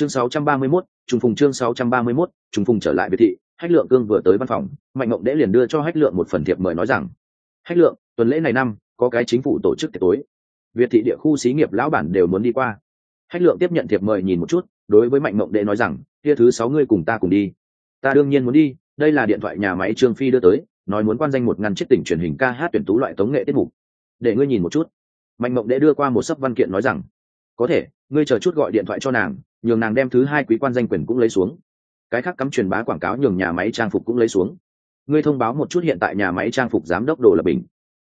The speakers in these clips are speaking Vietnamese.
chương 631, trùng phùng chương 631, trùng phùng trở lại biệt thị hách lượng cương vừa tới văn phòng mạnh mộng đễ liền đưa cho hách lượng một phần thiệp mời nói rằng hách lượng tuần lễ này năm có cái chính phủ tổ chức tiệc tối. Việt thị địa khu xí nghiệp lão bản đều muốn đi qua. Hách lượng tiếp nhận thiệp mời nhìn một chút đối với mạnh mộng đệ nói rằng kia thứ sáu ngươi cùng ta cùng đi. Ta đương nhiên muốn đi đây là điện thoại nhà máy trương phi đưa tới nói muốn quan danh một ngăn chiếc tỉnh truyền hình ca hát tuyển tú loại tống nghệ tiết mục. Để ngươi nhìn một chút. Mạnh mộng đệ đưa qua một sấp văn kiện nói rằng có thể ngươi chờ chút gọi điện thoại cho nàng nhường nàng đem thứ hai quý quan danh quyền cũng lấy xuống. Cái khác cắm truyền bá quảng cáo nhường nhà máy trang phục cũng lấy xuống. Ngươi thông báo một chút hiện tại nhà máy trang phục giám đốc đồ lập bình.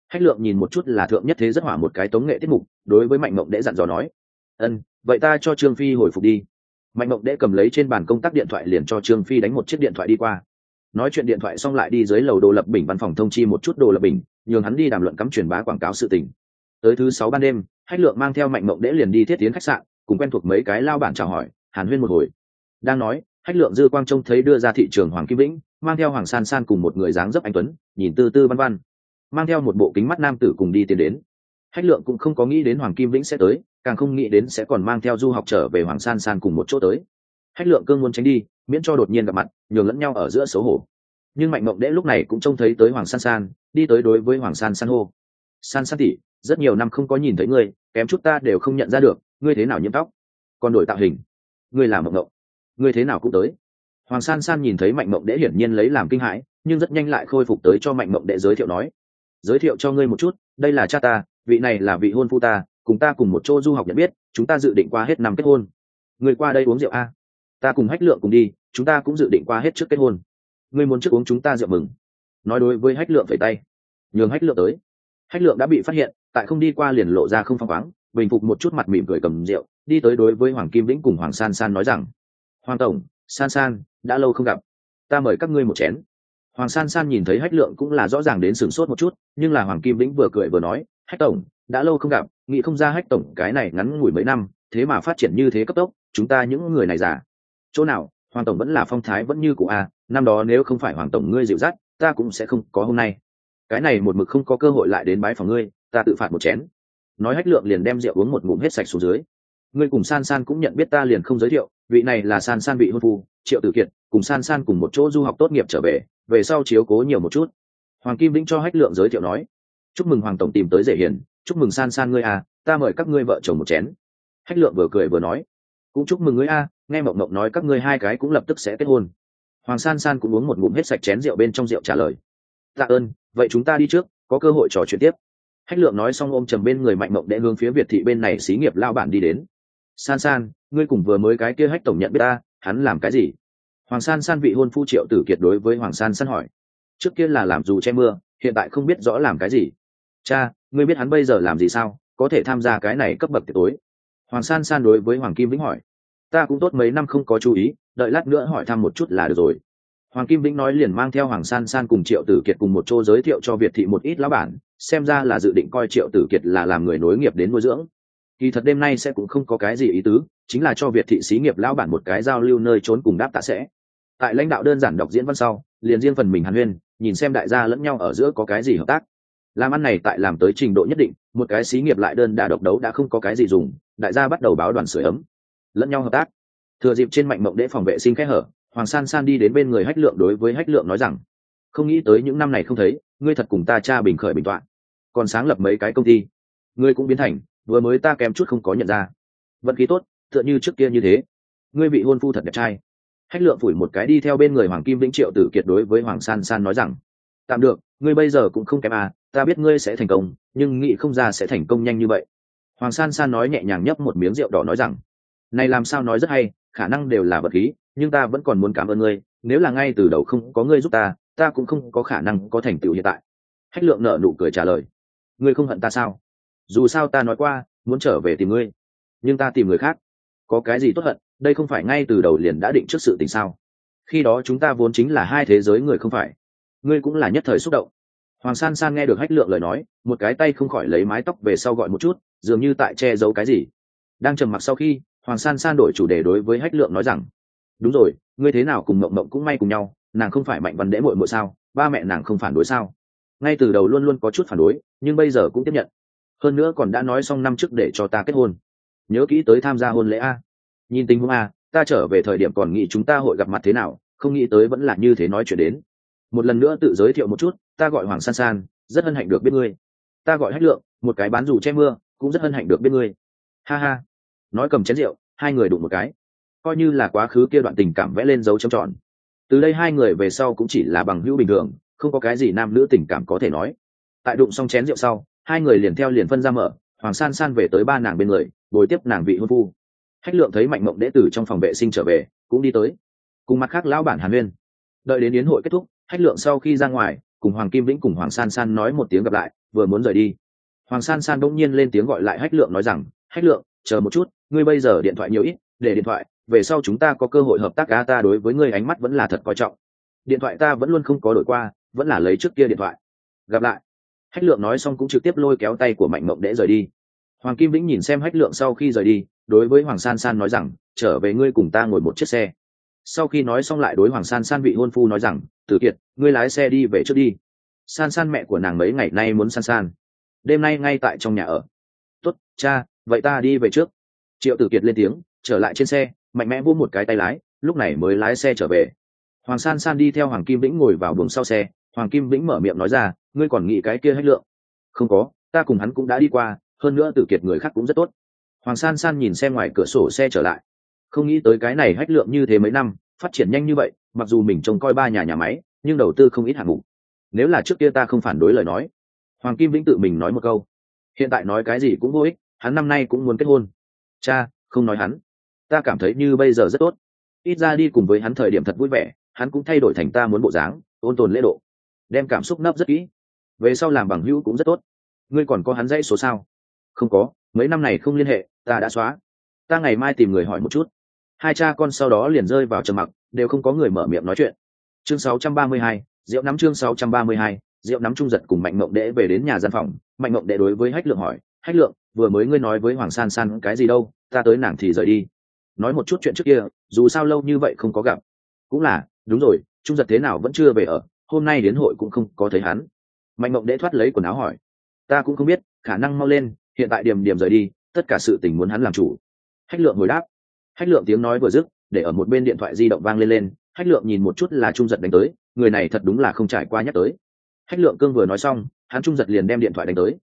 Hách lượng nhìn một chút là thượng nhất thế rất hỏa một cái tống nghệ tiết mục, đối với mạnh mộng đệ dặn dò nói, ân, vậy ta cho trương phi hồi phục đi. Mạnh mộng đệ cầm lấy trên bàn công tác điện thoại liền cho trương phi đánh một chiếc điện thoại đi qua. Nói chuyện điện thoại xong lại đi dưới lầu đồ lập bình văn phòng thông chi một chút đồ lập bình, nhường hắn đi đàm luận cắm truyền bá quảng cáo sự tình. Tới thứ sáu ban đêm, hách lượng mang theo mạnh mộng đệ liền đi thiết tiến khách sạn, cùng quen thuộc mấy cái lao bản chào hỏi hàn huyên một hồi. Đang nói, hách lượng dư quang trông thấy đưa ra thị trường hoàng kim vĩnh, mang theo hoàng san san cùng một người dáng dấp anh tuấn, nhìn tư tư văn văn. Mang theo một bộ kính mắt nam tử cùng đi tiến đến. Hách lượng cũng không có nghĩ đến hoàng kim vĩnh sẽ tới, càng không nghĩ đến sẽ còn mang theo du học trở về hoàng san san cùng một chỗ tới. Hách lượng cương muốn tránh đi, miễn cho đột nhiên gặp mặt, nhường lẫn nhau ở giữa xấu hổ. Nhưng mạnh mộng đễ lúc này cũng trông thấy tới hoàng san san, đi tới đối với hoàng san san hô. San san tỉ rất nhiều năm không có nhìn thấy ngươi, kém chút ta đều không nhận ra được, ngươi thế nào nhiễm tóc? Còn đổi tạo hình ngươi làm mộng mộng. Ngươi thế nào cũng tới. Hoàng san san nhìn thấy mạnh mộng đệ hiển nhiên lấy làm kinh hãi, nhưng rất nhanh lại khôi phục tới cho mạnh mộng đệ giới thiệu nói, giới thiệu cho ngươi một chút, đây là cha ta, vị này là vị hôn phu ta, cùng ta cùng một chỗ du học nhận biết, chúng ta dự định qua hết năm kết hôn. Người qua đây uống rượu a. Ta cùng hách lượng cùng đi, chúng ta cũng dự định qua hết trước kết hôn. Ngươi muốn trước uống chúng ta rượu mừng. Nói đối với hách lượng phải tay. Nhường hách lượng tới. Hách lượng đã bị phát hiện, tại không đi qua liền lộ ra không phăng khoáng, bình phục một chút mặt mỉm cười cầm rượu đi tới đối với hoàng kim vĩnh cùng hoàng san san nói rằng, hoàng tổng, san san, đã lâu không gặp. Ta mời các ngươi một chén. Hoàng san san nhìn thấy hách lượng cũng là rõ ràng đến sửng sốt một chút, nhưng là hoàng kim vĩnh vừa cười vừa nói, hách tổng, đã lâu không gặp, nghĩ không ra hách tổng cái này ngắn ngủi mấy năm, thế mà phát triển như thế cấp tốc, chúng ta những người này già. Chỗ nào, hoàng tổng vẫn là phong thái vẫn như cụ a à, năm đó nếu không phải hoàng tổng ngươi dịu dắt, ta cũng sẽ không có hôm nay. Cái này một mực không có cơ hội lại đến bái phòng ngươi, ta tự phạt một chén. Nói hách lượng liền đem rượu uống một ngụm hết sạch xuống dưới ngươi cùng san san cũng nhận biết ta liền không giới thiệu, vị này là san san bị hôn phu, triệu tử kiệt, cùng san san cùng một chỗ du học tốt nghiệp trở về về sau chiếu cố nhiều một chút. Hoàng kim vĩnh cho hách lượng giới thiệu nói, chúc mừng hoàng tổng tìm tới dễ hiền, chúc mừng san san ngươi à ta mời các ngươi vợ chồng một chén. Hách lượng vừa cười vừa nói, cũng chúc mừng ngươi a nghe mộng mộng nói các ngươi hai cái cũng lập tức sẽ kết hôn. Hoàng san san cũng uống một ngụm hết sạch chén rượu bên trong rượu trả lời, tạ ơn, vậy chúng ta đi trước, có cơ hội trò chuyện tiếp. Hách lượng nói xong ôm trầm bên người mạnh mộng đệ hướng phía việt thị bên này xí nghiệp lao bản đi đến san san, ngươi cùng vừa mới cái kia hách tổng nhận biết ta, hắn làm cái gì? Hoàng san san vị hôn phu triệu tử kiệt đối với hoàng san san hỏi. Trước kia là làm dù che mưa, hiện tại không biết rõ làm cái gì. Cha, ngươi biết hắn bây giờ làm gì sao? Có thể tham gia cái này cấp bậc tiệc tối. Hoàng san san đối với hoàng kim vĩnh hỏi. Ta cũng tốt mấy năm không có chú ý, đợi lát nữa hỏi thăm một chút là được rồi. Hoàng kim vĩnh nói liền mang theo hoàng san san cùng triệu tử kiệt cùng một chỗ giới thiệu cho việt thị một ít lá bản, xem ra là dự định coi triệu tử kiệt là làm người nối nghiệp đến nuôi dưỡng kỳ thật đêm nay sẽ cũng không có cái gì ý tứ, chính là cho việt thị xí nghiệp lão bản một cái giao lưu nơi trốn cùng đáp tạ sẽ. Tại lãnh đạo đơn giản đọc diễn văn sau, liền riêng phần mình hàn huyên, nhìn xem đại gia lẫn nhau ở giữa có cái gì hợp tác. Làm ăn này tại làm tới trình độ nhất định, một cái xí nghiệp lại đơn đà độc đấu đã không có cái gì dùng, đại gia bắt đầu báo đoàn sửa ấm. Lẫn nhau hợp tác. Thừa dịp trên mạnh mộng để phòng vệ sinh khẽ hở, hoàng san san đi đến bên người hách lượng đối với hách lượng nói rằng, không nghĩ tới những năm này không thấy, ngươi thật cùng ta cha bình khởi bình tọa. Còn sáng lập mấy cái công ty, ngươi cũng biến thành vừa mới ta kém chút không có nhận ra. Vận khí tốt, tựa như trước kia như thế. Ngươi bị hôn phu thật đẹp trai. Hách lượng phủi một cái đi theo bên người hoàng kim vĩnh triệu tử kiệt đối với hoàng san san nói rằng, tạm được, ngươi bây giờ cũng không kém à ta biết ngươi sẽ thành công, nhưng nghĩ không ra sẽ thành công nhanh như vậy. Hoàng san san nói nhẹ nhàng nhấp một miếng rượu đỏ nói rằng, này làm sao nói rất hay, khả năng đều là vật khí, nhưng ta vẫn còn muốn cảm ơn ngươi, nếu là ngay từ đầu không có ngươi giúp ta ta cũng không có khả năng có thành tựu hiện tại. Hách lượng nợ nụ cười trả lời, ngươi không hận ta sao? Dù sao ta nói qua muốn trở về tìm ngươi. Nhưng ta tìm người khác. Có cái gì tốt hận, đây không phải ngay từ đầu liền đã định trước sự tình sao? Khi đó chúng ta vốn chính là hai thế giới người không phải. Ngươi cũng là nhất thời xúc động. Hoàng san san nghe được hách lượng lời nói, một cái tay không khỏi lấy mái tóc về sau gọi một chút, dường như tại che giấu cái gì. Đang trầm mặc sau khi, hoàng san san đổi chủ đề đối với hách lượng nói rằng, đúng rồi, ngươi thế nào cùng mộng mộng cũng may cùng nhau, nàng không phải mạnh văn đễ mội mội sao? Ba mẹ nàng không phản đối sao? Ngay từ đầu luôn luôn có chút phản đối, nhưng bây giờ cũng tiếp nhận hơn nữa còn đã nói xong năm trước để cho ta kết hôn. Nhớ kỹ tới tham gia hôn lễ a. Nhìn tình huống a, ta trở về thời điểm còn nghĩ chúng ta hội gặp mặt thế nào, không nghĩ tới vẫn là như thế nói chuyện đến. Một lần nữa tự giới thiệu một chút, ta gọi hoàng san san, rất hân hạnh được biết ngươi. Ta gọi hách lượng, một cái bán dù che mưa, cũng rất hân hạnh được biết ngươi. Ha ha. Nói cầm chén rượu, hai người đụng một cái. Coi như là quá khứ kia đoạn tình cảm vẽ lên dấu trầm tròn. Từ đây hai người về sau cũng chỉ là bằng hữu bình thường, không có cái gì nam nữ tình cảm có thể nói. Tại đụng xong chén rượu sau hai người liền theo liền phân ra mở, hoàng san san về tới ba nàng bên người bồi tiếp nàng vị hôn phu. Hách lượng thấy mạnh mộng đệ tử trong phòng vệ sinh trở về, cũng đi tới. Cùng mặt khác lão bản hàn huyên đợi đến yến hội kết thúc, hách lượng sau khi ra ngoài, cùng hoàng kim vĩnh cùng hoàng san san nói một tiếng gặp lại, vừa muốn rời đi. Hoàng san san bỗng nhiên lên tiếng gọi lại hách lượng nói rằng, hách lượng, chờ một chút, ngươi bây giờ điện thoại nhiều ít, để điện thoại, về sau chúng ta có cơ hội hợp tác cá ta đối với ngươi ánh mắt vẫn là thật coi trọng. Điện thoại ta vẫn luôn không có đổi qua, vẫn là lấy trước kia điện thoại. Gặp lại hách lượng nói xong cũng trực tiếp lôi kéo tay của mạnh mộng để rời đi. Hoàng kim vĩnh nhìn xem hách lượng sau khi rời đi, đối với hoàng san san nói rằng, trở về ngươi cùng ta ngồi một chiếc xe. Sau khi nói xong lại đối hoàng san san vị hôn phu nói rằng, tử kiệt, ngươi lái xe đi về trước đi. San san mẹ của nàng mấy ngày nay muốn san san. Đêm nay ngay tại trong nhà ở. Tuất cha, vậy ta đi về trước. Triệu tử kiệt lên tiếng, trở lại trên xe. Mạnh mẽ vô một cái tay lái, lúc này mới lái xe trở về. Hoàng san san đi theo hoàng kim vĩnh ngồi vào buồng sau xe hoàng kim vĩnh mở miệng nói ra, ngươi còn nghĩ cái kia hách lượng? Không có, ta cùng hắn cũng đã đi qua, hơn nữa tử kiệt người khác cũng rất tốt. Hoàng san san nhìn xem ngoài cửa sổ xe trở lại. Không nghĩ tới cái này hách lượng như thế mấy năm, phát triển nhanh như vậy, mặc dù mình trông coi ba nhà nhà máy, nhưng đầu tư không ít hạng mục. Nếu là trước kia ta không phản đối lời nói. Hoàng kim vĩnh tự mình nói một câu. Hiện tại nói cái gì cũng vô ích, hắn năm nay cũng muốn kết hôn. Cha, không nói hắn. Ta cảm thấy như bây giờ rất tốt. Ít ra đi cùng với hắn thời điểm thật vui vẻ, hắn cũng thay đổi thành ta muốn bộ dáng, ôn tồn lễ độ đem cảm xúc nấp rất kỹ. Về sau làm bằng hữu cũng rất tốt. Ngươi còn có hắn dãy số sao? Không có mấy năm này không liên hệ ta đã xóa. Ta ngày mai tìm người hỏi một chút. Hai cha con sau đó liền rơi vào trầm mặc đều không có người mở miệng nói chuyện. Chương 632, rượu nắm chương 632, rượu nắm trung giật cùng mạnh mộng đệ về đến nhà gian phòng. Mạnh mộng đệ đối với hách lượng hỏi hách lượng vừa mới ngươi nói với hoàng san san cái gì đâu? Ta tới nàng thì rời đi. Nói một chút chuyện trước kia dù sao lâu như vậy không có gặp. Cũng là đúng rồi trung giật thế nào vẫn chưa về ở hôm nay đến hội cũng không có thấy hắn. Mạnh mộng đệ thoát lấy quần áo hỏi, ta cũng không biết, khả năng mau lên, hiện tại điểm điểm rời đi, tất cả sự tình muốn hắn làm chủ. Hách lượng hồi đáp, hách lượng tiếng nói vừa dứt, để ở một bên điện thoại di động vang lên lên, hách lượng nhìn một chút là trung giật đánh tới, người này thật đúng là không trải qua nhắc tới. Hách lượng cương vừa nói xong, hắn trung giật liền đem điện thoại đánh tới.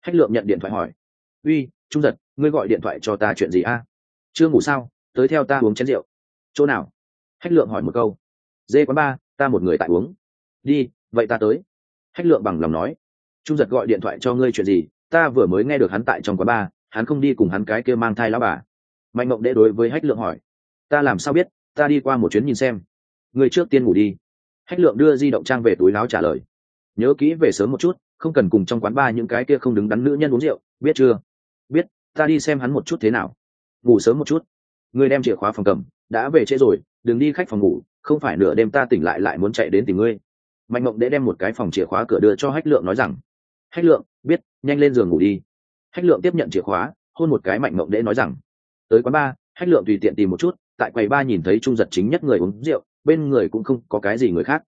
Hách lượng nhận điện thoại hỏi, uy, trung giật, ngươi gọi điện thoại cho ta chuyện gì a? Chưa ngủ sao? Tới theo ta uống chén rượu. Chỗ nào? Hách lượng hỏi một câu, dê quán ba, ta một người tại uống đi, vậy ta tới. Hách lượng bằng lòng nói. Trung giật gọi điện thoại cho ngươi chuyện gì? Ta vừa mới nghe được hắn tại trong quán ba hắn không đi cùng hắn cái kia mang thai lão bà. Mạnh mộng đệ đối với hách lượng hỏi. Ta làm sao biết? Ta đi qua một chuyến nhìn xem. Người trước tiên ngủ đi. Hách lượng đưa di động trang về túi láo trả lời. Nhớ kỹ về sớm một chút, không cần cùng trong quán ba những cái kia không đứng đắn nữ nhân uống rượu, biết chưa? Biết, ta đi xem hắn một chút thế nào. Ngủ sớm một chút. Người đem chìa khóa phòng cầm, đã về trễ rồi, đừng đi khách phòng ngủ, không phải nửa đêm ta tỉnh lại lại muốn chạy đến tìm ngươi mạnh mộng đệ đem một cái phòng chìa khóa cửa đưa cho hách lượng nói rằng, hách lượng, biết, nhanh lên giường ngủ đi. Hách lượng tiếp nhận chìa khóa, hôn một cái mạnh mộng đệ nói rằng, tới quán ba. Hách lượng tùy tiện tìm một chút, tại quầy ba nhìn thấy trung giật chính nhất người uống rượu, bên người cũng không có cái gì người khác.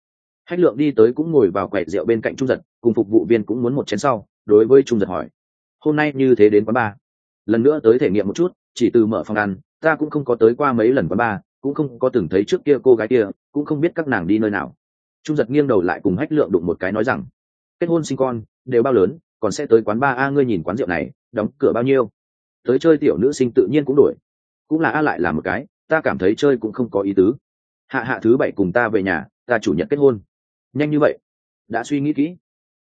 Hách lượng đi tới cũng ngồi vào quầy rượu bên cạnh trung giật, cùng phục vụ viên cũng muốn một chén sau, đối với trung giật hỏi, hôm nay như thế đến quán ba? Lần nữa tới thể nghiệm một chút, chỉ từ mở phòng ăn, ta cũng không có tới qua mấy lần quán ba, cũng không có từng thấy trước kia cô gái kia, cũng không biết các nàng đi nơi nào trung giật nghiêng đầu lại cùng hách lượng đụng một cái nói rằng, kết hôn sinh con, đều bao lớn, còn sẽ tới quán ba a ngươi nhìn quán rượu này, đóng cửa bao nhiêu? Tới chơi tiểu nữ sinh tự nhiên cũng đổi. Cũng là a lại là một cái, ta cảm thấy chơi cũng không có ý tứ. Hạ hạ thứ bảy cùng ta về nhà, ta chủ nhật kết hôn. Nhanh như vậy? Đã suy nghĩ kỹ.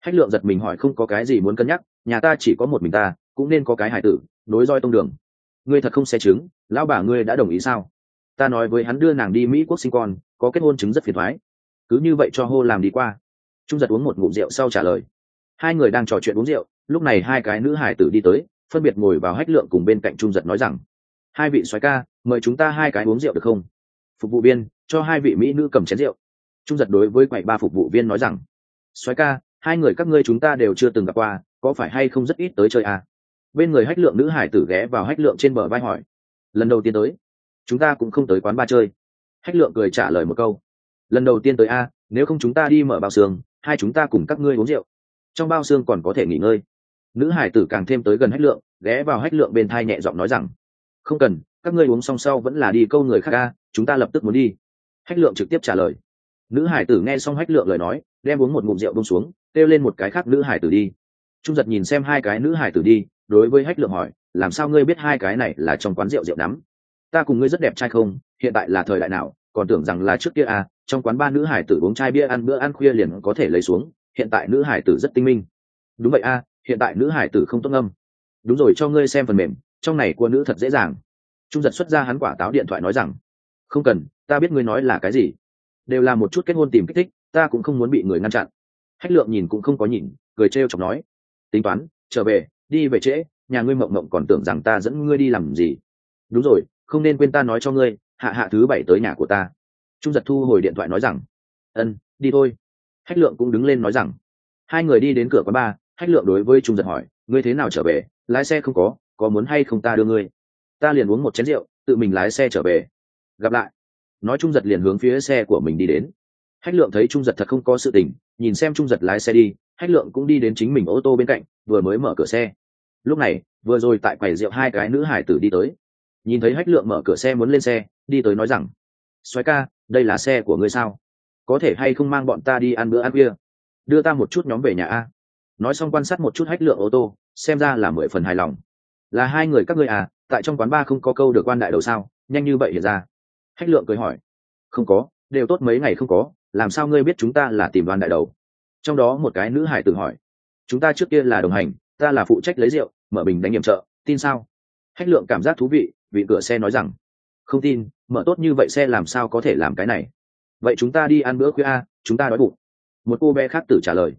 Hách lượng giật mình hỏi không có cái gì muốn cân nhắc, nhà ta chỉ có một mình ta, cũng nên có cái hải tử, nối roi tông đường. Ngươi thật không xe chứng, lão bà ngươi đã đồng ý sao? Ta nói với hắn đưa nàng đi mỹ quốc sinh con, có kết hôn chứng rất phiền thoái cứ như vậy cho hô làm đi qua. Trung giật uống một ngụm rượu sau trả lời. Hai người đang trò chuyện uống rượu, lúc này hai cái nữ hải tử đi tới, phân biệt ngồi vào hách lượng cùng bên cạnh trung giật nói rằng, hai vị soái ca, mời chúng ta hai cái uống rượu được không? Phục vụ viên, cho hai vị mỹ nữ cầm chén rượu. Trung giật đối với quầy ba phục vụ viên nói rằng, soái ca, hai người các ngươi chúng ta đều chưa từng gặp qua, có phải hay không rất ít tới chơi à? bên người hách lượng nữ hải tử ghé vào hách lượng trên bờ vai hỏi, lần đầu tiên tới, chúng ta cũng không tới quán ba chơi. Hách lượng cười trả lời một câu lần đầu tiên tới a, nếu không chúng ta đi mở bao xương, hai chúng ta cùng các ngươi uống rượu. Trong bao xương còn có thể nghỉ ngơi. Nữ hải tử càng thêm tới gần hách lượng, ghé vào hách lượng bên thai nhẹ giọng nói rằng, không cần, các ngươi uống xong sau vẫn là đi câu người khác ca chúng ta lập tức muốn đi. Hách lượng trực tiếp trả lời. Nữ hải tử nghe xong hách lượng lời nói, đem uống một ngụm rượu bông xuống, kêu lên một cái khác nữ hải tử đi. Trung giật nhìn xem hai cái nữ hải tử đi, đối với hách lượng hỏi, làm sao ngươi biết hai cái này là trong quán rượu rượu nắm? Ta cùng ngươi rất đẹp trai không? Hiện tại là thời đại nào còn tưởng rằng là trước kia à trong quán ba nữ hải tử uống chai bia ăn bữa ăn khuya liền có thể lấy xuống hiện tại nữ hải tử rất tinh minh. Đúng vậy à, hiện tại nữ hải tử không tốt âm đúng rồi cho ngươi xem phần mềm trong này của nữ thật dễ dàng. Trung giật xuất ra hắn quả táo điện thoại nói rằng không cần ta biết ngươi nói là cái gì. Đều là một chút kết hôn tìm kích thích ta cũng không muốn bị người ngăn chặn. Hách lượng nhìn cũng không có nhìn cười trêu chọc nói tính toán trở về đi về trễ nhà ngươi mộng mộng còn tưởng rằng ta dẫn ngươi đi làm gì. Đúng rồi không nên quên ta nói cho ngươi hạ hạ thứ bảy tới nhà của ta. Trung giật thu hồi điện thoại nói rằng, ân, đi thôi. Hách lượng cũng đứng lên nói rằng, hai người đi đến cửa quán ba. Hách lượng đối với trung giật hỏi, ngươi thế nào trở về? Lái xe không có có muốn hay không ta đưa ngươi? Ta liền uống một chén rượu, tự mình lái xe trở về. Gặp lại. Nói trung giật liền hướng phía xe của mình đi đến. Hách lượng thấy trung giật thật không có sự tình, nhìn xem trung giật lái xe đi, hách lượng cũng đi đến chính mình ô tô bên cạnh, vừa mới mở cửa xe. Lúc này, vừa rồi tại quầy rượu hai cái nữ hải tử đi tới nhìn thấy hách lượng mở cửa xe muốn lên xe, đi tới nói rằng xoáy ca, đây là xe của ngươi sao? Có thể hay không mang bọn ta đi ăn bữa ăn bia? đưa ta một chút nhóm về nhà a. Nói xong quan sát một chút hách lượng ô tô, xem ra là mười phần hài lòng. Là hai người các ngươi à tại trong quán ba không có câu được quan đại đầu sao? Nhanh như vậy hiện ra. Hách lượng cười hỏi. Không có, đều tốt mấy ngày không có, làm sao ngươi biết chúng ta là tìm đoàn đại đầu? Trong đó một cái nữ hải tử hỏi. Chúng ta trước kia là đồng hành, ta là phụ trách lấy rượu, mở bình đánh nhiệm trợ tin sao? Hách lượng cảm giác thú vị vị cửa xe nói rằng, không tin, mở tốt như vậy xe làm sao có thể làm cái này? Vậy chúng ta đi ăn bữa khuya a, chúng ta đói bụng. Một cô bé khác tử trả lời.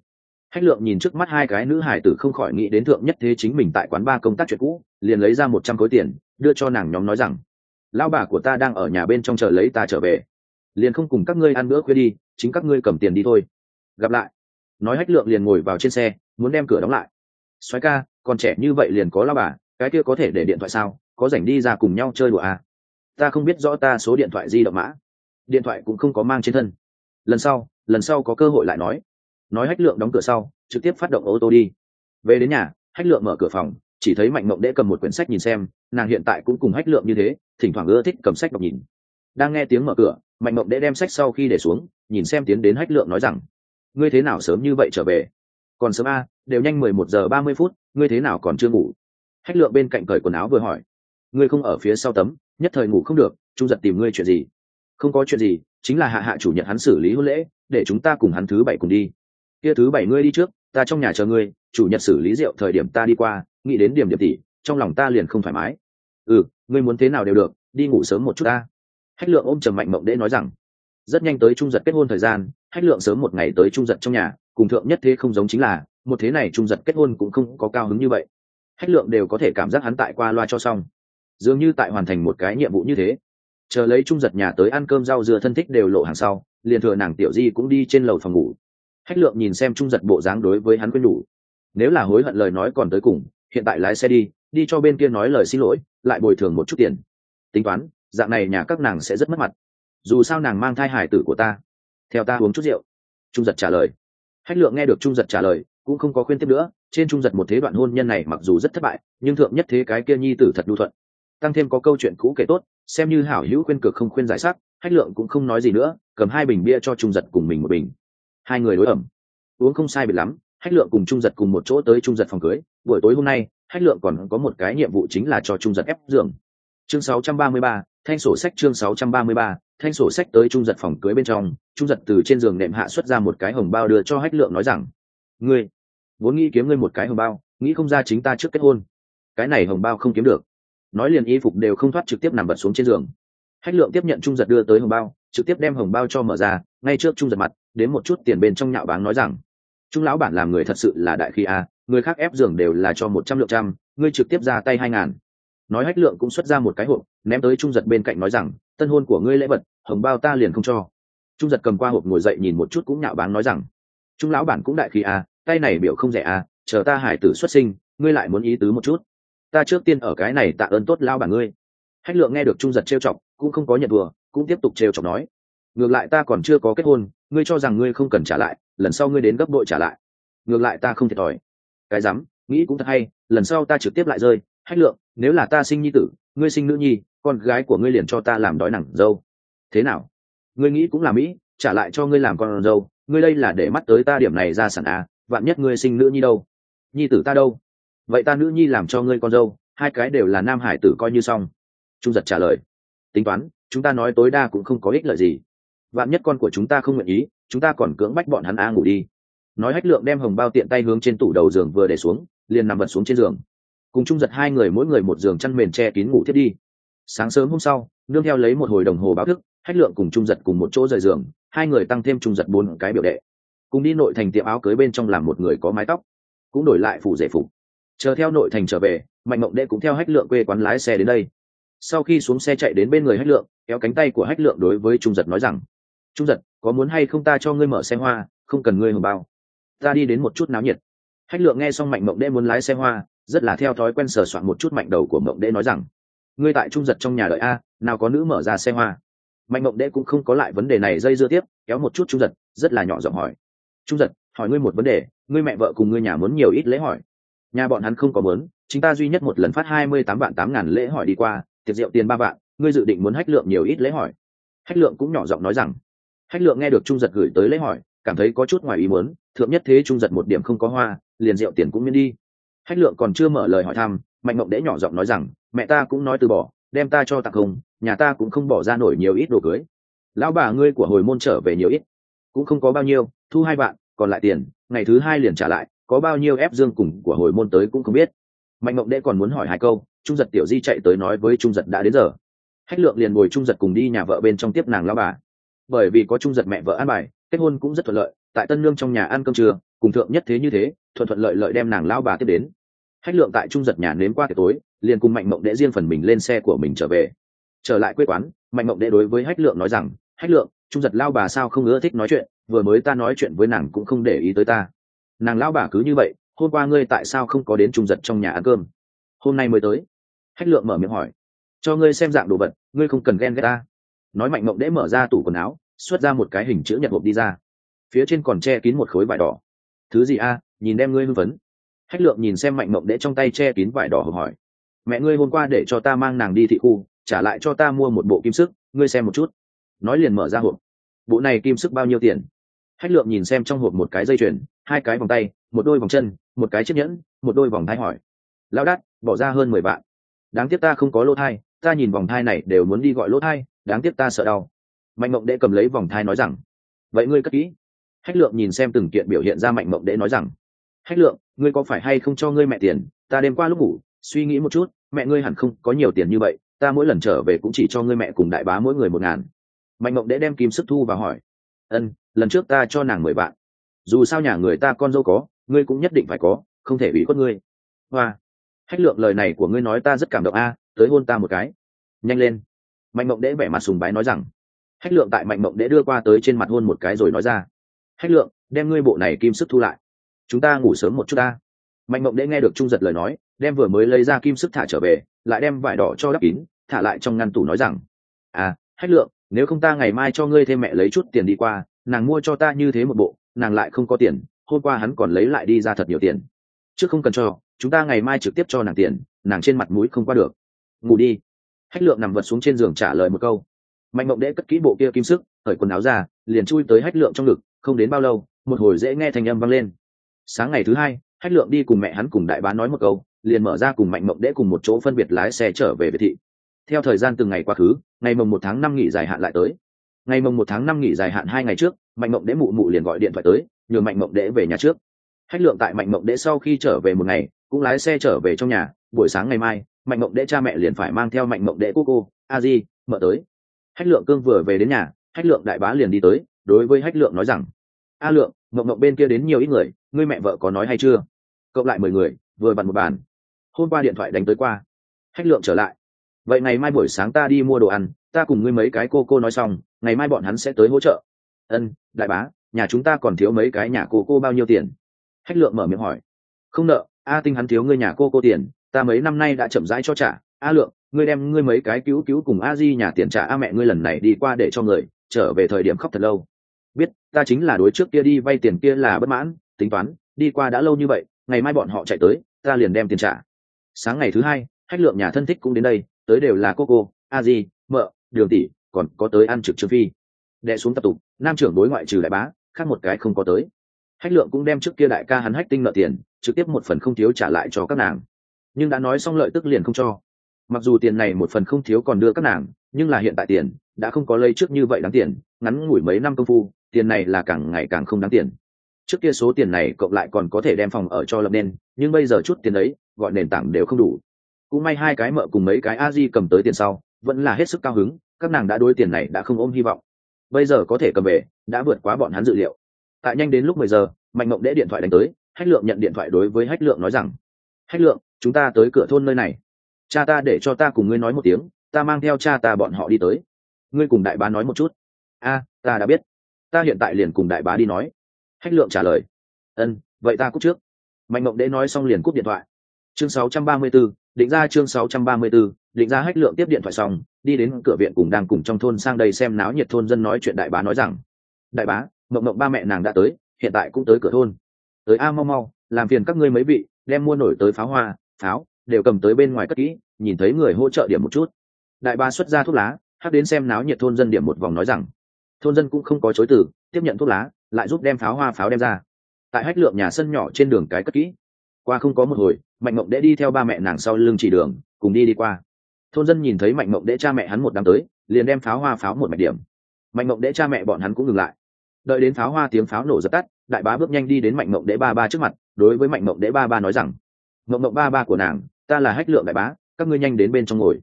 Hách lượng nhìn trước mắt hai cái nữ hải tử không khỏi nghĩ đến thượng nhất thế chính mình tại quán ba công tác chuyện cũ, liền lấy ra một trăm khối tiền, đưa cho nàng nhóm nói rằng, lão bà của ta đang ở nhà bên trong chờ lấy ta trở về. Liền không cùng các ngươi ăn bữa khuya đi, chính các ngươi cầm tiền đi thôi. Gặp lại. Nói hách lượng liền ngồi vào trên xe, muốn đem cửa đóng lại. Soái ca, còn trẻ như vậy liền có lao bà cái kia có thể để điện thoại sao? Có rảnh đi ra cùng nhau chơi đùa à? ta không biết rõ ta số điện thoại di động mã. Điện thoại cũng không có mang trên thân. Lần sau lần sau có cơ hội lại nói. Nói hách lượng đóng cửa sau, trực tiếp phát động ô tô đi. Về đến nhà, hách lượng mở cửa phòng, chỉ thấy mạnh mộng đễ cầm một quyển sách nhìn xem, nàng hiện tại cũng cùng hách lượng như thế, thỉnh thoảng ưa thích cầm sách đọc nhìn. Đang nghe tiếng mở cửa, mạnh mộng đễ đem sách sau khi để xuống, nhìn xem tiến đến hách lượng nói rằng, ngươi thế nào sớm như vậy trở về? Còn sớm a, đều nhanh mười một giờ ba mươi phút, ngươi thế nào còn chưa ngủ? Hách lượng bên cạnh cởi quần áo vừa hỏi, ngươi không ở phía sau tấm, nhất thời ngủ không được trung giật tìm ngươi chuyện gì? Không có chuyện gì, chính là hạ hạ chủ nhật hắn xử lý hôn lễ, để chúng ta cùng hắn thứ bảy cùng đi. Kia thứ bảy ngươi đi trước, ta trong nhà chờ ngươi, chủ nhật xử lý rượu thời điểm ta đi qua, nghĩ đến điểm điểm tỷ, trong lòng ta liền không thoải mái. Ừ ngươi muốn thế nào đều được, đi ngủ sớm một chút ta. Hách lượng ôm trầm mạnh mộng đễ nói rằng, rất nhanh tới trung giật kết hôn thời gian, hách lượng sớm một ngày tới trung giật trong nhà, cùng thượng nhất thế không giống chính là, một thế này trung giật kết hôn cũng không có cao hứng như vậy hách lượng đều có thể cảm giác hắn tại qua loa cho xong. Dường như tại hoàn thành một cái nhiệm vụ như thế. Chờ lấy trung giật nhà tới ăn cơm rau dưa thân thích đều lộ hàng sau, liền thừa nàng tiểu di cũng đi trên lầu phòng ngủ. Hách lượng nhìn xem trung giật bộ dáng đối với hắn quên đủ. Nếu là hối hận lời nói còn tới cùng, hiện tại lái xe đi đi cho bên kia nói lời xin lỗi, lại bồi thường một chút tiền. Tính toán, dạng này nhà các nàng sẽ rất mất mặt. Dù sao nàng mang thai hải tử của ta. Theo ta uống chút rượu. Trung giật trả lời. Hách lượng nghe được trung giật trả lời, cũng không có khuyên tiếp nữa trên trung giật một thế đoạn hôn nhân này mặc dù rất thất bại nhưng thượng nhất thế cái kia nhi tử thật đu thuận. Tăng thêm có câu chuyện cũ kể tốt xem như hảo hữu khuyên cực không khuyên giải sắc hách lượng cũng không nói gì nữa cầm hai bình bia cho trung giật cùng mình một bình. Hai người đối ẩm. Uống không sai biệt lắm hách lượng cùng trung giật cùng một chỗ tới trung giật phòng cưới. Buổi tối hôm nay hách lượng còn có một cái nhiệm vụ chính là cho trung giật ép giường. Chương 633, thanh sổ sách chương 633, thanh sổ sách tới trung giật phòng cưới bên trong trung giật từ trên giường nệm hạ xuất ra một cái hồng bao đưa cho hách lượng nói rằng ngươi vốn nghĩ kiếm ngươi một cái hồng bao, nghĩ không ra chính ta trước kết hôn. Cái này hồng bao không kiếm được. Nói liền y phục đều không thoát trực tiếp nằm bật xuống trên giường. Hách lượng tiếp nhận trung giật đưa tới hồng bao, trực tiếp đem hồng bao cho mở ra, ngay trước trung giật mặt, đến một chút tiền bên trong nhạo báng nói rằng, trung lão bản làm người thật sự là đại khi a, người khác ép giường đều là cho một trăm lượng trăm, ngươi trực tiếp ra tay hai ngàn. Nói hách lượng cũng xuất ra một cái hộp, ném tới trung giật bên cạnh nói rằng, tân hôn của ngươi lễ vật, hồng bao ta liền không cho. Trung giật cầm qua hộp ngồi dậy nhìn một chút cũng nhạo báng nói rằng, trung lão bản cũng đại khi a tay này biểu không rẻ à? chờ ta hải tử xuất sinh, ngươi lại muốn ý tứ một chút. Ta trước tiên ở cái này tạ ơn tốt lao bản ngươi. Hách lượng nghe được trung giật trêu chọc, cũng không có nhận vừa cũng tiếp tục trêu chọc nói. Ngược lại ta còn chưa có kết hôn, ngươi cho rằng ngươi không cần trả lại, lần sau ngươi đến gấp đội trả lại. Ngược lại ta không thiệt thòi. Cái rắm, nghĩ cũng thật hay, lần sau ta trực tiếp lại rơi. Hách lượng, nếu là ta sinh nhi tử, ngươi sinh nữ nhi, con gái của ngươi liền cho ta làm đói nặng dâu. Thế nào? Ngươi nghĩ cũng là mỹ, trả lại cho ngươi làm con dâu, ngươi đây là để mắt tới ta điểm này ra sản à vạn nhất ngươi sinh nữ nhi đâu? Nhi tử ta đâu? Vậy ta nữ nhi làm cho ngươi con dâu, hai cái đều là nam hải tử coi như xong. Trung giật trả lời. Tính toán, chúng ta nói tối đa cũng không có ích lợi gì. Vạn nhất con của chúng ta không nguyện ý, chúng ta còn cưỡng bách bọn hắn a ngủ đi. Nói hách lượng đem hồng bao tiện tay hướng trên tủ đầu giường vừa để xuống, liền nằm vật xuống trên giường. Cùng trung giật hai người mỗi người một giường chăn mền che kín ngủ thiết đi. Sáng sớm hôm sau, nương theo lấy một hồi đồng hồ báo thức, hách lượng cùng trung giật cùng một chỗ rời giường, hai người tăng thêm trung giật bốn cái biểu đệ cùng đi nội thành tiệm áo cưới bên trong làm một người có mái tóc, cũng đổi lại phủ rể phục. Chờ theo nội thành trở về, mạnh mộng đệ cũng theo hách lượng quê quán lái xe đến đây. Sau khi xuống xe chạy đến bên người hách lượng, kéo cánh tay của hách lượng đối với trung giật nói rằng, trung giật, có muốn hay không ta cho ngươi mở xe hoa, không cần ngươi hồng bao. Ta đi đến một chút náo nhiệt. Hách lượng nghe xong mạnh mộng đệ muốn lái xe hoa, rất là theo thói quen sờ soạn một chút mạnh đầu của mộng đệ nói rằng, ngươi tại trung giật trong nhà đợi a, nào có nữ mở ra xe hoa. Mạnh mộng đệ cũng không có lại vấn đề này dây dưa tiếp, kéo một chút trung giật, rất là nhỏ giọng hỏi trung giật, hỏi ngươi một vấn đề, ngươi mẹ vợ cùng ngươi nhà muốn nhiều ít lễ hỏi. Nhà bọn hắn không có muốn chúng ta duy nhất một lần phát hai mươi tám vạn tám ngàn lễ hỏi đi qua, tiệc rượu tiền ba vạn, ngươi dự định muốn hách lượng nhiều ít lễ hỏi. Hách lượng cũng nhỏ giọng nói rằng. Hách lượng nghe được trung giật gửi tới lễ hỏi, cảm thấy có chút ngoài ý muốn, thượng nhất thế trung giật một điểm không có hoa, liền rượu tiền cũng miễn đi. Hách lượng còn chưa mở lời hỏi thăm, mạnh mộng đễ nhỏ giọng nói rằng, mẹ ta cũng nói từ bỏ, đem ta cho tặng không, nhà ta cũng không bỏ ra nổi nhiều ít đồ cưới. Lão bà ngươi của hồi môn trở về nhiều ít, cũng không có bao nhiêu thu hai vạn, còn lại tiền, ngày thứ hai liền trả lại, có bao nhiêu ép dương cùng của hồi môn tới cũng không biết. Mạnh mộng đệ còn muốn hỏi hai câu, trung giật tiểu di chạy tới nói với trung giật đã đến giờ. Hách lượng liền ngồi trung giật cùng đi nhà vợ bên trong tiếp nàng lao bà. Bởi vì có trung giật mẹ vợ an bài, kết hôn cũng rất thuận lợi, tại tân lương trong nhà ăn cơm trưa, cùng thượng nhất thế như thế, thuận thuận lợi lợi đem nàng lao bà tiếp đến. Hách lượng tại trung giật nhà nếm qua tối, liền cùng mạnh mộng đệ riêng phần mình lên xe của mình trở về. Trở lại quê quán, mạnh mộng đệ đối với hách lượng nói rằng, hách lượng trung giật lao bà sao không ưa thích nói chuyện, vừa mới ta nói chuyện với nàng cũng không để ý tới ta. Nàng lao bà cứ như vậy, hôm qua ngươi tại sao không có đến trung giật trong nhà ăn cơm? Hôm nay mới tới. Hách lượng mở miệng hỏi. Cho ngươi xem dạng đồ vật, ngươi không cần ghen ghét ta. Nói mạnh mộng đễ mở ra tủ quần áo, xuất ra một cái hình chữ nhật hộp đi ra. Phía trên còn che kín một khối vải đỏ. Thứ gì a, nhìn đem ngươi hưng phấn. Hách lượng nhìn xem mạnh mộng đễ trong tay che kín vải đỏ hộp hỏi. Mẹ ngươi hôm qua để cho ta mang nàng đi thị khu, trả lại cho ta mua một bộ kim sức, ngươi xem một chút nói liền mở ra hộp. Bộ này kim sức bao nhiêu tiền? Hách lượng nhìn xem trong hộp một cái dây chuyền, hai cái vòng tay, một đôi vòng chân, một cái chiếc nhẫn, một đôi vòng thai hỏi. Lao đắt bỏ ra hơn mười vạn. Đáng tiếc ta không có lỗ thai, ta nhìn vòng thai này đều muốn đi gọi lỗ thai, đáng tiếc ta sợ đau. Mạnh mộng đệ cầm lấy vòng thai nói rằng, vậy ngươi cất kỹ. Hách lượng nhìn xem từng kiện biểu hiện ra mạnh mộng đệ nói rằng, hách lượng, ngươi có phải hay không cho ngươi mẹ tiền? Ta đêm qua lúc ngủ, suy nghĩ một chút, mẹ ngươi hẳn không có nhiều tiền như vậy, ta mỗi lần trở về cũng chỉ cho ngươi mẹ cùng đại bá mỗi người một ngàn mạnh mộng Đế đem kim sức thu và hỏi. Ân, lần trước ta cho nàng mười vạn. Dù sao nhà người ta con dâu có, ngươi cũng nhất định phải có, không thể bị khuất ngươi. Hoa, hách lượng lời này của ngươi nói ta rất cảm động a, tới hôn ta một cái. Nhanh lên. Mạnh mộng Đế vẻ mặt sùng bái nói rằng. Hách lượng tại mạnh mộng Đế đưa qua tới trên mặt hôn một cái rồi nói ra. Hách lượng, đem ngươi bộ này kim sức thu lại. Chúng ta ngủ sớm một chút ta. Mạnh mộng Đế nghe được trung giật lời nói, đem vừa mới lấy ra kim sức thả trở về, lại đem vải đỏ cho đắp kín, thả lại trong ngăn tủ nói rằng. À hách lượng nếu không ta ngày mai cho ngươi thêm mẹ lấy chút tiền đi qua, nàng mua cho ta như thế một bộ, nàng lại không có tiền, hôm qua hắn còn lấy lại đi ra thật nhiều tiền. Chứ không cần cho, chúng ta ngày mai trực tiếp cho nàng tiền, nàng trên mặt mũi không qua được. Ngủ đi. Hách lượng nằm vật xuống trên giường trả lời một câu. Mạnh mộng đễ cất kỹ bộ kia kim sức khởi quần áo ra, liền chui tới hách lượng trong ngực, không đến bao lâu, một hồi dễ nghe thanh âm vang lên. Sáng ngày thứ hai, hách lượng đi cùng mẹ hắn cùng đại bá nói một câu, liền mở ra cùng mạnh mộng đễ cùng một chỗ phân biệt lái xe trở về biệt thị theo thời gian từng ngày quá khứ, ngày mồng một tháng năm nghỉ dài hạn lại tới. Ngày mồng một tháng năm nghỉ dài hạn hai ngày trước, mạnh mộng đễ mụ mụ liền gọi điện thoại tới, nhờ mạnh mộng đễ về nhà trước. Hách lượng tại mạnh mộng đễ sau khi trở về một ngày, cũng lái xe trở về trong nhà, buổi sáng ngày mai, mạnh mộng đễ cha mẹ liền phải mang theo mạnh mộng đễ cô cô, a di, mợ tới. Hách lượng cương vừa về đến nhà, hách lượng đại bá liền đi tới, đối với hách lượng nói rằng, a lượng, mộng mộng bên kia đến nhiều ít người, ngươi mẹ vợ có nói hay chưa? Cộng lại mười người, vừa bàn một bàn. Hôm qua điện thoại đánh tới qua. Hách lượng trở lại vậy ngày mai buổi sáng ta đi mua đồ ăn, ta cùng ngươi mấy cái cô cô nói xong, ngày mai bọn hắn sẽ tới hỗ trợ. Ân, đại bá, nhà chúng ta còn thiếu mấy cái nhà cô cô bao nhiêu tiền? Hách lượng mở miệng hỏi. Không nợ, a tinh hắn thiếu ngươi nhà cô cô tiền, ta mấy năm nay đã chậm rãi cho trả. A lượng, ngươi đem ngươi mấy cái cứu cứu cùng a di nhà tiền trả a mẹ ngươi lần này đi qua để cho người, trở về thời điểm khóc thật lâu. Biết, ta chính là đối trước kia đi vay tiền kia là bất mãn, tính toán, đi qua đã lâu như vậy, ngày mai bọn họ chạy tới, ta liền đem tiền trả. Sáng ngày thứ hai hách lượng nhà thân thích cũng đến đây tới đều là cô cô a di mợ đường tỷ, còn có tới ăn trực trương phi. Đệ xuống tập tục, nam trưởng đối ngoại trừ đại bá, khác một cái không có tới. Hách lượng cũng đem trước kia đại ca hắn hách tinh nợ tiền, trực tiếp một phần không thiếu trả lại cho các nàng. Nhưng đã nói xong lợi tức liền không cho. Mặc dù tiền này một phần không thiếu còn đưa các nàng, nhưng là hiện tại tiền, đã không có lấy trước như vậy đáng tiền, ngắn ngủi mấy năm công phu, tiền này là càng ngày càng không đáng tiền. Trước kia số tiền này cộng lại còn có thể đem phòng ở cho lập nên, nhưng bây giờ chút tiền ấy, gọi nền tảng đều không đủ cũng may hai cái mợ cùng mấy cái a di cầm tới tiền sau, vẫn là hết sức cao hứng, các nàng đã đối tiền này đã không ôm hy vọng. Bây giờ có thể cầm về, đã vượt quá bọn hắn dự liệu. Tại nhanh đến lúc mười giờ, mạnh mộng đễ điện thoại đánh tới, hách lượng nhận điện thoại đối với hách lượng nói rằng, hách lượng, chúng ta tới cửa thôn nơi này. Cha ta để cho ta cùng ngươi nói một tiếng, ta mang theo cha ta bọn họ đi tới. Ngươi cùng đại bá nói một chút. A, ta đã biết. Ta hiện tại liền cùng đại bá đi nói. Hách lượng trả lời, ân, vậy ta cúp trước. Mạnh mộng đễ nói xong liền cúp điện thoại chương 634, định ra chương 634, định ra hách lượng tiếp điện thoại xong đi đến cửa viện cùng đang cùng trong thôn sang đây xem náo nhiệt thôn dân nói chuyện đại bá nói rằng đại bá mộng mộng ba mẹ nàng đã tới hiện tại cũng tới cửa thôn. Tới a mau mau làm phiền các ngươi mấy vị đem mua nổi tới pháo hoa pháo đều cầm tới bên ngoài cất kỹ nhìn thấy người hỗ trợ điểm một chút. Đại bá xuất ra thuốc lá hắc đến xem náo nhiệt thôn dân điểm một vòng nói rằng thôn dân cũng không có chối từ tiếp nhận thuốc lá lại giúp đem pháo hoa pháo đem ra. Tại hách lượng nhà sân nhỏ trên đường cái cất kỹ qua không có một hồi, mạnh mộng đễ đi theo ba mẹ nàng sau lưng chỉ đường, cùng đi đi qua. Thôn dân nhìn thấy mạnh mộng đễ cha mẹ hắn một đám tới, liền đem pháo hoa pháo một mạch điểm. Mạnh mộng đễ cha mẹ bọn hắn cũng ngừng lại. Đợi đến pháo hoa tiếng pháo nổ dập tắt, đại bá bước nhanh đi đến mạnh mộng đễ ba ba trước mặt, đối với mạnh mộng đễ ba ba nói rằng, mộng mộng ba ba của nàng, ta là hách lượng đại bá, các ngươi nhanh đến bên trong ngồi.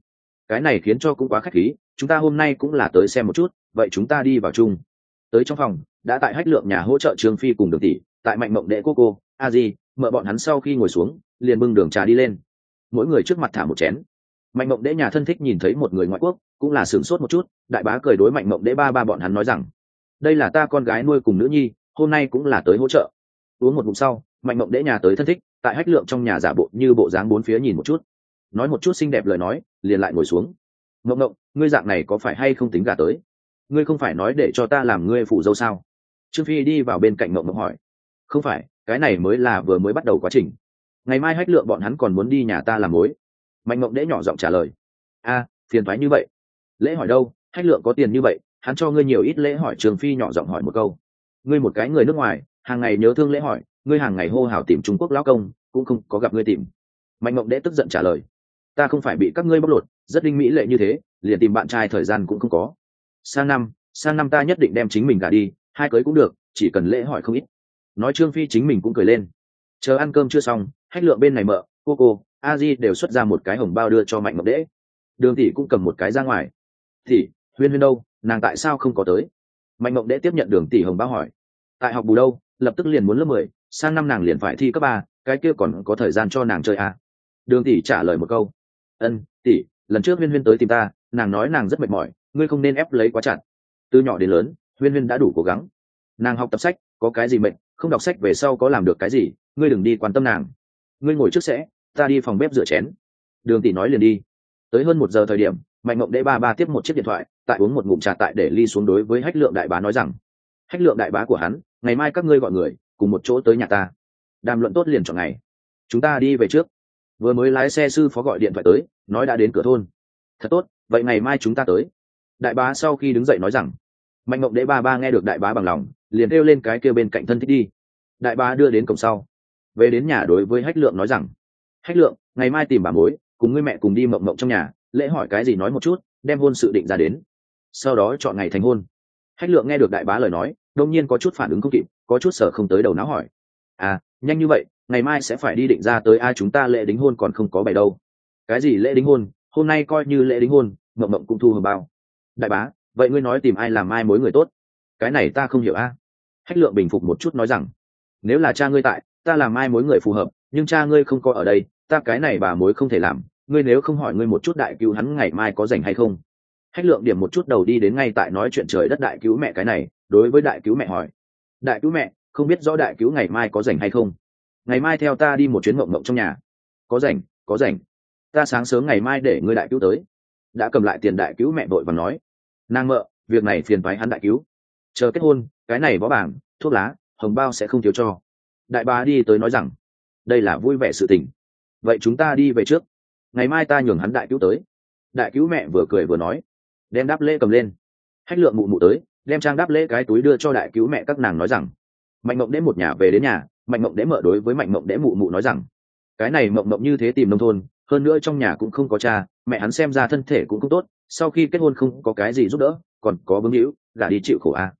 Cái này khiến cho cũng quá khách khí, chúng ta hôm nay cũng là tới xem một chút, vậy chúng ta đi vào chung. Tới trong phòng, đã tại hách lượng nhà hỗ trợ trương phi cùng đường tỷ tại mạnh mộng đệ cô cô, a di mợ bọn hắn sau khi ngồi xuống, liền bưng đường trà đi lên. Mỗi người trước mặt thả một chén. Mạnh mộng đệ nhà thân thích nhìn thấy một người ngoại quốc, cũng là sửng sốt một chút, đại bá cười đối mạnh mộng đệ ba ba bọn hắn nói rằng, đây là ta con gái nuôi cùng nữ nhi, hôm nay cũng là tới hỗ trợ. Uống một ngụm sau, mạnh mộng đệ nhà tới thân thích, tại hách lượng trong nhà giả bộ như bộ dáng bốn phía nhìn một chút. Nói một chút xinh đẹp lời nói, liền lại ngồi xuống. Mộng mộng ngươi dạng này có phải hay không tính gà tới? Ngươi không phải nói để cho ta làm ngươi phụ dâu sao? Trương phi đi vào bên cạnh mộng mộng hỏi không phải, cái này mới là vừa mới bắt đầu quá trình. Ngày mai hách lượng bọn hắn còn muốn đi nhà ta làm mối. Mạnh mộng đễ nhỏ giọng trả lời. A, phiền thoái như vậy. Lễ hỏi đâu, hách lượng có tiền như vậy, hắn cho ngươi nhiều ít lễ hỏi trường phi nhỏ giọng hỏi một câu. Ngươi một cái người nước ngoài, hàng ngày nhớ thương lễ hỏi, ngươi hàng ngày hô hào tìm trung quốc lão công, cũng không có gặp ngươi tìm. Mạnh mộng đễ tức giận trả lời. Ta không phải bị các ngươi bóc lột, rất linh mỹ lệ như thế, liền tìm bạn trai thời gian cũng không có. Sang năm sang năm ta nhất định đem chính mình gả đi, hai cưới cũng được, chỉ cần lễ hỏi không ít nói trương phi chính mình cũng cười lên. Chờ ăn cơm chưa xong hách lượng bên này mợ cô cô, a di đều xuất ra một cái hồng bao đưa cho mạnh mộng đễ đường tỷ cũng cầm một cái ra ngoài. Tỷ, huyên huyên đâu? Nàng tại sao không có tới? Mạnh mộng đễ tiếp nhận đường tỷ hồng bao hỏi. Tại học bù đâu? Lập tức liền muốn lớp mười, sang năm nàng liền phải thi cấp ba, cái kia còn có thời gian cho nàng chơi à. đường tỷ trả lời một câu. Ân, tỷ, lần trước huyên huyên tới tìm ta, nàng nói nàng rất mệt mỏi, ngươi không nên ép lấy quá chặt. Từ nhỏ đến lớn, huyên huyên đã đủ cố gắng. Nàng học tập sách, có cái gì mệnh không đọc sách về sau có làm được cái gì, ngươi đừng đi quan tâm nàng. Ngươi ngồi trước sẽ, ta đi phòng bếp rửa chén. Đường tỷ nói liền đi. Tới hơn một giờ thời điểm, mạnh mộng đệ ba ba tiếp một chiếc điện thoại, tại uống một ngụm trà tại để ly xuống đối với hách lượng đại bá nói rằng, hách lượng đại bá của hắn, ngày mai các ngươi gọi người, cùng một chỗ tới nhà ta. Đàm luận tốt liền chọn ngày. Chúng ta đi về trước. Vừa mới lái xe sư phó gọi điện thoại tới, nói đã đến cửa thôn. Thật tốt, vậy ngày mai chúng ta tới. Đại bá sau khi đứng dậy nói rằng, mạnh mộng đệ ba ba nghe được đại bá bằng lòng liền kêu lên cái kia bên cạnh thân thích đi. Đại bá đưa đến cổng sau. Về đến nhà đối với hách lượng nói rằng, hách lượng, ngày mai tìm bà mối, cùng ngươi mẹ cùng đi mộng mộng trong nhà, lễ hỏi cái gì nói một chút, đem hôn sự định ra đến. Sau đó chọn ngày thành hôn. Hách lượng nghe được đại bá lời nói đông nhiên có chút phản ứng không kịp, có chút sở không tới đầu não hỏi à nhanh như vậy, ngày mai sẽ phải đi định ra tới ai chúng ta lễ đính hôn còn không có bày đâu. Cái gì lễ đính hôn? Hôm nay coi như lễ đính hôn, mộng mộng cũng thu hưởng bao. Đại bá, vậy ngươi nói tìm ai làm ai mối người tốt? Cái này ta không hiểu a hách lượng bình phục một chút nói rằng, nếu là cha ngươi tại, ta làm ai mối người phù hợp, nhưng cha ngươi không có ở đây, ta cái này bà mối không thể làm, ngươi nếu không hỏi ngươi một chút đại cứu hắn ngày mai có rảnh hay không? Hách lượng điểm một chút đầu đi đến ngay tại nói chuyện trời đất đại cứu mẹ cái này, đối với đại cứu mẹ hỏi, đại cứu mẹ, không biết rõ đại cứu ngày mai có rảnh hay không? Ngày mai theo ta đi một chuyến mộng mộng trong nhà. Có rảnh có rảnh. Ta sáng sớm ngày mai để ngươi đại cứu tới. Đã cầm lại tiền đại cứu mẹ vội và nói, nàng mợ, việc này phiền thoái hắn đại cứu. Chờ kết hôn cái này bó bảng, thuốc lá, hồng bao sẽ không thiếu cho. Đại bá đi tới nói rằng, đây là vui vẻ sự tình. Vậy chúng ta đi về trước. Ngày mai ta nhường hắn đại cứu tới. Đại cứu mẹ vừa cười vừa nói, đem đáp lễ cầm lên. Hách lượng mụ mụ tới, đem trang đáp lễ cái túi đưa cho đại cứu mẹ các nàng nói rằng, mạnh mộng đễ một nhà về đến nhà, mạnh mộng đễ mở đối với mạnh mộng đễ mụ mụ nói rằng, cái này mộng mộng như thế tìm nông thôn, hơn nữa trong nhà cũng không có cha, mẹ hắn xem ra thân thể cũng không tốt, sau khi kết hôn không có cái gì giúp đỡ, còn có bướng hữu, gả đi chịu khổ à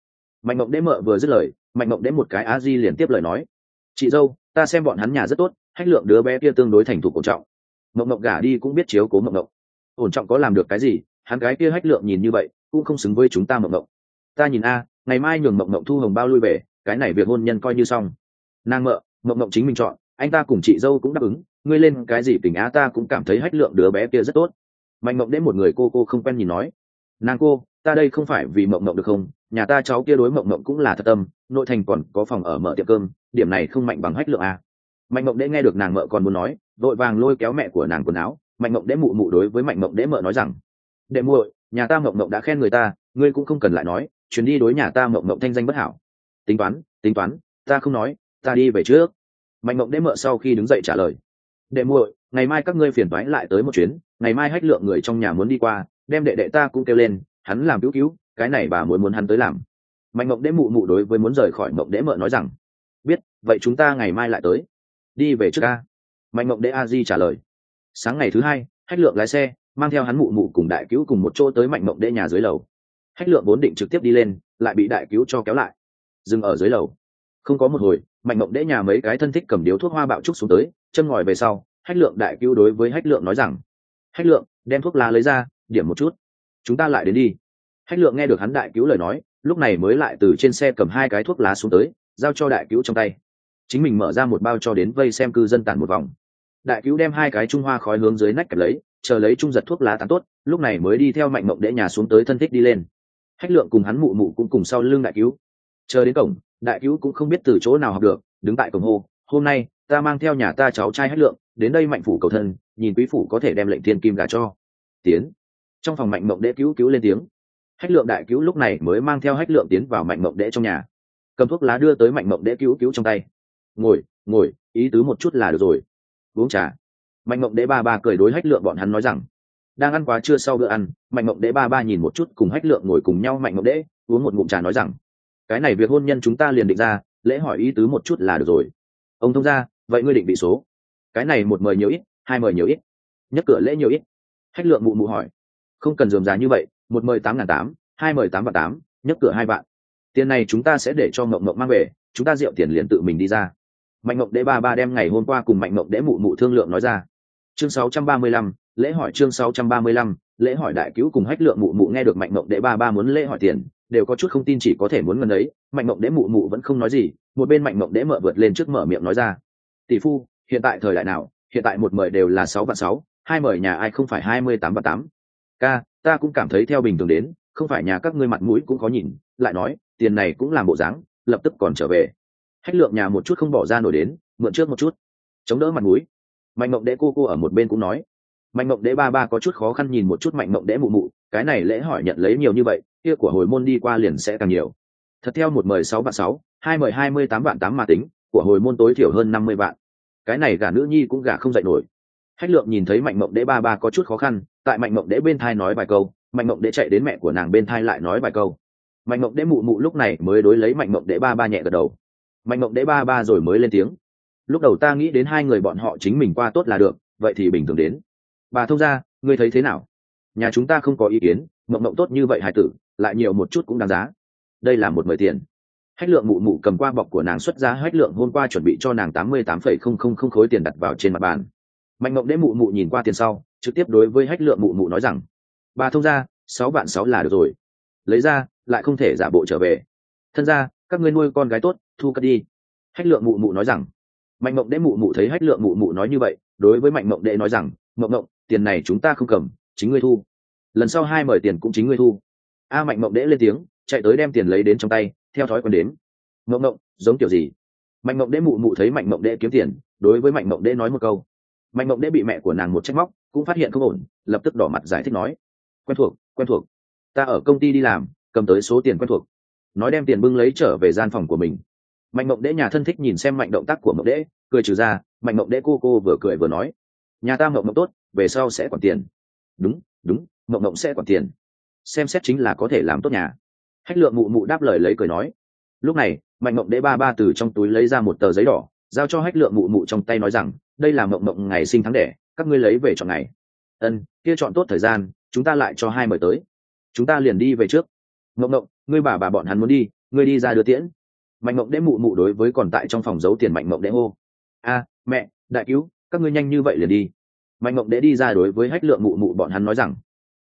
mạnh mộng Đế mợ vừa dứt lời, mạnh mộng Đế một cái a di liền tiếp lời nói. Chị dâu, ta xem bọn hắn nhà rất tốt, hách lượng đứa bé kia tương đối thành thục ổn trọng. Mộng mộng gả đi cũng biết chiếu cố mộng mộng. Ổn trọng có làm được cái gì? Hắn cái kia hách lượng nhìn như vậy, cũng không xứng với chúng ta mộng mộng. Ta nhìn a, ngày mai nhường mộng mộng thu hồng bao lui về, cái này việc hôn nhân coi như xong. Nàng mợ mộng mộng chính mình chọn, anh ta cùng chị dâu cũng đáp ứng, ngươi lên cái gì tình á ta cũng cảm thấy hách lượng đứa bé kia rất tốt. Mạnh mộng đến một người cô cô không quen nhìn nói, nàng cô, ta đây không phải vì mộng mộng được không? Nhà ta cháu kia đối mộng mộng cũng là thật tâm, nội thành còn có phòng ở mở tiệm cơm, điểm này không mạnh bằng hách lượng à. mạnh mộng đễ nghe được nàng mợ còn muốn nói, vội vàng lôi kéo mẹ của nàng quần áo, mạnh mộng đễ mụ mụ đối với mạnh mộng đễ mợ nói rằng, đệ muội, nhà ta mộng mộng đã khen người ta, ngươi cũng không cần lại nói, chuyến đi đối nhà ta mộng mộng thanh danh bất hảo tính toán tính toán, ta không nói, ta đi về trước mạnh mộng đễ mợ sau khi đứng dậy trả lời, đệ muội, ngày mai các ngươi phiền toái lại tới một chuyến, ngày mai hách lượng người trong nhà muốn đi qua, đem đệ đệ ta cũng kêu lên, hắn làm cứu cứu cái này bà muốn muốn hắn tới làm. Mạnh mộng đễ mụ mụ đối với muốn rời khỏi mộng đễ mợ nói rằng, biết, vậy chúng ta ngày mai lại tới. Đi về trước ca mạnh mộng đễ a di trả lời, sáng ngày thứ hai, hách lượng lái xe, mang theo hắn mụ mụ cùng đại cứu cùng một chỗ tới mạnh mộng đễ nhà dưới lầu. Hách lượng vốn định trực tiếp đi lên, lại bị đại cứu cho kéo lại. Dừng ở dưới lầu. Không có một hồi, mạnh mộng đễ nhà mấy cái thân thích cầm điếu thuốc hoa bạo trúc xuống tới, chân ngòi về sau, hách lượng đại cứu đối với hách lượng nói rằng, hách lượng, đem thuốc lá lấy ra, điểm một chút. Chúng ta lại đến đi hách lượng nghe được hắn đại cứu lời nói, lúc này mới lại từ trên xe cầm hai cái thuốc lá xuống tới, giao cho đại cứu trong tay. Chính mình mở ra một bao cho đến vây xem cư dân tản một vòng. Đại cứu đem hai cái trung hoa khói hướng dưới nách kẹp lấy, chờ lấy trung giật thuốc lá tán tốt, lúc này mới đi theo mạnh mộng đễ nhà xuống tới thân thích đi lên. Hách lượng cùng hắn mụ mụ cũng cùng sau lưng đại cứu. Chờ đến cổng, đại cứu cũng không biết từ chỗ nào học được, đứng tại cổng hô, hôm nay, ta mang theo nhà ta cháu trai hách lượng, đến đây mạnh phủ cầu thân, nhìn quý phủ có thể đem lệnh thiên kim gà cho. Tiến. Trong phòng mạnh mộng đễ cứu cứu lên tiếng hách lượng đại cứu lúc này mới mang theo hách lượng tiến vào mạnh mộng đễ trong nhà. Cầm thuốc lá đưa tới mạnh mộng đễ cứu cứu trong tay. Ngồi ngồi, ý tứ một chút là được rồi. Uống trà. Mạnh mộng đễ ba ba cười đối hách lượng bọn hắn nói rằng, đang ăn quá trưa sau bữa ăn, mạnh mộng đễ ba ba nhìn một chút cùng hách lượng ngồi cùng nhau mạnh mộng đễ uống một ngụm trà nói rằng, cái này việc hôn nhân chúng ta liền định ra, lễ hỏi ý tứ một chút là được rồi. Ông thông ra vậy ngươi định bị số? Cái này một mời nhiều ít, hai mời nhiều ít, nhất cửa lễ nhiều ít. Hách lượng mụ mụ hỏi, không cần dườm giá như vậy một mời tám ngàn tám hai mời tám vạn tám nhấc cửa hai vạn. Tiền này chúng ta sẽ để cho mộng mộng mang về chúng ta rượu tiền liền tự mình đi ra. Mạnh mộng đễ ba ba đem ngày hôm qua cùng mạnh mộng đễ mụ mụ thương lượng nói ra. Chương 635, lễ hỏi chương 635, lễ hỏi đại cứu cùng hách lượng mụ mụ nghe được mạnh mộng đễ ba ba muốn lễ hỏi tiền đều có chút không tin chỉ có thể muốn ngần ấy mạnh mộng đễ mụ mụ vẫn không nói gì một bên mạnh mộng đễ mở vượt lên trước mở miệng nói ra. Tỷ phu hiện tại thời đại nào hiện tại một mời đều là sáu vạn sáu hai mời nhà ai không phải hai mươi tám vạn tám? Ca ta cũng cảm thấy theo bình thường đến, không phải nhà các ngươi mặt mũi cũng có nhìn, lại nói, tiền này cũng làm bộ dáng, lập tức còn trở về. Hách lượng nhà một chút không bỏ ra nổi đến, mượn trước một chút. Chống đỡ mặt mũi. Mạnh mộng đễ cô cô ở một bên cũng nói. Mạnh mộng đễ ba ba có chút khó khăn nhìn một chút mạnh mộng đễ mụ mụ, cái này lễ hỏi nhận lấy nhiều như vậy, kia của hồi môn đi qua liền sẽ càng nhiều. Thật theo một mời sáu vạn sáu, hai mời hai mươi tám vạn tám mà tính, của hồi môn tối thiểu hơn năm mươi vạn cái này gả nữ nhi cũng gả không dạy nổi hách lượng nhìn thấy mạnh mộng đễ ba ba có chút khó khăn, tại mạnh mộng đễ bên thai nói vài câu, mạnh mộng đễ chạy đến mẹ của nàng bên thai lại nói vài câu. Mạnh mộng đễ mụ mụ lúc này mới đối lấy mạnh mộng đễ ba ba nhẹ gật đầu. Mạnh mộng đễ ba ba rồi mới lên tiếng. Lúc đầu ta nghĩ đến hai người bọn họ chính mình qua tốt là được, vậy thì bình thường đến. Bà thông ra ngươi thấy thế nào? Nhà chúng ta không có ý kiến, mộng mộng tốt như vậy hải tử, lại nhiều một chút cũng đáng giá. Đây là một mười tiền. Hách lượng mụ mụ cầm qua bọc của nàng xuất ra hách lượng hôm qua chuẩn bị cho nàng tám mươi tám phẩy không không không khối tiền đặt vào trên mặt bàn mạnh mộng đễ mụ mụ nhìn qua tiền sau, trực tiếp đối với hách lượng mụ mụ nói rằng, bà thông ra sáu vạn sáu là được rồi. Lấy ra, lại không thể giả bộ trở về. Thân ra các ngươi nuôi con gái tốt, thu cất đi. Hách lượng mụ mụ nói rằng. Mạnh mộng đễ mụ mụ thấy hách lượng mụ mụ nói như vậy, đối với mạnh mộng đệ nói rằng mộng mộng tiền này chúng ta không cầm, chính ngươi thu. Lần sau hai mời tiền cũng chính ngươi thu. A mạnh mộng đễ lên tiếng, chạy tới đem tiền lấy đến trong tay, theo thói quen đến. Mộng mộng giống kiểu gì? Mạnh mộng đễ mụ mụ thấy mạnh mộng đễ kiếm tiền, đối với mạnh mộng đễ nói một câu mạnh mộng đễ bị mẹ của nàng một trách móc, cũng phát hiện không ổn, lập tức đỏ mặt giải thích nói, quen thuộc quen thuộc. Ta ở công ty đi làm, cầm tới số tiền quen thuộc. Nói đem tiền bưng lấy trở về gian phòng của mình. Mạnh mộng đễ nhà thân thích nhìn xem mạnh động tác của mộng đễ cười trừ ra, mạnh mộng đễ cô cô vừa cười vừa nói, nhà ta mộng mộng tốt, về sau sẽ quản tiền. Đúng đúng, mộng mộng sẽ quản tiền. Xem xét chính là có thể làm tốt nhà. Hách lượng mụ mụ đáp lời lấy cười nói. Lúc này, mạnh mộng đế ba ba từ trong túi lấy ra một tờ giấy đỏ giao cho hách lượng mụ mụ trong tay nói rằng, đây là mộng mộng ngày sinh tháng đẻ, các ngươi lấy về chọn ngày. Ân, kia chọn tốt thời gian, chúng ta lại cho hai mời tới. Chúng ta liền đi về trước. Mộng mộng, ngươi bà bà bọn hắn muốn đi, ngươi đi ra đưa tiễn. Mạnh mộng đế mụ mụ đối với còn tại trong phòng giấu tiền mạnh mộng đế hô. A, mẹ, đại cứu, các ngươi nhanh như vậy liền đi. Mạnh mộng đế đi ra đối với hách lượng mụ mụ bọn hắn nói rằng,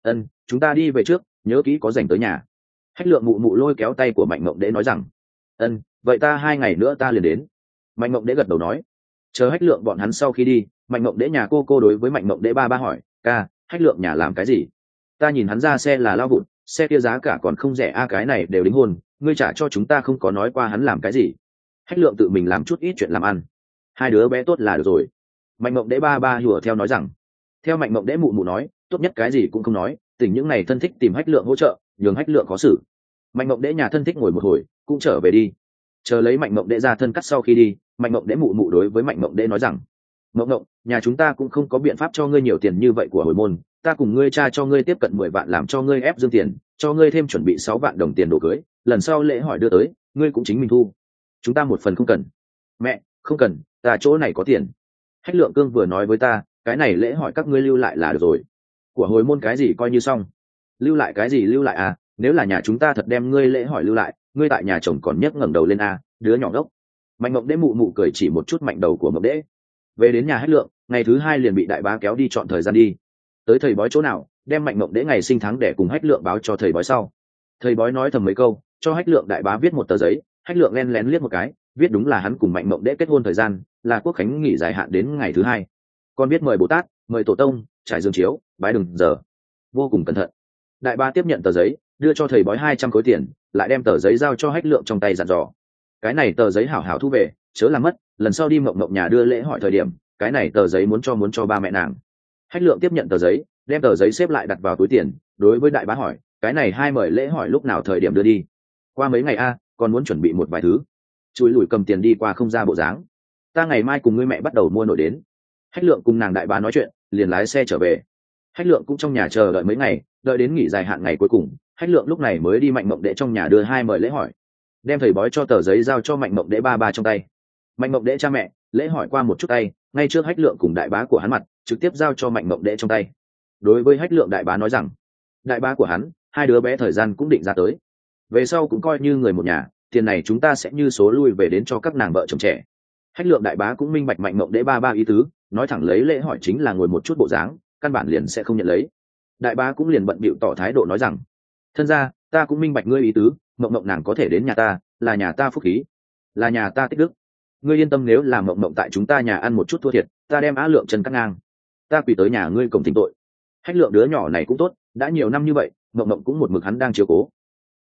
ân, chúng ta đi về trước, nhớ kỹ có dành tới nhà. Hách lượng mụ mụ lôi kéo tay của mạnh mộng đế nói rằng, ân, vậy ta hai ngày nữa ta liền đến mạnh mộng đế gật đầu nói, chờ hách lượng bọn hắn sau khi đi, mạnh mộng đế nhà cô cô đối với mạnh mộng đế ba ba hỏi, ca, hách lượng nhà làm cái gì? Ta nhìn hắn ra xe là lao vụn xe kia giá cả còn không rẻ a, cái này đều đính hôn, ngươi trả cho chúng ta không có nói qua hắn làm cái gì. Hách lượng tự mình làm chút ít chuyện làm ăn. Hai đứa bé tốt là được rồi. Mạnh mộng đế ba ba hùa theo nói rằng, theo mạnh mộng đế mụ mụ nói, tốt nhất cái gì cũng không nói tỉnh những ngày thân thích tìm hách lượng hỗ trợ, nhường hách lượng khó xử. Mạnh mộng đế nhà thân thích ngồi một hồi, cũng trở về đi chờ lấy mạnh mộng đệ ra thân cắt sau khi đi, mạnh mộng đệ mụ mụ đối với mạnh mộng đệ nói rằng, mộng mộng, nhà chúng ta cũng không có biện pháp cho ngươi nhiều tiền như vậy của hồi môn, ta cùng ngươi cha cho ngươi tiếp cận mười vạn làm cho ngươi ép dương tiền, cho ngươi thêm chuẩn bị sáu vạn đồng tiền đồ cưới, lần sau lễ hỏi đưa tới, ngươi cũng chính mình thu. Chúng ta một phần không cần. Mẹ, không cần, ta chỗ này có tiền. Hách lượng cương vừa nói với ta, cái này lễ hỏi các ngươi lưu lại là được rồi. Của hồi môn cái gì coi như xong. Lưu lại cái gì lưu lại à? Nếu là nhà chúng ta thật đem ngươi lễ hỏi lưu lại ngươi tại nhà chồng còn nhấc ngẩng đầu lên a, đứa nhỏ ngốc. Mạnh mộng đễ mụ mụ cười chỉ một chút mạnh đầu của mộng đễ về đến nhà hách lượng ngày thứ hai liền bị đại bá kéo đi chọn thời gian đi. Tới thầy bói chỗ nào đem mạnh mộng đễ ngày sinh tháng để cùng hách lượng báo cho thầy bói sau. Thầy bói nói thầm mấy câu cho hách lượng đại bá viết một tờ giấy hách lượng len lén liếc một cái viết đúng là hắn cùng mạnh mộng đễ kết hôn thời gian là quốc khánh nghỉ dài hạn đến ngày thứ hai. Con biết mời bồ tát mời tổ tông trải dương chiếu bái đừng giờ. Vô cùng cẩn thận. Đại ba tiếp nhận tờ giấy đưa cho thầy bói hai trăm khối tiền, lại đem tờ giấy giao cho hách lượng trong tay dặn dò. Cái này tờ giấy hảo hảo thu về, chớ làm mất, lần sau đi mộng mộng nhà đưa lễ hỏi thời điểm, cái này tờ giấy muốn cho muốn cho ba mẹ nàng. Hách lượng tiếp nhận tờ giấy, đem tờ giấy xếp lại đặt vào túi tiền, đối với đại bá hỏi, cái này hai mời lễ hỏi lúc nào thời điểm đưa đi? Qua mấy ngày a còn muốn chuẩn bị một vài thứ. Chùi lùi cầm tiền đi qua không ra bộ dáng. Ta ngày mai cùng ngươi mẹ bắt đầu mua nổi đến. Hách lượng cùng nàng đại bá nói chuyện, liền lái xe trở về. Hách lượng cũng trong nhà chờ đợi mấy ngày đợi đến nghỉ dài hạn ngày cuối cùng, hách lượng lúc này mới đi mạnh mộng đệ trong nhà đưa hai mời lễ hỏi. Đem thầy bói cho tờ giấy giao cho mạnh mộng đệ ba ba trong tay. Mạnh mộng đệ cha mẹ, lễ hỏi qua một chút tay, ngay trước hách lượng cùng đại bá của hắn mặt, trực tiếp giao cho mạnh mộng đệ trong tay. Đối với hách lượng đại bá nói rằng, đại bá của hắn, hai đứa bé thời gian cũng định ra tới. Về sau cũng coi như người một nhà, tiền này chúng ta sẽ như số lui về đến cho các nàng vợ chồng trẻ. Hách lượng đại bá cũng minh bạch mạnh mộng đệ ba ba ý tứ, nói thẳng lấy lễ hỏi chính là ngồi một chút bộ dáng, căn bản liền sẽ không nhận lấy đại bá cũng liền bận bịu tỏ thái độ nói rằng, thân ra ta cũng minh bạch ngươi ý tứ, mộng mộng nàng có thể đến nhà ta, là nhà ta phúc khí, là nhà ta tích đức. Ngươi yên tâm nếu làm mộng mộng tại chúng ta nhà ăn một chút thua thiệt, ta đem á lượng chân cắt ngang. Ta quỳ tới nhà ngươi cổng thỉnh tội. Hách lượng đứa nhỏ này cũng tốt, đã nhiều năm như vậy, mộng mộng cũng một mực hắn đang chiều cố.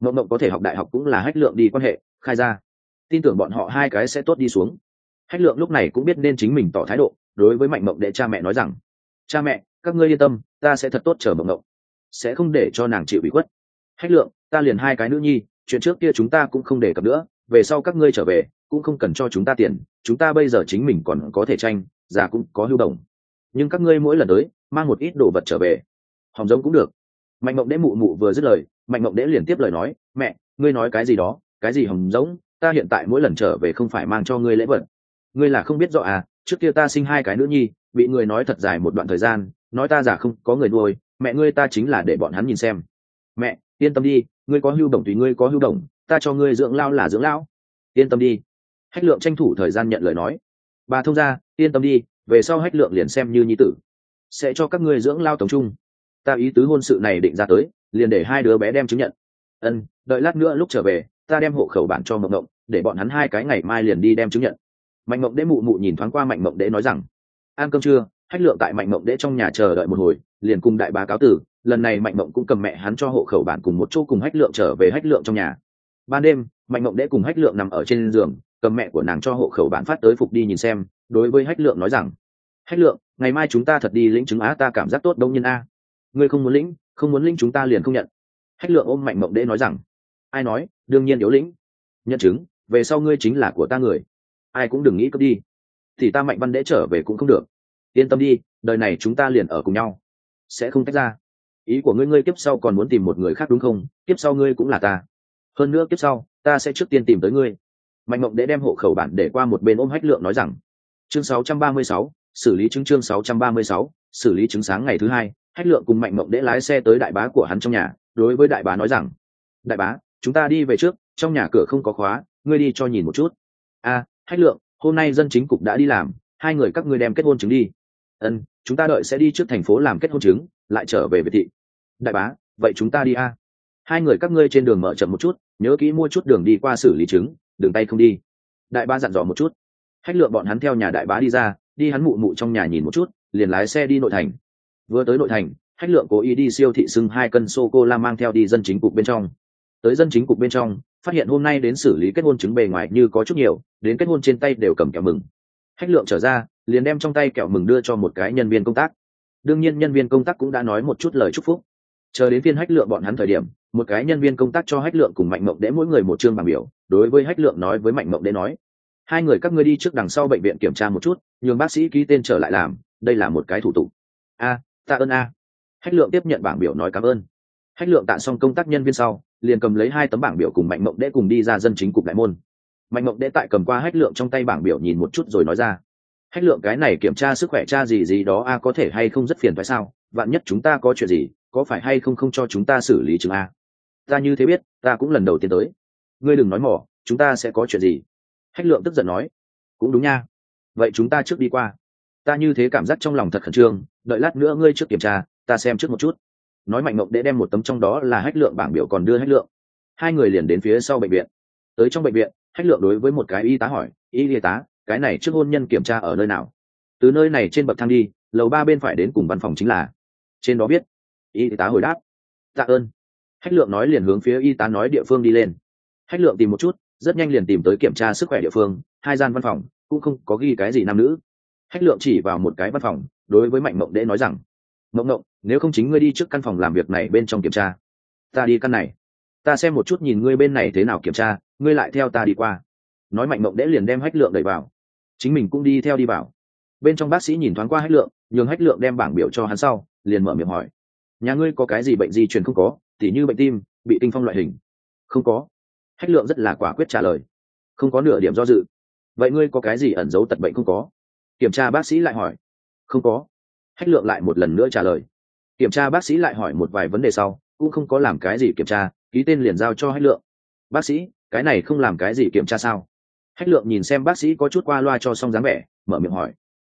Mộng mộng có thể học đại học cũng là hách lượng đi quan hệ, khai ra. Tin tưởng bọn họ hai cái sẽ tốt đi xuống. Hách lượng lúc này cũng biết nên chính mình tỏ thái độ, đối với mạnh mộng để cha mẹ nói rằng, cha mẹ, các ngươi yên tâm ta sẽ thật tốt chờ mộng mộng sẽ không để cho nàng chịu bị khuất. Hách lượng, ta liền hai cái nữ nhi, chuyện trước kia chúng ta cũng không đề cập nữa, về sau các ngươi trở về, cũng không cần cho chúng ta tiền, chúng ta bây giờ chính mình còn có thể tranh, già cũng có hưu đồng. Nhưng các ngươi mỗi lần tới, mang một ít đồ vật trở về. Hòm giống cũng được. Mạnh mộng đễ mụ mụ vừa dứt lời, mạnh mộng đễ liền tiếp lời nói, mẹ, ngươi nói cái gì đó, cái gì hồng giống, ta hiện tại mỗi lần trở về không phải mang cho ngươi lễ vật. Ngươi là không biết rõ à trước kia ta sinh hai cái nữ nhi bị người nói thật dài một đoạn thời gian, nói ta giả không có người nuôi, mẹ ngươi ta chính là để bọn hắn nhìn xem. Mẹ, yên tâm đi, ngươi có hưu đồng tùy ngươi có hưu đồng, ta cho ngươi dưỡng lao là dưỡng lão. Yên tâm đi. Hách lượng tranh thủ thời gian nhận lời nói. Bà thông ra yên tâm đi, về sau hách lượng liền xem như nhi tử. Sẽ cho các ngươi dưỡng lao tổng trung. Ta ý tứ hôn sự này định ra tới, liền để hai đứa bé đem chứng nhận. Ân, đợi lát nữa lúc trở về, ta đem hộ khẩu bản cho mộng mộng, để bọn hắn hai cái ngày mai liền đi đem chứng nhận. Mạnh mộng đế mụ mụ nhìn thoáng qua mạnh mộng đế nói rằng ăn cơm trưa, hách lượng tại mạnh mộng đễ trong nhà chờ đợi một hồi, liền cùng đại bá cáo tử, lần này mạnh mộng cũng cầm mẹ hắn cho hộ khẩu bản cùng một chỗ cùng hách lượng trở về hách lượng trong nhà. Ban đêm, mạnh mộng đễ cùng hách lượng nằm ở trên giường, cầm mẹ của nàng cho hộ khẩu bản phát tới phục đi nhìn xem, đối với hách lượng nói rằng, hách lượng, ngày mai chúng ta thật đi lĩnh chứng á, ta cảm giác tốt đông nhân a. Ngươi không muốn lĩnh, không muốn lĩnh chúng ta liền không nhận. Hách lượng ôm mạnh mộng đễ nói rằng, ai nói, đương nhiên yếu lĩnh. Nhận chứng, về sau ngươi chính là của ta người. Ai cũng đừng nghĩ cướp đi thì ta mạnh văn đễ trở về cũng không được. Yên tâm đi đời này chúng ta liền ở cùng nhau. Sẽ không tách ra. Ý của ngươi ngươi kiếp sau còn muốn tìm một người khác đúng không? Kiếp sau ngươi cũng là ta. Hơn nữa kiếp sau ta sẽ trước tiên tìm tới ngươi. Mạnh mộng đễ đem hộ khẩu bản để qua một bên ôm hách lượng nói rằng chương 636, xử lý chứng chương 636, xử lý chứng sáng ngày thứ hai. Hách lượng cùng mạnh mộng đễ lái xe tới đại bá của hắn trong nhà đối với đại bá nói rằng đại bá chúng ta đi về trước trong nhà cửa không có khóa ngươi đi cho nhìn một chút. A hách lượng hôm nay dân chính cục đã đi làm, hai người các ngươi đem kết hôn chứng đi. Ân, chúng ta đợi sẽ đi trước thành phố làm kết hôn chứng, lại trở về biệt thị. Đại bá, vậy chúng ta đi a. Hai người các ngươi trên đường mở chậm một chút, nhớ kỹ mua chút đường đi qua xử lý chứng, đường tay không đi. Đại bá dặn dò một chút. Hách lượng bọn hắn theo nhà đại bá đi ra, đi hắn mụ mụ trong nhà nhìn một chút, liền lái xe đi nội thành. Vừa tới nội thành, hách lượng cố ý đi siêu thị xưng hai cân sô cô la mang theo đi dân chính cục bên trong. Tới dân chính cục bên trong phát hiện hôm nay đến xử lý kết hôn chứng bề ngoài như có chút nhiều, đến kết hôn trên tay đều cầm kẹo mừng. Hách lượng trở ra, liền đem trong tay kẹo mừng đưa cho một cái nhân viên công tác. Đương nhiên nhân viên công tác cũng đã nói một chút lời chúc phúc. Chờ đến phiên hách lượng bọn hắn thời điểm, một cái nhân viên công tác cho hách lượng cùng mạnh mộng để mỗi người một chương bảng biểu, đối với hách lượng nói với mạnh mộng để nói, hai người các ngươi đi trước đằng sau bệnh viện kiểm tra một chút, nhường bác sĩ ký tên trở lại làm, đây là một cái thủ tục. A, tạ ơn a. Hách lượng tiếp nhận bảng biểu nói cảm ơn. Hách lượng tạ xong công tác nhân viên sau liền cầm lấy hai tấm bảng biểu cùng mạnh mộng đệ cùng đi ra dân chính cục đại môn. Mạnh mộng đệ tại cầm qua hách lượng trong tay bảng biểu nhìn một chút rồi nói ra, hách lượng, cái này kiểm tra sức khỏe cha gì gì đó a, có thể hay không rất phiền phải sao? Vạn nhất chúng ta có chuyện gì, có phải hay không không cho chúng ta xử lý chứng a? Ta như thế biết, ta cũng lần đầu tiên tới. Ngươi đừng nói mỏ, chúng ta sẽ có chuyện gì? Hách lượng tức giận nói, cũng đúng nha. Vậy chúng ta trước đi qua. Ta như thế cảm giác trong lòng thật khẩn trương, đợi lát nữa ngươi trước kiểm tra, ta xem trước một chút nói mạnh mộng để đem một tấm trong đó là hách lượng bảng biểu còn đưa hách lượng. Hai người liền đến phía sau bệnh viện. Tới trong bệnh viện, hách lượng đối với một cái y tá hỏi, y y tá, cái này trước hôn nhân kiểm tra ở nơi nào? Từ nơi này trên bậc thang đi, lầu ba bên phải đến cùng văn phòng chính là. Trên đó biết y tá hồi đáp. Tạ ơn. Hách lượng nói liền hướng phía y tá nói địa phương đi lên. Hách lượng tìm một chút, rất nhanh liền tìm tới kiểm tra sức khỏe địa phương, hai gian văn phòng, cũng không có ghi cái gì nam nữ. Hách lượng chỉ vào một cái văn phòng, đối với mạnh mộng đễ nói rằng mộng mộng nếu không chính ngươi đi trước căn phòng làm việc này bên trong kiểm tra. Ta đi căn này. Ta xem một chút nhìn ngươi bên này thế nào kiểm tra, ngươi lại theo ta đi qua. Nói mạnh mộng đẽ liền đem hách lượng đẩy vào. Chính mình cũng đi theo đi vào. Bên trong bác sĩ nhìn thoáng qua hách lượng, nhường hách lượng đem bảng biểu cho hắn sau, liền mở miệng hỏi. Nhà ngươi có cái gì bệnh di truyền không có, tỉ như bệnh tim, bị kinh phong loại hình? Không có. Hách lượng rất là quả quyết trả lời. Không có nửa điểm do dự. Vậy ngươi có cái gì ẩn giấu tật bệnh không có? Kiểm tra bác sĩ lại hỏi. Không có hách lượng lại một lần nữa trả lời. Kiểm tra bác sĩ lại hỏi một vài vấn đề sau, cũng không có làm cái gì kiểm tra, ký tên liền giao cho hách lượng. Bác sĩ, cái này không làm cái gì kiểm tra sao? Hách lượng nhìn xem bác sĩ có chút qua loa cho xong dáng vẻ, mở miệng hỏi.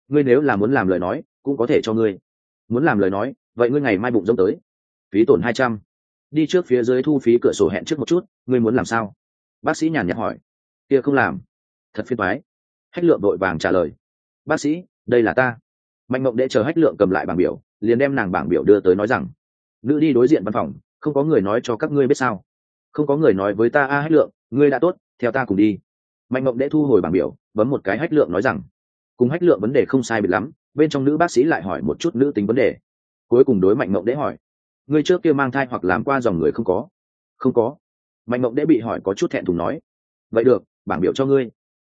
Ngươi nếu là muốn làm lời nói, cũng có thể cho ngươi. Muốn làm lời nói, vậy ngươi ngày mai bụng rông tới. Phí tổn hai trăm. Đi trước phía dưới thu phí cửa sổ hẹn trước một chút, ngươi muốn làm sao? Bác sĩ nhàn nhạt hỏi. Kia không làm. Thật phiền thoái hách lượng đội vàng trả lời. Bác sĩ, đây là ta mạnh mộng đệ chờ hách lượng cầm lại bảng biểu, liền đem nàng bảng biểu đưa tới nói rằng, nữ đi đối diện văn phòng, không có người nói cho các ngươi biết sao? Không có người nói với ta a hách lượng, ngươi đã tốt, theo ta cùng đi. Mạnh mộng đệ thu hồi bảng biểu, bấm một cái hách lượng nói rằng, cùng hách lượng vấn đề không sai biệt lắm, bên trong nữ bác sĩ lại hỏi một chút nữ tính vấn đề. Cuối cùng đối mạnh mộng đệ hỏi, ngươi trước kia mang thai hoặc làm qua dòng người không có? Không có. Mạnh mộng đệ bị hỏi có chút thẹn thùng nói, vậy được, bảng biểu cho ngươi.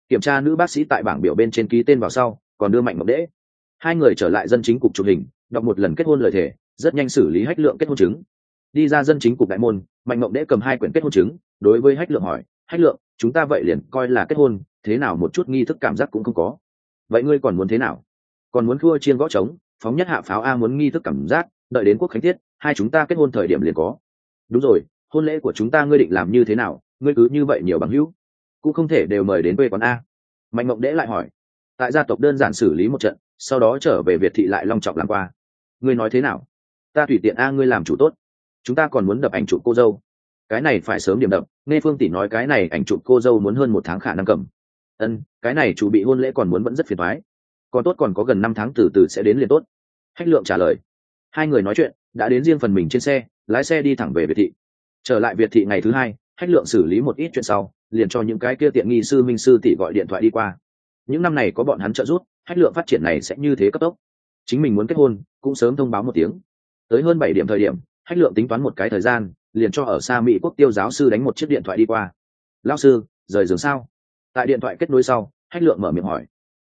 Kiểm tra nữ bác sĩ tại bảng biểu bên trên ký tên vào sau, còn đưa mạnh mộng đệ hai người trở lại dân chính cục chụp hình, đọc một lần kết hôn lời thề, rất nhanh xử lý hách lượng kết hôn chứng. Đi ra dân chính cục đại môn, mạnh mộng đễ cầm hai quyển kết hôn chứng, đối với hách lượng hỏi, hách lượng, chúng ta vậy liền coi là kết hôn, thế nào một chút nghi thức cảm giác cũng không có. Vậy ngươi còn muốn thế nào? Còn muốn khua chiên gõ trống, phóng nhất hạ pháo a muốn nghi thức cảm giác, đợi đến quốc khánh tiết, hai chúng ta kết hôn thời điểm liền có. Đúng rồi, hôn lễ của chúng ta ngươi định làm như thế nào? Ngươi cứ như vậy nhiều bằng hữu, cũng không thể đều mời đến quê quán a. Mạnh mộng đễ lại hỏi tại gia tộc đơn giản xử lý một trận, sau đó trở về việt thị lại long trọng làm qua. Ngươi nói thế nào? Ta tùy tiện a, ngươi làm chủ tốt. Chúng ta còn muốn đập ảnh chụp cô dâu. Cái này phải sớm điểm đập, nghe phương tỷ nói cái này ảnh chụp cô dâu muốn hơn một tháng khả năng cầm. Ân, cái này chủ bị hôn lễ còn muốn vẫn rất phiền thoái còn tốt còn có gần năm tháng từ từ sẽ đến liền tốt. Hách lượng trả lời. Hai người nói chuyện, đã đến riêng phần mình trên xe, lái xe đi thẳng về việt thị. Trở lại việt thị ngày thứ hai, hách lượng xử lý một ít chuyện sau, liền cho những cái kia tiện nghi sư minh sư tỷ gọi điện thoại đi qua những năm này có bọn hắn trợ giúp, hách lượng phát triển này sẽ như thế cấp tốc. Chính mình muốn kết hôn, cũng sớm thông báo một tiếng. Tới hơn bảy điểm thời điểm, hách lượng tính toán một cái thời gian, liền cho ở xa mỹ quốc tiêu giáo sư đánh một chiếc điện thoại đi qua. Lao sư, rời giường sao? Tại điện thoại kết nối sau, hách lượng mở miệng hỏi.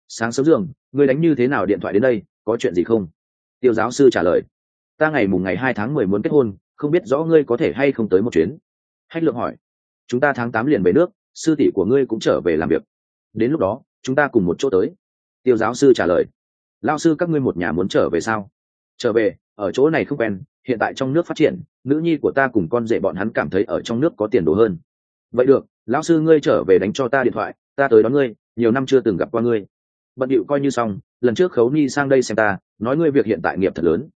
Sáng sớm giường, ngươi đánh như thế nào điện thoại đến đây, có chuyện gì không? Tiêu giáo sư trả lời. Ta ngày mùng ngày hai tháng mười muốn kết hôn, không biết rõ ngươi có thể hay không tới một chuyến. Hách lượng hỏi. Chúng ta tháng tám liền về nước, sư tỷ của ngươi cũng trở về làm việc. Đến lúc đó chúng ta cùng một chỗ tới. Tiêu giáo sư trả lời. Lao sư, các ngươi một nhà muốn trở về sao? Trở về, ở chỗ này không quen, hiện tại trong nước phát triển, nữ nhi của ta cùng con rể bọn hắn cảm thấy ở trong nước có tiền đồ hơn. Vậy được, lão sư ngươi trở về đánh cho ta điện thoại, ta tới đón ngươi, nhiều năm chưa từng gặp qua ngươi. Bận điệu coi như xong, lần trước khấu ni sang đây xem ta, nói ngươi việc hiện tại nghiệp thật lớn.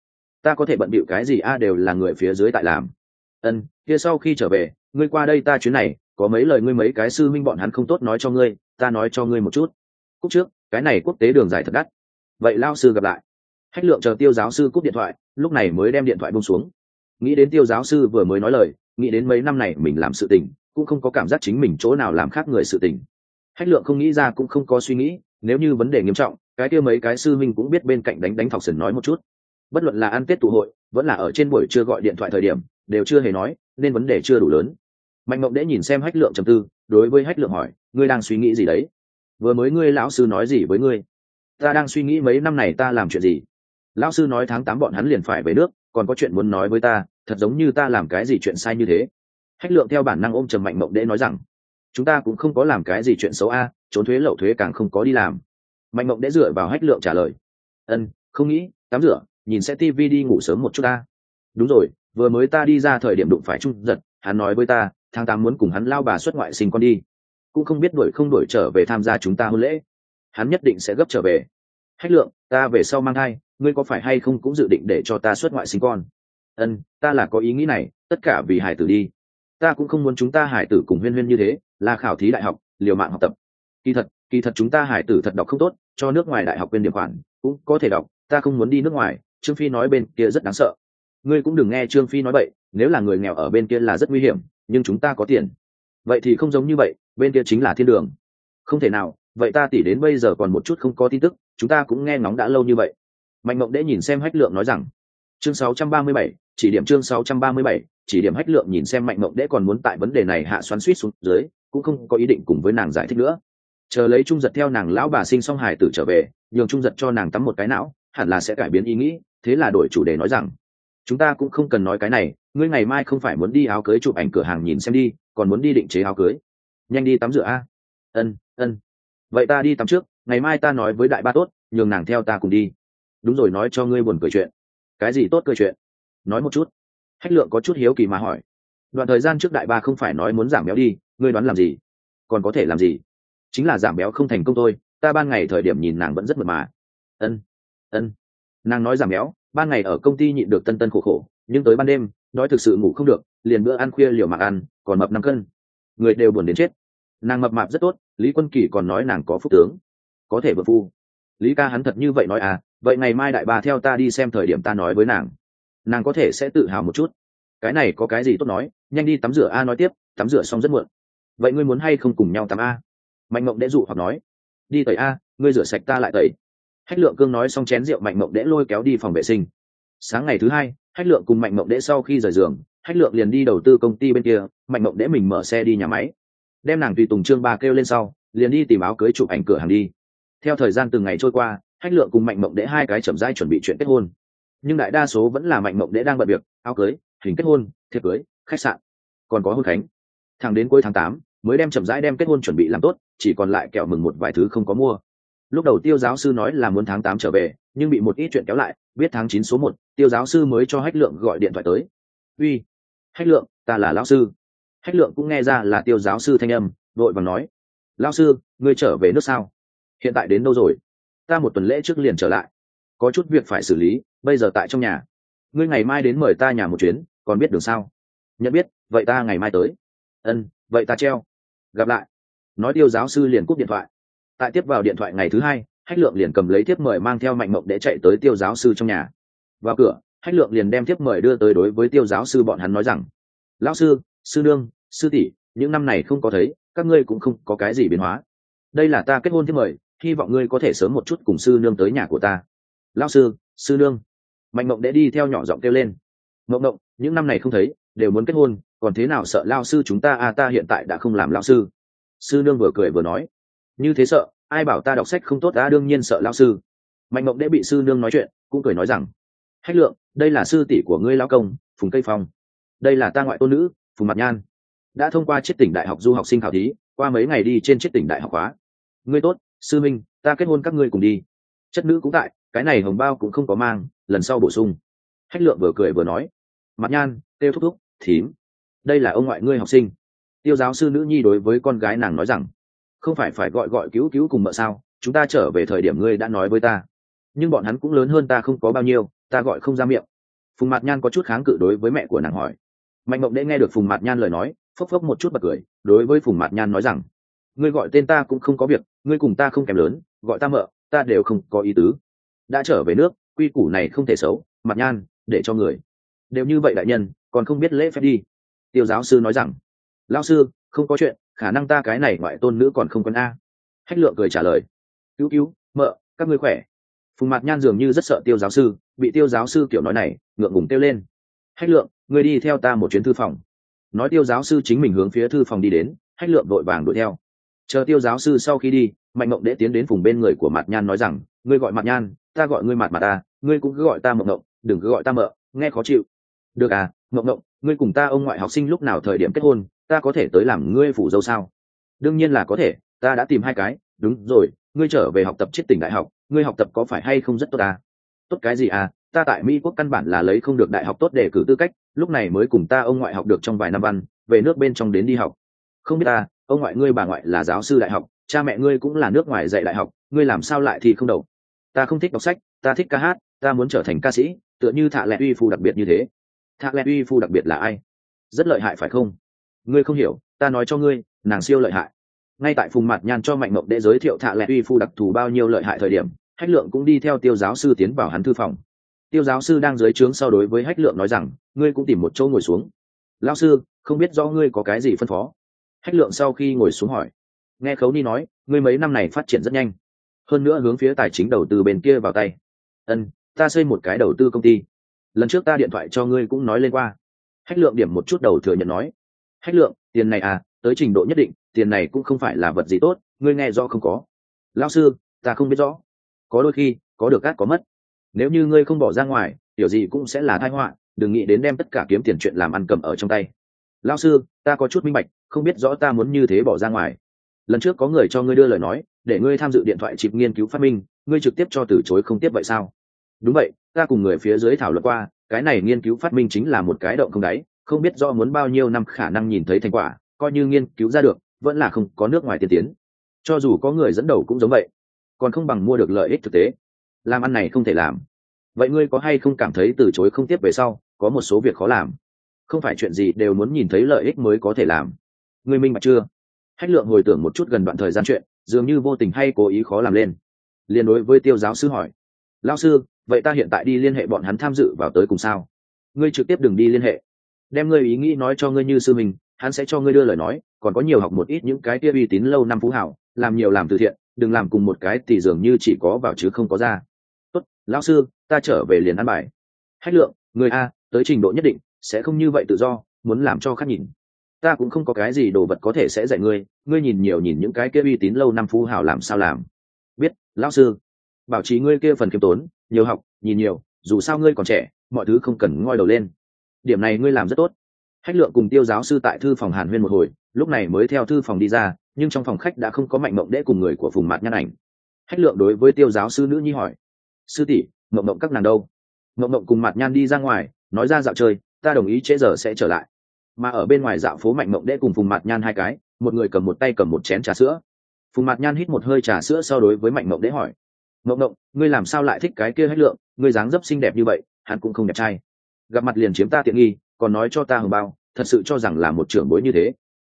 Ta có thể bận điệu cái gì a, đều là người phía dưới tại làm. Ân, kia sau khi trở về, ngươi qua đây ta chuyến này, có mấy lời ngươi mấy cái sư minh bọn hắn không tốt nói cho ngươi ta nói cho ngươi một chút. Cúc trước, cái này quốc tế đường dài thật đắt. Vậy lao sư gặp lại. Hách lượng chờ tiêu giáo sư cúp điện thoại, lúc này mới đem điện thoại bông xuống. Nghĩ đến tiêu giáo sư vừa mới nói lời, nghĩ đến mấy năm này mình làm sự tình, cũng không có cảm giác chính mình chỗ nào làm khác người sự tình. Hách lượng không nghĩ ra cũng không có suy nghĩ, nếu như vấn đề nghiêm trọng, cái kia mấy cái sư minh cũng biết bên cạnh đánh đánh thọc sần nói một chút. Bất luận là ăn tết tụ hội, vẫn là ở trên buổi chưa gọi điện thoại thời điểm, đều chưa hề nói, nên vấn đề chưa đủ lớn mạnh mộng đễ nhìn xem hách lượng trầm tư, đối với hách lượng hỏi, ngươi đang suy nghĩ gì đấy? Vừa mới ngươi lão sư nói gì với ngươi? Ta đang suy nghĩ mấy năm này ta làm chuyện gì? Lão sư nói tháng tám bọn hắn liền phải về nước, còn có chuyện muốn nói với ta, thật giống như ta làm cái gì chuyện sai như thế. Hách lượng theo bản năng ôm trầm mạnh mộng đễ nói rằng, chúng ta cũng không có làm cái gì chuyện xấu a, trốn thuế lậu thuế càng không có đi làm. Mạnh mộng đễ dựa vào hách lượng trả lời, ân, không nghĩ, tắm rửa, nhìn sẽ tivi đi ngủ sớm một chút ta. Đúng rồi, vừa mới ta đi ra thời điểm đụng phải trung giật, hắn nói với ta tháng tám muốn cùng hắn lao bà xuất ngoại sinh con đi. Cũng không biết đuổi không đuổi trở về tham gia chúng ta hôn lễ. Hắn nhất định sẽ gấp trở về. Hách lượng, ta về sau mang thai, ngươi có phải hay không cũng dự định để cho ta xuất ngoại sinh con? Ân, ta là có ý nghĩ này, tất cả vì hải tử đi. Ta cũng không muốn chúng ta hải tử cùng huyên huyên như thế, là khảo thí đại học, liều mạng học tập. Kỳ thật kỳ thật chúng ta hải tử thật đọc không tốt, cho nước ngoài đại học quên điểm khoản, cũng có thể đọc, ta không muốn đi nước ngoài, trương phi nói bên kia rất đáng sợ. Ngươi cũng đừng nghe trương phi nói vậy nếu là người nghèo ở bên kia là rất nguy hiểm nhưng chúng ta có tiền. Vậy thì không giống như vậy bên kia chính là thiên đường. Không thể nào vậy ta tỉ đến bây giờ còn một chút không có tin tức chúng ta cũng nghe ngóng đã lâu như vậy. Mạnh mộng đễ nhìn xem hách lượng nói rằng chương 637, chỉ điểm chương 637, chỉ điểm hách lượng nhìn xem mạnh mộng đễ còn muốn tại vấn đề này hạ xoắn suýt xuống dưới cũng không có ý định cùng với nàng giải thích nữa. Chờ lấy trung giật theo nàng lão bà sinh xong hài tử trở về nhường trung giật cho nàng tắm một cái não hẳn là sẽ cải biến ý nghĩ thế là đổi chủ đề nói rằng chúng ta cũng không cần nói cái này ngươi ngày mai không phải muốn đi áo cưới chụp ảnh cửa hàng nhìn xem đi, còn muốn đi định chế áo cưới. Nhanh đi tắm rửa a. Ân ân. Vậy ta đi tắm trước, ngày mai ta nói với đại ba tốt, nhường nàng theo ta cùng đi. Đúng rồi, nói cho ngươi buồn cười chuyện. Cái gì tốt cười chuyện? Nói một chút. Hách lượng có chút hiếu kỳ mà hỏi. Đoạn thời gian trước đại ba không phải nói muốn giảm béo đi, ngươi đoán làm gì? Còn có thể làm gì? Chính là giảm béo không thành công thôi, ta ban ngày thời điểm nhìn nàng vẫn rất mật mà. Ân ân. Nàng nói giảm béo, ban ngày ở công ty nhịn được tân tân khổ khổ, nhưng tới ban đêm nói thực sự ngủ không được, liền bữa ăn khuya liều mạng ăn, còn mập năm cân. Người đều buồn đến chết. Nàng mập mạp rất tốt, lý quân kỳ còn nói nàng có phúc tướng. Có thể vượt phu. Lý ca hắn thật như vậy nói à vậy ngày mai đại bà theo ta đi xem thời điểm ta nói với nàng. Nàng có thể sẽ tự hào một chút. Cái này có cái gì tốt nói, nhanh đi tắm rửa a nói tiếp, tắm rửa xong rất muộn. Vậy ngươi muốn hay không cùng nhau tắm a? Mạnh mộng đẽ dụ hoặc nói. Đi tẩy a, ngươi rửa sạch ta lại tẩy. Hách lượng cương nói xong chén rượu mạnh mộng đẽ lôi kéo đi phòng vệ sinh. Sáng ngày thứ hai hách lượng cùng mạnh mộng đễ sau khi rời giường, hách lượng liền đi đầu tư công ty bên kia, mạnh mộng đễ mình mở xe đi nhà máy. Đem nàng tùy tùng trương ba kêu lên sau, liền đi tìm áo cưới chụp ảnh cửa hàng đi. Theo thời gian từng ngày trôi qua, hách lượng cùng mạnh mộng đễ hai cái chậm rãi chuẩn bị chuyện kết hôn. Nhưng đại đa số vẫn là mạnh mộng đễ đang bận việc, áo cưới, hình kết hôn, thiệp cưới, khách sạn. Còn có hôn khánh. Thẳng đến cuối tháng tám, mới đem chậm rãi đem kết hôn chuẩn bị làm tốt, chỉ còn lại kẹo mừng một vài thứ không có mua lúc đầu tiêu giáo sư nói là muốn tháng tám trở về, nhưng bị một ít chuyện kéo lại, biết tháng chín số một, tiêu giáo sư mới cho hách lượng gọi điện thoại tới. Uy, hách lượng, ta là lão sư. Hách lượng cũng nghe ra là tiêu giáo sư thanh âm, đội và nói, lão sư, ngươi trở về nước sao? Hiện tại đến đâu rồi? Ta một tuần lễ trước liền trở lại. Có chút việc phải xử lý, bây giờ tại trong nhà. Ngươi ngày mai đến mời ta nhà một chuyến, còn biết đường sao? Nhận biết, vậy ta ngày mai tới. Ân, vậy ta treo. Gặp lại. Nói tiêu giáo sư liền cúp điện thoại tại tiếp vào điện thoại ngày thứ hai hách lượng liền cầm lấy thiếp mời mang theo mạnh mộng để chạy tới tiêu giáo sư trong nhà. Vào cửa hách lượng liền đem thiếp mời đưa tới đối với tiêu giáo sư bọn hắn nói rằng lão sư sư đương, sư tỷ những năm này không có thấy các ngươi cũng không có cái gì biến hóa. Đây là ta kết hôn thiếp mời hy vọng ngươi có thể sớm một chút cùng sư nương tới nhà của ta. Lão sư sư nương. Mạnh mộng để đi theo nhỏ giọng kêu lên. Mộng mộng những năm này không thấy đều muốn kết hôn còn thế nào sợ lao sư chúng ta à ta hiện tại đã không làm lao sư. Sư nương vừa cười vừa nói như thế sợ, ai bảo ta đọc sách không tốt đã đương nhiên sợ lao sư. Mạnh mộng đễ bị sư nương nói chuyện, cũng cười nói rằng, hách lượng, đây là sư tỷ của ngươi lão công, phùng cây phong. Đây là ta ngoại tôn nữ, phùng mặt nhan. Đã thông qua chiết tỉnh đại học du học sinh khảo thí, qua mấy ngày đi trên chiết tỉnh đại học hóa. Ngươi tốt, sư minh, ta kết hôn các ngươi cùng đi. Chất nữ cũng tại, cái này hồng bao cũng không có mang, lần sau bổ sung. Hách lượng vừa cười vừa nói mặt nhan têu thúc thúc, thím. Đây là ông ngoại ngươi học sinh. Tiêu giáo sư nữ nhi đối với con gái nàng nói rằng không phải phải gọi gọi cứu cứu cùng mợ sao, chúng ta trở về thời điểm ngươi đã nói với ta. Nhưng bọn hắn cũng lớn hơn ta không có bao nhiêu, ta gọi không ra miệng. Phùng mạt nhan có chút kháng cự đối với mẹ của nàng hỏi. Mạnh mộng đệ nghe được phùng mạt nhan lời nói, phốc phốc một chút bật cười, đối với phùng mạt nhan nói rằng, ngươi gọi tên ta cũng không có việc, ngươi cùng ta không kèm lớn, gọi ta mợ, ta đều không có ý tứ. Đã trở về nước, quy củ này không thể xấu mặt nhan, để cho người. Đều như vậy đại nhân, còn không biết lễ phép đi. Tiêu giáo sư nói rằng lao sư, không có chuyện khả năng ta cái này ngoại tôn nữ còn không quân a. Hách lượng cười trả lời. Cứu cứu, mợ, các ngươi khỏe. Phùng mạt nhan dường như rất sợ tiêu giáo sư, bị tiêu giáo sư kiểu nói này, ngượng ngùng kêu lên. Hách lượng, ngươi đi theo ta một chuyến thư phòng. Nói tiêu giáo sư chính mình hướng phía thư phòng đi đến, hách lượng vội vàng đuổi theo. Chờ tiêu giáo sư sau khi đi, mạnh mộng đễ tiến đến vùng bên người của mạt nhan nói rằng, ngươi gọi mạt nhan, ta gọi ngươi mạt mà ta, ngươi cũng cứ gọi ta mộng mộng đừng cứ gọi ta mợ, nghe khó chịu. Được à mộng mộng ngươi cùng ta ông ngoại học sinh lúc nào thời điểm kết hôn ta có thể tới làm ngươi phủ dâu sao? Đương nhiên là có thể, ta đã tìm hai cái, đúng rồi, ngươi trở về học tập triết tỉnh đại học, ngươi học tập có phải hay không rất tốt à? tốt cái gì à? Ta tại mỹ quốc căn bản là lấy không được đại học tốt để cử tư cách, lúc này mới cùng ta ông ngoại học được trong vài năm văn, về nước bên trong đến đi học. Không biết ta, ông ngoại ngươi bà ngoại là giáo sư đại học, cha mẹ ngươi cũng là nước ngoài dạy đại học, ngươi làm sao lại thì không đầu? Ta không thích đọc sách, ta thích ca hát, ta muốn trở thành ca sĩ, tựa như thạ lẹ uy phu đặc biệt như thế. Thạ lẹ uy phu đặc biệt là ai? Rất lợi hại phải không? Ngươi không hiểu, ta nói cho ngươi, nàng siêu lợi hại. Ngay tại phùng mặt nhan cho mạnh mộng đệ giới thiệu thạ lẹ uy phu đặc thù bao nhiêu lợi hại thời điểm, hách lượng cũng đi theo tiêu giáo sư tiến vào hắn thư phòng. Tiêu giáo sư đang dưới trướng sau đối với hách lượng nói rằng, ngươi cũng tìm một chỗ ngồi xuống. Lao sư, không biết rõ ngươi có cái gì phân phó? Hách lượng sau khi ngồi xuống hỏi. Nghe khấu ni nói, ngươi mấy năm này phát triển rất nhanh. Hơn nữa hướng phía tài chính đầu tư bên kia vào tay. Ân, ta xây một cái đầu tư công ty. Lần trước ta điện thoại cho ngươi cũng nói lên qua. Hách lượng điểm một chút đầu thừa nhận nói hách lượng, tiền này à tới trình độ nhất định, tiền này cũng không phải là vật gì tốt, ngươi nghe rõ không có? Lao sư, ta không biết rõ. Có đôi khi, có được cát có mất. Nếu như ngươi không bỏ ra ngoài, kiểu gì cũng sẽ là thai họa, đừng nghĩ đến đem tất cả kiếm tiền chuyện làm ăn cầm ở trong tay. Lao sư, ta có chút minh bạch, không biết rõ ta muốn như thế bỏ ra ngoài. Lần trước có người cho ngươi đưa lời nói, để ngươi tham dự điện thoại chịp nghiên cứu phát minh, ngươi trực tiếp cho từ chối không tiếp vậy sao? Đúng vậy, ta cùng người phía dưới thảo luận qua, cái này nghiên cứu phát minh chính là một cái động không đáy không biết do muốn bao nhiêu năm khả năng nhìn thấy thành quả, coi như nghiên cứu ra được, vẫn là không có nước ngoài tiên tiến. Cho dù có người dẫn đầu cũng giống vậy, còn không bằng mua được lợi ích thực tế. Làm ăn này không thể làm. Vậy ngươi có hay không cảm thấy từ chối không tiếp về sau, có một số việc khó làm? Không phải chuyện gì đều muốn nhìn thấy lợi ích mới có thể làm. Ngươi minh bạch chưa? Hách lượng hồi tưởng một chút gần đoạn thời gian chuyện, dường như vô tình hay cố ý khó làm lên. Liên đối với tiêu giáo sư hỏi lao sư, vậy ta hiện tại đi liên hệ bọn hắn tham dự vào tới cùng sao? Ngươi trực tiếp đừng đi liên hệ đem ngươi ý nghĩ nói cho ngươi như sư mình, hắn sẽ cho ngươi đưa lời nói, còn có nhiều học một ít những cái kia uy tín lâu năm phú hảo, làm nhiều làm từ thiện, đừng làm cùng một cái thì dường như chỉ có vào chứ không có ra. Tốt, lão sư, ta trở về liền ăn bài. Hách lượng, người a, tới trình độ nhất định, sẽ không như vậy tự do, muốn làm cho khác nhìn. Ta cũng không có cái gì đồ vật có thể sẽ dạy ngươi ngươi nhìn nhiều nhìn những cái kia uy tín lâu năm phú hảo làm sao làm. Biết, lão sư. Bảo trì ngươi kia phần kiêm tốn, nhiều học, nhìn nhiều, dù sao ngươi còn trẻ, mọi thứ không cần ngoi đầu lên điểm này ngươi làm rất tốt. Hách lượng cùng tiêu giáo sư tại thư phòng hàn huyên một hồi, lúc này mới theo thư phòng đi ra, nhưng trong phòng khách đã không có mạnh mộng đễ cùng người của phùng mạt nhan ảnh. Hách lượng đối với tiêu giáo sư nữ nhi hỏi, sư tỷ, mộng mộng các nàng đâu? Mộng mộng cùng mạt nhan đi ra ngoài, nói ra dạo chơi, ta đồng ý trễ giờ sẽ trở lại. Mà ở bên ngoài dạo phố mạnh mộng đễ cùng phùng mạt nhan hai cái, một người cầm một tay cầm một chén trà sữa. Phùng mạt nhan hít một hơi trà sữa so đối với mạnh mộng đễ hỏi, mộng mộng, ngươi làm sao lại thích cái kia hách lượng? Ngươi dáng dấp xinh đẹp như vậy, hắn cũng không đẹp trai gặp mặt liền chiếm ta tiện nghi, còn nói cho ta hồng bao, thật sự cho rằng là một trưởng bối như thế.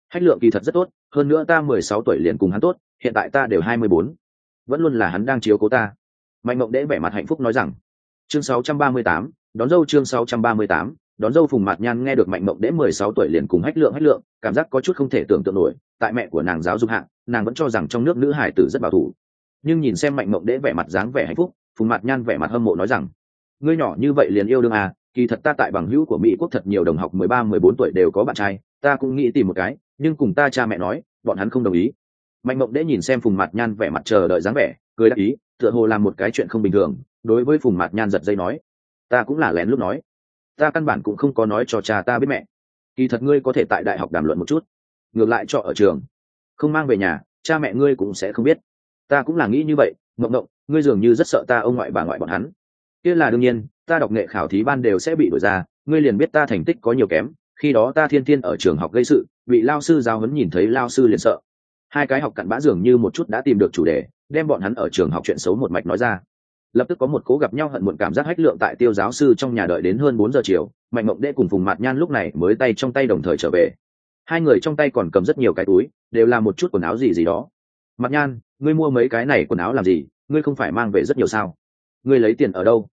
Hách lượng kỳ thật rất tốt, hơn nữa ta mười sáu tuổi liền cùng hắn tốt, hiện tại ta đều hai mươi bốn. Vẫn luôn là hắn đang chiếu cố ta. Mạnh mộng đễ vẻ mặt hạnh phúc nói rằng, chương sáu trăm ba mươi tám, đón dâu chương sáu trăm ba mươi tám, đón dâu phùng mạt nhan nghe được mạnh mộng đễ mười sáu tuổi liền cùng hách lượng hách lượng, cảm giác có chút không thể tưởng tượng nổi, tại mẹ của nàng giáo dục hạng nàng vẫn cho rằng trong nước nữ hải tử rất bảo thủ. Nhưng nhìn xem mạnh mộng đễ vẻ mặt dáng vẻ hạnh phúc, phùng mạt nhan vẻ mặt hâm mộ nói rằng, ngươi nhỏ như vậy liền yêu đương à kỳ thật ta tại bằng hữu của mỹ quốc thật nhiều đồng học mười ba, mười bốn tuổi đều có bạn trai, ta cũng nghĩ tìm một cái, nhưng cùng ta cha mẹ nói, bọn hắn không đồng ý. Mạnh mộng đễ nhìn xem phùng mặt nhan vẻ mặt chờ đợi dáng vẻ, cười đáp ý, tựa hồ làm một cái chuyện không bình thường, đối với phùng mạt nhan giật dây nói. Ta cũng là lén lúc nói. Ta căn bản cũng không có nói cho cha ta biết mẹ. Kỳ thật ngươi có thể tại đại học đàm luận một chút. Ngược lại cho ở trường. Không mang về nhà, cha mẹ ngươi cũng sẽ không biết. Ta cũng là nghĩ như vậy, mộng mộng, ngươi dường như rất sợ ta ông ngoại bà ngoại bọn hắn. Kia là đương nhiên ta đọc nghệ khảo thí ban đều sẽ bị đổi ra, ngươi liền biết ta thành tích có nhiều kém, khi đó ta thiên thiên ở trường học gây sự, bị lao sư giáo huấn nhìn thấy lao sư liền sợ. Hai cái học cặn bã dường như một chút đã tìm được chủ đề, đem bọn hắn ở trường học chuyện xấu một mạch nói ra. Lập tức có một cố gặp nhau hận muộn cảm giác hách lượng tại tiêu giáo sư trong nhà đợi đến hơn bốn giờ chiều, mạnh mộng đệ cùng phùng mạt nhan lúc này mới tay trong tay đồng thời trở về. Hai người trong tay còn cầm rất nhiều cái túi, đều là một chút quần áo gì gì đó. Mặt nhan, ngươi mua mấy cái này quần áo làm gì? Ngươi không phải mang về rất nhiều sao? Ngươi lấy tiền ở đâu?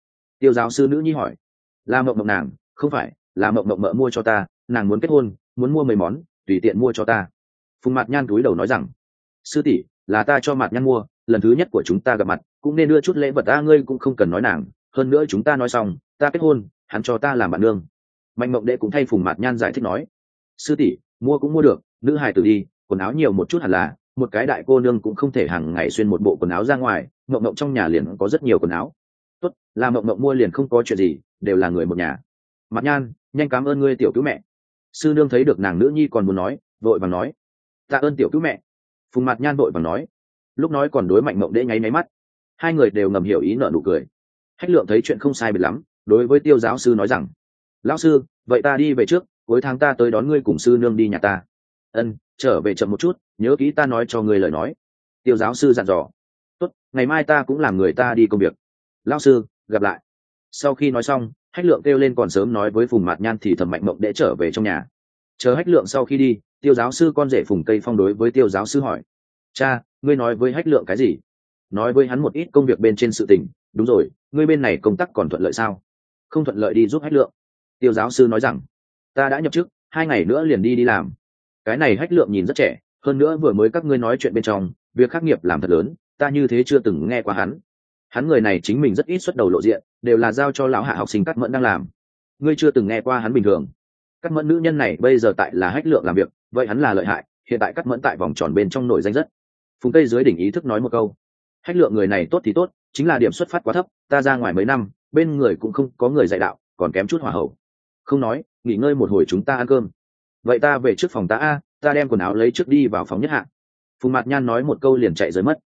Tiêu giáo sư nữ nhi hỏi. Là mộng mộng nàng, không phải là mộng mộng mợ mua cho ta, nàng muốn kết hôn, muốn mua mấy món, tùy tiện mua cho ta. Phùng mặt nhan túi đầu nói rằng, sư tỷ, là ta cho mặt nhan mua, lần thứ nhất của chúng ta gặp mặt, cũng nên đưa chút lễ vật ta, ngươi cũng không cần nói nàng. Hơn nữa chúng ta nói xong, ta kết hôn, hắn cho ta làm bạn nương. Mạnh mộng đệ cũng thay phùng mặt nhan giải thích nói, sư tỷ, mua cũng mua được, nữ hài tử đi, quần áo nhiều một chút hẳn là, một cái đại cô nương cũng không thể hàng ngày xuyên một bộ quần áo ra ngoài. Mộng mộng trong nhà liền có rất nhiều quần áo tốt là mộng mộng mua liền không có chuyện gì, đều là người một nhà. Mặt nhan, nhanh cảm ơn ngươi, tiểu cứu mẹ. Sư nương thấy được nàng nữ nhi còn muốn nói, vội vàng nói, tạ ơn tiểu cứu mẹ. Phùng mặt nhan vội vàng nói, lúc nói còn đối mạnh mộng đễ nháy máy mắt. Hai người đều ngầm hiểu ý nợ nụ cười. Hách lượng thấy chuyện không sai biệt lắm, đối với tiêu giáo sư nói rằng, lão sư, vậy ta đi về trước, cuối tháng ta tới đón ngươi cùng sư nương đi nhà ta. Ân, trở về chậm một chút, nhớ kỹ ta nói cho ngươi lời nói. Tiêu giáo sư dặn dò, tốt, ngày mai ta cũng làm người ta đi công việc lão sư, gặp lại. Sau khi nói xong, hách lượng kêu lên còn sớm nói với phùng mạt nhan thì thầm mạnh mộng để trở về trong nhà. Chờ hách lượng sau khi đi, tiêu giáo sư con rể phùng cây phong đối với tiêu giáo sư hỏi, cha, ngươi nói với hách lượng cái gì? Nói với hắn một ít công việc bên trên sự tình. Đúng rồi, ngươi bên này công tác còn thuận lợi sao? Không thuận lợi đi giúp hách lượng. Tiêu giáo sư nói rằng, ta đã nhập chức, hai ngày nữa liền đi đi làm. Cái này hách lượng nhìn rất trẻ, hơn nữa vừa mới các ngươi nói chuyện bên trong, việc khắc nghiệp làm thật lớn, ta như thế chưa từng nghe qua hắn hắn người này chính mình rất ít xuất đầu lộ diện, đều là giao cho lão hạ học sinh cắt mẫn đang làm. Ngươi chưa từng nghe qua hắn bình thường. Cắt mẫn nữ nhân này bây giờ tại là hách lượng làm việc, vậy hắn là lợi hại, hiện tại cắt mẫn tại vòng tròn bên trong nổi danh rất. Phùng tây dưới đỉnh ý thức nói một câu. Hách lượng người này tốt thì tốt, chính là điểm xuất phát quá thấp, ta ra ngoài mấy năm, bên người cũng không có người dạy đạo, còn kém chút hỏa hậu. Không nói, nghỉ ngơi một hồi chúng ta ăn cơm. Vậy ta về trước phòng ta a, ta đem quần áo lấy trước đi vào phòng nhất hạ. Phùng mạt nhan nói một câu liền chạy rời mất.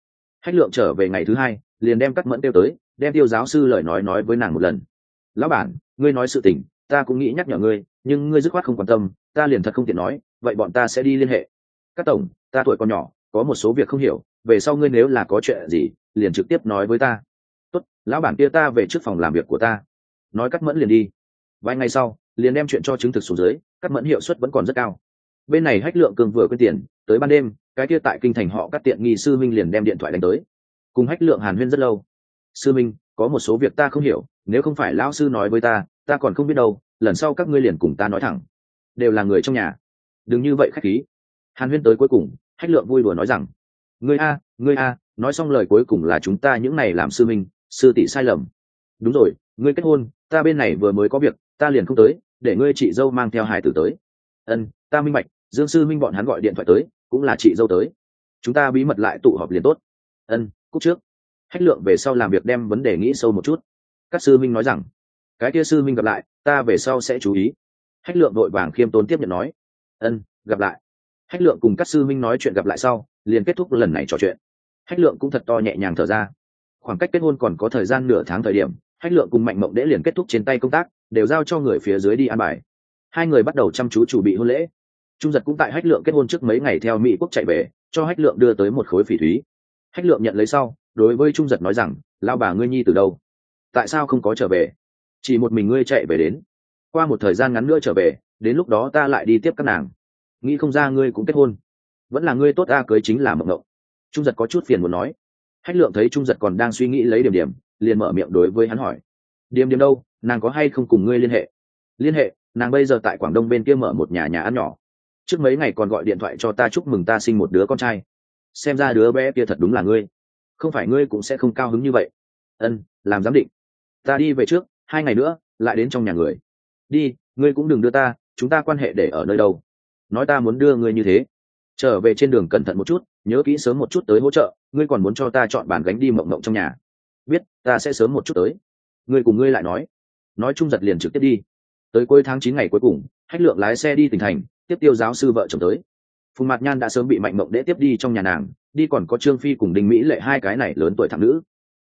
Hách lượng trở về ngày thứ hai liền đem cắt mẫn tiêu tới, đem tiêu giáo sư lời nói nói với nàng một lần. Lão bản, ngươi nói sự tình, ta cũng nghĩ nhắc nhở ngươi, nhưng ngươi dứt khoát không quan tâm, ta liền thật không tiện nói, vậy bọn ta sẽ đi liên hệ. Các tổng, ta tuổi còn nhỏ, có một số việc không hiểu, về sau ngươi nếu là có chuyện gì, liền trực tiếp nói với ta. Tốt, lão bản kia ta về trước phòng làm việc của ta. Nói cắt mẫn liền đi. Vài ngày sau, liền đem chuyện cho chứng thực xuống dưới cắt mẫn hiệu suất vẫn còn rất cao. Bên này hách lượng cường vừa quên tiền, tới ban đêm, cái kia tại kinh thành họ cắt tiện nghi sư minh liền đem điện thoại đánh tới cùng hách lượng hàn huyên rất lâu. Sư minh, có một số việc ta không hiểu, nếu không phải lão sư nói với ta ta còn không biết đâu, lần sau các ngươi liền cùng ta nói thẳng. Đều là người trong nhà. Đừng như vậy khách khí. Hàn huyên tới cuối cùng, hách lượng vui đùa nói rằng, ngươi a ngươi a, nói xong lời cuối cùng là chúng ta những này làm sư minh, sư tỷ sai lầm. Đúng rồi, ngươi kết hôn, ta bên này vừa mới có việc, ta liền không tới, để ngươi chị dâu mang theo hải tử tới. Ân, ta minh bạch, dương sư minh bọn hắn gọi điện thoại tới, cũng là chị dâu tới. Chúng ta bí mật lại tụ họp liền tốt. Ân cúc trước. Hách lượng về sau làm việc đem vấn đề nghĩ sâu một chút. Các sư minh nói rằng, cái kia sư minh gặp lại, ta về sau sẽ chú ý. Hách lượng đội vàng khiêm tốn tiếp nhận nói, ân, gặp lại. Hách lượng cùng các sư minh nói chuyện gặp lại sau, liền kết thúc lần này trò chuyện. Hách lượng cũng thật to nhẹ nhàng thở ra. Khoảng cách kết hôn còn có thời gian nửa tháng thời điểm, hách lượng cùng mạnh mộng đễ liền kết thúc trên tay công tác, đều giao cho người phía dưới đi an bài. Hai người bắt đầu chăm chú chuẩn bị hôn lễ. Trung giật cũng tại hách lượng kết hôn trước mấy ngày theo mỹ quốc chạy về, cho hách lượng đưa tới một khối phỉ thúy hách lượng nhận lấy sau, đối với trung giật nói rằng lao bà ngươi nhi từ đâu? Tại sao không có trở về? Chỉ một mình ngươi chạy về đến. Qua một thời gian ngắn nữa trở về, đến lúc đó ta lại đi tiếp các nàng. Nghĩ không ra ngươi cũng kết hôn. Vẫn là ngươi tốt ta cưới chính là mộng mộng trung giật có chút phiền muốn nói. Hách lượng thấy trung giật còn đang suy nghĩ lấy điểm điểm, liền mở miệng đối với hắn hỏi. Điểm điểm đâu, nàng có hay không cùng ngươi liên hệ? Liên hệ, nàng bây giờ tại quảng đông bên kia mở một nhà nhà ăn nhỏ. Trước mấy ngày còn gọi điện thoại cho ta chúc mừng ta sinh một đứa con trai xem ra đứa bé kia thật đúng là ngươi. Không phải ngươi cũng sẽ không cao hứng như vậy. Ân làm giám định. Ta đi về trước hai ngày nữa lại đến trong nhà người. Đi ngươi cũng đừng đưa ta chúng ta quan hệ để ở nơi đâu. Nói ta muốn đưa ngươi như thế. Trở về trên đường cẩn thận một chút nhớ kỹ sớm một chút tới hỗ trợ ngươi còn muốn cho ta chọn bàn gánh đi mộng mộng trong nhà. Biết, ta sẽ sớm một chút tới. Ngươi cùng ngươi lại nói. Nói chung giật liền trực tiếp đi. Tới cuối tháng chín ngày cuối cùng hách lượng lái xe đi tỉnh thành tiếp tiêu giáo sư vợ chồng tới phùng mạt nhan đã sớm bị mạnh mộng đễ tiếp đi trong nhà nàng, đi còn có trương phi cùng đinh mỹ lệ hai cái này lớn tuổi thẳng nữ,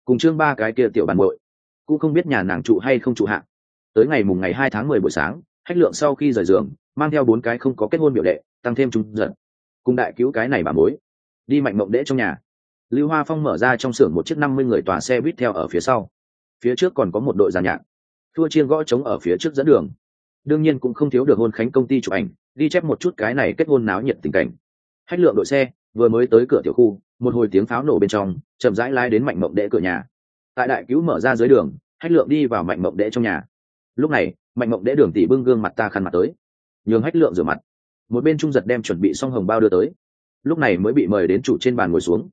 cùng trương ba cái kia tiểu bàn bội cũng không biết nhà nàng trụ hay không trụ hạng tới ngày mùng ngày hai tháng mười buổi sáng, hách lượng sau khi rời giường, mang theo bốn cái không có kết hôn biểu đệ, tăng thêm trung giật cùng đại cứu cái này bà mối đi mạnh mộng đễ trong nhà. Lưu hoa phong mở ra trong xưởng một chiếc năm mươi người tòa xe buýt theo ở phía sau. Phía trước còn có một đội giàn nhạc. Thua chiên gõ trống ở phía trước dẫn đường đương nhiên cũng không thiếu được hôn khánh công ty chụp ảnh đi chép một chút cái này kết hôn náo nhiệt tình cảnh. Hách lượng đội xe, vừa mới tới cửa tiểu khu, một hồi tiếng pháo nổ bên trong, chậm rãi lái đến mạnh mộng đệ cửa nhà. Tại đại cứu mở ra dưới đường, hách lượng đi vào mạnh mộng đệ trong nhà. Lúc này, mạnh mộng đệ đường tỷ bưng gương mặt ta khăn mặt tới. Nhường hách lượng rửa mặt. Một bên trung giật đem chuẩn bị xong hồng bao đưa tới. Lúc này mới bị mời đến chủ trên bàn ngồi xuống.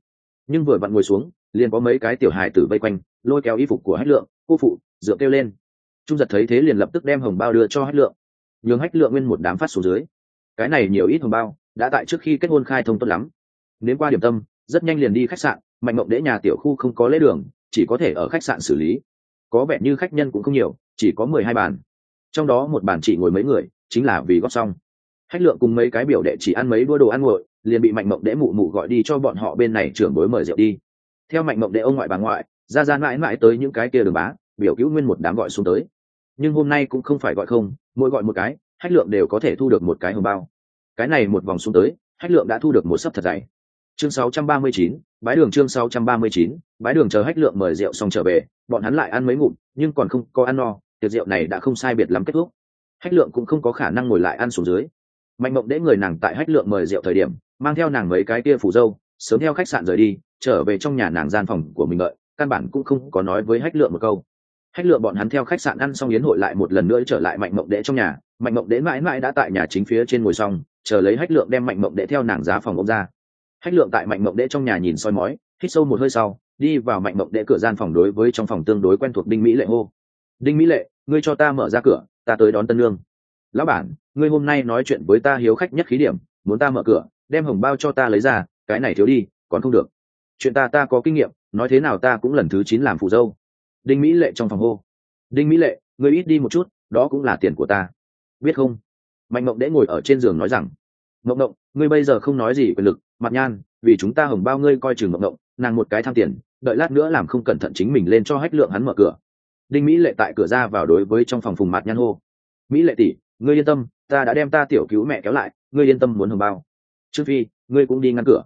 Nhưng vừa vặn ngồi xuống, liền có mấy cái tiểu hài tử vây quanh, lôi kéo y phục của hách lượng, cô phụ dựa kêu lên trung giật thấy thế liền lập tức đem hồng bao đưa cho hách lượng. Nhường hách lượng nguyên một đám phát xuống dưới. Cái này nhiều ít hồng bao, đã tại trước khi kết hôn khai thông tốt lắm. Nếu qua điểm tâm, rất nhanh liền đi khách sạn, mạnh mộng đễ nhà tiểu khu không có lễ đường, chỉ có thể ở khách sạn xử lý. Có vẻ như khách nhân cũng không nhiều, chỉ có mười hai bàn. Trong đó một bàn chỉ ngồi mấy người, chính là vì góp xong. Hách lượng cùng mấy cái biểu đệ chỉ ăn mấy đua đồ ăn nguội, liền bị mạnh mộng đễ mụ mụ gọi đi cho bọn họ bên này trưởng bối mời rượu đi. Theo mạnh mộng đễ ông ngoại bà ngoại, ra ra mãi mãi tới những cái kia đường bá, biểu cứu nguyên một đám gọi xuống tới nhưng hôm nay cũng không phải gọi không mỗi gọi một cái hách lượng đều có thể thu được một cái hồng bao. Cái này một vòng xuống tới hách lượng đã thu được một sấp thật dày. Chương 639, bái đường chương 639, bái đường chờ hách lượng mời rượu xong trở về bọn hắn lại ăn mấy ngụm nhưng còn không có ăn no tiệc rượu này đã không sai biệt lắm kết thúc. Hách lượng cũng không có khả năng ngồi lại ăn xuống dưới. Mạnh mộng đễ người nàng tại hách lượng mời rượu thời điểm mang theo nàng mấy cái kia phủ dâu sớm theo khách sạn rời đi trở về trong nhà nàng gian phòng của mình đợi căn bản cũng không có nói với hách lượng một câu hách lượng bọn hắn theo khách sạn ăn xong yến hội lại một lần nữa trở lại mạnh mộng đệ trong nhà. Mạnh mộng đệ mãi mãi đã tại nhà chính phía trên ngồi xong, chờ lấy hách lượng đem mạnh mộng đệ theo nàng giá phòng ông ra. Hách lượng tại mạnh mộng đệ trong nhà nhìn soi mói, hít sâu một hơi sau, đi vào mạnh mộng đệ cửa gian phòng đối với trong phòng tương đối quen thuộc đinh mỹ lệ hô. Đinh mỹ lệ, ngươi cho ta mở ra cửa, ta tới đón tân lương lão bản, ngươi hôm nay nói chuyện với ta hiếu khách nhất khí điểm, muốn ta mở cửa, đem hồng bao cho ta lấy ra, cái này thiếu đi, còn không được. Chuyện ta ta có kinh nghiệm, nói thế nào ta cũng lần thứ chín làm phụ dâu đinh mỹ lệ trong phòng hô. Đinh mỹ lệ, ngươi ít đi một chút, đó cũng là tiền của ta. Biết không? Mạnh mộng đễ ngồi ở trên giường nói rằng. Mộng mộng ngươi bây giờ không nói gì quyền lực, mặt nhan, vì chúng ta hồng bao ngươi coi chừng mộng mộng nàng một cái tham tiền, đợi lát nữa làm không cẩn thận chính mình lên cho hách lượng hắn mở cửa. Đinh mỹ lệ tại cửa ra vào đối với trong phòng phùng mặt nhan hô. Mỹ lệ tỷ, ngươi yên tâm, ta đã đem ta tiểu cứu mẹ kéo lại, ngươi yên tâm muốn hồng bao. Trương phi, ngươi cũng đi ngăn cửa.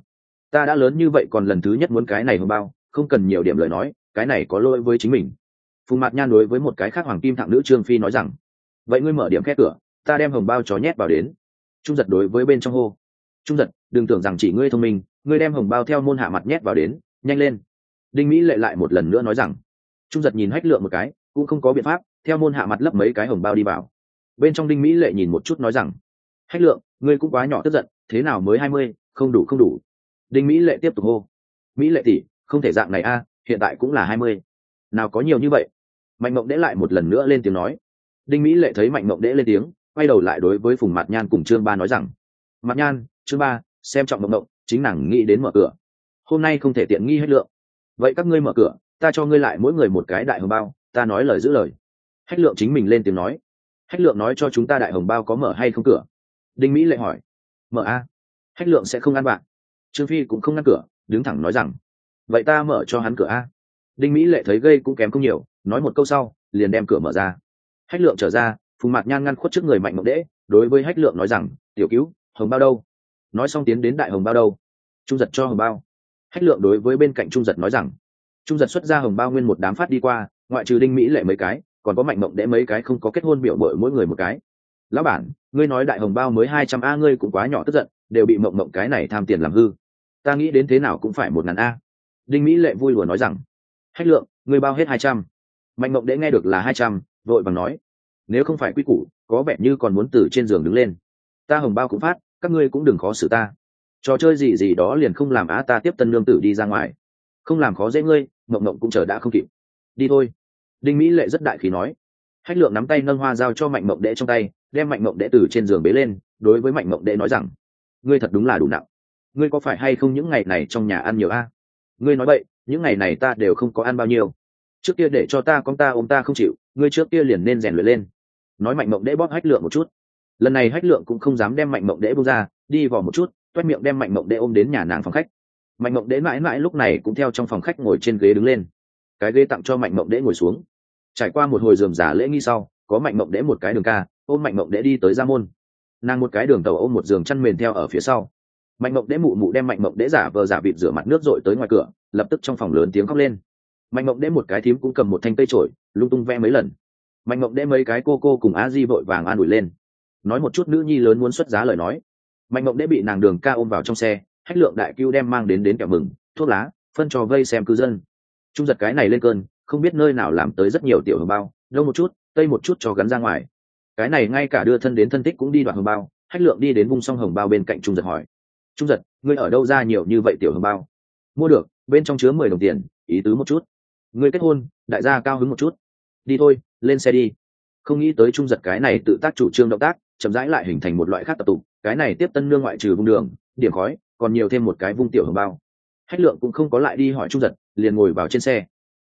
Ta đã lớn như vậy còn lần thứ nhất muốn cái này hồng bao, không cần nhiều điểm lời nói cái này có lỗi với chính mình. Phùng mạt nhan đối với một cái khác hoàng kim thẳng nữ trương phi nói rằng, vậy ngươi mở điểm khe cửa, ta đem hồng bao chó nhét vào đến. Trung giật đối với bên trong hô, trung giật, đừng tưởng rằng chỉ ngươi thông minh, ngươi đem hồng bao theo môn hạ mặt nhét vào đến, nhanh lên. Đinh mỹ lệ lại một lần nữa nói rằng, trung giật nhìn hách lượng một cái, cũng không có biện pháp, theo môn hạ mặt lấp mấy cái hồng bao đi vào. Bên trong đinh mỹ lệ nhìn một chút nói rằng, hách lượng, ngươi cũng quá nhỏ tức giận, thế nào mới hai mươi, không đủ không đủ. Đinh mỹ lệ tiếp tục hô, mỹ lệ tỷ, không thể dạng này a hiện tại cũng là hai mươi. Nào có nhiều như vậy? Mạnh mộng đễ lại một lần nữa lên tiếng nói. Đinh mỹ lệ thấy mạnh mộng đễ lên tiếng, quay đầu lại đối với phùng mạt nhan cùng trương ba nói rằng, mạt nhan, trương ba, xem trọng mộng mộng, chính nàng nghĩ đến mở cửa. Hôm nay không thể tiện nghi hết lượng. Vậy các ngươi mở cửa, ta cho ngươi lại mỗi người một cái đại hồng bao, ta nói lời giữ lời. Hách lượng chính mình lên tiếng nói. Hách lượng nói cho chúng ta đại hồng bao có mở hay không cửa? Đinh mỹ lệ hỏi. Mở a, hách lượng sẽ không ăn bạn. Trương phi cũng không ngăn cửa, đứng thẳng nói rằng vậy ta mở cho hắn cửa a. Đinh mỹ lệ thấy gây cũng kém không nhiều, nói một câu sau, liền đem cửa mở ra. Hách lượng trở ra, phùng mạc nhan ngăn khuất trước người mạnh mộng đễ, đối với hách lượng nói rằng, tiểu cứu, hồng bao đâu? Nói xong tiến đến đại hồng bao đâu? Trung giật cho hồng bao. Hách lượng đối với bên cạnh trung giật nói rằng, trung giật xuất ra hồng bao nguyên một đám phát đi qua, ngoại trừ đinh mỹ lệ mấy cái, còn có mạnh mộng đễ mấy cái không có kết hôn biểu bội mỗi người một cái. Lão bản, ngươi nói đại hồng bao mới hai trăm a, ngươi cũng quá nhỏ tức giận, đều bị mộng mộng cái này tham tiền làm hư. Ta nghĩ đến thế nào cũng phải một ngàn a đinh mỹ lệ vui lùa nói rằng, hách lượng người bao hết hai trăm. Mạnh mộng đễ nghe được là hai trăm, vội bằng nói, nếu không phải quy củ, có vẻ như còn muốn từ trên giường đứng lên. Ta hồng bao cũng phát, các ngươi cũng đừng khó xử ta. Trò chơi gì gì đó liền không làm á ta tiếp tân lương tử đi ra ngoài. Không làm khó dễ ngươi, mộng mộng cũng chờ đã không kịp. Đi thôi. Đinh mỹ lệ rất đại khí nói, hách lượng nắm tay nâng hoa giao cho mạnh mộng đệ trong tay, đem mạnh mộng đệ từ trên giường bế lên, đối với mạnh mộng đệ nói rằng, ngươi thật đúng là đủ nặng. Ngươi có phải hay không những ngày này trong nhà ăn nhiều a? Ngươi nói vậy, những ngày này ta đều không có ăn bao nhiêu. Trước kia để cho ta con ta ôm ta không chịu, ngươi trước kia liền nên rèn luyện lên. Nói mạnh mộng đễ bóp hách lượng một chút. Lần này hách lượng cũng không dám đem mạnh mộng đễ bông ra, đi vào một chút, toét miệng đem mạnh mộng đễ ôm đến nhà nàng phòng khách. Mạnh mộng đễ mãi mãi lúc này cũng theo trong phòng khách ngồi trên ghế đứng lên. Cái ghế tặng cho mạnh mộng đễ ngồi xuống. Trải qua một hồi dườm giả lễ nghi sau, có mạnh mộng đễ một cái đường ca, ôm mạnh mộng đễ đi tới ra môn. Nàng một cái đường tàu ôm một giường chăn mền theo ở phía sau mạnh mộng đễ mụ mụ đem mạnh mộng đễ giả vờ giả vịt rửa mặt nước dội tới ngoài cửa, lập tức trong phòng lớn tiếng khóc lên. Mạnh mộng đễ một cái thím cũng cầm một thanh cây trổi lung tung vẽ mấy lần. Mạnh mộng đễ mấy cái cô cô cùng á di vội vàng an ủi lên. Nói một chút nữ nhi lớn muốn xuất giá lời nói. Mạnh mộng đễ bị nàng đường ca ôm vào trong xe, hách lượng đại cưu đem mang đến đến kẹo mừng, thuốc lá, phân trò vây xem cư dân. Trung giật cái này lên cơn, không biết nơi nào làm tới rất nhiều tiểu hồng bao đông một chút, tây một chút cho gắn ra ngoài. Cái này ngay cả đưa thân đến thân tích cũng đi đoạn hồng bao, hách lượng đi đến vùng song hồng bao bên cạnh trung giật hỏi trung giật, ngươi ở đâu ra nhiều như vậy tiểu hồng bao? Mua được, bên trong chứa mười đồng tiền, ý tứ một chút. Ngươi kết hôn, đại gia cao hứng một chút. Đi thôi, lên xe đi. Không nghĩ tới trung giật cái này tự tác chủ trương động tác, chậm rãi lại hình thành một loại khác tập tục, cái này tiếp tân nương ngoại trừ vung đường, điểm khói, còn nhiều thêm một cái vung tiểu hồng bao. Hách lượng cũng không có lại đi hỏi trung giật, liền ngồi vào trên xe.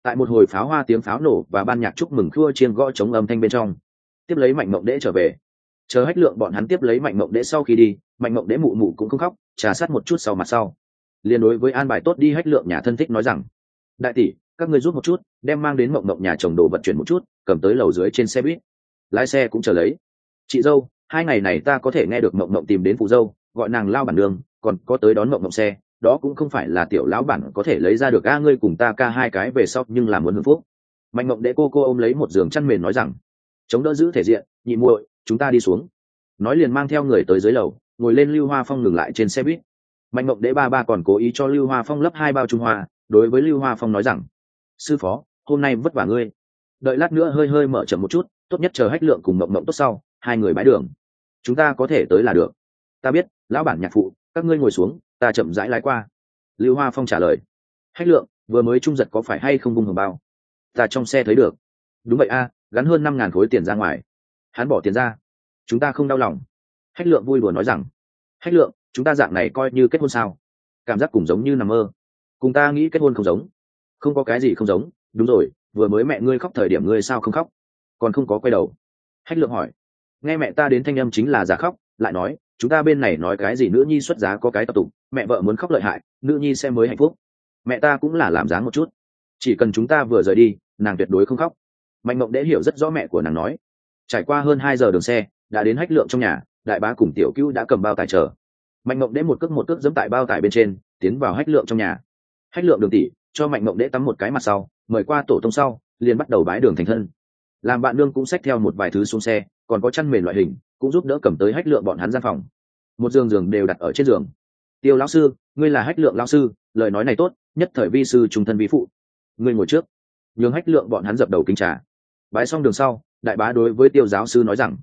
Tại một hồi pháo hoa tiếng pháo nổ và ban nhạc chúc mừng khua chiên gõ chống âm thanh bên trong, tiếp lấy mạnh mộng đễ trở về. Chờ hách lượng bọn hắn tiếp lấy mạnh mộng đễ sau khi đi mạnh mộng đế mụ mụ cũng không khóc, trà sát một chút sau mặt sau. Liền đối với an bài tốt đi hách lượng nhà thân thích nói rằng, đại tỷ, các ngươi rút một chút, đem mang đến mộng mộng nhà chồng đồ vận chuyển một chút, cầm tới lầu dưới trên xe buýt. Lái xe cũng chờ lấy. Chị dâu, hai ngày này ta có thể nghe được mộng mộng tìm đến phụ dâu, gọi nàng lao bản đường, còn có tới đón mộng mộng xe, đó cũng không phải là tiểu lão bản có thể lấy ra được. A, ngươi cùng ta ca hai cái về sau, nhưng là muốn hưởng phúc. Mạnh mộng đệ cô cô ôm lấy một giường chăn mền nói rằng, chống đỡ giữ thể diện, nhị muội, chúng ta đi xuống. Nói liền mang theo người tới dưới lầu ngồi lên lưu hoa phong ngừng lại trên xe buýt. Mạnh mộng đế ba ba còn cố ý cho lưu hoa phong lấp hai bao trung hoa, đối với lưu hoa phong nói rằng, sư phó, hôm nay vất vả ngươi. Đợi lát nữa hơi hơi mở chậm một chút, tốt nhất chờ hách lượng cùng mộng mộng tốt sau, hai người bãi đường. Chúng ta có thể tới là được. Ta biết, lão bản nhạc phụ, các ngươi ngồi xuống, ta chậm rãi lái qua. Lưu hoa phong trả lời, hách lượng, vừa mới trung giật có phải hay không bung hồng bao? Ta trong xe thấy được. Đúng vậy a, gắn hơn năm ngàn khối tiền ra ngoài. Hắn bỏ tiền ra. Chúng ta không đau lòng hách lượng vui đùa nói rằng, hách lượng, chúng ta dạng này coi như kết hôn sao? Cảm giác cùng giống như nằm mơ. Cùng ta nghĩ kết hôn không giống. Không có cái gì không giống. Đúng rồi, vừa mới mẹ ngươi khóc thời điểm ngươi sao không khóc? Còn không có quay đầu. Hách lượng hỏi. Nghe mẹ ta đến thanh âm chính là giả khóc, lại nói, chúng ta bên này nói cái gì nữ nhi xuất giá có cái tập tục, mẹ vợ muốn khóc lợi hại, nữ nhi sẽ mới hạnh phúc. Mẹ ta cũng là làm dáng một chút. Chỉ cần chúng ta vừa rời đi, nàng tuyệt đối không khóc. Mạnh mộng đễ hiểu rất rõ mẹ của nàng nói. Trải qua hơn hai giờ đường xe, đã đến hách lượng trong nhà đại bá cùng tiểu cữu đã cầm bao tài chờ. Mạnh mộng đễ một cước một cước dẫm tại bao tải bên trên, tiến vào hách lượng trong nhà. Hách lượng đường tỷ, cho mạnh mộng đễ tắm một cái mặt sau, mời qua tổ tông sau, liền bắt đầu bái đường thành thân. Làm bạn nương cũng xách theo một vài thứ xuống xe, còn có chăn mền loại hình, cũng giúp đỡ cầm tới hách lượng bọn hắn gian phòng. Một giường giường đều đặt ở trên giường. Tiêu lão sư, ngươi là hách lượng lão sư, lời nói này tốt, nhất thời vi sư trung thân vi phụ. Ngươi ngồi trước. Nhường hách lượng bọn hắn dập đầu kinh trà. Bái xong đường sau, đại bá đối với tiêu giáo sư nói rằng,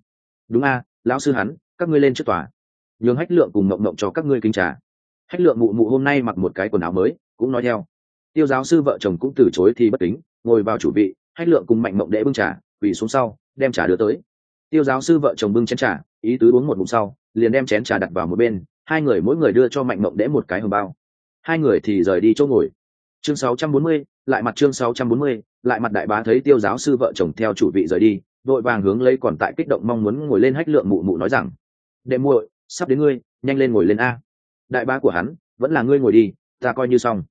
đúng a, lão sư hắn các ngươi lên trước tòa. Nhường hách lượng cùng mộng mộng cho các ngươi kinh trà. Hách lượng mụ mụ hôm nay mặc một cái quần áo mới cũng nói theo. Tiêu giáo sư vợ chồng cũng từ chối thì bất kính ngồi vào chủ vị hách lượng cùng mạnh mộng đệ bưng trà vì xuống sau đem trà đưa tới. Tiêu giáo sư vợ chồng bưng chén trà ý tứ uống một ngụm sau liền đem chén trà đặt vào một bên hai người mỗi người đưa cho mạnh mộng đẽ một cái hồng bao. Hai người thì rời đi chỗ ngồi. Chương 640, lại mặt chương 640, lại mặt đại bá thấy tiêu giáo sư vợ chồng theo chủ vị rời đi vội vàng hướng lấy còn tại kích động mong muốn ngồi lên hách lượng mụ mụ nói rằng đệ muội, sắp đến ngươi, nhanh lên ngồi lên a. Đại bá của hắn, vẫn là ngươi ngồi đi, ta coi như xong.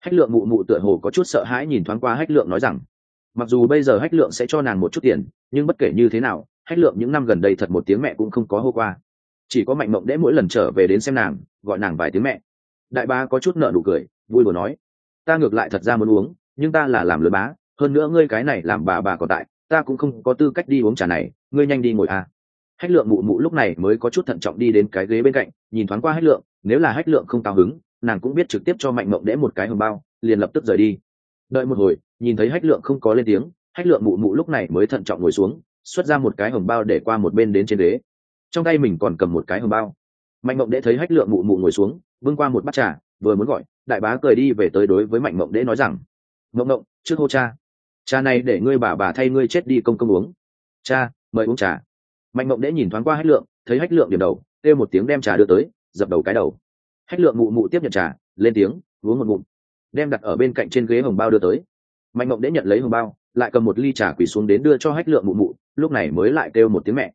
Hách lượng mụ mụ tựa hồ có chút sợ hãi nhìn thoáng qua hách lượng nói rằng, mặc dù bây giờ hách lượng sẽ cho nàng một chút tiền, nhưng bất kể như thế nào, hách lượng những năm gần đây thật một tiếng mẹ cũng không có hô qua. Chỉ có mạnh mộng đễ mỗi lần trở về đến xem nàng, gọi nàng vài tiếng mẹ. Đại ba có chút nợ nụ cười, vui vừa nói, ta ngược lại thật ra muốn uống, nhưng ta là làm lừa bá, hơn nữa ngươi cái này làm bà bà còn tại, ta cũng không có tư cách đi uống trà này, ngươi nhanh đi ngồi à hách lượng mụ mụ lúc này mới có chút thận trọng đi đến cái ghế bên cạnh, nhìn thoáng qua hách lượng, nếu là hách lượng không cao hứng, nàng cũng biết trực tiếp cho mạnh mộng đẽ một cái hồng bao, liền lập tức rời đi. Đợi một hồi, nhìn thấy hách lượng không có lên tiếng, hách lượng mụ mụ lúc này mới thận trọng ngồi xuống, xuất ra một cái hồng bao để qua một bên đến trên ghế. Trong tay mình còn cầm một cái hồng bao. Mạnh mộng đẽ thấy hách lượng mụ mụ ngồi xuống vâng qua một bát trà, vừa muốn gọi, đại bá cười đi về tới đối với mạnh mộng đẽ nói rằng, mộng mộng, trước hô cha. Cha này để ngươi bà bà thay ngươi chết đi công công uống. Cha, mời uống trà mạnh mộng đễ nhìn thoáng qua hách lượng, thấy hách lượng điểm đầu, kêu một tiếng đem trà đưa tới, dập đầu cái đầu. Hách lượng mụ mụ tiếp nhận trà, lên tiếng, uống một ngụm. Đem đặt ở bên cạnh trên ghế hồng bao đưa tới. Mạnh mộng đễ nhận lấy hồng bao, lại cầm một ly trà quỳ xuống đến đưa cho hách lượng mụ mụ, lúc này mới lại kêu một tiếng mẹ.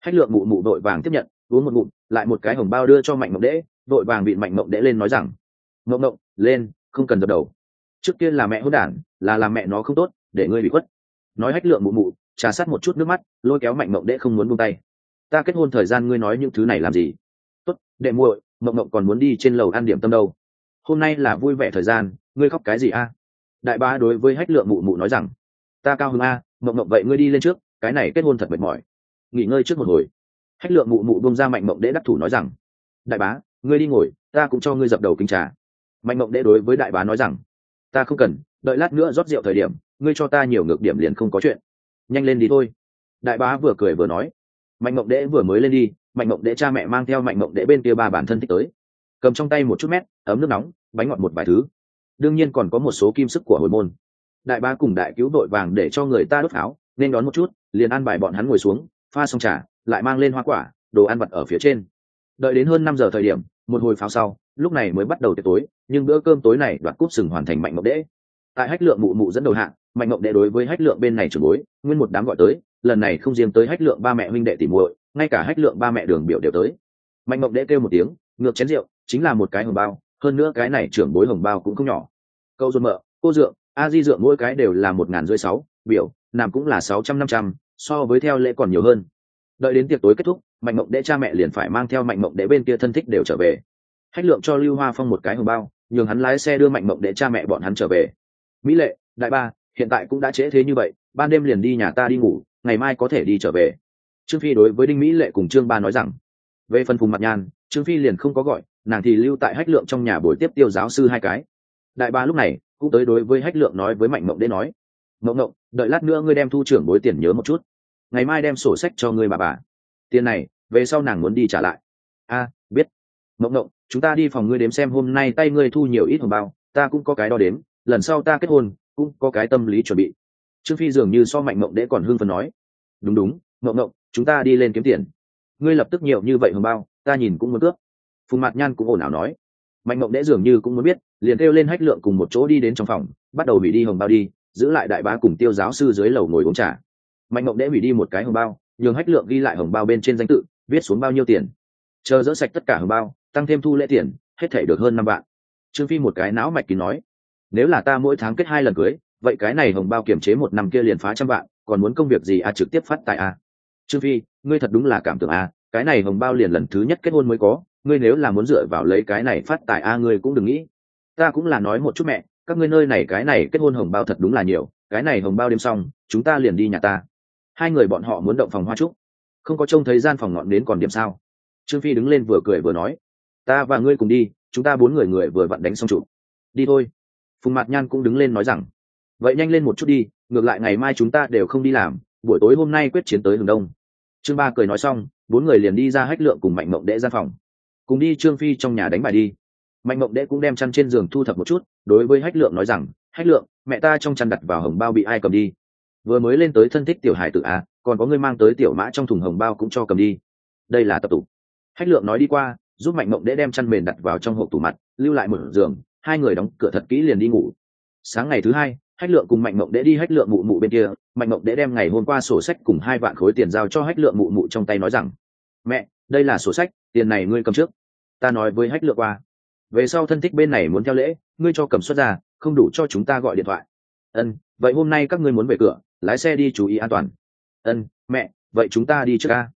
Hách lượng mụ mụ đội vàng tiếp nhận, uống một ngụm, lại một cái hồng bao đưa cho mạnh mộng đễ đội vàng bị mạnh mộng đễ lên nói rằng, mộng mộng, lên, không cần dập đầu. Trước kia là mẹ hốt đản, là làm mẹ nó không tốt, để ngươi bị khuất. Nói hách lượng mụ mụ trà sát một chút nước mắt, lôi kéo mạnh mộng đệ không muốn buông tay. Ta kết hôn thời gian ngươi nói những thứ này làm gì? Tốt, đệ muội, mộng mộng còn muốn đi trên lầu ăn điểm tâm đâu. Hôm nay là vui vẻ thời gian, ngươi khóc cái gì a? Đại bá đối với hách lượng mụ mụ nói rằng, ta cao hơn a, mộng mộng vậy ngươi đi lên trước, cái này kết hôn thật mệt mỏi. Nghỉ ngơi trước một hồi. Hách lượng mụ mụ bông ra mạnh mộng đệ đắc thủ nói rằng, đại bá, ngươi đi ngồi, ta cũng cho ngươi dập đầu kính trà. Mạnh mộng đệ đối với đại bá nói rằng, ta không cần, đợi lát nữa rót rượu thời điểm, ngươi cho ta nhiều ngược điểm liền không có chuyện nhanh lên đi thôi. Đại bá vừa cười vừa nói, mạnh mộng đễ vừa mới lên đi, mạnh mộng đễ cha mẹ mang theo mạnh mộng đễ bên kia ba bản thân thích tới. Cầm trong tay một chút mét, ấm nước nóng, bánh ngọt một vài thứ. Đương nhiên còn có một số kim sức của hồi môn. Đại bá cùng đại cứu đội vàng để cho người ta đốt pháo, nên đón một chút, liền ăn bài bọn hắn ngồi xuống, pha xong trà, lại mang lên hoa quả, đồ ăn vặt ở phía trên. Đợi đến hơn năm giờ thời điểm, một hồi pháo sau, lúc này mới bắt đầu tiệc tối, nhưng bữa cơm tối này đoạt cúp sừng hoàn thành mạnh mộng đễ. Tại hách lượng mụ mụ dẫn đầu hạng mạnh mộng đệ đối với hách lượng bên này trưởng bối, nguyên một đám gọi tới, lần này không riêng tới hách lượng ba mẹ huynh đệ tỉ muội, ngay cả hách lượng ba mẹ đường biểu đều tới. Mạnh mộng đệ kêu một tiếng, ngược chén rượu, chính là một cái hồng bao, hơn nữa cái này trưởng bối hồng bao cũng không nhỏ. Câu dồn mợ, cô dượng, a di dượng mỗi cái đều là một ngàn rưỡi sáu, biểu nam cũng là sáu trăm năm trăm, so với theo lễ còn nhiều hơn. Đợi đến tiệc tối kết thúc, mạnh mộng đệ cha mẹ liền phải mang theo mạnh mộng đệ bên kia thân thích đều trở về. Hách lượng cho lưu hoa phong một cái hồng bao, nhường hắn lái xe đưa mạnh mộng đệ cha mẹ bọn hắn trở về. Mỹ lệ, đại ba hiện tại cũng đã trễ thế như vậy, ban đêm liền đi nhà ta đi ngủ, ngày mai có thể đi trở về. Trương phi đối với đinh mỹ lệ cùng trương ba nói rằng, về phần phùng mặt nhan, trương phi liền không có gọi, nàng thì lưu tại hách lượng trong nhà buổi tiếp tiêu giáo sư hai cái. Đại ba lúc này cũng tới đối với hách lượng nói với mạnh mộng để nói, mộng mộng, đợi lát nữa ngươi đem thu trưởng bối tiền nhớ một chút. Ngày mai đem sổ sách cho ngươi bà bà. Tiền này, về sau nàng muốn đi trả lại. A, biết. Mộng mộng, chúng ta đi phòng ngươi đếm xem hôm nay tay ngươi thu nhiều ít hồng bao, ta cũng có cái đo đếm, lần sau ta kết hôn cũng có cái tâm lý chuẩn bị. Trương phi dường như so mạnh mộng đễ còn hưng phần nói, đúng đúng, mộng mộng, chúng ta đi lên kiếm tiền. Ngươi lập tức nhiều như vậy hồng bao, ta nhìn cũng muốn cướp phùng mạt nhan cũng ồn ào nói, mạnh mộng đễ dường như cũng muốn biết, liền kêu lên hách lượng cùng một chỗ đi đến trong phòng, bắt đầu hủy đi hồng bao đi, giữ lại đại bá cùng tiêu giáo sư dưới lầu ngồi uống trà. Mạnh mộng đễ hủy đi một cái hồng bao, nhường hách lượng ghi lại hồng bao bên trên danh tự, viết xuống bao nhiêu tiền. Chờ dỡ sạch tất cả hồng bao, tăng thêm thu lễ tiền, hết thể được hơn năm vạn. Trương phi một cái não mạch kín nói nếu là ta mỗi tháng kết hai lần cưới, vậy cái này hồng bao kiểm chế một năm kia liền phá trăm vạn, còn muốn công việc gì a trực tiếp phát tại a à? trương phi, ngươi thật đúng là cảm tưởng a cái này hồng bao liền lần thứ nhất kết hôn mới có, ngươi nếu là muốn dựa vào lấy cái này phát tài a ngươi cũng đừng nghĩ. Ta cũng là nói một chút mẹ, các ngươi nơi này cái này kết hôn hồng bao thật đúng là nhiều, cái này hồng bao đêm xong, chúng ta liền đi nhà ta. Hai người bọn họ muốn động phòng hoa trúc. Không có trông thấy gian phòng ngọn đến còn điểm sao? Trương phi đứng lên vừa cười vừa nói, ta và ngươi cùng đi, chúng ta bốn người người vừa vặn đánh xong trụ đi thôi phùng mạt nhan cũng đứng lên nói rằng, vậy nhanh lên một chút đi, ngược lại ngày mai chúng ta đều không đi làm, buổi tối hôm nay quyết chiến tới hướng đông. Trương ba cười nói xong, bốn người liền đi ra hách lượng cùng mạnh mộng đệ ra phòng. Cùng đi trương phi trong nhà đánh bài đi. Mạnh mộng đệ cũng đem chăn trên giường thu thập một chút, đối với hách lượng nói rằng, hách lượng, mẹ ta trong chăn đặt vào hồng bao bị ai cầm đi? Vừa mới lên tới thân thích tiểu hải tự a à, còn có người mang tới tiểu mã trong thùng hồng bao cũng cho cầm đi. Đây là tập tụ. Hách lượng nói đi qua, giúp mạnh mộng đệ đem chăn mền đặt vào trong hộp tủ mặt, lưu lại một giường hai người đóng cửa thật kỹ liền đi ngủ. Sáng ngày thứ hai, hách lượng cùng mạnh mộng đễ đi hách lượng mụ mụ bên kia. Mạnh mộng đễ đem ngày hôm qua sổ sách cùng hai vạn khối tiền giao cho hách lượng mụ mụ trong tay nói rằng, mẹ, đây là sổ sách, tiền này ngươi cầm trước. Ta nói với hách lượng qua. Về sau thân thích bên này muốn theo lễ, ngươi cho cầm xuất ra, không đủ cho chúng ta gọi điện thoại. Ân, vậy hôm nay các ngươi muốn về cửa, lái xe đi chú ý an toàn. Ân, mẹ, vậy chúng ta đi trước ca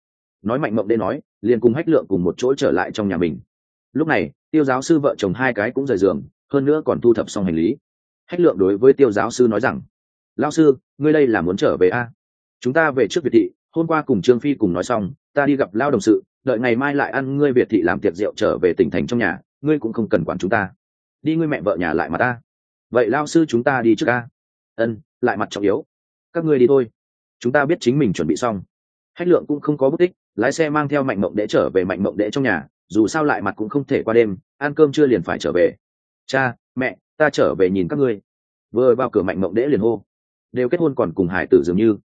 nói mạnh mộng đê nói, liền cùng hách lượng cùng một chỗ trở lại trong nhà mình. Lúc này, tiêu giáo sư vợ chồng hai cái cũng rời giường hơn nữa còn thu thập xong hành lý. Hách lượng đối với tiêu giáo sư nói rằng lao sư, ngươi đây là muốn trở về a? Chúng ta về trước việt thị, hôm qua cùng trương phi cùng nói xong, ta đi gặp lao đồng sự, đợi ngày mai lại ăn ngươi việt thị làm tiệc rượu trở về tỉnh thành trong nhà, ngươi cũng không cần quản chúng ta. Đi ngươi mẹ vợ nhà lại mà ta vậy lao sư chúng ta đi trước a? Ân, lại mặt trọng yếu. Các ngươi đi thôi. Chúng ta biết chính mình chuẩn bị xong. Hách lượng cũng không có bất tích, lái xe mang theo mạnh mộng đệ trở về mạnh mộng đệ trong nhà, dù sao lại mặt cũng không thể qua đêm, ăn cơm chưa liền phải trở về cha, mẹ, ta trở về nhìn các ngươi. Vừa vào cửa mạnh mộng đễ liền hô. Đều kết hôn còn cùng hải tử dường như.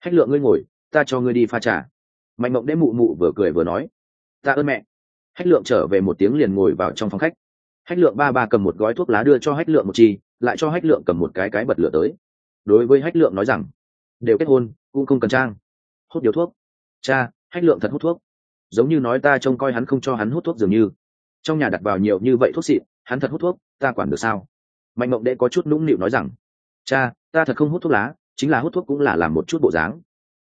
Hách lượng ngươi ngồi, ta cho ngươi đi pha trà. Mạnh mộng đễ mụ mụ vừa cười vừa nói. Ta ơn mẹ. Hách lượng trở về một tiếng liền ngồi vào trong phòng khách. Hách lượng ba ba cầm một gói thuốc lá đưa cho hách lượng một chi, lại cho hách lượng cầm một cái cái bật lửa tới. Đối với hách lượng nói rằng, đều kết hôn, cũng không cần trang. Hút điếu thuốc. Cha, hách lượng thật hút thuốc. Giống như nói ta trông coi hắn không cho hắn hút thuốc dường như. Trong nhà đặt vào nhiều như vậy thuốc xịn, hắn thật hút thuốc ta quản được sao? Mạnh mộng đệ có chút nũng nịu nói rằng, cha, ta thật không hút thuốc lá, chính là hút thuốc cũng là làm một chút bộ dáng.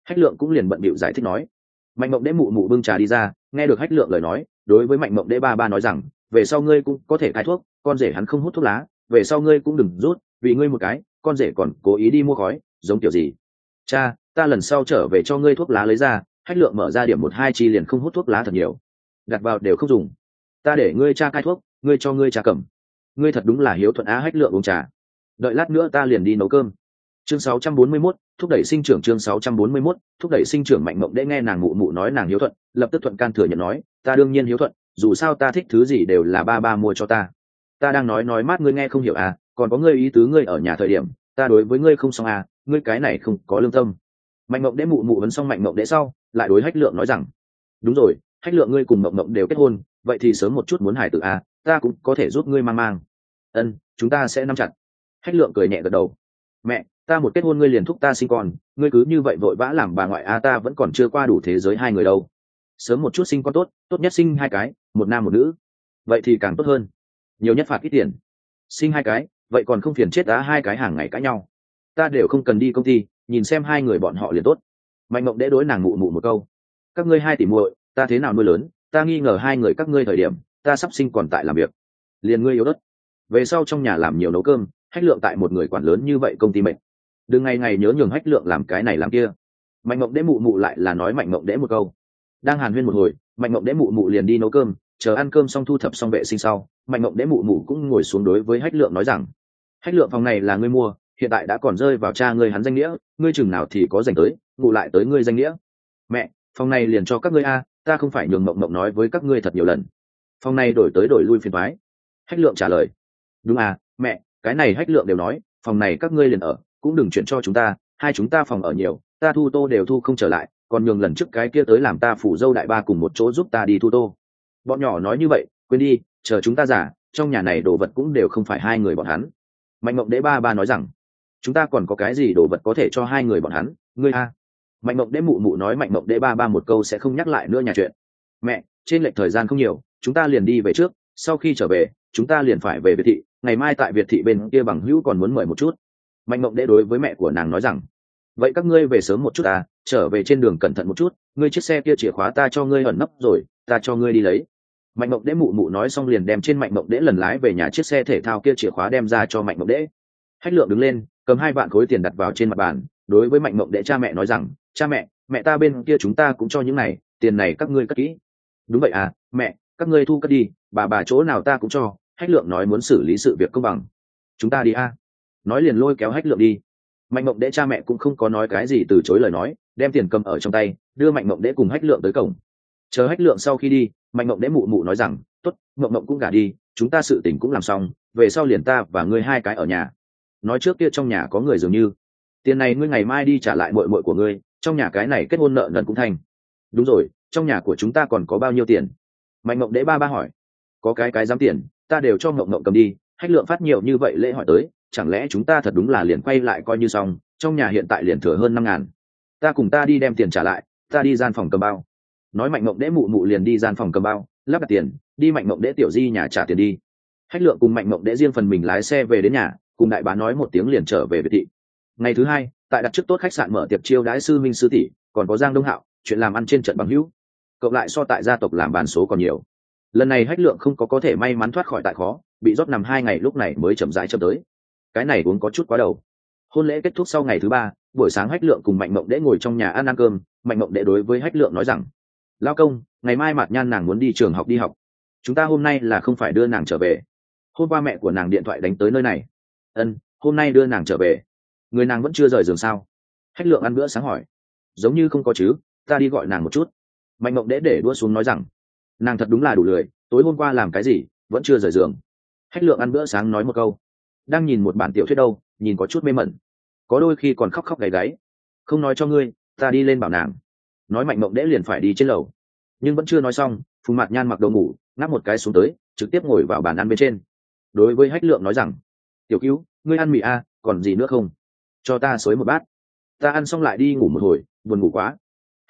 Hách lượng cũng liền bận bịu giải thích nói. Mạnh mộng đệ mụ mụ bưng trà đi ra, nghe được hách lượng lời nói, đối với mạnh mộng đệ ba ba nói rằng, về sau ngươi cũng có thể cai thuốc, con rể hắn không hút thuốc lá, về sau ngươi cũng đừng rút, vì ngươi một cái, con rể còn cố ý đi mua khói, giống kiểu gì? Cha, ta lần sau trở về cho ngươi thuốc lá lấy ra. Hách lượng mở ra điểm một hai chi liền không hút thuốc lá thật nhiều. Đặt vào đều không dùng. Ta để ngươi cha cai thuốc, ngươi cho ngươi cha cầm ngươi thật đúng là hiếu thuận á hách lượng uống trà. Đợi lát nữa ta liền đi nấu cơm. Chương 641, thúc đẩy sinh trưởng chương 641, thúc đẩy sinh trưởng mạnh mộng để nghe nàng mụ mụ nói nàng hiếu thuận lập tức thuận can thừa nhận nói ta đương nhiên hiếu thuận dù sao ta thích thứ gì đều là ba ba mua cho ta. Ta đang nói nói mát ngươi nghe không hiểu à còn có ngươi ý tứ ngươi ở nhà thời điểm ta đối với ngươi không xong à ngươi cái này không có lương tâm. Mạnh mộng đệ mụ mụ vấn xong mạnh mộng đệ sau lại đối hách lượng nói rằng đúng rồi hách lượng ngươi cùng mộng mộng đều kết hôn vậy thì sớm một chút muốn hải tự à ta cũng có thể giúp ngươi mang mang. Ân, chúng ta sẽ nắm chặt. Hách lượng cười nhẹ gật đầu. Mẹ, ta một kết hôn ngươi liền thúc ta sinh con, ngươi cứ như vậy vội vã làm bà ngoại a, ta vẫn còn chưa qua đủ thế giới hai người đâu. Sớm một chút sinh con tốt tốt nhất sinh hai cái, một nam một nữ. Vậy thì càng tốt hơn. Nhiều nhất phạt ít tiền. Sinh hai cái, vậy còn không phiền chết đá hai cái hàng ngày cãi nhau. Ta đều không cần đi công ty, nhìn xem hai người bọn họ liền tốt. Mạnh mộng đễ đối nàng mụ mụ một câu. Các ngươi hai tỷ muội, ta thế nào nuôi lớn, ta nghi ngờ hai người các ngươi thời điểm ta sắp sinh còn tại làm việc. Liền ngươi yếu đất. Về sau trong nhà làm nhiều nấu cơm, hách lượng tại một người quản lớn như vậy công ty mệnh đừng ngày ngày nhớ nhường hách lượng làm cái này làm kia. Mạnh mộng đễ mụ mụ lại là nói mạnh mộng đễ một câu. Đang hàn huyên một hồi, mạnh mộng đễ mụ mụ liền đi nấu cơm, chờ ăn cơm xong thu thập xong vệ sinh sau, mạnh mộng đễ mụ mụ cũng ngồi xuống đối với hách lượng nói rằng, hách lượng phòng này là ngươi mua, hiện tại đã còn rơi vào cha ngươi hắn danh nghĩa, ngươi chừng nào thì có dành tới, ngụ lại tới ngươi danh nghĩa. Mẹ, phòng này liền cho các ngươi a, ta không phải nhường mộng mộng nói với các ngươi thật nhiều lần phòng này đổi tới đổi lui phiền thoái hách lượng trả lời. Đúng à mẹ, cái này hách lượng đều nói, phòng này các ngươi liền ở, cũng đừng chuyển cho chúng ta, hai chúng ta phòng ở nhiều, ta thu tô đều thu không trở lại, còn nhường lần trước cái kia tới làm ta phủ dâu đại ba cùng một chỗ giúp ta đi thu tô. Bọn nhỏ nói như vậy, quên đi, chờ chúng ta giả, trong nhà này đồ vật cũng đều không phải hai người bọn hắn. Mạnh mộng đế ba ba nói rằng, chúng ta còn có cái gì đồ vật có thể cho hai người bọn hắn, ngươi a. Mạnh mộng đế mụ mụ nói mạnh mộng đế ba ba một câu sẽ không nhắc lại nữa nhà chuyện. Mẹ, trên lệch thời gian không nhiều chúng ta liền đi về trước, sau khi trở về, chúng ta liền phải về việt thị, ngày mai tại việt thị bên kia bằng hữu còn muốn mời một chút. Mạnh mộng đệ đối với mẹ của nàng nói rằng, vậy các ngươi về sớm một chút à trở về trên đường cẩn thận một chút, ngươi chiếc xe kia chìa khóa ta cho ngươi ẩn nấp rồi, ta cho ngươi đi lấy. Mạnh mộng đế mụ mụ nói xong liền đem trên mạnh mộng đế lần lái về nhà chiếc xe thể thao kia chìa khóa đem ra cho mạnh mộng đế. Hách lượng đứng lên, cầm hai vạn khối tiền đặt vào trên mặt bàn, đối với mạnh mộng đế cha mẹ nói rằng, cha mẹ mẹ ta bên kia chúng ta cũng cho những này, tiền này các ngươi cất kỹ. Đúng vậy à mẹ các ngươi thu cất đi, bà bà chỗ nào ta cũng cho, hách lượng nói muốn xử lý sự việc công bằng. Chúng ta đi a. Nói liền lôi kéo hách lượng đi. Mạnh mộng đễ cha mẹ cũng không có nói cái gì từ chối lời nói, đem tiền cầm ở trong tay, đưa mạnh mộng đễ cùng hách lượng tới cổng. Chờ hách lượng sau khi đi, mạnh mộng đễ mụ mụ nói rằng t ố t mộng mộng cũng gả đi, chúng ta sự tình cũng làm xong, về sau liền ta và ngươi hai cái ở nhà. Nói trước kia trong nhà có người dường như, tiền này ngươi ngày mai đi trả lại mội mội của ngươi, trong nhà cái này kết hôn nợ nần cũng thành. Đúng rồi, trong nhà của chúng ta còn có bao nhiêu tiền? Mạnh mộng đế ba ba hỏi, có cái cái dám tiền, ta đều cho mộng mộng cầm đi, hách lượng phát nhiều như vậy lễ hỏi tới, chẳng lẽ chúng ta thật đúng là liền quay lại coi như xong, trong nhà hiện tại liền thừa hơn năm ngàn. Ta cùng ta đi đem tiền trả lại, ta đi gian phòng cầm bao. Nói mạnh mộng đế mụ mụ liền đi gian phòng cầm bao, lắp đặt tiền, đi mạnh mộng đế tiểu di nhà trả tiền đi. Hách lượng cùng mạnh mộng đế riêng phần mình lái xe về đến nhà, cùng đại bá nói một tiếng liền trở về biệt thị. Ngày thứ hai, tại đặt trước tốt khách sạn mở tiệc chiêu đãi sư minh sư tỷ, còn có giang đông hạo, chuyện làm ăn trên trận bằng hữu cộng lại so tại gia tộc làm bàn số còn nhiều. Lần này hách lượng không có có thể may mắn thoát khỏi tại khó, bị rót nằm hai ngày lúc này mới chậm rãi chậm tới. Cái này uống có chút quá đầu. Hôn lễ kết thúc sau ngày thứ ba, buổi sáng hách lượng cùng mạnh mộng đễ ngồi trong nhà ăn ăn cơm, mạnh mộng đễ đối với hách lượng nói rằng, lao công, ngày mai mạt nhan nàng muốn đi trường học đi học. Chúng ta hôm nay là không phải đưa nàng trở về. Hôm qua mẹ của nàng điện thoại đánh tới nơi này. Ân, hôm nay đưa nàng trở về. Người nàng vẫn chưa rời giường sao? Hách lượng ăn bữa sáng hỏi. Giống như không có chứ, ta đi gọi nàng một chút mạnh mộng đễ để đua xuống nói rằng, nàng thật đúng là đủ lười, tối hôm qua làm cái gì, vẫn chưa rời giường. Hách lượng ăn bữa sáng nói một câu. Đang nhìn một bản tiểu thuyết đâu, nhìn có chút mê mẩn. Có đôi khi còn khóc khóc gáy gáy. Không nói cho ngươi, ta đi lên bảo nàng. Nói mạnh mộng đễ liền phải đi trên lầu. Nhưng vẫn chưa nói xong, phùng mặt nhan mặc đồ ngủ, ngáp một cái xuống tới, trực tiếp ngồi vào bàn ăn bên trên. Đối với hách lượng nói rằng, tiểu cứu, ngươi ăn mì a còn gì nữa không? Cho ta xối một bát. Ta ăn xong lại đi ngủ một hồi, buồn ngủ quá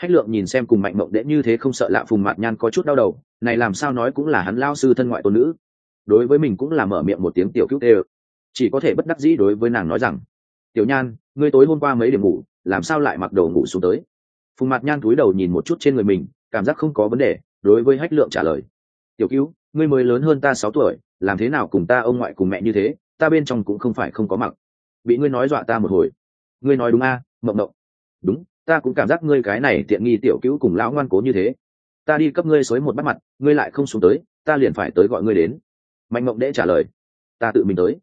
hách lượng nhìn xem cùng mạnh mộng đệ như thế không sợ lạ phùng mạt nhan có chút đau đầu này làm sao nói cũng là hắn lao sư thân ngoại tôn nữ. Đối với mình cũng là mở miệng một tiếng tiểu cứu tê chỉ có thể bất đắc dĩ đối với nàng nói rằng tiểu nhan ngươi tối hôm qua mấy điểm ngủ làm sao lại mặc đồ ngủ xuống tới? Phùng mạt nhan cúi đầu nhìn một chút trên người mình cảm giác không có vấn đề đối với hách lượng trả lời tiểu cứu ngươi mới lớn hơn ta sáu tuổi làm thế nào cùng ta ông ngoại cùng mẹ như thế ta bên trong cũng không phải không có mặc. Bị ngươi nói dọa ta một hồi. Ngươi nói đúng a à, mộng mộng. Đúng ta cũng cảm giác ngươi cái này tiện nghi tiểu cứu cùng lão ngoan cố như thế. Ta đi cấp ngươi xối một bắt mặt, ngươi lại không xuống tới, ta liền phải tới gọi ngươi đến. Mạnh mộng đễ trả lời. Ta tự mình tới.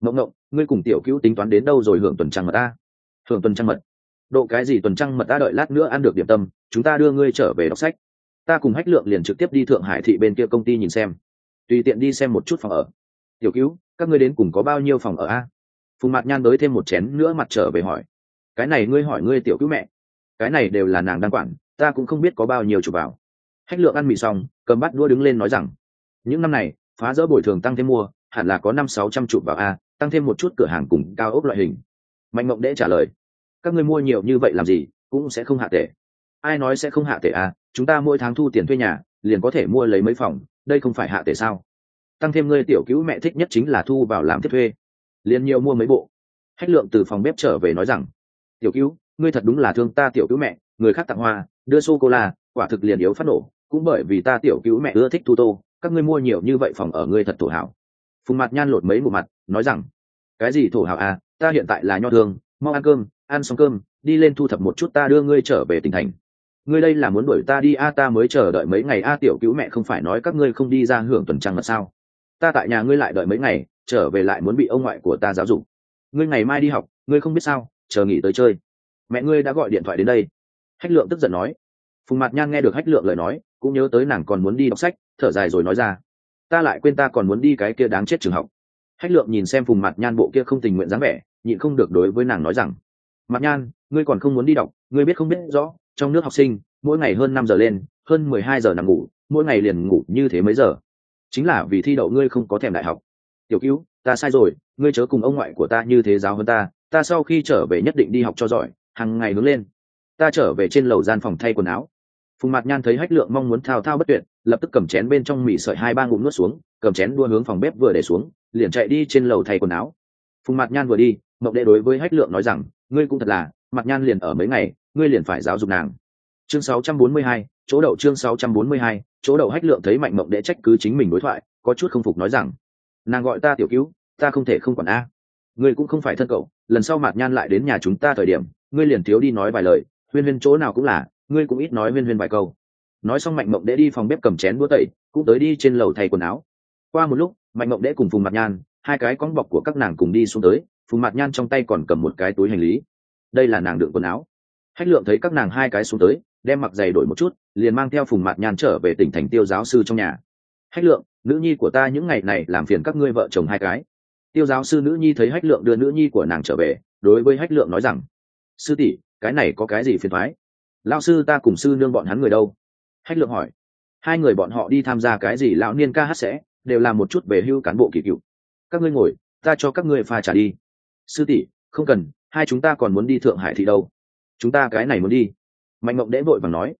Mộng mộng ngươi cùng tiểu cứu tính toán đến đâu rồi hưởng tuần trăng mật ta? Hưởng tuần trăng mật. Độ cái gì tuần trăng mật ta đợi lát nữa ăn được điểm tâm, chúng ta đưa ngươi trở về đọc sách. Ta cùng hách lượng liền trực tiếp đi thượng hải thị bên kia công ty nhìn xem. Tùy tiện đi xem một chút phòng ở. Tiểu cứu, các ngươi đến cùng có bao nhiêu phòng ở a? Phùng mặt nhan tới thêm một chén nữa mặt trở về hỏi. Cái này ngươi hỏi ngươi tiểu cứu mẹ cái này đều là nàng đang quản, ta cũng không biết có bao nhiêu chụp vào. Hách lượng ăn mì xong, cầm bắt đua đứng lên nói rằng, những năm này, phá rỡ bồi thường tăng thêm mua, hẳn là có năm sáu trăm chụp vào a, tăng thêm một chút cửa hàng cùng cao ốc loại hình. Mạnh mộng đễ trả lời, các ngươi mua nhiều như vậy làm gì, cũng sẽ không hạ tệ. Ai nói sẽ không hạ tệ a, chúng ta mỗi tháng thu tiền thuê nhà, liền có thể mua lấy mấy phòng, đây không phải hạ tệ sao? Tăng thêm ngươi tiểu cứu mẹ thích nhất chính là thu vào làm tiếp thuê. Liền nhiều mua mấy bộ. Hách lượng từ phòng bếp trở về nói rằng, tiểu cứu ngươi thật đúng là thương ta tiểu cứu mẹ, người khác tặng hoa, đưa sô cô la quả thực liền yếu phát nổ, cũng bởi vì ta tiểu cứu mẹ ưa thích thu tô, các ngươi mua nhiều như vậy phòng ở ngươi thật thổ hảo. Phùng mặt nhan lột mấy một mặt, nói rằng, cái gì thổ hảo à ta hiện tại là nho thương, mau ăn cơm, ăn xong cơm, đi lên thu thập một chút ta đưa ngươi trở về tỉnh thành. Ngươi đây là muốn đuổi ta đi a, ta mới chờ đợi mấy ngày a, tiểu cứu mẹ không phải nói các ngươi không đi ra hưởng tuần trăng là sao? Ta tại nhà ngươi lại đợi mấy ngày, trở về lại muốn bị ông ngoại của ta giáo dục. Ngươi ngày mai đi học, ngươi không biết sao, chờ nghỉ tới chơi mẹ ngươi đã gọi điện thoại đến đây. Hách lượng tức giận nói. Phùng Mạt nhan nghe được hách lượng lời nói, cũng nhớ tới nàng còn muốn đi đọc sách, thở dài rồi nói ra. Ta lại quên ta còn muốn đi cái kia đáng chết trường học. Hách lượng nhìn xem phùng Mạt nhan bộ kia không tình nguyện dáng vẻ, nhịn không được đối với nàng nói rằng, Mạt nhan, ngươi còn không muốn đi đọc, ngươi biết không biết rõ, trong nước học sinh, mỗi ngày hơn năm giờ lên, hơn mười hai giờ nằm ngủ, mỗi ngày liền ngủ như thế mấy giờ? Chính là vì thi đậu ngươi không có thèm đại học. Tiểu cứu, ta sai rồi, ngươi chớ cùng ông ngoại của ta như thế giáo hơn ta ta sau khi trở về nhất định đi học cho giỏi hàng ngày hướng lên. Ta trở về trên lầu gian phòng thay quần áo. Phùng mạt nhan thấy hách lượng mong muốn thao thao bất tuyệt lập tức cầm chén bên trong mì sợi hai ba ngụm nuốt xuống cầm chén đua hướng phòng bếp vừa để xuống liền chạy đi trên lầu thay quần áo. Phùng mạt nhan vừa đi mộng đệ đối với hách lượng nói rằng ngươi cũng thật là mặt nhan liền ở mấy ngày ngươi liền phải giáo dục nàng. Chương 642, chỗ đậu chương 642, chỗ đậu hách lượng thấy mạnh mộng đệ trách cứ chính mình đối thoại có chút không phục nói rằng nàng gọi ta tiểu cứu ta không thể không quản a. Ngươi cũng không phải thân cậu lần sau mạt nhan lại đến nhà chúng ta thời điểm ngươi liền thiếu đi nói vài lời, huyên huyên chỗ nào cũng là, ngươi cũng ít nói huyên huyên vài câu. Nói xong mạnh mộng đễ đi phòng bếp cầm chén đũa tẩy, cũng tới đi trên lầu thay quần áo. Qua một lúc, mạnh mộng đễ cùng phùng mặt nhan, hai cái con bọc của các nàng cùng đi xuống tới, phùng mặt nhan trong tay còn cầm một cái túi hành lý. Đây là nàng đựng quần áo. Hách lượng thấy các nàng hai cái xuống tới, đem mặc giày đổi một chút, liền mang theo phùng mặt nhan trở về tỉnh thành tiêu giáo sư trong nhà. Hách lượng, nữ nhi của ta những ngày này làm phiền các ngươi vợ chồng hai cái. Tiêu giáo sư nữ nhi thấy hách lượng đưa nữ nhi của nàng trở về, đối với hách lượng nói rằng sư tỷ, cái này có cái gì phiền thoái? Lao sư ta cùng sư nương bọn hắn người đâu? Hách lượng hỏi. Hai người bọn họ đi tham gia cái gì lão niên ca hát sẽ, đều là một chút về hưu cán bộ kỳ cựu. Các ngươi ngồi, ta cho các ngươi pha trả đi. Sư tỷ, không cần, hai chúng ta còn muốn đi thượng hải thì đâu. Chúng ta cái này muốn đi. Mạnh mộng đễ vội và nói.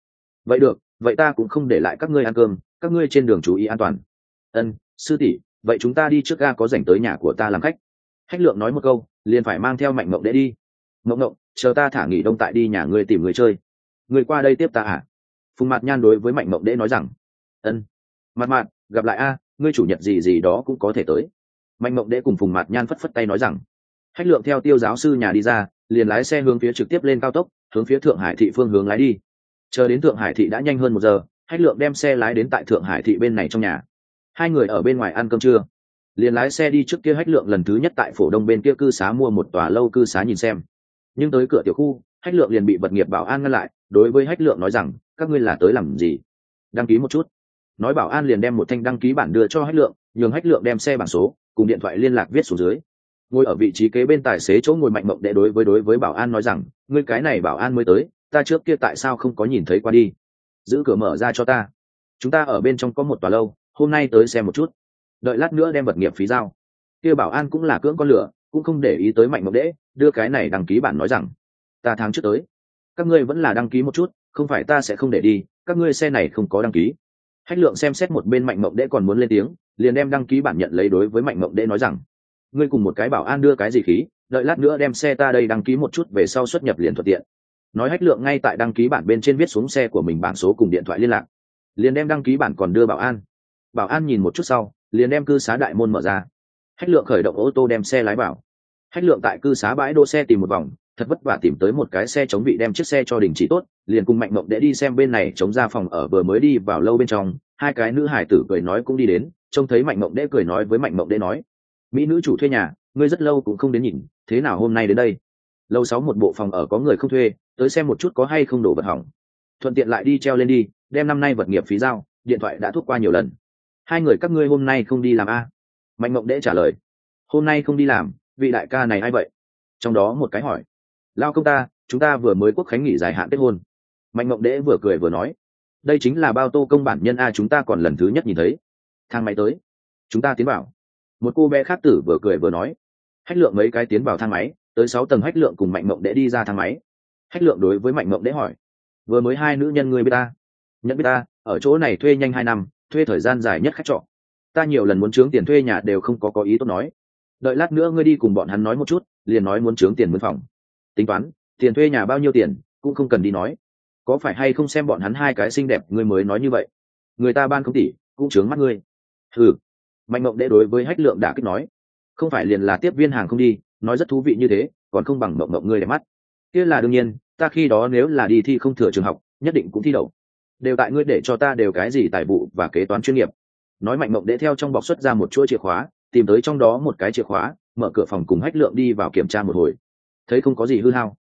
Vậy được, vậy ta cũng không để lại các ngươi ăn cơm, các ngươi trên đường chú ý an toàn. Ân, sư tỷ, vậy chúng ta đi trước ga có dành tới nhà của ta làm khách. Hách lượng nói một câu, liền phải mang theo mạnh mộng đễ đi. Mộng mộng chờ ta thả nghỉ đông tại đi nhà ngươi tìm người chơi. Người qua đây tiếp ta à? Phùng mạt nhan đối với mạnh mộng đễ nói rằng, ân mặt mạt, gặp lại a, ngươi chủ nhật gì gì đó cũng có thể tới. Mạnh mộng đễ cùng phùng mạt nhan phất phất tay nói rằng, hách lượng theo tiêu giáo sư nhà đi ra, liền lái xe hướng phía trực tiếp lên cao tốc, hướng phía thượng hải thị phương hướng lái đi. Chờ đến thượng hải thị đã nhanh hơn một giờ, hách lượng đem xe lái đến tại thượng hải thị bên này trong nhà. Hai người ở bên ngoài ăn cơm trưa. Liền lái xe đi trước kia hách lượng lần thứ nhất tại phổ đông bên kia cư xá mua một tòa lâu cư xá nhìn xem nhưng tới cửa tiểu khu, hách lượng liền bị vật nghiệp bảo an ngăn lại, đối với hách lượng nói rằng, các ngươi là tới làm gì? Đăng ký một chút. Nói bảo an liền đem một thanh đăng ký bản đưa cho hách lượng, nhường hách lượng đem xe bản số, cùng điện thoại liên lạc viết xuống dưới. Ngồi ở vị trí kế bên tài xế chỗ ngồi mạnh mộng đệ đối với đối với bảo an nói rằng, ngươi cái này bảo an mới tới, ta trước kia tại sao không có nhìn thấy qua đi? Giữ cửa mở ra cho ta. Chúng ta ở bên trong có một tòa lâu, hôm nay tới xem một chút. Đợi lát nữa đem vật nghiệp phí giao. Kia bảo an cũng là cưỡng con lửa cũng không để ý tới mạnh mộng đễ đưa cái này đăng ký bản nói rằng, ta tháng trước tới, các ngươi vẫn là đăng ký một chút, không phải ta sẽ không để đi, các ngươi xe này không có đăng ký. Hách lượng xem xét một bên mạnh mộng đễ còn muốn lên tiếng, liền đem đăng ký bản nhận lấy đối với mạnh mộng đễ nói rằng, ngươi cùng một cái bảo an đưa cái gì khí, đợi lát nữa đem xe ta đây đăng ký một chút về sau xuất nhập liền thuận tiện. Nói hách lượng ngay tại đăng ký bản bên trên viết xuống xe của mình bản số cùng điện thoại liên lạc. Liền đem đăng ký bản còn đưa bảo an. Bảo an nhìn một chút sau, liền đem cư xá đại môn mở ra hách lượng khởi động ô tô đem xe lái vào. Hách lượng tại cư xá bãi đỗ xe tìm một vòng, thật vất vả tìm tới một cái xe chống vị đem chiếc xe cho đình chỉ tốt, liền cùng mạnh mộng để đi xem bên này chống ra phòng ở vừa mới đi vào lâu bên trong, hai cái nữ hải tử cười nói cũng đi đến, trông thấy mạnh mộng đễ cười nói với mạnh mộng đễ nói, mỹ nữ chủ thuê nhà, ngươi rất lâu cũng không đến nhìn, thế nào hôm nay đến đây? Lâu sáu một bộ phòng ở có người không thuê, tới xem một chút có hay không đổ vật hỏng. Thuận tiện lại đi treo lên đi, đem năm nay vật nghiệp phí giao, điện thoại đã thuốc qua nhiều lần. Hai người các ngươi hôm nay không đi làm a? Mạnh mộng đễ trả lời, hôm nay không đi làm, vị đại ca này a i vậy? Trong đó một cái hỏi, lao công ta, chúng ta vừa mới quốc khánh nghỉ dài hạn kết hôn. Mạnh mộng đễ vừa cười vừa nói, đây chính là bao tô công bản nhân a, chúng ta còn lần thứ nhất nhìn thấy. Thang máy tới, chúng ta tiến vào. Một cô bé khác tử vừa cười vừa nói, hách lượng mấy cái tiến vào thang máy, tới sáu tầng hách lượng cùng mạnh mộng đễ đi ra thang máy. Hách lượng đối với mạnh mộng đễ hỏi, vừa mới hai nữ nhân người biết ta? Nhận biết ta, ở chỗ này thuê nhanh hai năm, thuê thời gian dài nhất khách trọ ta nhiều lần muốn trướng tiền thuê nhà đều không có có ý tốt nói. Đợi lát nữa ngươi đi cùng bọn hắn nói một chút, liền nói muốn trướng tiền mướn phòng. Tính toán, tiền thuê nhà bao nhiêu tiền, cũng không cần đi nói. Có phải hay không xem bọn hắn hai cái xinh đẹp, ngươi mới nói như vậy. Người ta ban không tỷ cũng trướng mắt ngươi. Ừ mạnh mộng đệ đối với hách lượng đã kích nói, không phải liền là tiếp viên hàng không đi, nói rất thú vị như thế, còn không bằng mộng mộng ngươi đẹp mắt. Kia là đương nhiên, ta khi đó nếu là đi thi không thừa trường học, nhất định cũng thi đậu. Đều tại ngươi để cho ta đều cái gì tài vụ và kế toán chuyên nghiệp nói mạnh mộng đệ theo trong bọc xuất ra một chuỗi chìa khóa, tìm tới trong đó một cái chìa khóa, mở cửa phòng cùng hách lượng đi vào kiểm tra một hồi. Thấy không có gì hư hao.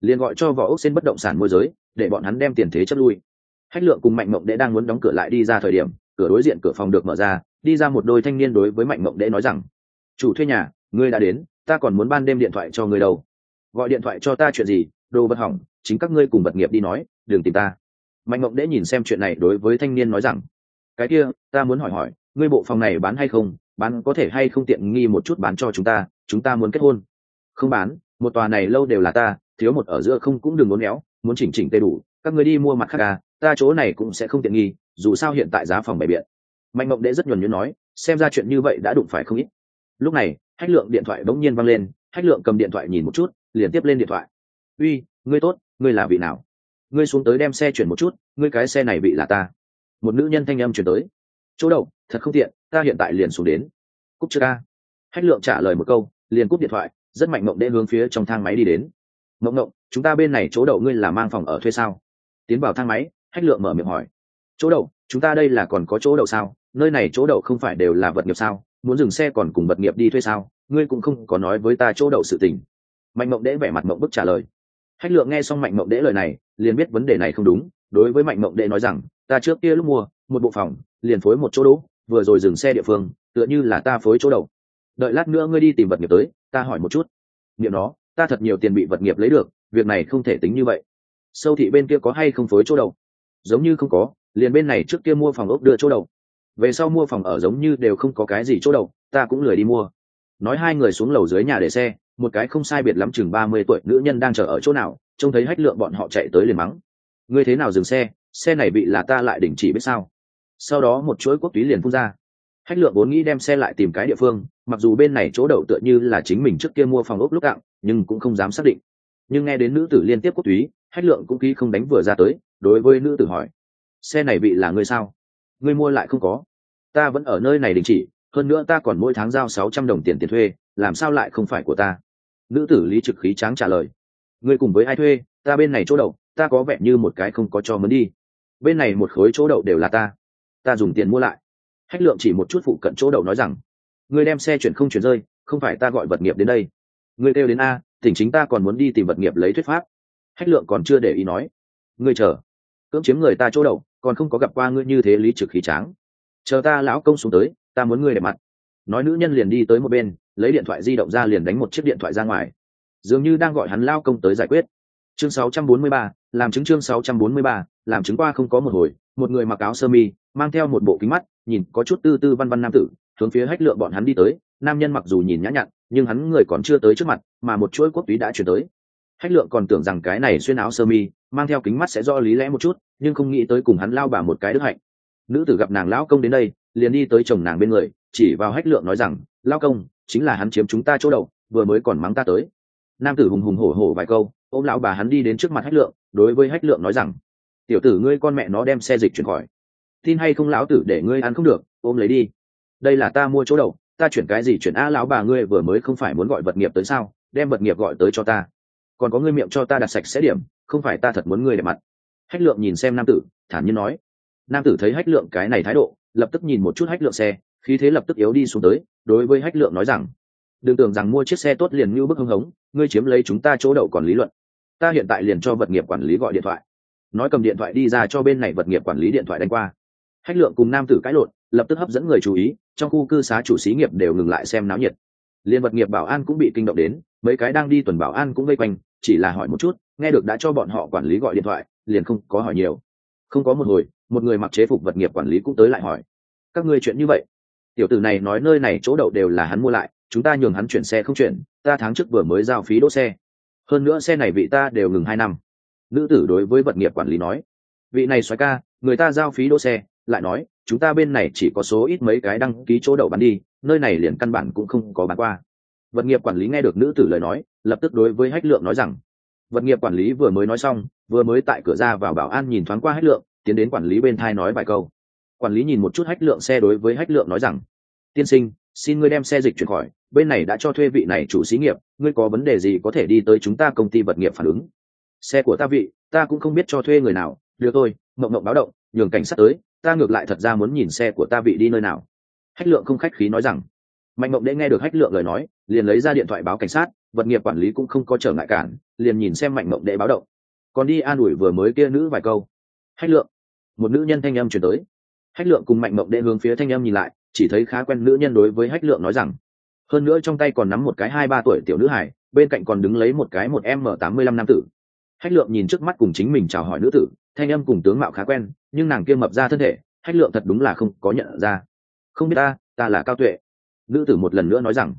Liền gọi cho vỏ ốc xên bất động sản môi giới, để bọn hắn đem tiền thế chấp lui. Hách lượng cùng mạnh mộng đệ đang muốn đóng cửa lại đi ra thời điểm, cửa đối diện cửa phòng được mở ra, đi ra một đôi thanh niên đối với mạnh mộng đệ nói rằng, chủ thuê nhà, ngươi đã đến, ta còn muốn ban đêm điện thoại cho ngươi đâu. Gọi điện thoại cho ta chuyện gì, đồ vật hỏng, chính các ngươi cùng vật nghiệp đi nói, đừng tìm ta. Mạnh mộng đệ nhìn xem chuyện này đối với thanh niên nói rằng cái kia, ta muốn hỏi hỏi, ngươi bộ phòng này bán hay không? Bán có thể hay không tiện nghi một chút bán cho chúng ta chúng ta muốn kết hôn. Không bán, một tòa này lâu đều là ta, thiếu một ở giữa không cũng đừng muốn éo, muốn chỉnh chỉnh tê đủ, các người đi mua mặt khác à ta chỗ này cũng sẽ không tiện nghi, dù sao hiện tại giá phòng bày biện. Mạnh mộng đệ rất nhuần nhuyễn nói, xem ra chuyện như vậy đã đụng phải không ít. Lúc này, hách lượng điện thoại bỗng nhiên văng lên, hách lượng cầm điện thoại nhìn một chút, liền tiếp lên điện thoại. Uy, ngươi tốt, ngươi là vị nào? Ngươi xuống tới đem xe chuyển một chút, ngươi cái xe này bị là ta một nữ nhân thanh âm chuyển tới. Chỗ đậu thật không tiện, ta hiện tại liền xuống đến. Cúp chưa ca hách lượng trả lời một câu, liền cúp điện thoại, rất mạnh mộng đệ hướng phía trong thang máy đi đến. Mộng mộng, chúng ta bên này chỗ đậu ngươi là mang phòng ở thuê sao? Tiến vào thang máy, hách lượng mở miệng hỏi. Chỗ đậu, chúng ta đây là còn có chỗ đậu sao? Nơi này chỗ đậu không phải đều là vật nghiệp sao? Muốn dừng xe còn cùng vật nghiệp đi thuê sao? Ngươi cũng không có nói với ta chỗ đậu sự tình. Mạnh mộng đễ vẻ mặt mộng bức trả lời. Hách lượng nghe xong mạnh mộng đễ lời này, liền biết vấn đề này không đúng đối với mạnh mộng đệ nói rằng, ta trước kia lúc mua, một bộ phòng, liền phối một chỗ đỗ, vừa rồi dừng xe địa phương, tựa như là ta phối chỗ đầu. Đợi lát nữa ngươi đi tìm vật nghiệp tới, ta hỏi một chút. Niệm đó, ta thật nhiều tiền bị vật nghiệp lấy được, việc này không thể tính như vậy. Sâu thị bên kia có hay không phối chỗ đầu? Giống như không có, liền bên này trước kia mua phòng ốc đưa chỗ đầu. Về sau mua phòng ở giống như đều không có cái gì chỗ đầu, ta cũng lười đi mua. Nói hai người xuống lầu dưới nhà để xe, một cái không sai biệt lắm chừng ba mươi tuổi nữ nhân đang chờ ở chỗ nào, trông thấy hách lượng bọn họ chạy tới liền mắng ngươi thế nào dừng xe? Xe này bị là ta lại đình chỉ biết sao? Sau đó một chuỗi quốc túy liền phun ra. Hách lượng vốn nghĩ đem xe lại tìm cái địa phương, mặc dù bên này chỗ đậu tựa như là chính mình trước kia mua phòng ốc lúc cạn, nhưng cũng không dám xác định. Nhưng nghe đến nữ tử liên tiếp quốc túy, hách lượng cũng ký không đánh vừa ra tới, đối với nữ tử hỏi, xe này bị là ngươi sao? Ngươi mua lại không có. Ta vẫn ở nơi này đình chỉ, hơn nữa ta còn mỗi tháng giao sáu trăm đồng tiền tiền thuê, làm sao lại không phải của ta? Nữ tử lý trực khí tráng trả lời người cùng với ai thuê? Ta bên này chỗ đậu ta có vẻ như một cái không có cho mướn đi. Bên này một khối chỗ đậu đều là ta. Ta dùng tiền mua lại. Hách lượng chỉ một chút phụ cận chỗ đậu nói rằng người đem xe chuyển không chuyển rơi, không phải ta gọi vật nghiệp đến đây. Người kêu đến a, tỉnh chính ta còn muốn đi tìm vật nghiệp lấy thuyết pháp. Hách lượng còn chưa để ý nói, ngươi chờ, cưỡng chiếm người ta chỗ đậu, còn không có gặp qua ngươi như thế lý trực khí tráng. Chờ ta lão công xuống tới, ta muốn ngươi để mặt. Nói nữ nhân liền đi tới một bên, lấy điện thoại di động ra liền đánh một chiếc điện thoại ra ngoài. Dường như đang gọi hắn lao công tới giải quyết chương 643, làm chứng chương 643, làm chứng qua không có một hồi một người mặc áo sơ mi mang theo một bộ kính mắt nhìn có chút tư tư văn văn nam tử hướng phía hách lượng bọn hắn đi tới. Nam nhân mặc dù nhìn nhã nhặn nhưng hắn người còn chưa tới trước mặt mà một chuỗi quốc túy đã chuyển tới. Hách lượng còn tưởng rằng cái này xuyên áo sơ mi mang theo kính mắt sẽ do lý lẽ một chút nhưng không nghĩ tới cùng hắn lao bà một cái đức hạnh. Nữ tử gặp nàng lão công đến đây liền đi tới chồng nàng bên người chỉ vào hách lượng nói rằng lao công chính là hắn chiếm chúng ta chỗ đậu vừa mới còn mắng ta tới. Nam tử hùng hùng hổ hổ vài câu ôm lão bà hắn đi đến trước mặt hách lượng, đối với hách lượng nói rằng, tiểu tử ngươi con mẹ nó đem xe dịch chuyển khỏi. Tin hay không lão tử để ngươi ăn không được, ôm lấy đi. Đây là ta mua chỗ đậu, ta chuyển cái gì chuyển a lão bà ngươi vừa mới không phải muốn gọi vật nghiệp tới sao, đem vật nghiệp gọi tới cho ta. Còn có ngươi miệng cho ta đặt sạch sẽ điểm, không phải ta thật muốn ngươi để mặt. Hách lượng nhìn xem nam tử, thản nhiên nói. Nam tử thấy hách lượng cái này thái độ, lập tức nhìn một chút hách lượng xe, khí thế lập tức yếu đi xuống tới, đối với hách lượng nói rằng, đừng tưởng rằng mua chiếc xe tốt liền như bức hưng hống, ngươi chiếm lấy chúng ta chỗ đậu còn lý luận ta hiện tại liền cho vật nghiệp quản lý gọi điện thoại. Nói cầm điện thoại đi ra cho bên này vật nghiệp quản lý điện thoại đánh qua. Hách lượng cùng nam tử cãi lộn, lập tức hấp dẫn người chú ý, trong khu cư xá chủ xí nghiệp đều ngừng lại xem náo nhiệt. Liên vật nghiệp bảo an cũng bị kinh động đến, mấy cái đang đi tuần bảo an cũng vây quanh, chỉ là hỏi một chút, nghe được đã cho bọn họ quản lý gọi điện thoại, liền không có hỏi nhiều. Không có một hồi, một người mặc chế phục vật nghiệp quản lý cũng tới lại hỏi, các ngươi chuyện như vậy? Tiểu tử này nói nơi này chỗ đậu đều là hắn mua lại, chúng ta nhường hắn chuyển xe không chuyển, ta tháng trước vừa mới giao phí đỗ xe hơn nữa xe này vị ta đều ngừng hai năm. Nữ tử đối với vật nghiệp quản lý nói, vị này xoáy ca, người ta giao phí đỗ xe, lại nói, chúng ta bên này chỉ có số ít mấy cái đăng ký chỗ đậu bán đi, nơi này liền căn bản cũng không có bán qua. Vật nghiệp quản lý nghe được nữ tử lời nói, lập tức đối với hách lượng nói rằng, vật nghiệp quản lý vừa mới nói xong, vừa mới tại cửa ra vào bảo an nhìn thoáng qua hách lượng, tiến đến quản lý bên thai nói vài câu. Quản lý nhìn một chút hách lượng xe đối với hách lượng nói rằng, tiên sinh xin ngươi đem xe dịch chuyển khỏi, bên này đã cho thuê vị này chủ xí nghiệp, ngươi có vấn đề gì có thể đi tới chúng ta công ty vật nghiệp phản ứng. Xe của ta vị, ta cũng không biết cho thuê người nào, được thôi, mộng mộng báo động, nhường cảnh sát tới, ta ngược lại thật ra muốn nhìn xe của ta vị đi nơi nào. Hách lượng không khách khí nói rằng. Mạnh mộng đệ nghe được hách lượng lời nói, liền lấy ra điện thoại báo cảnh sát, vật nghiệp quản lý cũng không có trở ngại cản, liền nhìn xem mạnh mộng đệ báo động. Còn đi an ủi vừa mới kia nữ vài câu. Hách lượng. Một nữ nhân thanh âm chuyển tới. Hách lượng cùng mạnh mộng đệ hướng phía thanh âm nhìn lại chỉ thấy khá quen nữ nhân đối với hách lượng nói rằng, hơn nữa trong tay còn nắm một cái hai ba tuổi tiểu nữ hải bên cạnh còn đứng lấy một cái một m tám mươi lăm nam tử. Hách lượng nhìn trước mắt cùng chính mình chào hỏi nữ tử, thanh âm cùng tướng mạo khá quen, nhưng nàng kia mập ra thân thể, hách lượng thật đúng là không có nhận ra. Không biết ta ta là cao tuệ. Nữ tử một lần nữa nói rằng,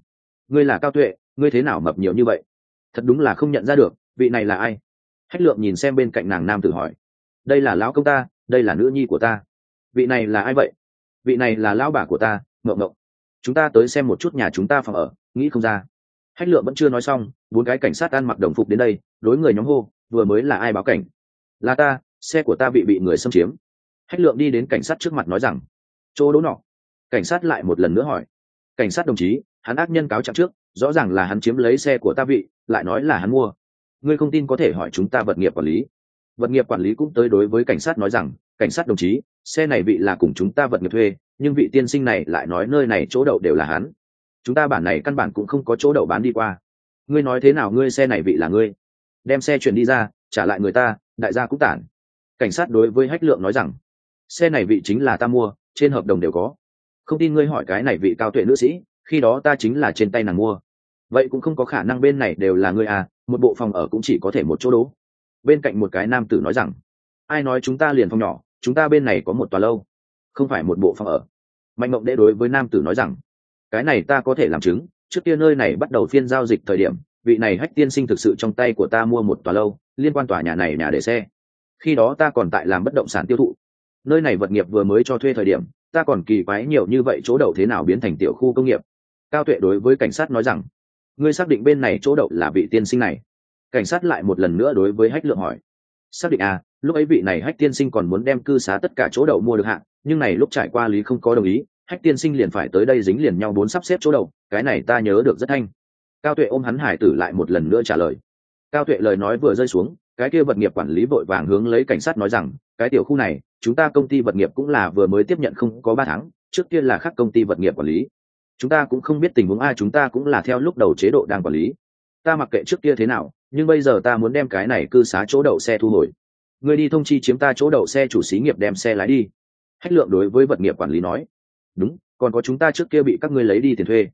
ngươi là cao tuệ, ngươi thế nào mập nhiều như vậy? Thật đúng là không nhận ra được, vị này là ai? Hách lượng nhìn xem bên cạnh nàng nam tử hỏi, đây là lão công ta, đây là nữ nhi của ta. Vị này là ai vậy? Vị này là lão bà của ta ngậu ngậu chúng ta tới xem một chút nhà chúng ta phòng ở, nghĩ không ra. Hách lượng vẫn chưa nói xong, bốn cái cảnh sát ăn mặc đồng phục đến đây, đối người nhóm hô, vừa mới là ai báo cảnh? Là ta, xe của ta bị bị người xâm chiếm. Hách lượng đi đến cảnh sát trước mặt nói rằng, chỗ đỗ nọ. Cảnh sát lại một lần nữa hỏi. Cảnh sát đồng chí, hắn ác nhân cáo trạng trước, rõ ràng là hắn chiếm lấy xe của ta vị, lại nói là hắn mua. Ngươi không tin có thể hỏi chúng ta vật nghiệp quản lý vật nghiệp quản lý cũng tới đối với cảnh sát nói rằng, cảnh sát đồng chí, xe này vị là cùng chúng ta vật nghiệp thuê, nhưng vị tiên sinh này lại nói nơi này chỗ đậu đều là hắn. Chúng ta bản này căn bản cũng không có chỗ đậu bán đi qua. Ngươi nói thế nào ngươi xe này vị là ngươi? Đem xe chuyển đi ra, trả lại người ta, đại gia cũng tản. Cảnh sát đối với hách lượng nói rằng, xe này vị chính là ta mua, trên hợp đồng đều có. Không tin ngươi hỏi cái này vị cao tuệ nữ sĩ, khi đó ta chính là trên tay nàng mua. Vậy cũng không có khả năng bên này đều là ngươi à một bộ phòng ở cũng chỉ có thể một chỗ đố bên cạnh một cái nam tử nói rằng, ai nói chúng ta liền phòng nhỏ, chúng ta bên này có một tòa lâu, không phải một bộ phòng ở. Mạnh mộng đệ đối với nam tử nói rằng, cái này ta có thể làm chứng, trước kia nơi này bắt đầu phiên giao dịch thời điểm, vị này hách tiên sinh thực sự trong tay của ta mua một tòa lâu, liên quan tòa nhà này nhà để xe. Khi đó ta còn tại làm bất động sản tiêu thụ. Nơi này vật nghiệp vừa mới cho thuê thời điểm, ta còn kỳ quái nhiều như vậy chỗ đậu thế nào biến thành tiểu khu công nghiệp. Cao tuệ đối với cảnh sát nói rằng, ngươi xác định bên này chỗ đậu là vị tiên sinh này? Cảnh sát lại một lần nữa đối với hách lượng hỏi. Xác định à lúc ấy vị này hách tiên sinh còn muốn đem cư xá tất cả chỗ đậu mua được hạng, nhưng này lúc trải qua lý không có đồng ý, hách tiên sinh liền phải tới đây dính liền nhau bốn sắp xếp chỗ đậu, cái này ta nhớ được rất thanh. Cao tuệ ôm hắn hải tử lại một lần nữa trả lời. Cao tuệ lời nói vừa rơi xuống, cái kia vật nghiệp quản lý vội vàng hướng lấy cảnh sát nói rằng, cái tiểu khu này, chúng ta công ty vật nghiệp cũng là vừa mới tiếp nhận không có ba tháng, trước kia là khác công ty vật nghiệp quản lý. Chúng ta cũng không biết tình huống ai chúng ta cũng là theo lúc đầu chế độ đang quản lý. Ta mặc kệ trước kia thế nào nhưng bây giờ ta muốn đem cái này cư xá chỗ đậu xe thu hồi. Người đi thông chi chiếm ta chỗ đậu xe chủ xí nghiệp đem xe lái đi. Hách lượng đối với vật nghiệp quản lý nói. Đúng, còn có chúng ta trước kia bị các ngươi lấy đi tiền thuê.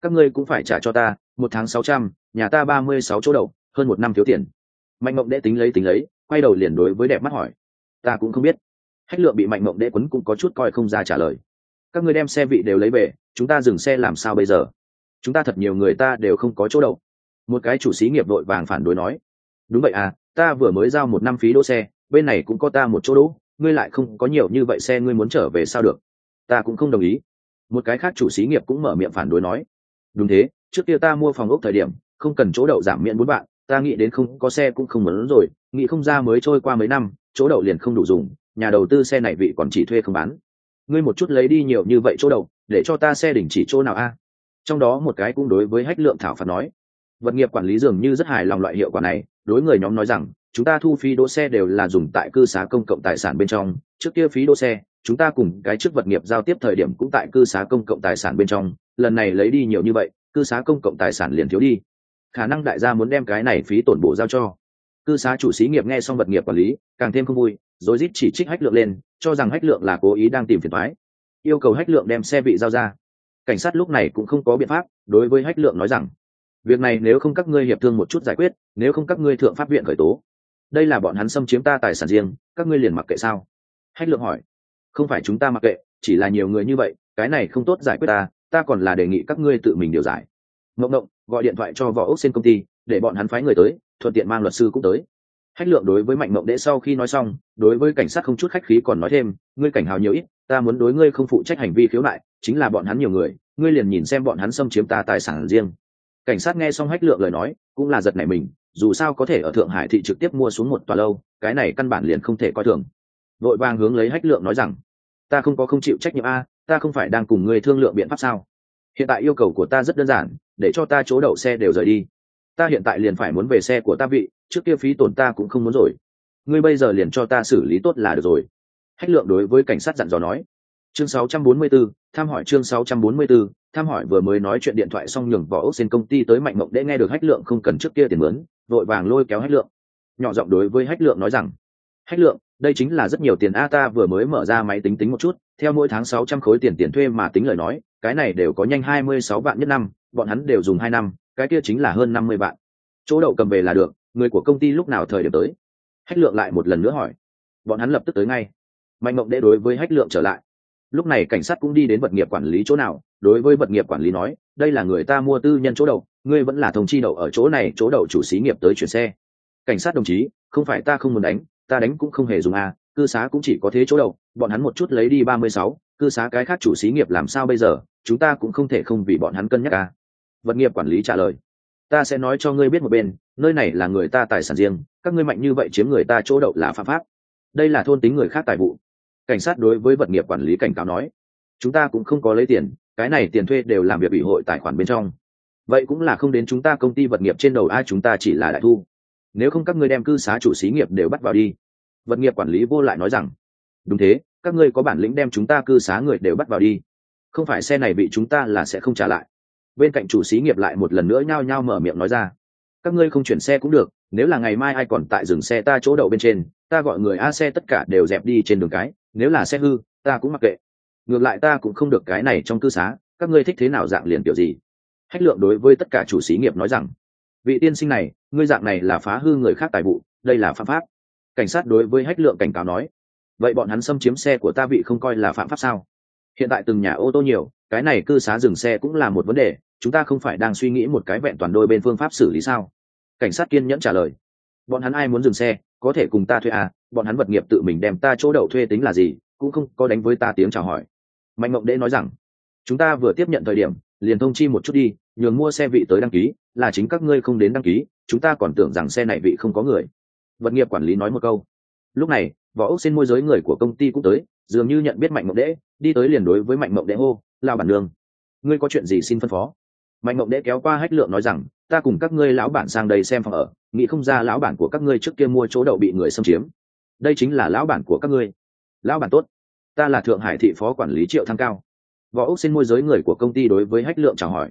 Các ngươi cũng phải trả cho ta, một tháng sáu trăm, nhà ta ba mươi sáu chỗ đậu, hơn một năm thiếu tiền. Mạnh mộng đệ tính lấy tính lấy, quay đầu liền đối với đẹp mắt hỏi. Ta cũng không biết. Hách lượng bị mạnh mộng đệ quấn cũng có chút coi không ra trả lời. Các ngươi đem xe vị đều lấy về, chúng ta dừng xe làm sao bây giờ? Chúng ta thật nhiều người ta đều không có chỗ đậu một cái chủ xí nghiệp đội vàng phản đối nói, đúng vậy à ta vừa mới giao một năm phí đỗ xe, bên này cũng có ta một chỗ đỗ, ngươi lại không có nhiều như vậy xe ngươi muốn trở về sao được? Ta cũng không đồng ý. Một cái khác chủ xí nghiệp cũng mở miệng phản đối nói, đúng thế, trước kia ta mua phòng ốc thời điểm, không cần chỗ đậu giảm miễn bốn bạn ta nghĩ đến không có xe cũng không muốn rồi, nghĩ không ra mới trôi qua mấy năm, chỗ đậu liền không đủ dùng, nhà đầu tư xe này vị còn chỉ thuê không bán. Ngươi một chút lấy đi nhiều như vậy chỗ đậu, để cho ta xe đỉnh chỉ chỗ nào a? Trong đó một cái cũng đối với hách lượng thảo phạt nói vật nghiệp quản lý dường như rất hài lòng loại hiệu quả này, đối người nhóm nói rằng, chúng ta thu phí đỗ xe đều là dùng tại cư xá công cộng tài sản bên trong. Trước kia phí đỗ xe, chúng ta cùng cái trước vật nghiệp giao tiếp thời điểm cũng tại cư xá công cộng tài sản bên trong. Lần này lấy đi nhiều như vậy, cư xá công cộng tài sản liền thiếu đi. Khả năng đại gia muốn đem cái này phí tổn bổ giao cho. Cư xá chủ xí nghiệp nghe xong vật nghiệp quản lý, càng thêm không vui, rồi rít chỉ trích hách lượng lên, cho rằng hách lượng là cố ý đang tìm phiền thoái. Yêu cầu hách lượng đem xe vị giao ra. Cảnh sát lúc này cũng không có biện pháp, đối với hách lượng nói rằng việc này nếu không các ngươi hiệp thương một chút giải quyết, nếu không các ngươi thượng pháp viện khởi tố. Đây là bọn hắn xâm chiếm ta tài sản riêng, các ngươi liền mặc kệ sao? Hách lượng hỏi. Không phải chúng ta mặc kệ, chỉ là nhiều người như vậy, cái này không tốt giải quyết ta ta còn là đề nghị các ngươi tự mình điều giải. Mộng mộng gọi điện thoại cho võ ốc xin công ty, để bọn hắn phái người tới, thuận tiện mang luật sư cũng tới. Hách lượng đối với mạnh mộng đễ sau khi nói xong, đối với cảnh sát không chút khách khí còn nói thêm, ngươi cảnh hào nhiều ít, ta muốn đối ngươi không phụ trách hành vi khiếu nại, chính là bọn hắn nhiều người, ngươi liền nhìn xem bọn hắn xâm chiếm ta tài sản riêng cảnh sát nghe xong hách lượng lời nói, cũng là giật nảy mình, dù sao có thể ở thượng hải thị trực tiếp mua xuống một tòa lâu, cái này căn bản liền không thể coi thường. Vội vàng hướng lấy hách lượng nói rằng, ta không có không chịu trách nhiệm a, ta không phải đang cùng người thương lượng biện pháp sao? Hiện tại yêu cầu của ta rất đơn giản, để cho ta chỗ đậu xe đều rời đi. Ta hiện tại liền phải muốn về xe của ta vị, trước kia phí tổn ta cũng không muốn rồi. Ngươi bây giờ liền cho ta xử lý tốt là được rồi. Hách lượng đối với cảnh sát dặn dò nói chương 644, tham hỏi chương 644, tham hỏi vừa mới nói chuyện điện thoại xong nhường vỏ ốc xin công ty tới mạnh mộng để nghe được hách lượng không cần trước kia tiền mướn vội vàng lôi kéo hách lượng. Nhỏ giọng đối với hách lượng nói rằng hách lượng đây chính là rất nhiều tiền a ta vừa mới mở ra máy tính tính một chút theo mỗi tháng sáu trăm khối tiền tiền thuê mà tính lời nói cái này đều có nhanh hai mươi sáu vạn nhất năm bọn hắn đều dùng hai năm cái kia chính là hơn năm mươi vạn. Chỗ đậu cầm về là được người của công ty lúc nào thời điểm tới? Hách lượng lại một lần nữa hỏi. Bọn hắn lập tức tới ngay. Mạnh mộng đệ đối với hách lượng trở lại lúc này cảnh sát cũng đi đến vật nghiệp quản lý chỗ nào, đối với vật nghiệp quản lý nói, đây là người ta mua tư nhân chỗ đậu ngươi vẫn là thông chi đậu ở chỗ này, chỗ đậu chủ xí nghiệp tới chuyển xe. Cảnh sát đồng chí, không phải ta không muốn đánh, ta đánh cũng không hề dùng a cư xá cũng chỉ có thế chỗ đậu bọn hắn một chút lấy đi ba mươi sáu, cư xá cái khác chủ xí nghiệp làm sao bây giờ, chúng ta cũng không thể không vì bọn hắn cân nhắc a vật nghiệp quản lý trả lời, ta sẽ nói cho ngươi biết một bên, nơi này là người ta tài sản riêng, các ngươi mạnh như vậy chiếm người ta chỗ đậu là phạm pháp. Đây là thôn tính người khác tài vụ cảnh sát đối với vật nghiệp quản lý cảnh cáo nói, chúng ta cũng không có lấy tiền, cái này tiền thuê đều làm việc ủy hội tài khoản bên trong. Vậy cũng là không đến chúng ta công ty vật nghiệp trên đầu ai chúng ta chỉ là đại thu. Nếu không các ngươi đem cư xá chủ xí nghiệp đều bắt vào đi. Vật nghiệp quản lý vô lại nói rằng, đúng thế, các ngươi có bản lĩnh đem chúng ta cư xá người đều bắt vào đi. Không phải xe này bị chúng ta là sẽ không trả lại. Bên cạnh chủ xí nghiệp lại một lần nữa nhao nhao mở miệng nói ra, các ngươi không chuyển xe cũng được, nếu là ngày mai ai còn tại dừng xe ta chỗ đậu bên trên, ta gọi người a xe tất cả đều dẹp đi trên đường cái nếu là xe hư, ta cũng mặc kệ. Ngược lại ta cũng không được cái này trong cư xá, các ngươi thích thế nào dạng liền kiểu gì. Hách lượng đối với tất cả chủ xí nghiệp nói rằng, vị tiên sinh này, ngươi dạng này là phá hư người khác tài vụ, đây là phạm pháp. Cảnh sát đối với hách lượng cảnh cáo nói, vậy bọn hắn xâm chiếm xe của ta vị không coi là phạm pháp sao? Hiện tại từng nhà ô tô nhiều, cái này cư xá dừng xe cũng là một vấn đề, chúng ta không phải đang suy nghĩ một cái vẹn toàn đôi bên phương pháp xử lý sao? Cảnh sát kiên nhẫn trả lời, bọn hắn ai muốn dừng xe, có thể cùng ta thuê à bọn hắn vật nghiệp tự mình đem ta chỗ đậu thuê tính là gì cũng không có đánh với ta tiếng chào hỏi. Mạnh mộng đễ nói rằng chúng ta vừa tiếp nhận thời điểm liền thông chi một chút đi nhường mua xe vị tới đăng ký là chính các ngươi không đến đăng ký chúng ta còn tưởng rằng xe này vị không có người. Vật nghiệp quản lý nói một câu. Lúc này võ ốc xin môi giới người của công ty cũng tới dường như nhận biết mạnh mộng đễ đi tới liền đối với mạnh mộng đễ hô lao bản lương, ngươi có chuyện gì xin phân phó? Mạnh mộng đễ kéo qua hách lượng nói rằng ta cùng các ngươi lão bản sang đây xem phòng ở nghĩ không ra lão bản của các ngươi trước kia mua chỗ đậu bị người xâm chiếm đây chính là lão bản của các ngươi. Lão bản tốt. Ta là thượng hải thị phó quản lý triệu thăng cao. Võ ốc xin môi giới người của công ty đối với hách lượng chào hỏi.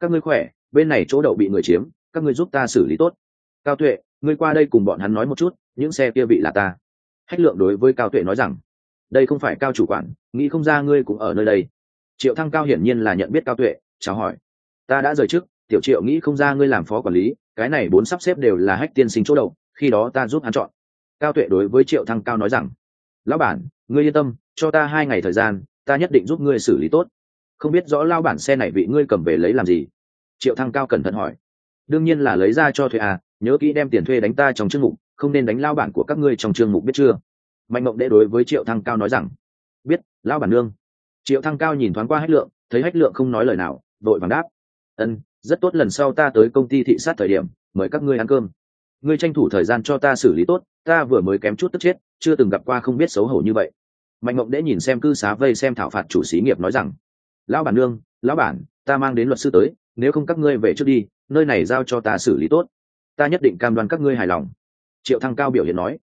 Các ngươi khỏe, bên này chỗ đậu bị người chiếm, các ngươi giúp ta xử lý tốt. Cao tuệ, ngươi qua đây cùng bọn hắn nói một chút, những xe kia bị là ta. Hách lượng đối với cao tuệ nói rằng, đây không phải cao chủ quản, nghĩ không ra ngươi cũng ở nơi đây. Triệu thăng cao hiển nhiên là nhận biết cao tuệ, chào hỏi. Ta đã rời trước, tiểu triệu nghĩ không ra ngươi làm phó quản lý, cái này bốn sắp xếp đều là hách tiên sinh chỗ đậu, khi đó ta giúp hắn chọn cao tuệ đối với triệu thăng cao nói rằng, lão bản, ngươi yên tâm, cho ta hai ngày thời gian, ta nhất định giúp ngươi xử lý tốt. Không biết rõ lao bản xe này bị ngươi cầm về lấy làm gì? Triệu thăng cao cẩn thận hỏi. Đương nhiên là lấy ra cho thuê à nhớ kỹ đem tiền thuê đánh ta trong chương mục, không nên đánh lao bản của các ngươi trong chương mục biết chưa? Mạnh mộng đệ đối với triệu thăng cao nói rằng, biết lao bản nương. Triệu thăng cao nhìn thoáng qua hách lượng, thấy hách lượng không nói lời nào, đội vàng đáp, ân, rất tốt, lần sau ta tới công ty thị sát thời điểm, mời các ngươi ăn cơm ngươi tranh thủ thời gian cho ta xử lý tốt, ta vừa mới kém chút tức chết, chưa từng gặp qua không biết xấu hổ như vậy. Mạnh mộng đễ nhìn xem cư xá vây xem thảo phạt chủ xí nghiệp nói rằng, lão bản nương, lão bản, ta mang đến luật sư tới, nếu không các ngươi về trước đi, nơi này giao cho ta xử lý tốt. Ta nhất định cam đoan các ngươi hài lòng. Triệu thăng cao biểu hiện nói.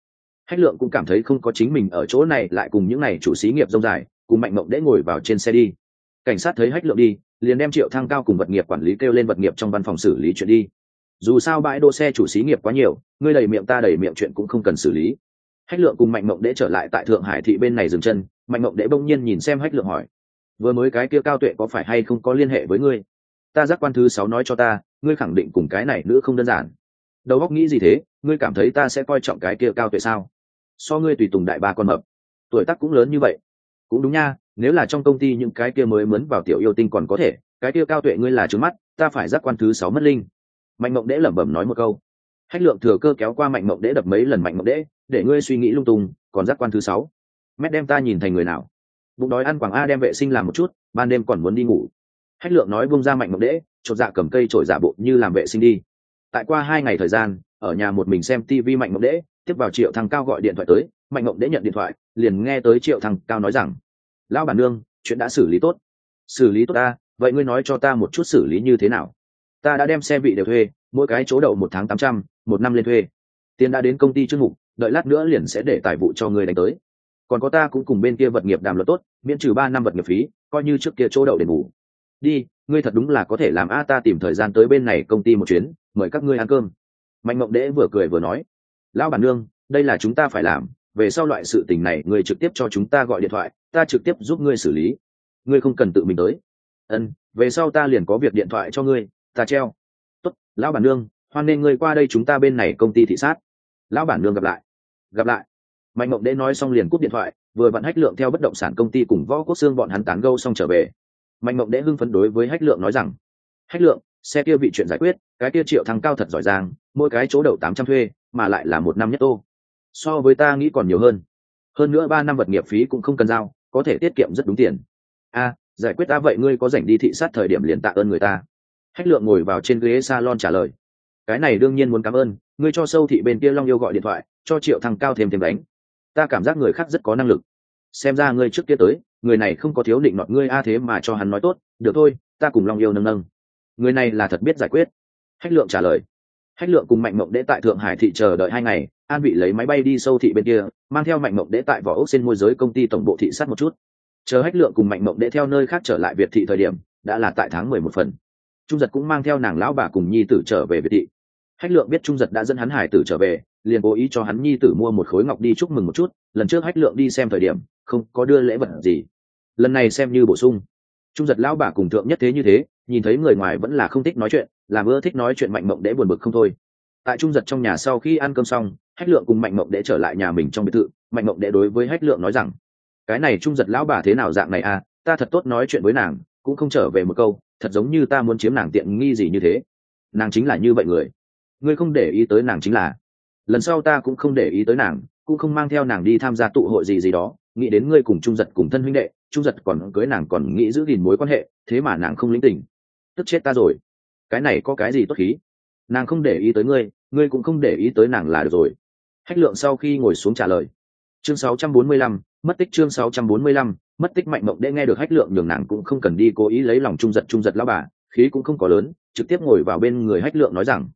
Hách lượng cũng cảm thấy không có chính mình ở chỗ này, lại cùng những n à y chủ xí nghiệp rông dài, cùng mạnh mộng đễ ngồi vào trên xe đi. Cảnh sát thấy hách lượng đi, liền đem triệu thăng cao cùng vật nghiệp quản lý kêu lên vật nghiệp trong văn phòng xử lý chuyện đi dù sao bãi đỗ xe chủ xí nghiệp quá nhiều, ngươi đầy miệng ta đầy miệng chuyện cũng không cần xử lý. Hách lượng cùng mạnh mộng đễ trở lại tại thượng hải thị bên này dừng chân, mạnh mộng đễ bỗng nhiên nhìn xem hách lượng hỏi, vừa mới cái kia cao tuệ có phải hay không có liên hệ với ngươi? Ta giác quan thứ sáu nói cho ta, ngươi khẳng định cùng cái này nữa không đơn giản. Đầu óc nghĩ gì thế, ngươi cảm thấy ta sẽ coi trọng cái kia cao tuệ sao? So ngươi tùy tùng đại ba con mập. Tuổi tác cũng lớn như vậy. Cũng đúng nha, nếu là trong công ty những cái kia mới mướn vào tiểu yêu tinh còn có thể, cái kia cao tuệ ngươi là trứng mắt, ta phải giác quan thứ sáu mất linh mạnh mộng đễ lẩm bẩm nói một câu. Hách lượng thừa cơ kéo qua mạnh mộng đễ đập mấy lần mạnh mộng đễ để ngươi suy nghĩ lung tung, còn giác quan thứ sáu. Mét đem ta nhìn thành người nào? Bụng đói ăn quảng a đem vệ sinh làm một chút, ban đêm còn muốn đi ngủ. Hách lượng nói bông ra mạnh mộng đễ chột dạ cầm cây trổi giả bộ như làm vệ sinh đi. Tại qua hai ngày thời gian, ở nhà một mình xem tv mạnh mộng đễ tiếp vào triệu thằng cao gọi điện thoại tới, mạnh mộng đễ nhận điện thoại, liền nghe tới triệu thằng cao nói rằng, lão bản nương, chuyện đã xử lý tốt. Xử lý tốt ta, vậy ngươi nói cho ta một chút xử lý như thế nào? Ta đã đem xe vị đều thuê, mỗi cái chỗ đậu một tháng tám trăm, một năm lên thuê. Tiền đã đến công ty chương mục, đợi lát nữa liền sẽ để tài vụ cho người đánh tới. Còn có ta cũng cùng bên kia vật nghiệp đàm luật tốt, miễn trừ ba năm vật nghiệp phí, coi như trước kia chỗ đậu đền bù. Đi, ngươi thật đúng là có thể làm a ta tìm thời gian tới bên này công ty một chuyến, mời các ngươi ăn cơm. Mạnh mộng đễ vừa cười vừa nói, lão bản nương, đây là chúng ta phải làm, về sau loại sự tình này ngươi trực tiếp cho chúng ta gọi điện thoại, ta trực tiếp giúp ngươi xử lý. Ngươi không cần tự mình tới. Ân về sau ta liền có việc điện thoại cho ngươi ta treo. Tốt, lão bản nương, hoan nên ngươi qua đây chúng ta bên này công ty thị sát. Lão bản nương gặp lại. Gặp lại. Mạnh mộng đễ nói xong liền cúp điện thoại, vừa vặn hách lượng theo bất động sản công ty cùng võ quốc xương bọn hắn tán gâu xong trở về. Mạnh mộng đễ hưng phấn đối với hách lượng nói rằng, hách lượng, xe kia bị chuyện giải quyết, cái kia triệu thăng cao thật giỏi giang, mỗi cái chỗ đậu tám trăm thuê, mà lại là một năm nhất ô. so với ta nghĩ còn nhiều hơn. Hơn nữa ba năm vật nghiệp phí cũng không cần giao, có thể tiết kiệm rất đúng tiền. A, giải quyết ta vậy ngươi có dành đi thị sát thời điểm liền tạ ơn người ta hách lượng ngồi vào trên ghế salon trả lời. Cái này đương nhiên muốn cảm ơn, ngươi cho sâu thị bên kia long yêu gọi điện thoại, cho triệu thằng cao thêm thêm đánh. Ta cảm giác người khác rất có năng lực. Xem ra ngươi trước kia tới, người này không có thiếu định nọt ngươi a thế mà cho hắn nói tốt, được thôi, ta cùng long yêu nâng nâng. Người này là thật biết giải quyết. Hách lượng trả lời. Hách lượng cùng mạnh mộng đễ tại thượng hải thị chờ đợi hai ngày, an bị lấy máy bay đi sâu thị bên kia, mang theo mạnh mộng đễ tại vỏ ốc xin môi giới công ty tổng bộ thị sát một chút. Chờ hách lượng cùng mạnh mộng đễ theo nơi khác trở lại việt thị thời điểm, đã là tại tháng mười một phần trung giật cũng mang theo nàng lão bà cùng nhi tử trở về việt thị. Hách lượng biết trung giật đã dẫn hắn hải tử trở về, liền cố ý cho hắn nhi tử mua một khối ngọc đi chúc mừng một chút, lần trước hách lượng đi xem thời điểm, không có đưa lễ vật gì. Lần này xem như bổ sung. Trung giật lão bà cùng thượng nhất thế như thế, nhìn thấy người ngoài vẫn là không thích nói chuyện, làm ưa thích nói chuyện mạnh mộng đễ buồn bực không thôi. Tại trung giật trong nhà sau khi ăn cơm xong, hách lượng cùng mạnh mộng đễ trở lại nhà mình trong biệt thự, mạnh mộng đễ đối với hách lượng nói rằng, cái này trung giật lão bà thế nào dạng này à? Ta thật tốt nói chuyện với nàng, cũng không trở về một câu thật giống như ta muốn chiếm nàng tiện nghi gì như thế. Nàng chính là như vậy người. Ngươi không để ý tới nàng chính là. Lần sau ta cũng không để ý tới nàng cũng không mang theo nàng đi tham gia tụ hội gì gì đó. Nghĩ đến ngươi cùng trung giật cùng thân huynh đệ trung giật còn cưới nàng còn nghĩ giữ gìn mối quan hệ thế mà nàng không lĩnh tình. Tức chết ta rồi. Cái này có cái gì tốt khí? Nàng không để ý tới ngươi ngươi cũng không để ý tới nàng là được rồi. Hách lượng sau khi ngồi xuống trả lời. Chương 645, mất tích chương 645, mất tích mạnh mộng để nghe được hách lượng nhường nàng cũng không cần đi cố ý lấy lòng trung giật trung giật lão bà khí cũng không có lớn trực tiếp ngồi vào bên người hách lượng nói rằng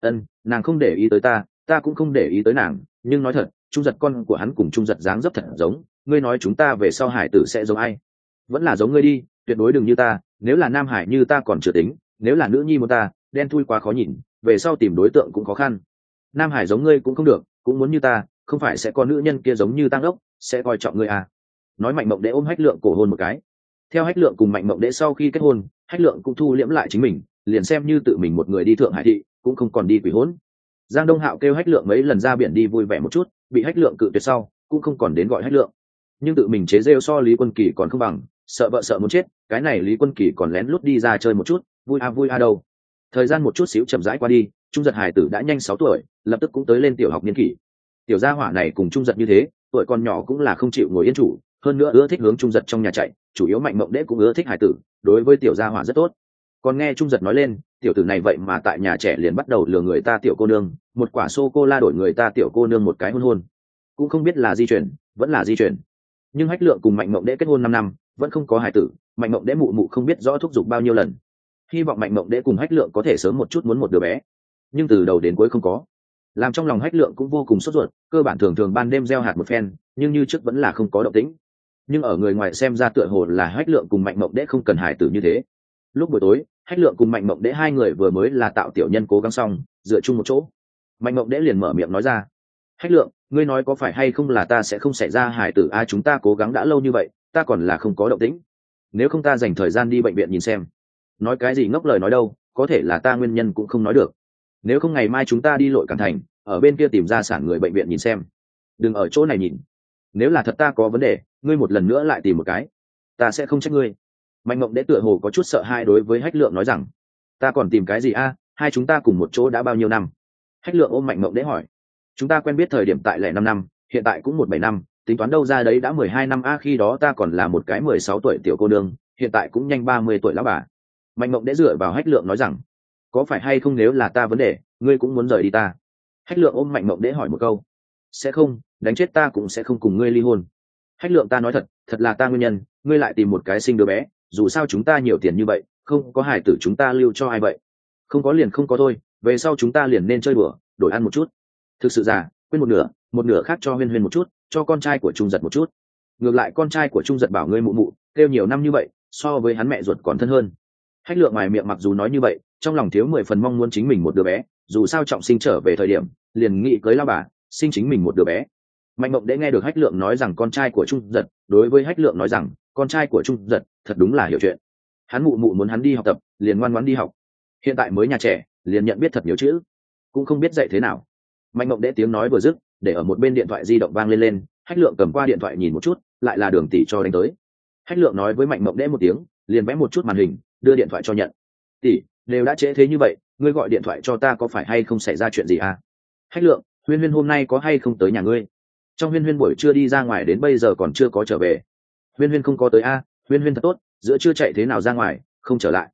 ân nàng không để ý tới ta ta cũng không để ý tới nàng nhưng nói thật trung giật con của hắn cùng trung giật dáng dấp thật giống ngươi nói chúng ta về sau hải tử sẽ giống ai? Vẫn là giống ngươi đi tuyệt đối đừng như ta nếu là nam hải như ta còn chưa tính nếu là nữ nhi một ta đen thui quá khó nhìn về sau tìm đối tượng cũng khó khăn. Nam hải giống ngươi cũng không được cũng muốn như ta không phải sẽ có nữ nhân kia giống như tăng đốc sẽ coi trọng ngươi à. Nói mạnh mộng đệ ôm hách lượng cổ hôn một cái. Theo hách lượng cùng mạnh mộng đệ sau khi kết hôn, hách lượng cũng thu liễm lại chính mình, liền xem như tự mình một người đi thượng hải thị, cũng không còn đi quỷ hôn. Giang đông hạo kêu hách lượng mấy lần ra biển đi vui vẻ một chút, bị hách lượng cự tuyệt sau, cũng không còn đến gọi hách lượng. Nhưng tự mình chế rêu so lý quân kỳ còn không bằng, sợ vợ sợ muốn chết, cái này lý quân kỳ còn lén lút đi ra chơi một chút, vui a vui a đâu. Thời gian một chút xíu chậm rãi qua đi, trung giật hải tử đã nhanh sáu tuổi, lập tức cũng tới lên tiểu học niên kỷ. Tiểu gia hỏa này cùng trung giật như thế tuổi còn nhỏ cũng là không chịu ngồi yên chủ, hơn nữa ưa thích hướng trung giật trong nhà chạy, chủ yếu mạnh mộng đế cũng ưa thích hải tử, đối với tiểu gia hỏa rất tốt. Còn nghe trung giật nói lên, tiểu tử này vậy mà tại nhà trẻ liền bắt đầu lừa người ta tiểu cô nương, một quả sô cô la đổi người ta tiểu cô nương một cái hôn hôn. Cũng không biết là di chuyển, vẫn là di chuyển. Nhưng hách lượng cùng mạnh mộng đế kết hôn năm năm, vẫn không có hải tử, mạnh mộng đế mụ mụ không biết rõ thúc giục bao nhiêu lần. Hy vọng mạnh mộng đế cùng hách lượng có thể sớm một chút muốn một đứa bé. Nhưng từ đầu đến cuối không có làm trong lòng hách lượng cũng vô cùng sốt ruột, cơ bản thường thường ban đêm gieo hạt một phen, nhưng như trước vẫn là không có động tĩnh. Nhưng ở người ngoài xem ra tựa hồ là hách lượng cùng mạnh mộng đễ không cần hải tử như thế. Lúc buổi tối, hách lượng cùng mạnh mộng đễ hai người vừa mới là tạo tiểu nhân cố gắng xong, dựa chung một chỗ. Mạnh mộng đễ liền mở miệng nói ra, hách lượng, ngươi nói có phải hay không là ta sẽ không xảy ra hải tử, a, chúng ta cố gắng đã lâu như vậy, ta còn là không có động tĩnh. Nếu không ta dành thời gian đi bệnh viện nhìn xem. Nói cái gì ngốc lời nói đâu, có thể là ta nguyên nhân cũng không nói được nếu không ngày mai chúng ta đi lội cảng thành, ở bên kia tìm ra sản người bệnh viện nhìn xem. Đừng ở chỗ này nhìn. Nếu là thật ta có vấn đề, ngươi một lần nữa lại tìm một cái. Ta sẽ không trách ngươi. Mạnh mộng đế tựa hồ có chút sợ hai đối với hách lượng nói rằng, ta còn tìm cái gì a? Hai chúng ta cùng một chỗ đã bao nhiêu năm? Hách lượng ôm mạnh mộng đế hỏi, chúng ta quen biết thời điểm tại lẻ năm năm, hiện tại cũng một bảy năm, tính toán đâu ra đấy đã mười hai năm a, khi đó ta còn là một cái mười sáu tuổi tiểu cô đương hiện tại cũng nhanh ba mươi tuổi lão bà. Mạnh mộng đế dựa vào hách lượng nói rằng có phải hay không nếu là ta vấn đề, ngươi cũng muốn rời đi ta? Hách lượng ôm mạnh mộng đễ hỏi một câu. Sẽ không, đánh chết ta cũng sẽ không cùng ngươi ly hôn. Hách lượng ta nói thật thật là ta nguyên nhân, ngươi lại tìm một cái sinh đứa bé, dù sao chúng ta nhiều tiền như vậy, không có hải tử chúng ta lưu cho ai vậy? Không có liền không có thôi, về sau chúng ta liền nên chơi bừa đổi ăn một chút. Thực sự già, quên một nửa một nửa khác cho huyên huyên một chút, cho con trai của trung giật một chút. Ngược lại con trai của trung giật bảo ngươi mụ mụ, kêu nhiều năm như vậy, so với hắn mẹ ruột còn thân hơn. Hách lượng ngoài miệng mặc dù nói như vậy trong lòng thiếu mười phần mong muốn chính mình một đứa bé, dù sao trọng sinh trở về thời điểm, liền nghĩ cưới lao bà, sinh chính mình một đứa bé. Mạnh mộng đễ nghe được hách lượng nói rằng con trai của trung giật, đối với hách lượng nói rằng, con trai của trung giật, thật đúng là hiểu chuyện. Hắn mụ mụ muốn hắn đi học tập, liền ngoan ngoãn đi học. Hiện tại mới nhà trẻ, liền nhận biết thật nhiều chữ, cũng không biết dạy thế nào. Mạnh mộng đễ tiếng nói vừa dứt, để ở một bên điện thoại di động vang lên lên, hách lượng cầm qua điện thoại nhìn một chút, lại là đường tỷ cho đánh tới. Hách lượng nói với mạnh mộng đễ một tiếng, liền vẽ một chút màn hình, đưa điện thoại cho nhận. Tỷ đều đã trễ thế như vậy ngươi gọi điện thoại cho ta có phải hay không xảy ra chuyện gì à? Hách lượng huyên huyên hôm nay có hay không tới nhà ngươi? Trong huyên huyên buổi trưa đi ra ngoài đến bây giờ còn chưa có trở về. Huyên huyên không có tới a à, huyên huyên thật tốt giữa chưa chạy thế nào ra ngoài không trở lại.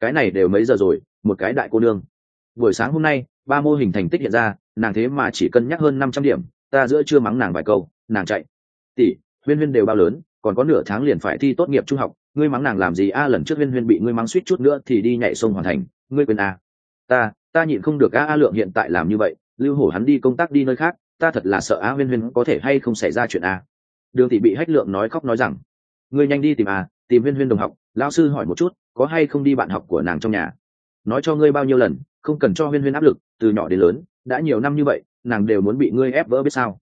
Cái này đều mấy giờ rồi một cái đại cô nương. Buổi sáng hôm nay ba mô hình thành tích hiện ra nàng thế mà chỉ cân nhắc hơn năm trăm điểm ta giữa chưa mắng nàng vài câu nàng chạy. Tỷ huyên huyên đều bao lớn còn có nửa tháng liền phải thi tốt nghiệp trung học ngươi mắng nàng làm gì? A, lần trước huyên huyên bị ngươi mắng suýt chút nữa thì đi nhảy sông hoàn thành. Ngươi quên a ta ta nhịn không được a a lượng hiện tại làm như vậy. Lưu hổ hắn đi công tác đi nơi khác. Ta thật là sợ a, huyên huyên có thể hay không xảy ra chuyện a. Đường thị bị hách lượng nói khóc nói rằng, ngươi nhanh đi tìm a, tìm huyên huyên đồng học. Lão sư hỏi một chút, có hay không đi bạn học của nàng trong nhà? Nói cho ngươi bao nhiêu lần, không cần cho huyên huyên áp lực, từ nhỏ đến lớn, đã nhiều năm như vậy, nàng đều muốn bị ngươi ép vỡ biết sao?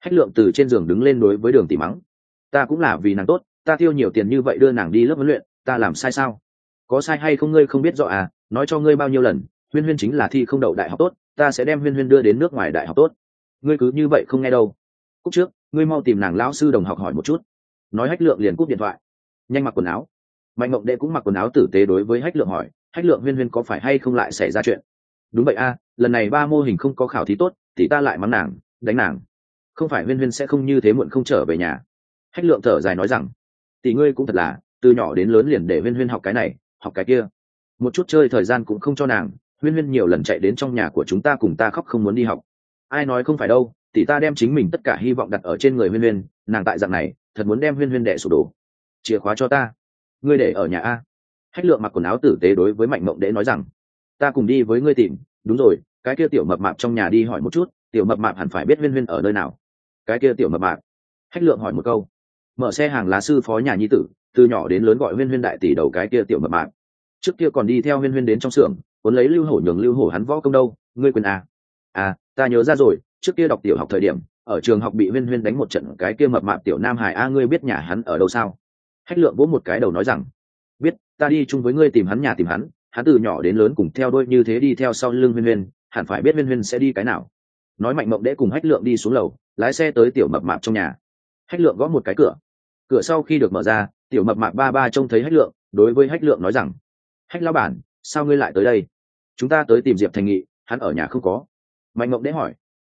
Hách lượng từ trên giường đứng lên đối với đường tỷ mắng, ta cũng là vì nàng tốt ta tiêu nhiều tiền như vậy đưa nàng đi lớp huấn luyện, ta làm sai sao? Có sai hay không ngươi không biết rõ à nói cho ngươi bao nhiêu lần, huyên huyên chính là thi không đậu đại học tốt, ta sẽ đem huyên huyên đưa đến nước ngoài đại học tốt. Ngươi cứ như vậy không nghe đâu. Cúc trước, ngươi mau tìm nàng lão sư đồng học hỏi một chút. Nói hách lượng liền cúp điện thoại. Nhanh mặc quần áo. Mạnh mộng đệ cũng mặc quần áo tử tế đối với hách lượng hỏi, hách lượng huyên huyên có phải hay không lại xảy ra chuyện? Đúng vậy a, lần này ba mô hình không có khảo thí tốt, thì ta lại mắng nàng, đánh nàng. Không phải huyên huyên sẽ không như thế muộn không trở về nhà. Hách lượng thở dài nói rằng tỷ ngươi cũng thật là, từ nhỏ đến lớn liền để huyên huyên học cái này, học cái kia. Một chút chơi thời gian cũng không cho nàng, huyên huyên nhiều lần chạy đến trong nhà của chúng ta cùng ta khóc không muốn đi học. Ai nói không phải đâu, tỷ ta đem chính mình tất cả hy vọng đặt ở trên người huyên huyên, nàng tại dạng này, thật muốn đem huyên huyên đệ sụp đổ. Chìa khóa cho ta. Ngươi để ở nhà a. Hách lượng mặc quần áo tử tế đối với mạnh mộng đễ nói rằng, ta cùng đi với ngươi tìm, đúng rồi, cái kia tiểu mập mạp trong nhà đi hỏi một chút, tiểu mập mạp hẳn phải biết huyên huyên ở nơi nào. Cái kia tiểu mập mạp? Hách lượng hỏi một câu mở xe hàng lá sư phó nhà nhi tử, từ nhỏ đến lớn gọi huyên huyên đại tỷ đầu cái kia tiểu mập mạp. Trước kia còn đi theo huyên huyên đến trong xưởng, cuốn lấy lưu hổ nhường lưu hổ hắn võ công đâu, ngươi quên à? À ta nhớ ra rồi, trước kia đọc tiểu học thời điểm, ở trường học bị huyên huyên đánh một trận cái kia mập mạp tiểu nam hải a, ngươi biết nhà hắn ở đâu sao? Hách lượng vỗ một cái đầu nói rằng, biết, ta đi chung với ngươi tìm hắn nhà tìm hắn hắn từ nhỏ đến lớn cùng theo đôi như thế đi theo sau lưng huyên huyên, hẳn phải biết huyên huyên sẽ đi cái nào. Nói mạnh mộng đễ cùng hách lượng đi xuống lầu, lái xe tới tiểu mập mạp trong nhà. Hách lượng gõ một cái cửa cửa sau khi được mở ra, tiểu mập mạc ba ba trông thấy hách lượng, đối với hách lượng nói rằng, hách lao bản, sao ngươi lại tới đây? Chúng ta tới tìm diệp thành nghị, hắn ở nhà không có. Mạnh mộng đế hỏi,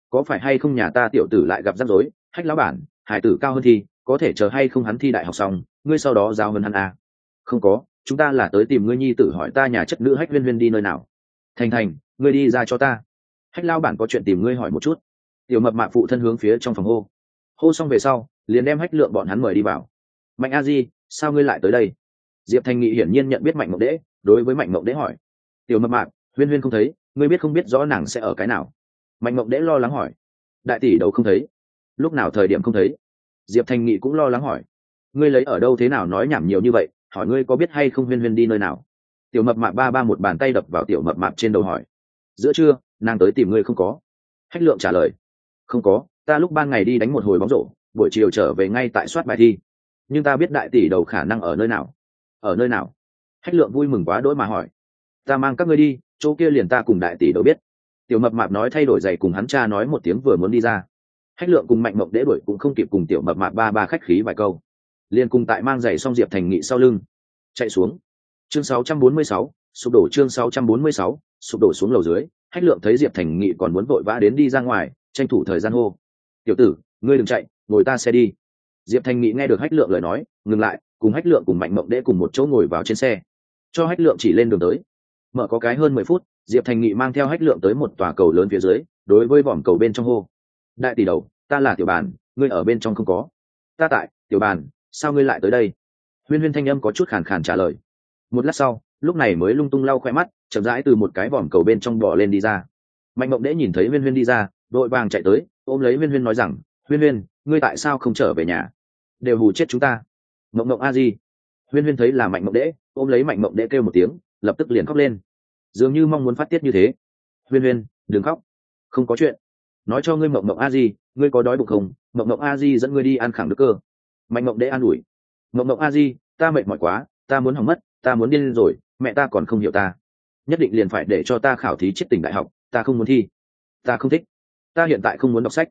có phải hay không nhà ta tiểu tử lại gặp rắc rối? Hách lão bản, hải tử cao hơn thi, có thể chờ hay không hắn thi đại học xong, ngươi sau đó giao hơn hắn à? không có, chúng ta là tới tìm ngươi nhi tử hỏi ta nhà chất nữ hách huyên huyên đi nơi nào. Thành thành, ngươi đi ra cho ta. Hách lao bản có chuyện tìm ngươi hỏi một chút. Tiểu mập mạc phụ thân hướng phía trong phòng hô. Hô xong về sau liền đem hách lượng bọn hắn mời đi vào. Mạnh a di, sao ngươi lại tới đây? Diệp thành nghị hiển nhiên nhận biết mạnh mộng đễ, đối với mạnh mộng đễ hỏi. Tiểu mập mạc, huyên huyên không thấy, ngươi biết không biết rõ nàng sẽ ở cái nào? Mạnh mộng đễ lo lắng hỏi. Đại tỷ đâu không thấy? Lúc nào thời điểm không thấy? Diệp thành nghị cũng lo lắng hỏi. Ngươi lấy ở đâu thế nào nói nhảm nhiều như vậy, hỏi ngươi có biết hay không huyên huyên đi nơi nào? Tiểu mập mạp ba ba một bàn tay đập vào tiểu mập mạp trên đầu hỏi. Giữa trưa, nàng tới tìm ngươi không có? Hách lượng trả lời. Không có, ta lúc ban ngày đi đánh một hồi bóng rổ buổi chiều trở về ngay tại soát bài thi. Nhưng ta biết đại tỷ đầu khả năng ở nơi nào. Ở nơi nào? Hách lượng vui mừng quá đỗi mà hỏi. Ta mang các ngươi đi chỗ kia liền ta cùng đại tỷ đầu biết. Tiểu mập mạp nói thay đổi giày cùng hắn cha nói một tiếng vừa muốn đi ra. Hách lượng cùng mạnh mộng đễ đuổi cũng không kịp cùng tiểu mập mạp ba ba khách khí vài câu. Liền cùng tại mang giày xong diệp thành nghị sau lưng. Chạy xuống. Chương 646, sụp đổ chương 646, sụp đổ xuống lầu dưới hách lượng thấy diệp thành nghị còn muốn vội vã đến đi ra ngoài tranh thủ thời gian hô. Tiểu tử ngươi đừng chạy ngồi ta xe đi. Diệp Thanh nghị nghe được hách lượng lời nói, ngừng lại, cùng hách lượng cùng mạnh mộng đễ cùng một chỗ ngồi vào trên xe. Cho hách lượng chỉ lên đường tới. Mở có cái hơn mười phút, diệp thành nghị mang theo hách lượng tới một tòa cầu lớn phía dưới, đối với vòm cầu bên trong hô. Đại tỷ đầu, ta là tiểu bàn, ngươi ở bên trong không có. Ta tại, tiểu bàn, sao ngươi lại tới đây? Huyên huyên thanh âm có chút khàn khàn trả lời. Một lát sau, lúc này mới lung tung lau khoe mắt, chậm rãi từ một cái vòm cầu bên trong bỏ lên đi ra. Mạnh mộng đễ nhìn thấy huyên huyên đi ra, đội vàng chạy tới, ôm lấy huyên huyên nói rằng huyên huyên, ngươi tại sao không trở về nhà? Đều hù chết chúng ta. Mộng mộng a di. Huyên huyên thấy là mạnh mộng đễ, ôm lấy mạnh mộng đễ kêu một tiếng, lập tức liền khóc lên. Dường như mong muốn phát tiết như thế. Huyên huyên, đừng khóc. Không có chuyện. Nói cho ngươi mộng mộng a di, ngươi có đói bụng không? Mộng mộng a di dẫn ngươi đi ăn khẳng đức cơ. Mạnh mộng đễ an ủi. Mộng mộng a di, ta mệt mỏi quá, ta muốn hỏng mất, ta muốn điên rồi, mẹ ta còn không hiểu ta. Nhất định liền phải để cho ta khảo thí chết tỉnh đại học, ta không muốn thi. Ta không thích. Ta hiện tại không muốn đọc sách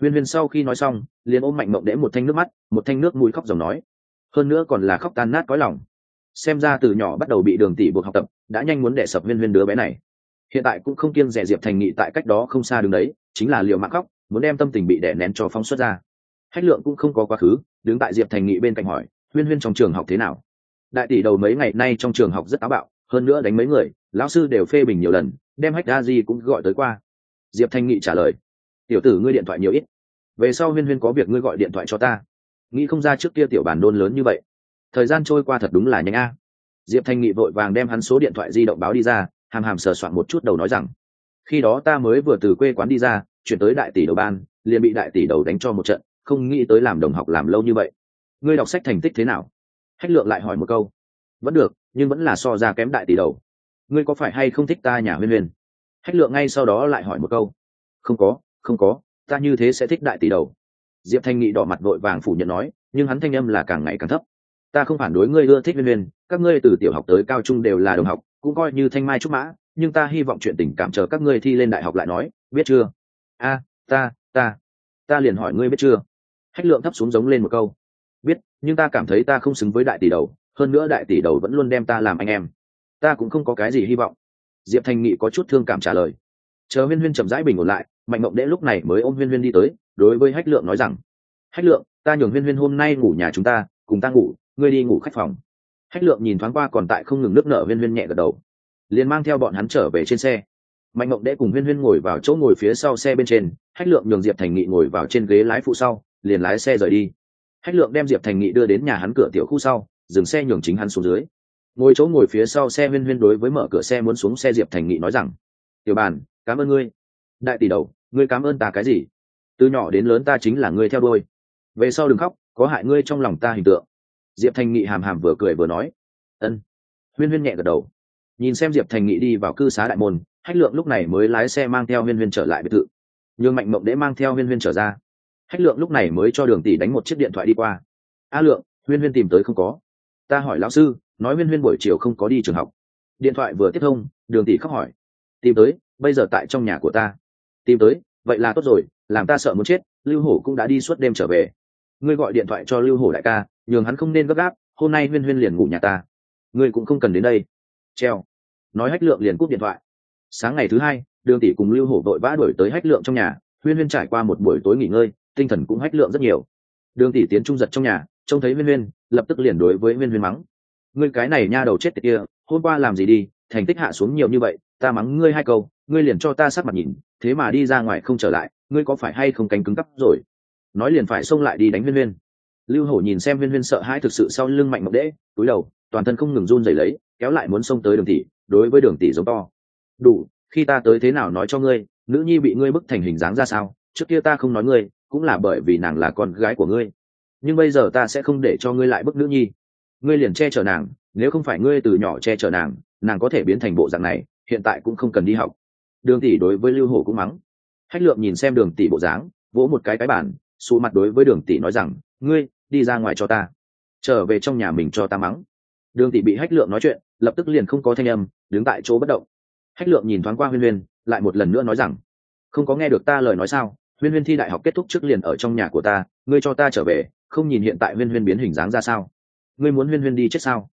huyên huyên sau khi nói xong, liền ôm mạnh mộng đễ một thanh nước mắt, một thanh nước mũi khóc dòng nói. Hơn nữa còn là khóc tan nát cõi lòng. Xem ra từ nhỏ bắt đầu bị đường tỷ buộc học tập, đã nhanh muốn đẻ sập huyên huyên đứa bé này. Hiện tại cũng không kiêng rẻ diệp thành nghị tại cách đó không xa đứng đấy, chính là liều mạng khóc, muốn đem tâm tình bị đẻ nén cho phóng xuất ra. Hách lượng cũng không có quá khứ, đứng tại diệp thành nghị bên cạnh hỏi, huyên huyên trong trường học thế nào? Đại tỷ đầu mấy ngày nay trong trường học rất táo bạo, hơn nữa đánh mấy người, lão sư đều phê bình nhiều lần, đem hách đa di cũng gọi tới qua. Diệp Thành nghị trả lời tiểu tử ngươi điện thoại nhiều ít. Về sau huyên huyên có việc ngươi gọi điện thoại cho ta. Nghĩ không ra trước kia tiểu bản đôn lớn như vậy. Thời gian trôi qua thật đúng là nhanh a. Diệp thanh nghị vội vàng đem hắn số điện thoại di động báo đi ra, hàm hàm sờ soạn một chút đầu nói rằng, khi đó ta mới vừa từ quê quán đi ra, chuyển tới đại tỷ đầu ban, liền bị đại tỷ đầu đánh cho một trận, không nghĩ tới làm đồng học làm lâu như vậy. Ngươi đọc sách thành tích thế nào? Hách lượng lại hỏi một câu. Vẫn được, nhưng vẫn là so ra kém đại tỷ đầu. Ngươi có phải hay không thích ta nhà huyên huyên? Hách lượng ngay sau đó lại hỏi một câu. Không có không có, ta như thế sẽ thích đại tỷ đầu. Diệp thanh nghị đỏ mặt vội vàng phủ nhận nói, nhưng hắn thanh âm là càng ngày càng thấp. Ta không phản đối ngươi ưa thích huyên huyên các ngươi từ tiểu học tới cao trung đều là đồng học, cũng coi như thanh mai trúc mã, nhưng ta hy vọng chuyện tình cảm chờ các ngươi thi lên đại học lại nói, biết chưa? A, ta ta ta liền hỏi ngươi biết chưa? Hách lượng thấp xuống giống lên một câu. Biết, nhưng ta cảm thấy ta không xứng với đại tỷ đầu, hơn nữa đại tỷ đầu vẫn luôn đem ta làm anh em. Ta cũng không có cái gì hy vọng. Diệp thanh nghị có chút thương cảm trả lời chờ huyên huyên chậm rãi bình ổn lại, mạnh mộng đễ lúc này mới ôm huyên huyên đi tới, đối với hách lượng nói rằng, hách lượng, ta nhường huyên huyên hôm nay ngủ nhà chúng ta, cùng ta ngủ, ngươi đi ngủ khách phòng. Hách lượng nhìn thoáng qua còn tại không ngừng nước nở huyên huyên nhẹ gật đầu, liền mang theo bọn hắn trở về trên xe. Mạnh mộng đễ cùng huyên huyên ngồi vào chỗ ngồi phía sau xe bên trên, hách lượng nhường diệp thành nghị ngồi vào trên ghế lái phụ sau, liền lái xe rời đi. Hách lượng đem diệp thành nghị đưa đến nhà hắn cửa tiểu khu sau, dừng xe nhường chính hắn xuống dưới. Ngồi chỗ ngồi phía sau xe huyên huyên đối với mở cửa xe muốn xuống xe, diệp thành nghị nói rằng, tiểu bàn cảm ơn ngươi. Đại tỷ đầu, ngươi cảm ơn ta cái gì? Từ nhỏ đến lớn ta chính là ngươi theo đôi về sau đừng khóc, có hại ngươi trong lòng ta hình tượng. Diệp thành nghị hàm hàm vừa cười vừa nói. Ân. Huyên huyên nhẹ gật đầu. Nhìn xem diệp thành nghị đi vào cư xá đại môn, hách lượng lúc này mới lái xe mang theo huyên huyên trở lại biệt thự. Nhường mạnh mộng đễ mang theo huyên huyên trở ra. Hách lượng lúc này mới cho đường tỷ đánh một chiếc điện thoại đi qua. A lượng, huyên huyên tìm tới không có. Ta hỏi lão sư, nói huyên huyên buổi chiều không có đi trường học. Điện thoại vừa tiếp thông, đường tỷ khóc hỏi tìm tới, bây giờ tại trong nhà của ta. Tìm tới, vậy là tốt rồi, làm ta sợ muốn chết, lưu hổ cũng đã đi suốt đêm trở về. Ngươi gọi điện thoại cho lưu hổ đại ca, nhường hắn không nên gấp gáp, hôm nay huyên huyên liền ngủ nhà ta. Ngươi cũng không cần đến đây. Treo. Nói hách lượng liền cúp điện thoại. Sáng ngày thứ hai, đường tỷ cùng lưu hổ vội vã đuổi tới hách lượng trong nhà, huyên huyên trải qua một buổi tối nghỉ ngơi, tinh thần cũng hách lượng rất nhiều. Đường tỷ tiến trung giật trong nhà, trông thấy huyên huyên, lập tức liền đối với huyên huyên mắng. Ngươi cái này nha đầu chết tiệt kia, hôm qua làm gì đi, thành tích hạ xuống nhiều như vậy ta mắng ngươi hai câu, ngươi liền cho ta sát mặt nhìn, thế mà đi ra ngoài không trở lại, ngươi có phải hay không cánh cứng cắp rồi? Nói liền phải xông lại đi đánh huyên huyên. Lưu hổ nhìn xem huyên huyên sợ hãi thực sự sau lưng mạnh mộng đễ túi đầu, toàn thân không ngừng run rẩy lấy, kéo lại muốn xông tới đường tỷ, đối với đường tỷ giống to. Đủ, khi ta tới thế nào nói cho ngươi, nữ nhi bị ngươi bức thành hình dáng ra sao, trước kia ta không nói ngươi, cũng là bởi vì nàng là con gái của ngươi. Nhưng bây giờ ta sẽ không để cho ngươi lại bức nữ nhi. Ngươi liền che chở nàng, nếu không phải ngươi từ nhỏ che chở nàng nàng có thể biến thành bộ dạng này hiện tại cũng không cần đi học. Đường tỷ đối với lưu hổ cũng mắng. Hách lượng nhìn xem đường tỷ bộ dáng, vỗ một cái cái bản xù mặt đối với đường tỷ nói rằng, ngươi, đi ra ngoài cho ta. Trở về trong nhà mình cho ta mắng. Đường tỷ bị hách lượng nói chuyện, lập tức liền không có thanh âm, đứng tại chỗ bất động. Hách lượng nhìn thoáng qua huyên huyên, lại một lần nữa nói rằng, không có nghe được ta lời nói sao? Huyên huyên thi đại học kết thúc trước liền ở trong nhà của ta, ngươi cho ta trở về, không nhìn hiện tại huyên huyên biến hình dáng ra sao? Ngươi muốn huyên huyên đi chết sao?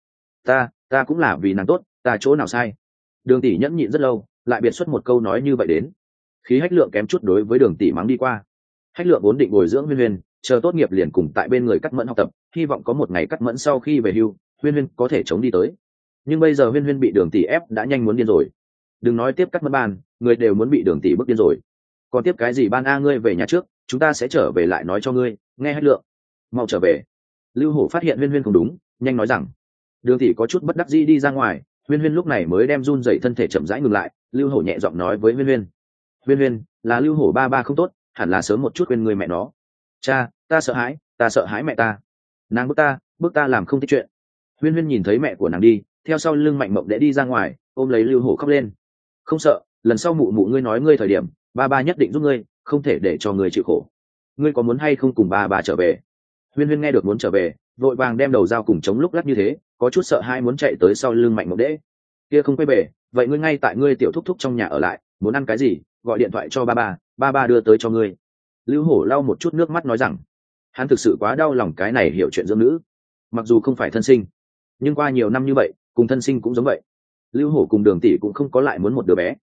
Ta ta cũng là vì nàng tốt, ta chỗ nào sai? Đường tỷ nhẫn nhịn rất lâu, lại biệt xuất một câu nói như vậy đến. Khí hách lượng kém chút đối với đường tỷ mắng đi qua. Hách lượng vốn định bồi dưỡng huyên huyên, chờ tốt nghiệp liền cùng tại bên người cắt mẫn học tập, hy vọng có một ngày cắt mẫn sau khi về hưu, huyên huyên có thể chống đi tới. Nhưng bây giờ huyên huyên bị đường tỷ ép đã nhanh muốn điên rồi. Đừng nói tiếp cắt mẫn ban, người đều muốn bị đường tỷ bước điên rồi. Còn tiếp cái gì ban a ngươi về nhà trước, chúng ta sẽ trở về lại nói cho ngươi, nghe hách lượng. Mau trở về. Lưu hổ phát hiện huyên huyên không đúng, nhanh nói rằng. Đường tỷ có chút bất đắc dĩ đi ra ngoài huyên huyên lúc này mới đem run dậy thân thể chậm rãi ngừng lại, lưu hổ nhẹ giọng nói với huyên huyên. Huyên huyên, là lưu hổ ba ba không tốt, hẳn là sớm một chút quên người mẹ nó. Cha, ta sợ hãi, ta sợ hãi mẹ ta. Nàng bước ta bước ta làm không thích chuyện. Huyên huyên nhìn thấy mẹ của nàng đi, theo sau lưng mạnh mộng để đi ra ngoài, ôm lấy lưu hổ khóc lên. Không sợ, lần sau mụ mụ ngươi nói ngươi thời điểm, ba ba nhất định giúp ngươi, không thể để cho ngươi chịu khổ. Ngươi có muốn hay không cùng ba bà trở về? Huyên huyên nghe được muốn trở về, vội vàng đem đầu dao cùng chống lúc lắc như thế có chút sợ hai muốn chạy tới sau lưng mạnh mộng đễ. Kia không quay về vậy ngươi ngay tại ngươi tiểu thúc thúc trong nhà ở lại, muốn ăn cái gì, gọi điện thoại cho ba ba ba ba đưa tới cho ngươi. Lưu hổ lau một chút nước mắt nói rằng, hắn thực sự quá đau lòng cái này hiểu chuyện dưỡng nữ. Mặc dù không phải thân sinh, nhưng qua nhiều năm như vậy, cùng thân sinh cũng giống vậy. Lưu hổ cùng đường tỷ cũng không có lại muốn một đứa bé.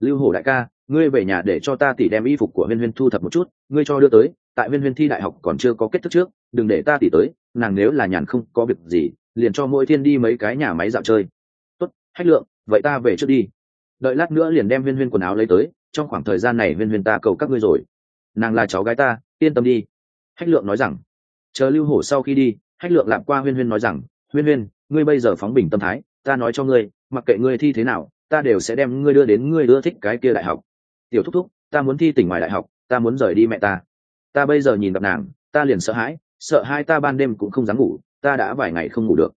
Lưu hổ đại ca, ngươi về nhà để cho ta tỷ đem y phục của huyên huyên thu thập một chút, ngươi cho đưa tới, tại huyên huyên thi đại học còn chưa có kết thúc trước, đừng để ta tỷ tới, nàng nếu là nhàn không có việc gì liền cho mỗi thiên đi mấy cái nhà máy dạo chơi. Tốt, hách lượng, vậy ta về trước đi. Đợi lát nữa liền đem huyên huyên quần áo lấy tới, trong khoảng thời gian này huyên huyên ta cầu các ngươi rồi. Nàng là cháu gái ta, yên tâm đi. Hách lượng nói rằng. Chờ lưu hổ sau khi đi, hách lượng lạm qua huyên huyên nói rằng huyên huyên ngươi bây giờ phóng bình tâm thái, ta nói cho ngươi, mặc kệ ngươi thi thế nào, ta đều sẽ đem ngươi đưa đến ngươi ưa thích cái kia đại học. Tiểu thúc thúc, ta muốn thi tỉnh ngoài đại học, ta muốn rời đi mẹ ta. Ta bây giờ nhìn gặp nàng, ta liền sợ hãi, sợ hai ta ban đêm cũng không dám ngủ ta đã vài ngày không ngủ được.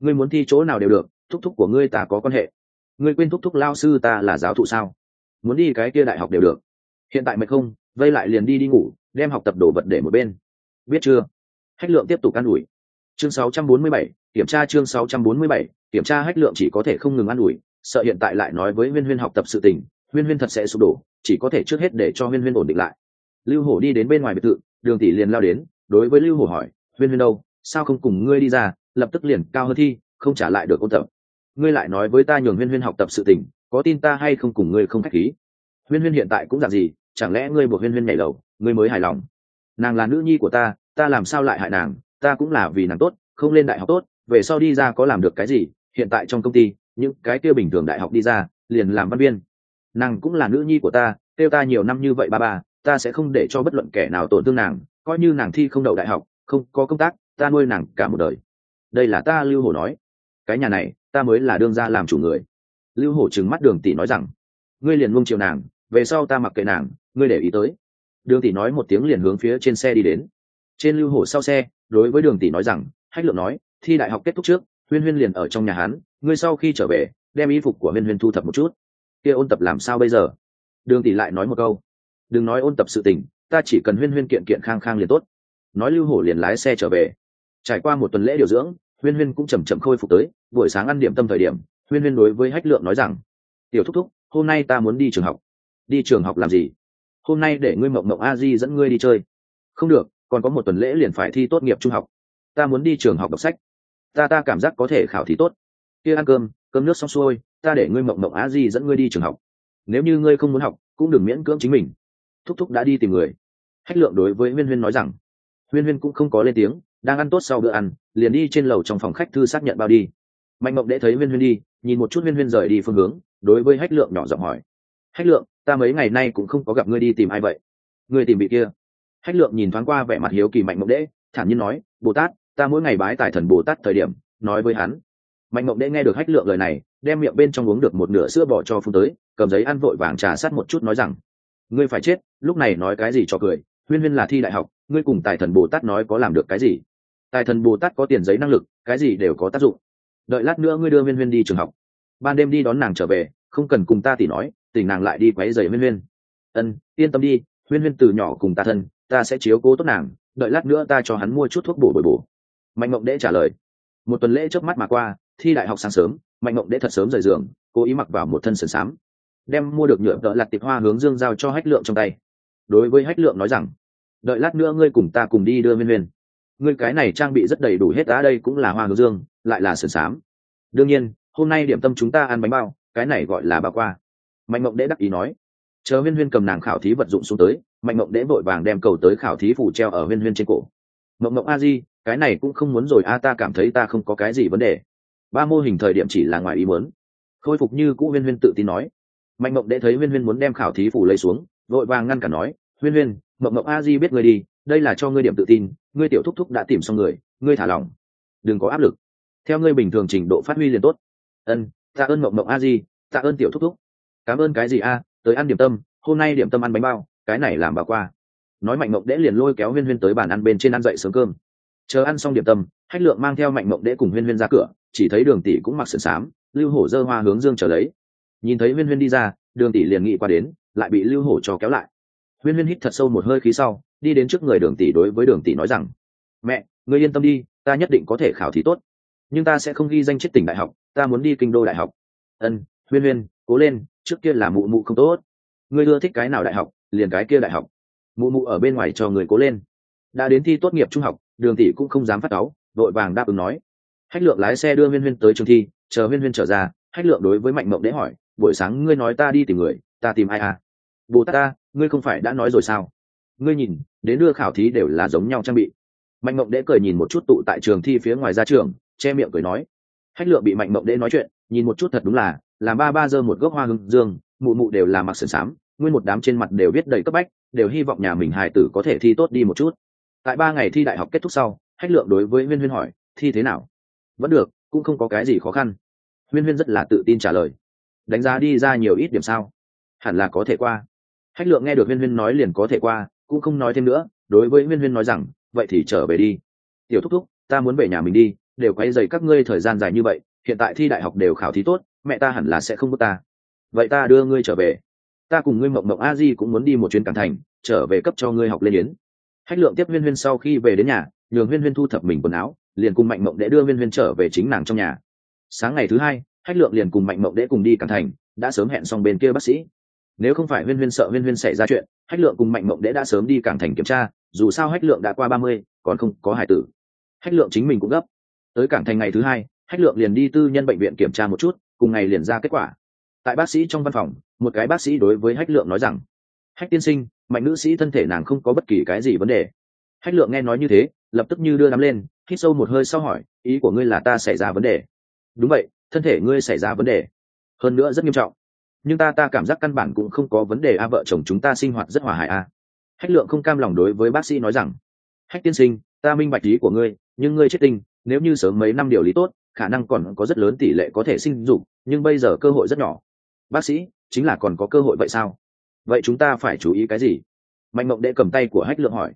Ngươi muốn thi chỗ nào đều được thúc thúc của ngươi ta có quan hệ. Ngươi quên thúc thúc lao sư ta là giáo thụ sao? Muốn đi cái kia đại học đều được. Hiện tại mệt không vây lại liền đi đi ngủ đem học tập đồ vật để một bên. Biết chưa? Hách lượng tiếp tục an ủi. Chương 647, kiểm tra chương 647, kiểm tra hách lượng chỉ có thể không ngừng an ủi sợ hiện tại lại nói với huyên huyên học tập sự tình huyên huyên thật sẽ sụp đổ chỉ có thể trước hết để cho huyên huyên ổn định lại. Lưu hổ đi đến bên ngoài biệt thự đường tỷ liền lao đến đối với lưu hổ hỏi huyên huyên đâu? Sao không cùng ngươi đi ra, lập tức liền cao hơn thi, không trả lại được ôn tập. Ngươi lại nói với ta nhường huyên huyên học tập sự tình, có tin ta hay không cùng ngươi không khách khí? Huyên huyên hiện tại cũng dạng gì, chẳng lẽ ngươi buộc huyên huyên nhảy lầu, ngươi mới hài lòng? Nàng là nữ nhi của ta ta làm sao lại hại nàng? Ta cũng là vì nàng tốt, không lên đại học tốt, về sau đi ra có làm được cái gì? Hiện tại trong công ty, những cái kia bình thường đại học đi ra, liền làm văn viên. Nàng cũng là nữ nhi của ta, kêu ta nhiều năm như vậy ba ba, ta sẽ không để cho bất luận kẻ nào tổn thương nàng, coi như nàng thi không đậu đại học, không có công tác ta nuôi nàng cả một đời. Đây là ta lưu hổ nói. Cái nhà này, ta mới là đương gia làm chủ người. Lưu hổ trừng mắt đường tỷ nói rằng, ngươi liền mông chiều nàng, về sau ta mặc kệ nàng, ngươi để ý tới. Đường tỷ nói một tiếng liền hướng phía trên xe đi đến. Trên lưu hổ sau xe, đối với đường tỷ nói rằng, hách lượng nói, thi đại học kết thúc trước, huyên huyên liền ở trong nhà hán ngươi sau khi trở về, đem y phục của huyên huyên thu thập một chút. Kia ôn tập làm sao bây giờ? Đường tỷ lại nói một câu. Đừng nói ôn tập sự tình, ta chỉ cần huyên huyên kiện kiện khang khang liền tốt. Nói lưu hổ liền lái xe trở về trải qua một tuần lễ điều dưỡng, huyên huyên cũng chầm chậm khôi phục tới, buổi sáng ăn điểm tâm thời điểm, huyên huyên đối với hách lượng nói rằng, tiểu thúc thúc, hôm nay ta muốn đi trường học. Đi trường học làm gì? Hôm nay để ngươi mộng mộng a di dẫn ngươi đi chơi. Không được, còn có một tuần lễ liền phải thi tốt nghiệp trung học. Ta muốn đi trường học đọc sách. Ta ta cảm giác có thể khảo thí tốt. Kia ăn cơm cơm nước xong xuôi, ta để ngươi mộng mộng a di dẫn ngươi đi trường học. Nếu như ngươi không muốn học, cũng đừng miễn cưỡng chính mình. Thúc thúc đã đi tìm người. Hách lượng đối với huyên huyên nói rằng. Huyên huyên cũng không có lên tiếng đang ăn tốt sau bữa ăn, liền đi trên lầu trong phòng khách thư xác nhận bao đi. Mạnh mộng đệ thấy huyên huyên đi, nhìn một chút huyên huyên rời đi phương hướng, đối với hách lượng nhỏ giọng hỏi. Hách lượng, ta mấy ngày nay cũng không có gặp ngươi đi tìm ai vậy? Ngươi tìm bị kia? Hách lượng nhìn thoáng qua vẻ mặt hiếu kỳ mạnh mộng đệ thản nhiên nói, bồ tát, ta mỗi ngày bái tài thần bồ tát thời điểm, nói với hắn. Mạnh mộng đệ nghe được hách lượng lời này, đem miệng bên trong uống được một nửa sữa bò cho phun tới, cầm giấy ăn vội vàng trà sát một chút nói rằng, ngươi phải chết, lúc này nói cái gì cho cười? Huyên huyên là thi đại học, ngươi cùng tài thần bồ tát nói có làm được cái gì? Tài thần bồ tát có tiền giấy năng lực, cái gì đều có tác dụng. Đợi lát nữa ngươi đưa Viên Viên đi trường học. Ban đêm đi đón nàng trở về, không cần cùng ta tỉ nói tỉnh nàng lại đi quấy giày Viên Viên. ân, yên tâm đi huyên huyên từ nhỏ cùng ta thân, ta sẽ chiếu cố tốt nàng, đợi lát nữa ta cho hắn mua chút thuốc bổ bồi bổ. Mạnh mộng đễ trả lời. Một tuần lễ trước mắt mà qua, thi đại học sáng sớm, mạnh mộng đễ thật sớm rời giường, cố ý mặc vào một thân sườn xám. Đem mua được nhựa đỡ lặt tiệp hoa hướng dương giao cho hách lượng trong tay. Đối với hách lượng nói rằng, đợi lát nữa ngươi cùng ta cùng đi đưa viên viên ngươi cái này trang bị rất đầy đủ hết đã đây cũng là hoa hướng dương, lại là sườn xám. Đương nhiên, hôm nay điểm tâm chúng ta ăn bánh bao, cái này gọi là bao qua. Mạnh mộng đễ đắc ý nói. Chờ huyên huyên cầm nàng khảo thí vật dụng xuống tới, mạnh mộng đễ vội vàng đem cầu tới khảo thí phủ treo ở huyên huyên trên cổ. Mộng mộng a di, cái này cũng không muốn rồi a ta cảm thấy ta không có cái gì vấn đề. Ba mô hình thời điểm chỉ là ngoài ý muốn. Khôi phục như cũ huyên huyên tự tin nói. Mạnh mộng đễ thấy huyên huyên muốn đem khảo thí phủ lấy xuống, vội vàng ngăn cản nói. Huyên huyên, mộng mộng a di biết người đi đây là cho ngươi điểm tự tin, ngươi tiểu thúc thúc đã tìm xong người, ngươi thả lỏng. Đừng có áp lực. Theo ngươi bình thường trình độ phát huy liền tốt. Ân, tạ ơn mộng mộng a di, tạ ơn tiểu thúc thúc. Cảm ơn cái gì a, tới ăn điểm tâm, hôm nay điểm tâm ăn bánh bao, cái này làm bà qua. Nói mạnh mộng đễ liền lôi kéo huyên huyên tới bàn ăn bên trên ăn dậy sớm cơm. Chờ ăn xong điểm tâm, hách lượng mang theo mạnh mộng đễ cùng huyên huyên ra cửa, chỉ thấy đường tỷ cũng mặc sườn xám, lưu hổ dơ hoa hướng dương trở lấy. Nhìn thấy huyên huyên đi ra, đường tỷ liền nghĩ qua đến, lại bị lưu hổ cho kéo lại. Huyên huyên hít thật sâu một hơi khí sau đi đến trước người đường tỷ đối với đường tỷ nói rằng, mẹ người yên tâm đi, ta nhất định có thể khảo thí tốt. Nhưng ta sẽ không ghi danh chết tỉnh đại học, ta muốn đi kinh đô đại học. Ân, huyên huyên, cố lên, trước kia là mụ mụ không tốt. Ngươi ưa thích cái nào đại học, liền cái kia đại học. Mụ mụ ở bên ngoài cho người cố lên. Đã đến thi tốt nghiệp trung học, đường tỷ cũng không dám phát cáu, vội vàng đáp ứng nói. Hách lượng lái xe đưa huyên huyên tới trường thi, chờ huyên huyên trở ra, hách lượng đối với mạnh mộng đễ hỏi, buổi sáng ngươi nói ta đi tìm người, ta tìm ai à? Bồ tát ta, ngươi không phải đã nói rồi sao? Ngươi nhìn, đến đưa khảo thí đều là giống nhau trang bị. Mạnh mộng đễ cười nhìn một chút tụ tại trường thi phía ngoài ra trường, che miệng cười nói. Hách lượng bị mạnh mộng đễ nói chuyện, nhìn một chút thật đúng là làm ba ba giơ một gốc hoa hương dương, mụ mụ đều là mặc sườn xám, nguyên một đám trên mặt đều viết đầy cấp bách, đều hy vọng nhà mình hài tử có thể thi tốt đi một chút. Tại ba ngày thi đại học kết thúc sau, hách lượng đối với huyên huyên hỏi, thi thế nào? Vẫn được, cũng không có cái gì khó khăn. Huyên huyên rất là tự tin trả lời. Đánh giá đi ra nhiều ít điểm sao? Hẳn là có thể qua. Hách lượng nghe được huyên huyên nói liền có thể qua cũng không nói thêm nữa, đối với huyên huyên nói rằng, vậy thì trở về đi. Tiểu thúc thúc, ta muốn về nhà mình đi, đều quay dày các ngươi thời gian dài như vậy, hiện tại thi đại học đều khảo thí tốt, mẹ ta hẳn là sẽ không bước ta. Vậy ta đưa ngươi trở về. Ta cùng ngươi mộng mộng a di cũng muốn đi một chuyến cảng thành, trở về cấp cho ngươi học lên yến. Hách lượng tiếp huyên huyên sau khi về đến nhà, nhường huyên huyên thu thập mình quần áo, liền cùng mạnh mộng để đưa huyên huyên trở về chính nàng trong nhà. Sáng ngày thứ hai, hách lượng liền cùng mạnh mộng để cùng đi cảng thành, đã sớm hẹn xong bên kia bác sĩ nếu không phải huyên huyên sợ huyên huyên xảy ra chuyện, hách lượng cùng mạnh mộng đễ đã sớm đi cảng thành kiểm tra, dù sao hách lượng đã qua ba mươi, còn không có hải tử. Hách lượng chính mình cũng gấp. Tới cảng thành ngày thứ hai, hách lượng liền đi tư nhân bệnh viện kiểm tra một chút, cùng ngày liền ra kết quả. Tại bác sĩ trong văn phòng, một cái bác sĩ đối với hách lượng nói rằng, hách tiên sinh, mạnh nữ sĩ thân thể nàng không có bất kỳ cái gì vấn đề. Hách lượng nghe nói như thế, lập tức như đưa nắm lên, hít sâu một hơi sau hỏi, ý của ngươi là ta xảy ra vấn đề? Đúng vậy, thân thể ngươi xảy ra vấn đề. Hơn nữa rất nghiêm trọng nhưng ta ta cảm giác căn bản cũng không có vấn đề a, vợ chồng chúng ta sinh hoạt rất hòa hài a. Hách lượng không cam lòng đối với bác sĩ nói rằng, hách tiên sinh, ta minh bạch ý của ngươi, nhưng ngươi chết tinh, nếu như sớm mấy năm điều lý tốt, khả năng còn có rất lớn tỷ lệ có thể sinh dục, nhưng bây giờ cơ hội rất nhỏ. Bác sĩ, chính là còn có cơ hội vậy sao? Vậy chúng ta phải chú ý cái gì? Mạnh mộng đệ cầm tay của hách lượng hỏi.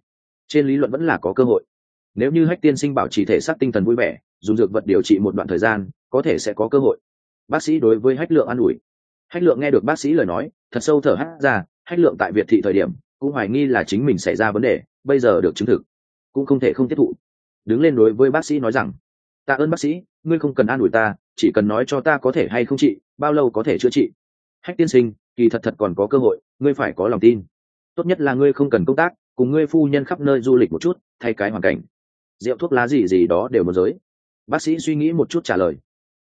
Trên lý luận vẫn là có cơ hội. Nếu như hách tiên sinh bảo trì thể xác tinh thần vui vẻ, dùng dược vật điều trị một đoạn thời gian, có thể sẽ có cơ hội. Bác sĩ đối với hách lượng an ủi hách lượng nghe được bác sĩ lời nói, thật sâu thở hắt ra, hách lượng tại việt thị thời điểm, cũng hoài nghi là chính mình xảy ra vấn đề, bây giờ được chứng thực, cũng không thể không tiếp thụ. Đứng lên đối với bác sĩ nói rằng, tạ ơn bác sĩ, ngươi không cần an ủi ta, chỉ cần nói cho ta có thể hay không trị, bao lâu có thể chữa trị. Hách tiên sinh, kỳ thật thật còn có cơ hội, ngươi phải có lòng tin. Tốt nhất là ngươi không cần công tác, cùng ngươi phu nhân khắp nơi du lịch một chút, thay cái hoàn cảnh. Rượu thuốc lá gì gì đó đều một giới. Bác sĩ suy nghĩ một chút trả lời.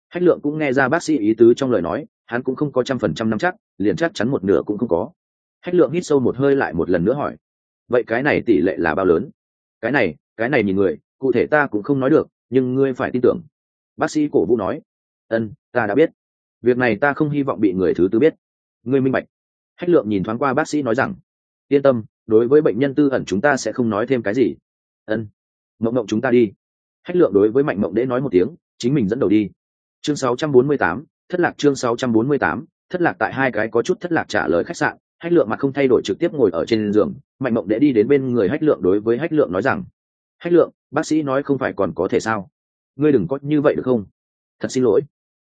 Hách lượng cũng nghe ra bác sĩ ý tứ trong lời nói hắn cũng không có trăm phần trăm nắm chắc liền chắc chắn một nửa cũng không có. Hách lượng hít sâu một hơi lại một lần nữa hỏi vậy cái này tỷ lệ là bao lớn? Cái này cái này nhìn người cụ thể ta cũng không nói được nhưng ngươi phải tin tưởng. Bác sĩ cổ vũ nói ân ta đã biết. Việc này ta không hy vọng bị người thứ tư biết. Ngươi minh bạch. Hách lượng nhìn thoáng qua bác sĩ nói rằng yên tâm đối với bệnh nhân tư ẩn chúng ta sẽ không nói thêm cái gì. Ân mộng mộng chúng ta đi. Hách lượng đối với mạnh mộng đễ nói một tiếng chính mình dẫn đầu đi. Chương 648, thất lạc chương 648, thất lạc tại hai cái có chút thất lạc trả lời khách sạn hách lượng mặt không thay đổi trực tiếp ngồi ở trên giường mạnh mộng đệ đi đến bên người hách lượng đối với hách lượng nói rằng hách lượng bác sĩ nói không phải còn có thể sao? Ngươi đừng có như vậy được không? Thật xin lỗi.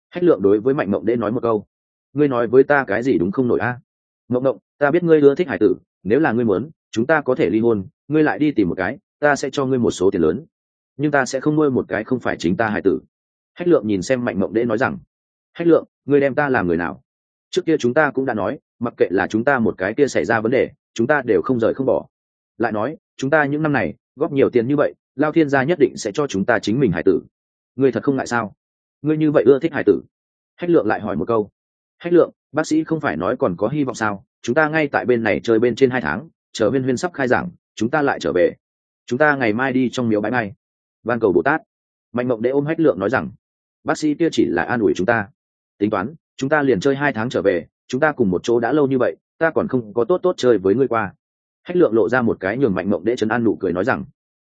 Hách lượng đối với mạnh mộng đệ nói một câu ngươi nói với ta cái gì đúng không nổi a? À? mộng mộng ta biết ngươi ưa thích hải tử nếu là ngươi muốn chúng ta có thể ly hôn ngươi lại đi tìm một cái ta sẽ cho ngươi một số tiền lớn nhưng ta sẽ không nuôi một cái không phải chính ta hải tử. Hách lượng nhìn xem mạnh mộng đệ nói rằng hách lượng, ngươi đem ta làm người nào? Trước kia chúng ta cũng đã nói, mặc kệ là chúng ta một cái kia xảy ra vấn đề, chúng ta đều không rời không bỏ. Lại nói, chúng ta những năm này, góp nhiều tiền như vậy, lao thiên gia nhất định sẽ cho chúng ta chính mình hải tử. Ngươi thật không ngại sao? Ngươi như vậy ưa thích hải tử. Hách lượng lại hỏi một câu. Hách lượng, bác sĩ không phải nói còn có hy vọng sao? Chúng ta ngay tại bên này chơi bên trên hai tháng, chờ huyên huyên sắp khai giảng, chúng ta lại trở về. Chúng ta ngày mai đi trong miếu bãi mai. Van cầu bồ tát. Mạnh mộng đệ ôm hách lượng nói rằng, bác sĩ kia chỉ là an ủi chúng ta tính toán, chúng ta liền chơi hai tháng trở về, chúng ta cùng một chỗ đã lâu như vậy, ta còn không có tốt tốt chơi với ngươi qua. Hách lượng lộ ra một cái nhường mạnh mộng để chấn an nụ cười nói rằng,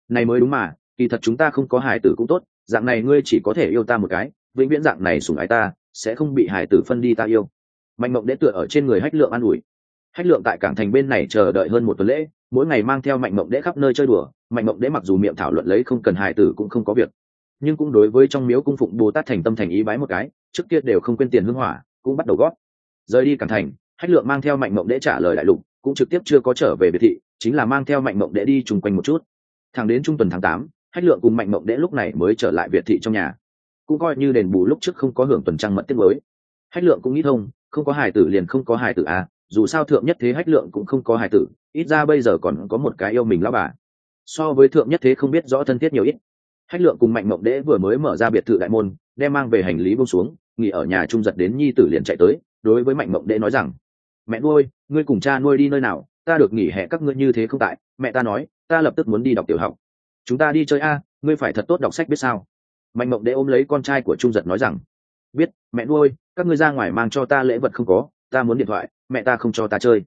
này mới đúng mà, kỳ thật chúng ta không có hài tử cũng tốt, dạng này ngươi chỉ có thể yêu ta một cái, vĩnh viễn dạng này sủng ái ta, sẽ không bị hài tử phân đi ta yêu. Mạnh mộng đễ tựa ở trên người hách lượng an ủi. Hách lượng tại cảng thành bên này chờ đợi hơn một tuần lễ, mỗi ngày mang theo mạnh mộng đễ khắp nơi chơi đùa, mạnh mộng đễ mặc dù miệng thảo luận lấy không cần hài tử cũng không có việc, nhưng cũng đối với trong miếu cung phụng bồ tát thành tâm thành ý bái một cái trước kia đều không quên tiền hương hỏa, cũng bắt đầu góp. rời đi cảng thành, hách lượng mang theo mạnh mộng để trả lời đại lục, cũng trực tiếp chưa có trở về biệt thị, chính là mang theo mạnh mộng để đi chung quanh một chút. Thẳng đến trung tuần tháng tám, hách lượng cùng mạnh mộng để lúc này mới trở lại biệt thị trong nhà. Cũng coi như đền bù lúc trước không có hưởng tuần trăng mật tiết mới. Hách lượng cũng nghĩ thông, không có hài tử liền không có hài tử à dù sao thượng nhất thế hách lượng cũng không có hài tử, ít ra bây giờ còn có một cái yêu mình lão bà. So với thượng nhất thế không biết rõ thân thiết nhiều ít. Hách lượng cùng mạnh mộng đễ vừa mới mở ra biệt thự đại môn đem mang về hành lý buông xuống, nghỉ ở nhà trung giật đến nhi tử liền chạy tới, đối với mạnh mộng đệ nói rằng, mẹ nuôi, ngươi cùng cha nuôi đi nơi nào, ta được nghỉ hè các ngươi như thế không tại. Mẹ ta nói, ta lập tức muốn đi đọc tiểu học. Chúng ta đi chơi a, ngươi phải thật tốt đọc sách biết sao? Mạnh mộng đệ ôm lấy con trai của trung giật nói rằng, biết, mẹ nuôi, các ngươi ra ngoài mang cho ta lễ vật không có, ta muốn điện thoại, mẹ ta không cho ta chơi.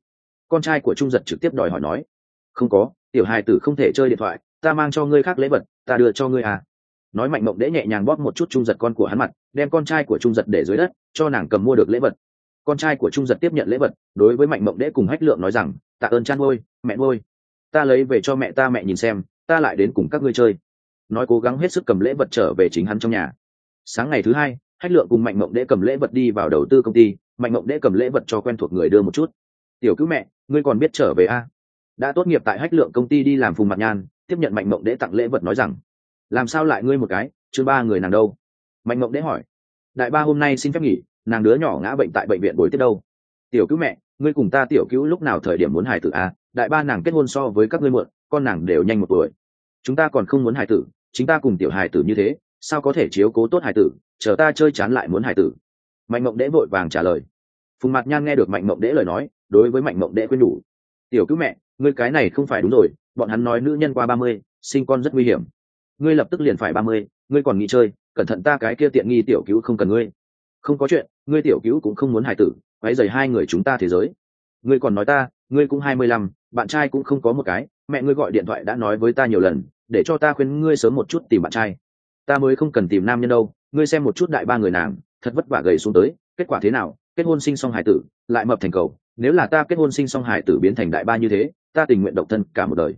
Con trai của trung giật trực tiếp đòi hỏi nói, không có, tiểu hài tử không thể chơi điện thoại, ta mang cho ngươi khác lễ vật, ta đưa cho ngươi à nói mạnh mộng đễ nhẹ nhàng bóp một chút trung giật con của hắn mặt, đem con trai của trung giật để dưới đất, cho nàng cầm mua được lễ vật. Con trai của trung giật tiếp nhận lễ vật, đối với mạnh mộng đễ cùng hách lượng nói rằng, tạ ơn chăn ngôi mẹ ngôi ta lấy về cho mẹ ta, mẹ nhìn xem, ta lại đến cùng các ngươi chơi. Nói cố gắng hết sức cầm lễ vật trở về chính hắn trong nhà. Sáng ngày thứ hai, hách lượng cùng mạnh mộng đễ cầm lễ vật đi vào đầu tư công ty, mạnh mộng đễ cầm lễ vật cho quen thuộc người đưa một chút. Tiểu cứu mẹ, ngươi còn biết trở về a? À? đã tốt nghiệp tại hách lượng công ty đi làm phùng mặt nhan, tiếp nhận mạnh mộng đễ tặng lễ vật nói rằng làm sao lại ngươi một cái? Chứ ba người nàng đâu? Mạnh mộng đễ hỏi. Đại ba hôm nay xin phép nghỉ, nàng đứa nhỏ ngã bệnh tại bệnh viện buổi tiếp đâu? Tiểu cứu mẹ, ngươi cùng ta tiểu cứu lúc nào thời điểm muốn hài tử a đại ba nàng kết hôn so với các ngươi muộn, con nàng đều nhanh một tuổi. Chúng ta còn không muốn hài tử, chính ta cùng tiểu hài tử như thế, sao có thể chiếu cố tốt hài tử, chờ ta chơi chán lại muốn hài tử? Mạnh mộng đễ vội vàng trả lời. Phùng mặt nhan nghe được mạnh mộng đễ lời nói, đối với mạnh mộng đễ quên đủ tiểu cứu mẹ, ngươi cái này không phải đúng rồi, bọn hắn nói nữ nhân qua ba mươi, sinh con rất nguy hiểm ngươi lập tức liền phải ba mươi, ngươi còn nghĩ chơi, cẩn thận ta cái kia tiện nghi tiểu cứu không cần ngươi. Không có chuyện, ngươi tiểu cứu cũng không muốn hài tử, quấy dày hai người chúng ta thế giới. Ngươi còn nói ta, ngươi cũng hai mươi lăm, bạn trai cũng không có một cái, mẹ ngươi gọi điện thoại đã nói với ta nhiều lần, để cho ta khuyên ngươi sớm một chút tìm bạn trai. Ta mới không cần tìm nam nhân đâu, ngươi xem một chút đại ba người nàng, thật vất vả gầy xuống tới, kết quả thế nào, kết hôn sinh xong hải tử, lại mập thành cầu nếu là ta kết hôn sinh xong hải tử biến thành đại ba như thế, ta tình nguyện độc thân cả một đời.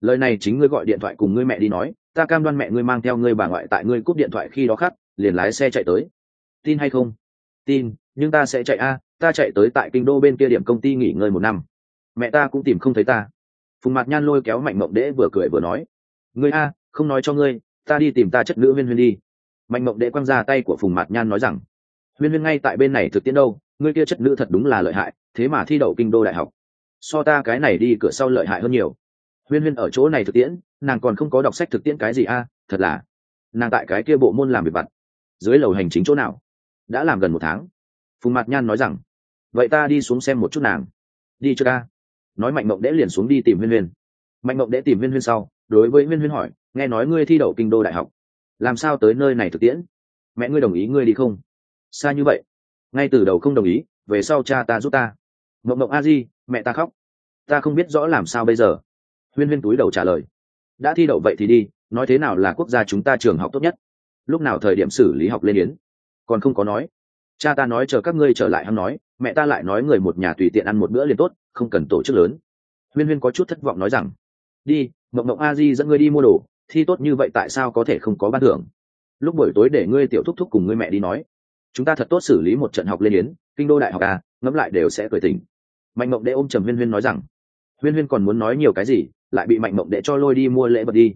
Lời này chính ngươi gọi điện thoại cùng ngươi mẹ đi nói ta cam đoan mẹ ngươi mang theo ngươi bà ngoại tại ngươi cúp điện thoại khi đó khắc, liền lái xe chạy tới. Tin hay không? Tin, nhưng ta sẽ chạy a, ta chạy tới tại kinh đô bên kia điểm công ty nghỉ ngơi một năm. Mẹ ta cũng tìm không thấy ta. Phùng mặt nhan lôi kéo mạnh mộng đễ vừa cười vừa nói, ngươi a, không nói cho ngươi, ta đi tìm ta chất nữ huyên huyên đi. Mạnh mộng đễ quăng ra tay của phùng mặt nhan nói rằng, huyên huyên ngay tại bên này thực tiễn đâu, ngươi kia chất nữ thật đúng là lợi hại, thế mà thi đậu kinh đô đại học. So ta cái này đi cửa sau lợi hại hơn nhiều. Huyên huyên ở chỗ này thực tiễn nàng còn không có đọc sách thực tiễn cái gì a, thật là. Nàng tại cái kia bộ môn làm việc vặt. Dưới lầu hành chính chỗ nào? Đã làm gần một tháng. Phùng mạt nhan nói rằng, vậy ta đi xuống xem một chút nàng. Đi cho ca nói mạnh mộng đễ liền xuống đi tìm huyên huyên. Mạnh mộng đễ tìm huyên huyên sau, đối với huyên huyên hỏi, nghe nói ngươi thi đậu kinh đô đại học, làm sao tới nơi này thực tiễn? Mẹ ngươi đồng ý ngươi đi không? Xa như vậy. Ngay từ đầu không đồng ý, về sau cha ta giúp ta. Mộng mộng a di, mẹ ta khóc. Ta không biết rõ làm sao bây giờ. Huyên huyên túi đầu trả lời đã thi đậu vậy thì đi, nói thế nào là quốc gia chúng ta trường học tốt nhất? Lúc nào thời điểm xử lý học lên yến? Còn không có nói. Cha ta nói chờ các ngươi trở lại hắn nói, mẹ ta lại nói người một nhà tùy tiện ăn một bữa liền tốt, không cần tổ chức lớn. Huyên huyên có chút thất vọng nói rằng, đi, mộng mộng a di dẫn ngươi đi mua đồ, thi tốt như vậy tại sao có thể không có ban thưởng? Lúc buổi tối để ngươi tiểu thúc thúc cùng ngươi mẹ đi nói, chúng ta thật tốt xử lý một trận học lên yến, kinh đô đại học à ngẫm lại đều sẽ cười tình mạnh mộng đệ ôm trầm huyên huyên nói rằng, huyên huyên còn muốn nói nhiều cái gì? Lại bị mạnh mộng đệ cho lôi đi mua lễ vật đi.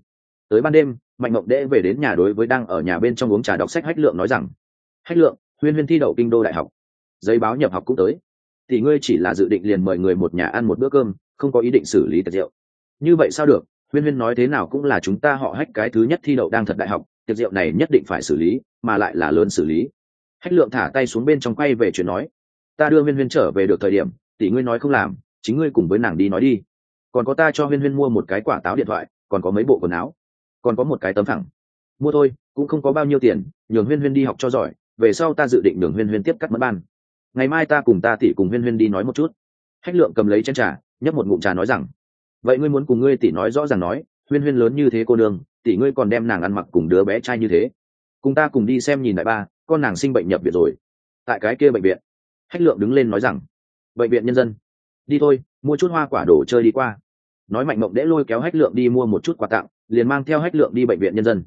Tới ban đêm, mạnh mộng đệ về đến nhà đối với đang ở nhà bên trong uống trà đọc sách hách lượng nói rằng, hách lượng, huyên huyên thi đậu kinh đô đại học. Giấy báo nhập học cũng tới. Thì ngươi chỉ là dự định liền mời người một nhà ăn một bữa cơm, không có ý định xử lý tiệc rượu. Như vậy sao được? Huyên huyên nói thế nào cũng là chúng ta họ hách cái thứ nhất thi đậu đang thật đại học, tiệc rượu này nhất định phải xử lý, mà lại là lớn xử lý. Hách lượng thả tay xuống bên trong quay về chuyện nói, ta đưa huyên huyên trở về được thời điểm, tỷ ngươi nói không làm, chính ngươi cùng với nàng đi nói đi còn có ta cho huyên huyên mua một cái quả táo điện thoại, còn có mấy bộ quần áo, còn có một cái tấm thẳng. Mua thôi, cũng không có bao nhiêu tiền, nhường huyên huyên đi học cho giỏi, về sau ta dự định đường huyên huyên tiếp cắt mất ban. Ngày mai ta cùng ta tỷ cùng huyên huyên đi nói một chút. Hách lượng cầm lấy chén trà, nhấp một ngụm trà nói rằng, vậy ngươi muốn cùng ngươi tỷ nói rõ ràng nói, huyên huyên lớn như thế cô đường tỷ ngươi còn đem nàng ăn mặc cùng đứa bé trai như thế. Cùng ta cùng đi xem nhìn đại ba, con nàng sinh bệnh nhập viện rồi. Tại cái kia bệnh viện, hách lượng đứng lên nói rằng, bệnh viện nhân dân, đi thôi, mua chút hoa quả đồ chơi đi qua nói mạnh mộng đễ lôi kéo hách lượng đi mua một chút quà tặng, liền mang theo hách lượng đi bệnh viện nhân dân.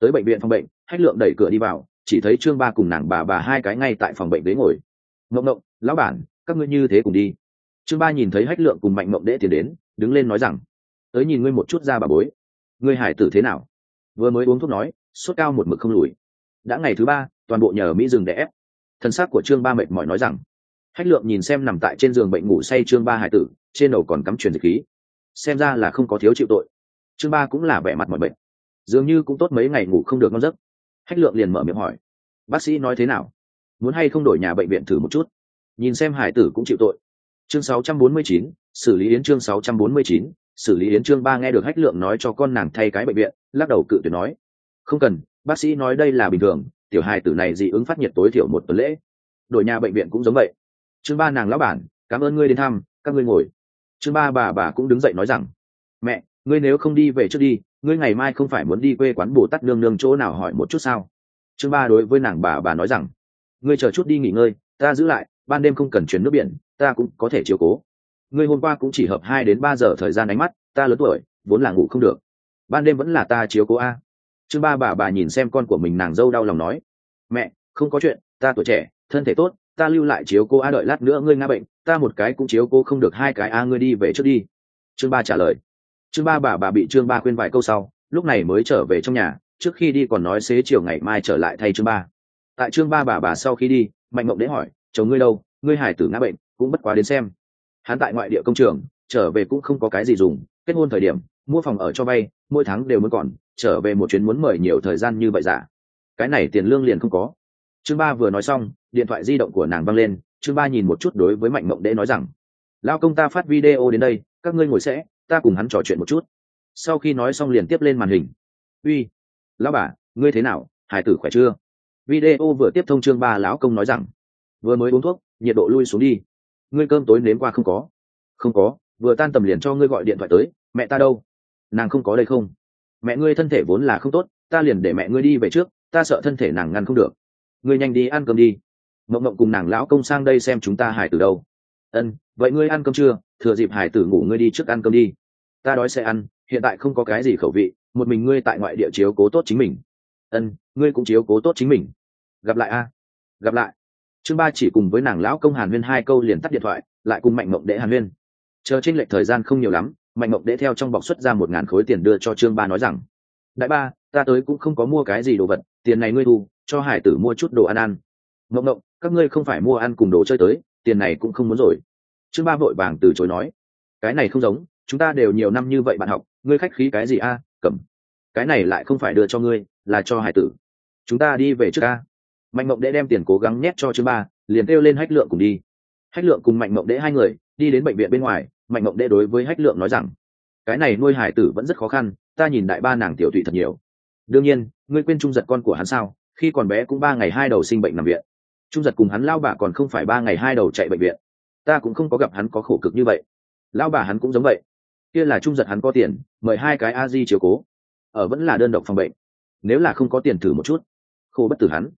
Tới bệnh viện phòng bệnh, hách lượng đẩy cửa đi vào, chỉ thấy trương ba cùng nàng bà bà hai cái ngay tại phòng bệnh ghế ngồi. Mộng mộng, lão bản, các ngươi như thế cùng đi. Trương ba nhìn thấy hách lượng cùng mạnh mộng đễ tiến đến, đứng lên nói rằng, tới nhìn ngươi một chút ra bà bối. Ngươi hải tử thế nào? Vừa mới uống thuốc nói, sốt cao một mực không lùi. Đã ngày thứ ba, toàn bộ nhờ mỹ dừng để ép. Thân xác của trương ba mệt mỏi nói rằng. Hách lượng nhìn xem nằm tại trên giường bệnh ngủ say trương ba hải tử, trên đầu còn cắm truyền dịch khí xem ra là không có thiếu chịu tội. Trương ba cũng là vẻ mặt mọi bệnh dường như cũng tốt mấy ngày ngủ không được ngon giấc. Hách lượng liền mở miệng hỏi bác sĩ nói thế nào? Muốn hay không đổi nhà bệnh viện thử một chút? Nhìn xem hải tử cũng chịu tội. Chương 649, xử lý yến chương 649, xử lý yến chương ba nghe được hách lượng nói cho con nàng thay cái bệnh viện lắc đầu cự tuyệt nói không cần bác sĩ nói đây là bình thường tiểu hài tử này dị ứng phát nhiệt tối thiểu một tuần lễ. Đổi nhà bệnh viện cũng giống vậy. Chương ba nàng lão bản cảm ơn ngươi đến thăm các ngươi ngồi chương ba bà bà cũng đứng dậy nói rằng, mẹ, ngươi nếu không đi về trước đi, ngươi ngày mai không phải muốn đi quê quán bồ tát nương nương chỗ nào hỏi một chút sao? Chương ba đối với nàng bà bà nói rằng, ngươi chờ chút đi nghỉ ngơi, ta giữ lại, ban đêm không cần chuyển nước biển, ta cũng có thể chiều cố. Ngươi hôm qua cũng chỉ hợp hai đến ba giờ thời gian đánh mắt, ta lớn tuổi, vốn là ngủ không được. Ban đêm vẫn là ta chiếu cố a. Chương ba bà bà nhìn xem con của mình nàng dâu đau lòng nói, mẹ, không có chuyện, ta tuổi trẻ, thân thể tốt ta lưu lại chiếu cô a đợi lát nữa ngươi ngã bệnh, ta một cái cũng chiếu cô không được hai cái a ngươi đi về trước đi. Chương ba trả lời. Chương ba bà bà bị chương ba khuyên vài câu sau, lúc này mới trở về trong nhà, trước khi đi còn nói xế chiều ngày mai trở lại thay chương ba. Tại chương ba bà bà sau khi đi, mạnh mộng đế hỏi, chồng ngươi đâu? Ngươi hải tử ngã bệnh, cũng bất quá đến xem. Hắn tại ngoại địa công trường, trở về cũng không có cái gì dùng, kết hôn thời điểm, mua phòng ở cho vay, mỗi tháng đều mới còn, trở về một chuyến muốn mời nhiều thời gian như vậy giả cái này tiền lương liền không có. Chương ba vừa nói xong điện thoại di động của nàng văng lên chương ba nhìn một chút đối với mạnh mộng đế nói rằng lao công ta phát video đến đây, các ngươi ngồi sẽ, ta cùng hắn trò chuyện một chút. Sau khi nói xong liền tiếp lên màn hình. Uy, lão bà, ngươi thế nào hải tử khỏe chưa? Video vừa tiếp thông chương ba lão công nói rằng, vừa mới uống thuốc, nhiệt độ lui xuống đi. Ngươi cơm tối nếm qua không có? Không có, vừa tan tầm liền cho ngươi gọi điện thoại tới, mẹ ta đâu? Nàng không có đây không? Mẹ ngươi thân thể vốn là không tốt, ta liền để mẹ ngươi đi về trước, ta sợ thân thể nàng ngăn không được. Ngươi nhanh đi ăn cơm đi mộng mộng cùng nàng lão công sang đây xem chúng ta hải tử đâu. Ân, vậy ngươi ăn cơm chưa? Thừa dịp hải tử ngủ ngươi đi trước ăn cơm đi. Ta đói sẽ ăn, hiện tại không có cái gì khẩu vị, một mình ngươi tại ngoại địa chiếu cố tốt chính mình. Ân, ngươi cũng chiếu cố tốt chính mình. Gặp lại a. Gặp lại. Chương ba chỉ cùng với nàng lão công hàn huyên hai câu liền tắt điện thoại, lại cùng mạnh mộng đệ hàn huyên. Chờ trên lệch thời gian không nhiều lắm, mạnh mộng đệ theo trong bọc xuất ra một ngàn khối tiền đưa cho trương ba nói rằng, đại ba, ta tới cũng không có mua cái gì đồ vật, tiền này ngươi thu, cho hải tử mua chút đồ ăn ăn. Mộng mộng các ngươi không phải mua ăn cùng đồ chơi tới, tiền này cũng không muốn rồi. Trương ba vội vàng từ chối nói, cái này không giống, chúng ta đều nhiều năm như vậy bạn học, ngươi khách khí cái gì a, cầm. Cái này lại không phải đưa cho ngươi, là cho hải tử. Chúng ta đi về trước a. Mạnh mộng đệ đem tiền cố gắng nhét cho trương ba, liền kêu lên hách lượng cùng đi. Hách lượng cùng mạnh mộng đễ hai người, đi đến bệnh viện bên ngoài, mạnh mộng đễ đối với hách lượng nói rằng, cái này nuôi hải tử vẫn rất khó khăn, ta nhìn đại ba nàng tiểu thụy thật nhiều. Đương nhiên, ngươi quên trung giật con của hắn sao, khi còn bé cũng ba ngày hai đầu sinh bệnh nằm viện trung giật cùng hắn lao bà còn không phải ba ngày hai đầu chạy bệnh viện. Ta cũng không có gặp hắn có khổ cực như vậy. Lao bà hắn cũng giống vậy. Kia là trung giật hắn có tiền, mời hai cái a di chiếu cố. Ở vẫn là đơn độc phòng bệnh. Nếu là không có tiền thử một chút. Khô bất tử hắn.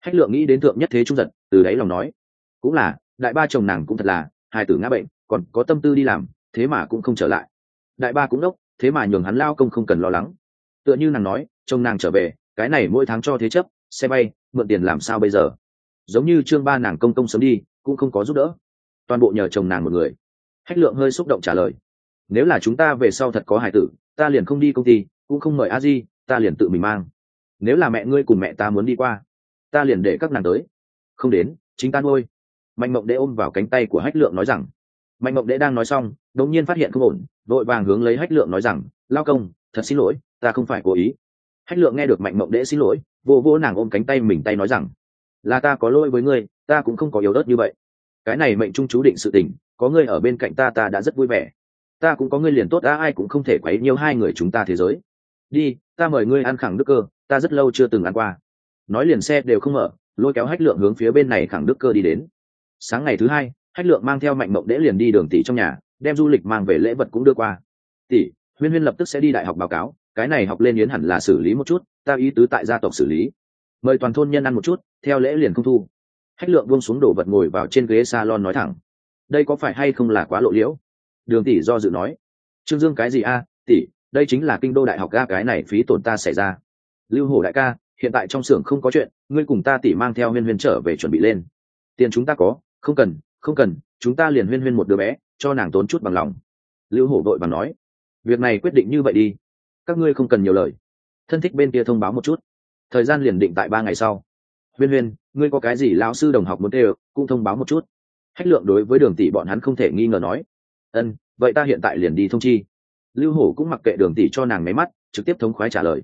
Hách lượng nghĩ đến thượng nhất thế trung giật, từ đấy lòng nói. Cũng là, đại ba chồng nàng cũng thật là, hai tử ngã bệnh, còn có tâm tư đi làm, thế mà cũng không trở lại. Đại ba cũng đốc, thế mà nhường hắn lao công không cần lo lắng. Tựa như nàng nói, chồng nàng trở về, cái này mỗi tháng cho thế chấp, xe bay, mượn tiền làm sao bây giờ? Giống như trương ba nàng công công sớm đi, cũng không có giúp đỡ. Toàn bộ nhờ chồng nàng một người. Hách lượng hơi xúc động trả lời. Nếu là chúng ta về sau thật có hải tử, ta liền không đi công ty, cũng không mời a di, ta liền tự mình mang. Nếu là mẹ ngươi cùng mẹ ta muốn đi qua, ta liền để các nàng tới. Không đến, chính ta nuôi. Mạnh mộng đễ ôm vào cánh tay của hách lượng nói rằng. Mạnh mộng đễ đang nói xong, đột nhiên phát hiện không ổn, vội vàng hướng lấy hách lượng nói rằng, lao công, thật xin lỗi, ta không phải cố ý. Hách lượng nghe được mạnh mộng đễ xin lỗi vô vô nàng ôm cánh tay mình tay nói rằng là ta có lỗi với ngươi, ta cũng không có yếu ớt như vậy. Cái này mệnh trung chú định sự tình, có ngươi ở bên cạnh ta ta đã rất vui vẻ. Ta cũng có ngươi liền tốt ta ai cũng không thể quấy nhiều hai người chúng ta thế giới. Đi, ta mời ngươi ăn khẳng đức cơ, ta rất lâu chưa từng ăn qua. Nói liền xe đều không mở, lôi kéo hách lượng hướng phía bên này khẳng đức cơ đi đến. Sáng ngày thứ hai, hách lượng mang theo mạnh mộng đễ liền đi đường tỷ trong nhà, đem du lịch mang về lễ vật cũng đưa qua. Tỷ, huyên huyên lập tức sẽ đi đại học báo cáo, cái này học lên yến hẳn là xử lý một chút, ta ý tứ tại gia tộc xử lý mời toàn thôn nhân ăn một chút, theo lễ liền không thu. Hách lượng buông xuống đổ vật ngồi vào trên ghế salon nói thẳng. Đây có phải hay không là quá lộ liễu? Đường tỷ do dự nói. Trương dương cái gì a? Tỷ, đây chính là kinh đô đại học ga, cái này phí tổn ta xảy ra. Lưu hổ đại ca, hiện tại trong xưởng không có chuyện, ngươi cùng ta tỷ mang theo huyên huyên trở về chuẩn bị lên. Tiền chúng ta có, không cần không cần, chúng ta liền huyên huyên một đứa bé, cho nàng tốn chút bằng lòng. Lưu hổ đội bằng nói. Việc này quyết định như vậy đi. Các ngươi không cần nhiều lời. Thân thích bên kia thông báo một chút thời gian liền định tại ba ngày sau. Huyên huyên, ngươi có cái gì lão sư đồng học muốn tê cũng thông báo một chút. Hách lượng đối với đường tỷ bọn hắn không thể nghi ngờ nói. Ân, vậy ta hiện tại liền đi thông chi. Lưu hổ cũng mặc kệ đường tỷ cho nàng máy mắt, trực tiếp thống khoái trả lời.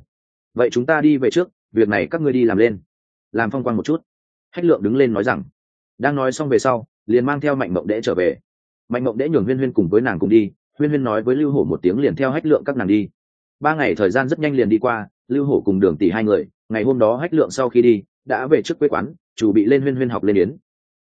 Vậy chúng ta đi về trước, việc này các ngươi đi làm lên. Làm phong quan một chút. Hách lượng đứng lên nói rằng. Đang nói xong về sau, liền mang theo mạnh mộng đễ trở về. Mạnh mộng đễ nhường huyên huyên cùng với nàng cùng đi. Huyên huyên nói với lưu hổ một tiếng liền theo hách lượng các nàng đi. Ba ngày thời gian rất nhanh liền đi qua, lưu hổ cùng đường tỷ hai người ngày hôm đó hách lượng sau khi đi, đã về trước quê quán, chủ bị lên huyên huyên học lên yến.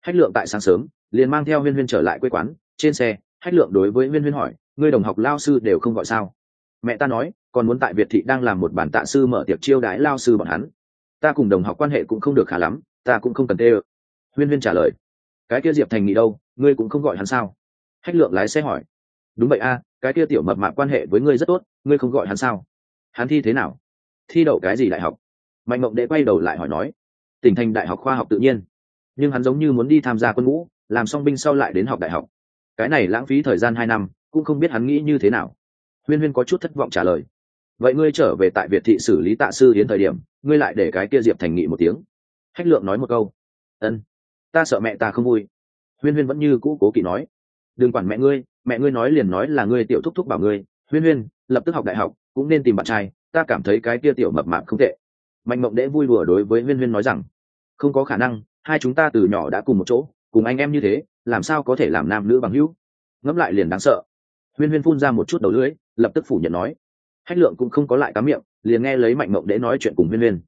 Hách lượng tại sáng sớm, liền mang theo huyên huyên trở lại quê quán. Trên xe, hách lượng đối với huyên huyên hỏi, ngươi đồng học lao sư đều không gọi sao? Mẹ ta nói, còn muốn tại việt thị đang làm một bản tạ sư mở tiệc chiêu đái lao sư bọn hắn. Ta cùng đồng học quan hệ cũng không được khá lắm, ta cũng không cần tê ơ. Huyên huyên trả lời, cái kia diệp thành nghị đâu, ngươi cũng không gọi hắn sao? Hách lượng lái xe hỏi, đúng vậy a, cái kia tiểu mập mạp quan hệ với ngươi rất tốt, ngươi không gọi hắn sao? Hắn thi thế nào? Thi đậu cái gì đại học? Mạnh mộng đệ quay đầu lại hỏi nói, tỉnh thành đại học khoa học tự nhiên, nhưng hắn giống như muốn đi tham gia quân ngũ, làm xong binh sau lại đến học đại học. Cái này lãng phí thời gian hai năm, cũng không biết hắn nghĩ như thế nào. Huyên huyên có chút thất vọng trả lời, vậy ngươi trở về tại việt thị xử lý tạ sư hiến thời điểm, ngươi lại để cái kia diệp thành nghị một tiếng. Hách lượng nói một câu, ân, ta sợ mẹ ta không vui. Huyên huyên vẫn như cũ cố kỵ nói, đừng quản mẹ ngươi mẹ ngươi nói liền nói là ngươi tiểu thúc thúc bảo ngươi. Huyên huyên, lập tức học đại học, cũng nên tìm bạn trai, ta cảm thấy cái kia tiểu mập mạp không tệ mạnh mộng đễ vui đùa đối với huyên huyên nói rằng, không có khả năng, hai chúng ta từ nhỏ đã cùng một chỗ, cùng anh em như thế, làm sao có thể làm nam nữ bằng hữu? Ngẫm lại liền đáng sợ. Huyên huyên phun ra một chút đầu lưỡi, lập tức phủ nhận nói, hách lượng cũng không có lại cá miệng, liền nghe lấy mạnh mộng đễ nói chuyện cùng huyên huyên.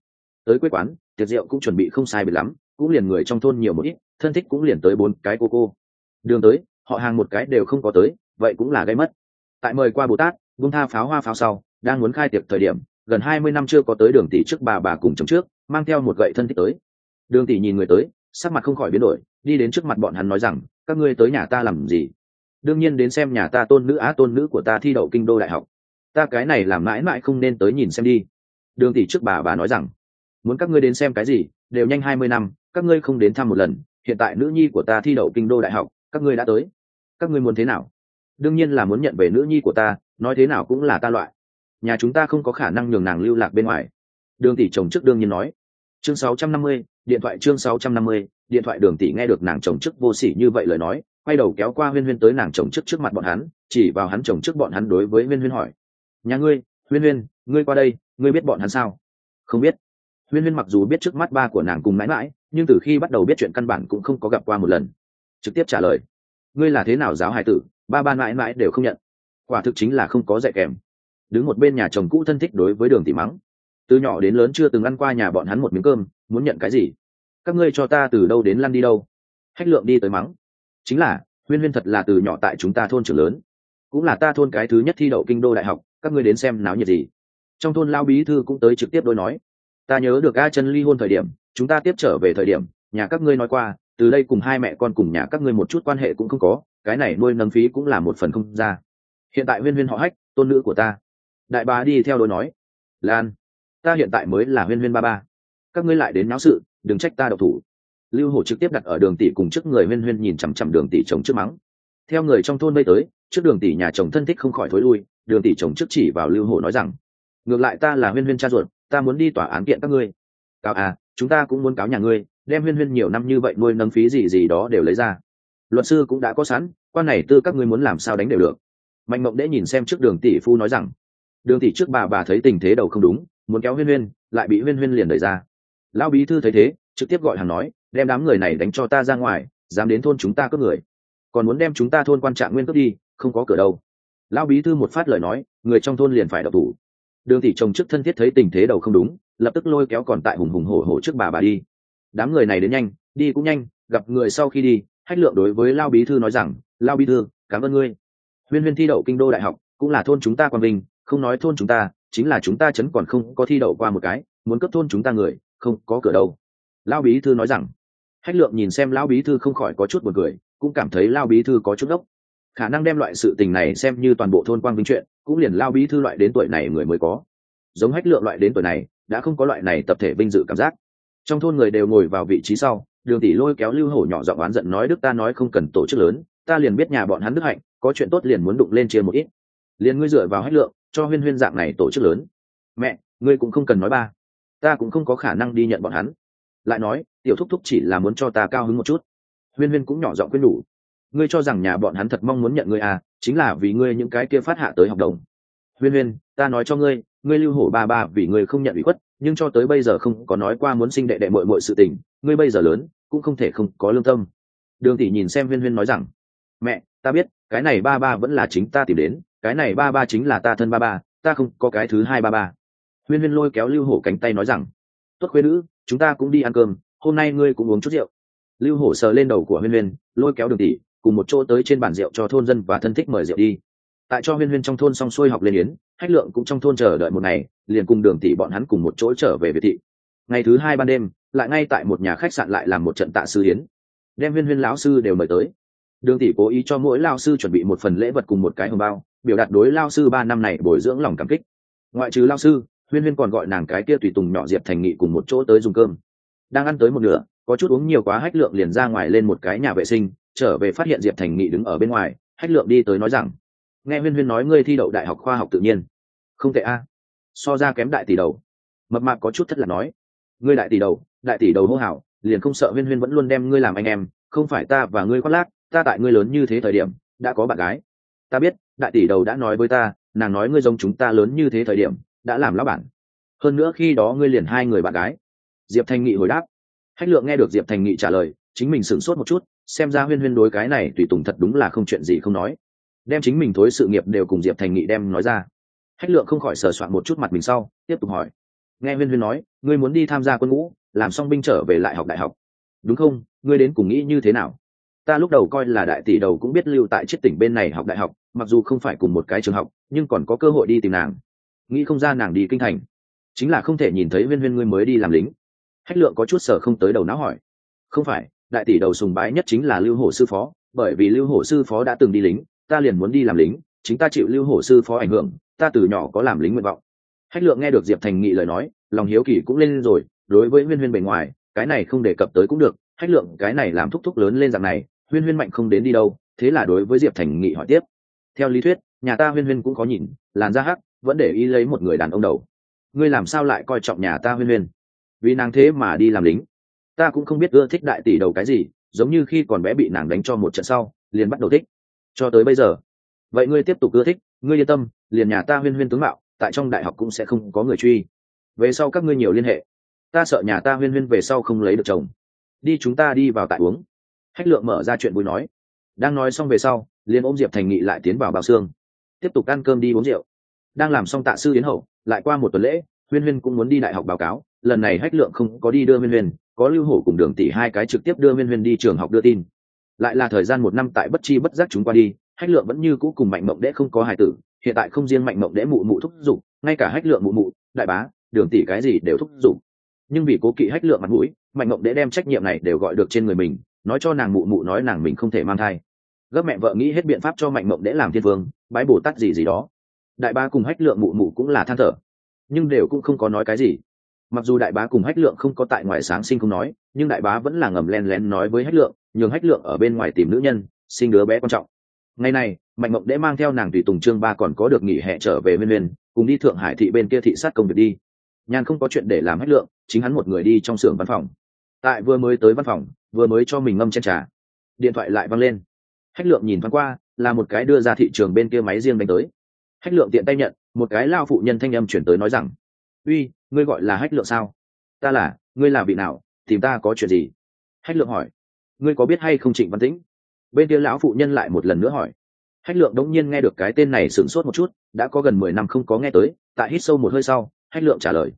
Tới quê quán, tiệc rượu cũng chuẩn bị không sai biệt lắm, cũng liền người trong thôn nhiều một ít, thân thích cũng liền tới bốn cái cô cô. Đường tới, họ hàng một cái đều không có tới, vậy cũng là gây mất. Tại mời qua bồ tát vung tha pháo hoa pháo sau, đang muốn khai tiệc thời điểm gần hai mươi năm chưa có tới đường tỷ trước bà bà cùng chồng trước, mang theo một gậy thân thích tới. Đường tỷ nhìn người tới, sắc mặt không khỏi biến đổi, đi đến trước mặt bọn hắn nói rằng, các ngươi tới nhà ta làm gì? Đương nhiên đến xem nhà ta tôn nữ á, tôn nữ của ta thi đậu kinh đô đại học. Ta cái này làm mãi mãi không nên tới nhìn xem đi. Đường tỷ trước bà bà nói rằng, muốn các ngươi đến xem cái gì, đều nhanh hai mươi năm, các ngươi không đến thăm một lần, hiện tại nữ nhi của ta thi đậu kinh đô đại học, các ngươi đã tới. Các ngươi muốn thế nào? Đương nhiên là muốn nhận về nữ nhi của ta, nói thế nào cũng là ta loại nhà chúng ta không có khả năng nhường nàng lưu lạc bên ngoài. Đường tỷ chồng trước đương nhiên nói. Chương 650, điện thoại chương 650, điện thoại đường tỷ nghe được nàng chồng trước vô sỉ như vậy lời nói quay đầu kéo qua huyên huyên tới nàng chồng trước trước mặt bọn hắn chỉ vào hắn chồng trước bọn hắn đối với huyên huyên hỏi. Nhà ngươi huyên huyên ngươi qua đây ngươi biết bọn hắn sao? Không biết. Huyên huyên mặc dù biết trước mắt ba của nàng cùng mãi mãi nhưng từ khi bắt đầu biết chuyện căn bản cũng không có gặp qua một lần. Trực tiếp trả lời. Ngươi là thế nào giáo hài tử ba ba mãi mãi đều không nhận. Quả thực chính là không có dạy kèm đứng một bên nhà chồng cũ thân thích đối với đường tỷ mắng. Từ nhỏ đến lớn chưa từng ăn qua nhà bọn hắn một miếng cơm, muốn nhận cái gì? Các ngươi cho ta từ đâu đến lăn đi đâu? Hách lượng đi tới mắng. Chính là, huyên huyên thật là từ nhỏ tại chúng ta thôn trưởng lớn. Cũng là ta thôn cái thứ nhất thi đậu kinh đô đại học, các ngươi đến xem náo nhiệt gì? Trong thôn lao bí thư cũng tới trực tiếp đôi nói. Ta nhớ được a chân ly hôn thời điểm, chúng ta tiếp trở về thời điểm, nhà các ngươi nói qua, từ đây cùng hai mẹ con cùng nhà các ngươi một chút quan hệ cũng không có, cái này nuôi nâng phí cũng là một phần không ra. Hiện tại huyên huyên họ hách, tôn nữ của ta đại bá đi theo đôi nói, lan, ta hiện tại mới là huyên huyên ba ba. Các ngươi lại đến náo sự, đừng trách ta độc thủ. Lưu hổ trực tiếp đặt ở đường tỷ cùng trước người huyên huyên nhìn chằm chằm đường tỷ chồng trước mắng. Theo người trong thôn bây tới, trước đường tỷ nhà chồng thân thích không khỏi thối lui, đường tỷ chồng trước chỉ vào lưu hổ nói rằng, ngược lại ta là huyên huyên cha ruột, ta muốn đi tòa án kiện các ngươi. Cáo à chúng ta cũng muốn cáo nhà ngươi, đem huyên huyên nhiều năm như vậy nuôi nâng phí gì gì đó đều lấy ra. Luật sư cũng đã có sẵn, quan này tư các ngươi muốn làm sao đánh đều được. Mạnh mộng đễ nhìn xem trước đường tỷ phu nói rằng đường tỷ trước bà bà thấy tình thế đầu không đúng, muốn kéo huyên huyên, lại bị huyên huyên liền đẩy ra. Lão bí thư thấy thế, trực tiếp gọi hàng nói, đem đám người này đánh cho ta ra ngoài, dám đến thôn chúng ta cướp người. Còn muốn đem chúng ta thôn quan trạng nguyên cướp đi, không có cửa đâu. Lão bí thư một phát lời nói, người trong thôn liền phải độc thủ. Đường tỷ chồng trước thân thiết thấy tình thế đầu không đúng, lập tức lôi kéo còn tại hùng hùng hổ hổ trước bà bà đi. Đám người này đến nhanh, đi cũng nhanh, gặp người sau khi đi, hách lượng đối với lao bí thư nói rằng lao bí thư, cảm ơn ngươi. Huyên huyên thi đậu kinh đô đại học, cũng là thôn chúng ta quang vinh không nói thôn chúng ta, chính là chúng ta chấn còn không có thi đậu qua một cái, muốn cấp thôn chúng ta người, không có cửa đâu. Lao bí thư nói rằng. Hách lượng nhìn xem lao bí thư không khỏi có chút b u ồ n cười, cũng cảm thấy lao bí thư có chút gốc khả năng đem loại sự tình này xem như toàn bộ thôn quang vinh chuyện, cũng liền lao bí thư loại đến tuổi này người mới có. Giống hách lượng loại đến tuổi này, đã không có loại này tập thể vinh dự cảm giác. Trong thôn người đều ngồi vào vị trí sau, đường tỷ lôi kéo lưu hổ nhỏ giọng oán giận nói, đức ta nói không cần tổ chức lớn, ta liền biết nhà bọn hắn đức hạnh, có chuyện tốt liền muốn đụng lên chia một ít liền ngươi dựa vào hách lượng, cho huyên huyên dạng này tổ chức lớn. Mẹ, ngươi cũng không cần nói ba. Ta cũng không có khả năng đi nhận bọn hắn. Lại nói, tiểu thúc thúc chỉ là muốn cho ta cao hứng một chút. Huyên huyên cũng nhỏ giọng quyết nhủ ngươi cho rằng nhà bọn hắn thật mong muốn nhận ngươi à chính là vì ngươi những cái kia phát hạ tới học đồng. Huyên huyên, ta nói cho ngươi ngươi lưu hổ ba ba vì ngươi không nhận ủy khuất, nhưng cho tới bây giờ không có nói qua muốn sinh đệ đệ mội mội sự tình, ngươi bây giờ lớn, cũng không thể không có lương tâm. Đường tỷ nhìn xem huyên huyên nói rằng, mẹ, ta biết, cái này ba ba vẫn là chính ta tìm đến cái này ba ba chính là ta thân ba ba, ta không có cái thứ hai ba ba. Huyên huyên lôi kéo lưu hổ cánh tay nói rằng tuất khuê nữ, chúng ta cũng đi ăn cơm, hôm nay ngươi cũng uống chút rượu. Lưu hổ sờ lên đầu của huyên huyên, lôi kéo đường tỷ, cùng một chỗ tới trên bàn rượu cho thôn dân và thân thích mời rượu đi. Tại cho huyên huyên trong thôn xong xuôi học lên yến hách lượng cũng trong thôn chờ đợi một ngày, liền cùng đường tỷ bọn hắn cùng một chỗ trở về việt thị. Ngày thứ hai ban đêm, lại ngay tại một nhà khách sạn lại làm một trận tạ sư yến. Đem huyên huyên lão sư đều mời tới đường tỷ cố ý cho mỗi lao sư chuẩn bị một phần lễ vật cùng một cái hồng bao, biểu đạt đối lao sư ba năm này bồi dưỡng lòng cảm kích. Ngoại trừ lao sư, huyên huyên còn gọi nàng cái kia tùy tùng nhỏ diệp thành nghị cùng một chỗ tới dùng cơm. Đang ăn tới một nửa, có chút uống nhiều quá hách lượng liền ra ngoài lên một cái nhà vệ sinh, trở về phát hiện diệp thành nghị đứng ở bên ngoài, hách lượng đi tới nói rằng, nghe huyên huyên nói ngươi thi đậu đại học khoa học tự nhiên. Không tệ a. So ra kém đại tỷ đầu. Mập mạp có chút thất là nói, ngươi đại tỷ đầu, đại tỷ đầu hô hào, liền không sợ huyên huyên vẫn luôn đem ngươi làm anh em, không phải ta và ngươi khoác lác ta tại ngươi lớn như thế thời điểm, đã có bạn gái. Ta biết, đại tỷ đầu đã nói với ta, nàng nói ngươi giống chúng ta lớn như thế thời điểm, đã làm lão bản. Hơn nữa khi đó ngươi liền hai người bạn gái. Diệp thành nghị hồi đáp. Hách lượng nghe được diệp thành nghị trả lời, chính mình sửng sốt một chút, xem ra huyên huyên đối cái này tùy tùng thật đúng là không chuyện gì không nói. Đem chính mình thối sự nghiệp đều cùng diệp thành nghị đem nói ra. Hách lượng không khỏi sờ soạn một chút mặt mình sau, tiếp tục hỏi. Nghe huyên huyên nói, ngươi muốn đi tham gia quân ngũ, làm xong binh trở về lại học đại học. Đúng không? Ngươi đến cùng nghĩ như thế nào? Ta lúc đầu coi là đại tỷ đầu cũng biết lưu tại chiết tỉnh bên này học đại học, mặc dù không phải cùng một cái trường học, nhưng còn có cơ hội đi tìm nàng. Nghĩ không ra nàng đi kinh thành. Chính là không thể nhìn thấy viên viên ngươi mới đi làm lính. Hách lượng có chút sở không tới đầu não hỏi. Không phải, đại tỷ đầu sùng bái nhất chính là lưu hổ sư phó, bởi vì lưu hổ sư phó đã từng đi lính, ta liền muốn đi làm lính, chính ta chịu lưu hổ sư phó ảnh hưởng, ta từ nhỏ có làm lính nguyện vọng. Hách lượng nghe được diệp thành nghị lời nói, lòng hiếu kỳ cũng lên rồi, đối với huyên huyên bề ngoài, cái này không đề cập tới cũng được, hách lượng cái này làm thúc thúc lớn lên dạng này huyên huyên mạnh không đến đi đâu, thế là đối với diệp thành nghị hỏi tiếp. Theo lý thuyết, nhà ta huyên huyên cũng có nhìn, làn da hắc, vẫn để ý lấy một người đàn ông đầu. Ngươi làm sao lại coi trọng nhà ta huyên huyên? Vì nàng thế mà đi làm lính. Ta cũng không biết ưa thích đại tỷ đầu cái gì, giống như khi còn bé bị nàng đánh cho một trận sau, liền bắt đầu thích. Cho tới bây giờ. Vậy ngươi tiếp tục ưa thích, ngươi yên tâm, liền nhà ta huyên huyên tướng mạo, tại trong đại học cũng sẽ không có người truy. Về sau các ngươi nhiều liên hệ. Ta sợ nhà ta huyên huyên về sau không lấy được chồng. Đi chúng ta đi vào tại uống hách lượng mở ra chuyện vui nói. Đang nói xong về sau, liền ôm diệp thành nghị lại tiến vào bao xương. Tiếp tục ăn cơm đi uống rượu. Đang làm xong tạ sư yến hậu, lại qua một tuần lễ, huyên huyên cũng muốn đi đại học báo cáo. Lần này hách lượng không có đi đưa huyên huyên, có lưu hổ cùng đường tỷ hai cái trực tiếp đưa huyên huyên đi trường học đưa tin. Lại là thời gian một năm tại bất chi bất giác chúng qua đi, hách lượng vẫn như cũ cùng mạnh mộng đễ không có hài tử, hiện tại không riêng mạnh mộng đễ mụ mụ thúc giục, ngay cả hách lượng mụ mụ, đại bá, đường tỷ cái gì đều thúc giục. Nhưng vì cố kỵ hách lượng mặt mũi, mạnh mộng đễ đem trách nhiệm này đều gọi được trên người mình nói cho nàng mụ mụ nói nàng mình không thể mang thai. Gấp mẹ vợ nghĩ hết biện pháp cho mạnh mộng để làm thiên vương, bái bồ tát gì gì đó. Đại bá cùng hách lượng mụ mụ cũng là than thở, nhưng đều cũng không có nói cái gì. Mặc dù đại bá cùng hách lượng không có tại ngoài sáng sinh không nói, nhưng đại bá vẫn là ngầm len lén nói với hách lượng, nhường hách lượng ở bên ngoài tìm nữ nhân, sinh đứa bé quan trọng. Ngày này, mạnh mộng đễ mang theo nàng tùy tùng trương ba còn có được nghỉ hè trở về bên nguyên, cùng đi thượng hải thị bên kia thị sát công việc đi. Nhàn không có chuyện để làm hách lượng, chính hắn một người đi trong xưởng văn phòng. Tại vừa mới tới văn phòng vừa mới cho mình ngâm chen trà. Điện thoại lại văng lên. Hách lượng nhìn thoáng qua, là một cái đưa ra thị trường bên kia máy riêng đánh tới. Hách lượng tiện tay nhận, một cái lao phụ nhân thanh âm chuyển tới nói rằng, uy, ngươi gọi là hách lượng sao? Ta là, ngươi là vị nào? Tìm ta có chuyện gì? Hách lượng hỏi. Ngươi có biết hay không trịnh văn tĩnh? Bên kia lão phụ nhân lại một lần nữa hỏi. Hách lượng đống nhiên nghe được cái tên này sửng sốt một chút, đã có gần mười năm không có nghe tới, tại hít sâu một hơi sau, hách lượng trả lời.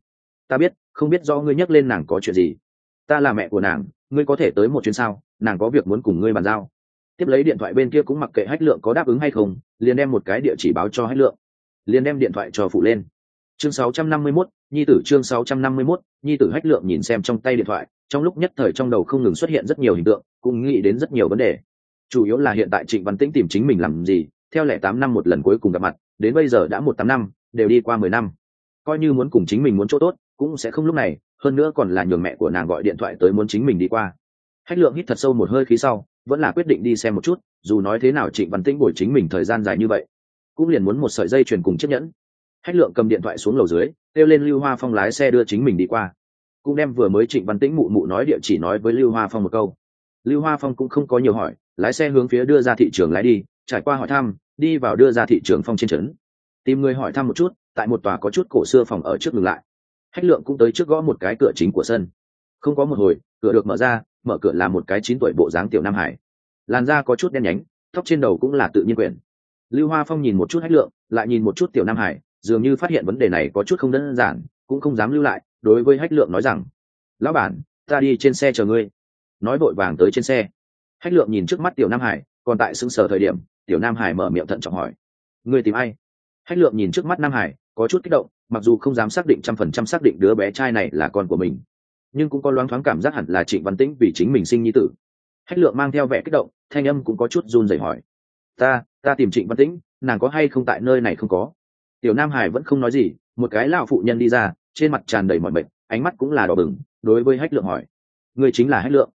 Ta biết, không biết do ngươi nhắc lên nàng có chuyện gì. Ta là mẹ của nàng ngươi có thể tới một chuyến sao? Nàng có việc muốn cùng ngươi bàn giao. Tiếp lấy điện thoại bên kia cũng mặc kệ hách lượng có đáp ứng hay không liền đem một cái địa chỉ báo cho hách lượng. Liền đem điện thoại cho phụ lên. Chương 651, nhi tử chương 651, nhi tử hách lượng nhìn xem trong tay điện thoại trong lúc nhất thời trong đầu không ngừng xuất hiện rất nhiều hình tượng cũng nghĩ đến rất nhiều vấn đề. Chủ yếu là hiện tại trịnh văn tĩnh tìm chính mình làm gì theo lẻ tám năm một lần cuối cùng gặp mặt đến bây giờ đã một tám năm đều đi qua mười năm. Coi như muốn cùng chính mình muốn chỗ tốt cũng sẽ không lúc này hơn nữa còn là nhường mẹ của nàng gọi điện thoại tới muốn chính mình đi qua. Hách lượng hít thật sâu một hơi khí sau, vẫn là quyết định đi xem một chút, dù nói thế nào trịnh văn tĩnh bồi chính mình thời gian dài như vậy, cũng liền muốn một sợi dây chuyền cùng chiếc nhẫn. Hách lượng cầm điện thoại xuống lầu dưới, kêu lên lưu hoa phong lái xe đưa chính mình đi qua. Cũng đem vừa mới trịnh văn tĩnh mụ mụ nói địa chỉ nói với lưu hoa phong một câu. Lưu hoa phong cũng không có nhiều hỏi, lái xe hướng phía đưa ra thị trường lái đi, trải qua hỏi thăm, đi vào đưa ra thị trường phong trên trấn. Tìm người hỏi thăm một chút, tại một tòa có chút cổ xưa phòng ở trước ngừng lại hách lượng cũng tới trước gõ một cái cửa chính của sân. Không có một hồi, cửa được mở ra, mở cửa là một cái chín tuổi bộ dáng tiểu nam hải. Làn da có chút đen nhánh, tóc trên đầu cũng là tự nhiên quyền. lưu hoa phong nhìn một chút hách lượng, lại nhìn một chút tiểu nam hải, dường như phát hiện vấn đề này có chút không đơn giản, cũng không dám lưu lại, đối với hách lượng nói rằng, lão bản, ta đi trên xe chờ ngươi. Nói vội vàng tới trên xe. Hách lượng nhìn trước mắt tiểu nam hải, còn tại xứng sở thời điểm, tiểu nam hải mở miệng thận trọng hỏi, ngươi tìm ai? Hách lượng nhìn trước mắt nam hải, có chút kích động mặc dù không dám xác định trăm phần trăm xác định đứa bé trai này là con của mình, nhưng cũng có loáng thoáng cảm giác hẳn là trịnh văn tĩnh vì chính mình sinh nhi tử. Hách lượng mang theo vẻ kích động, thanh âm cũng có chút run rẩy hỏi, ta ta tìm trịnh văn tĩnh, nàng có hay không tại nơi này không có? Tiểu nam hải vẫn không nói gì, một cái lão phụ nhân đi ra, trên mặt tràn đầy mọi bệnh ánh mắt cũng là đỏ bừng, đối với hách lượng hỏi, ngươi chính là hách lượng?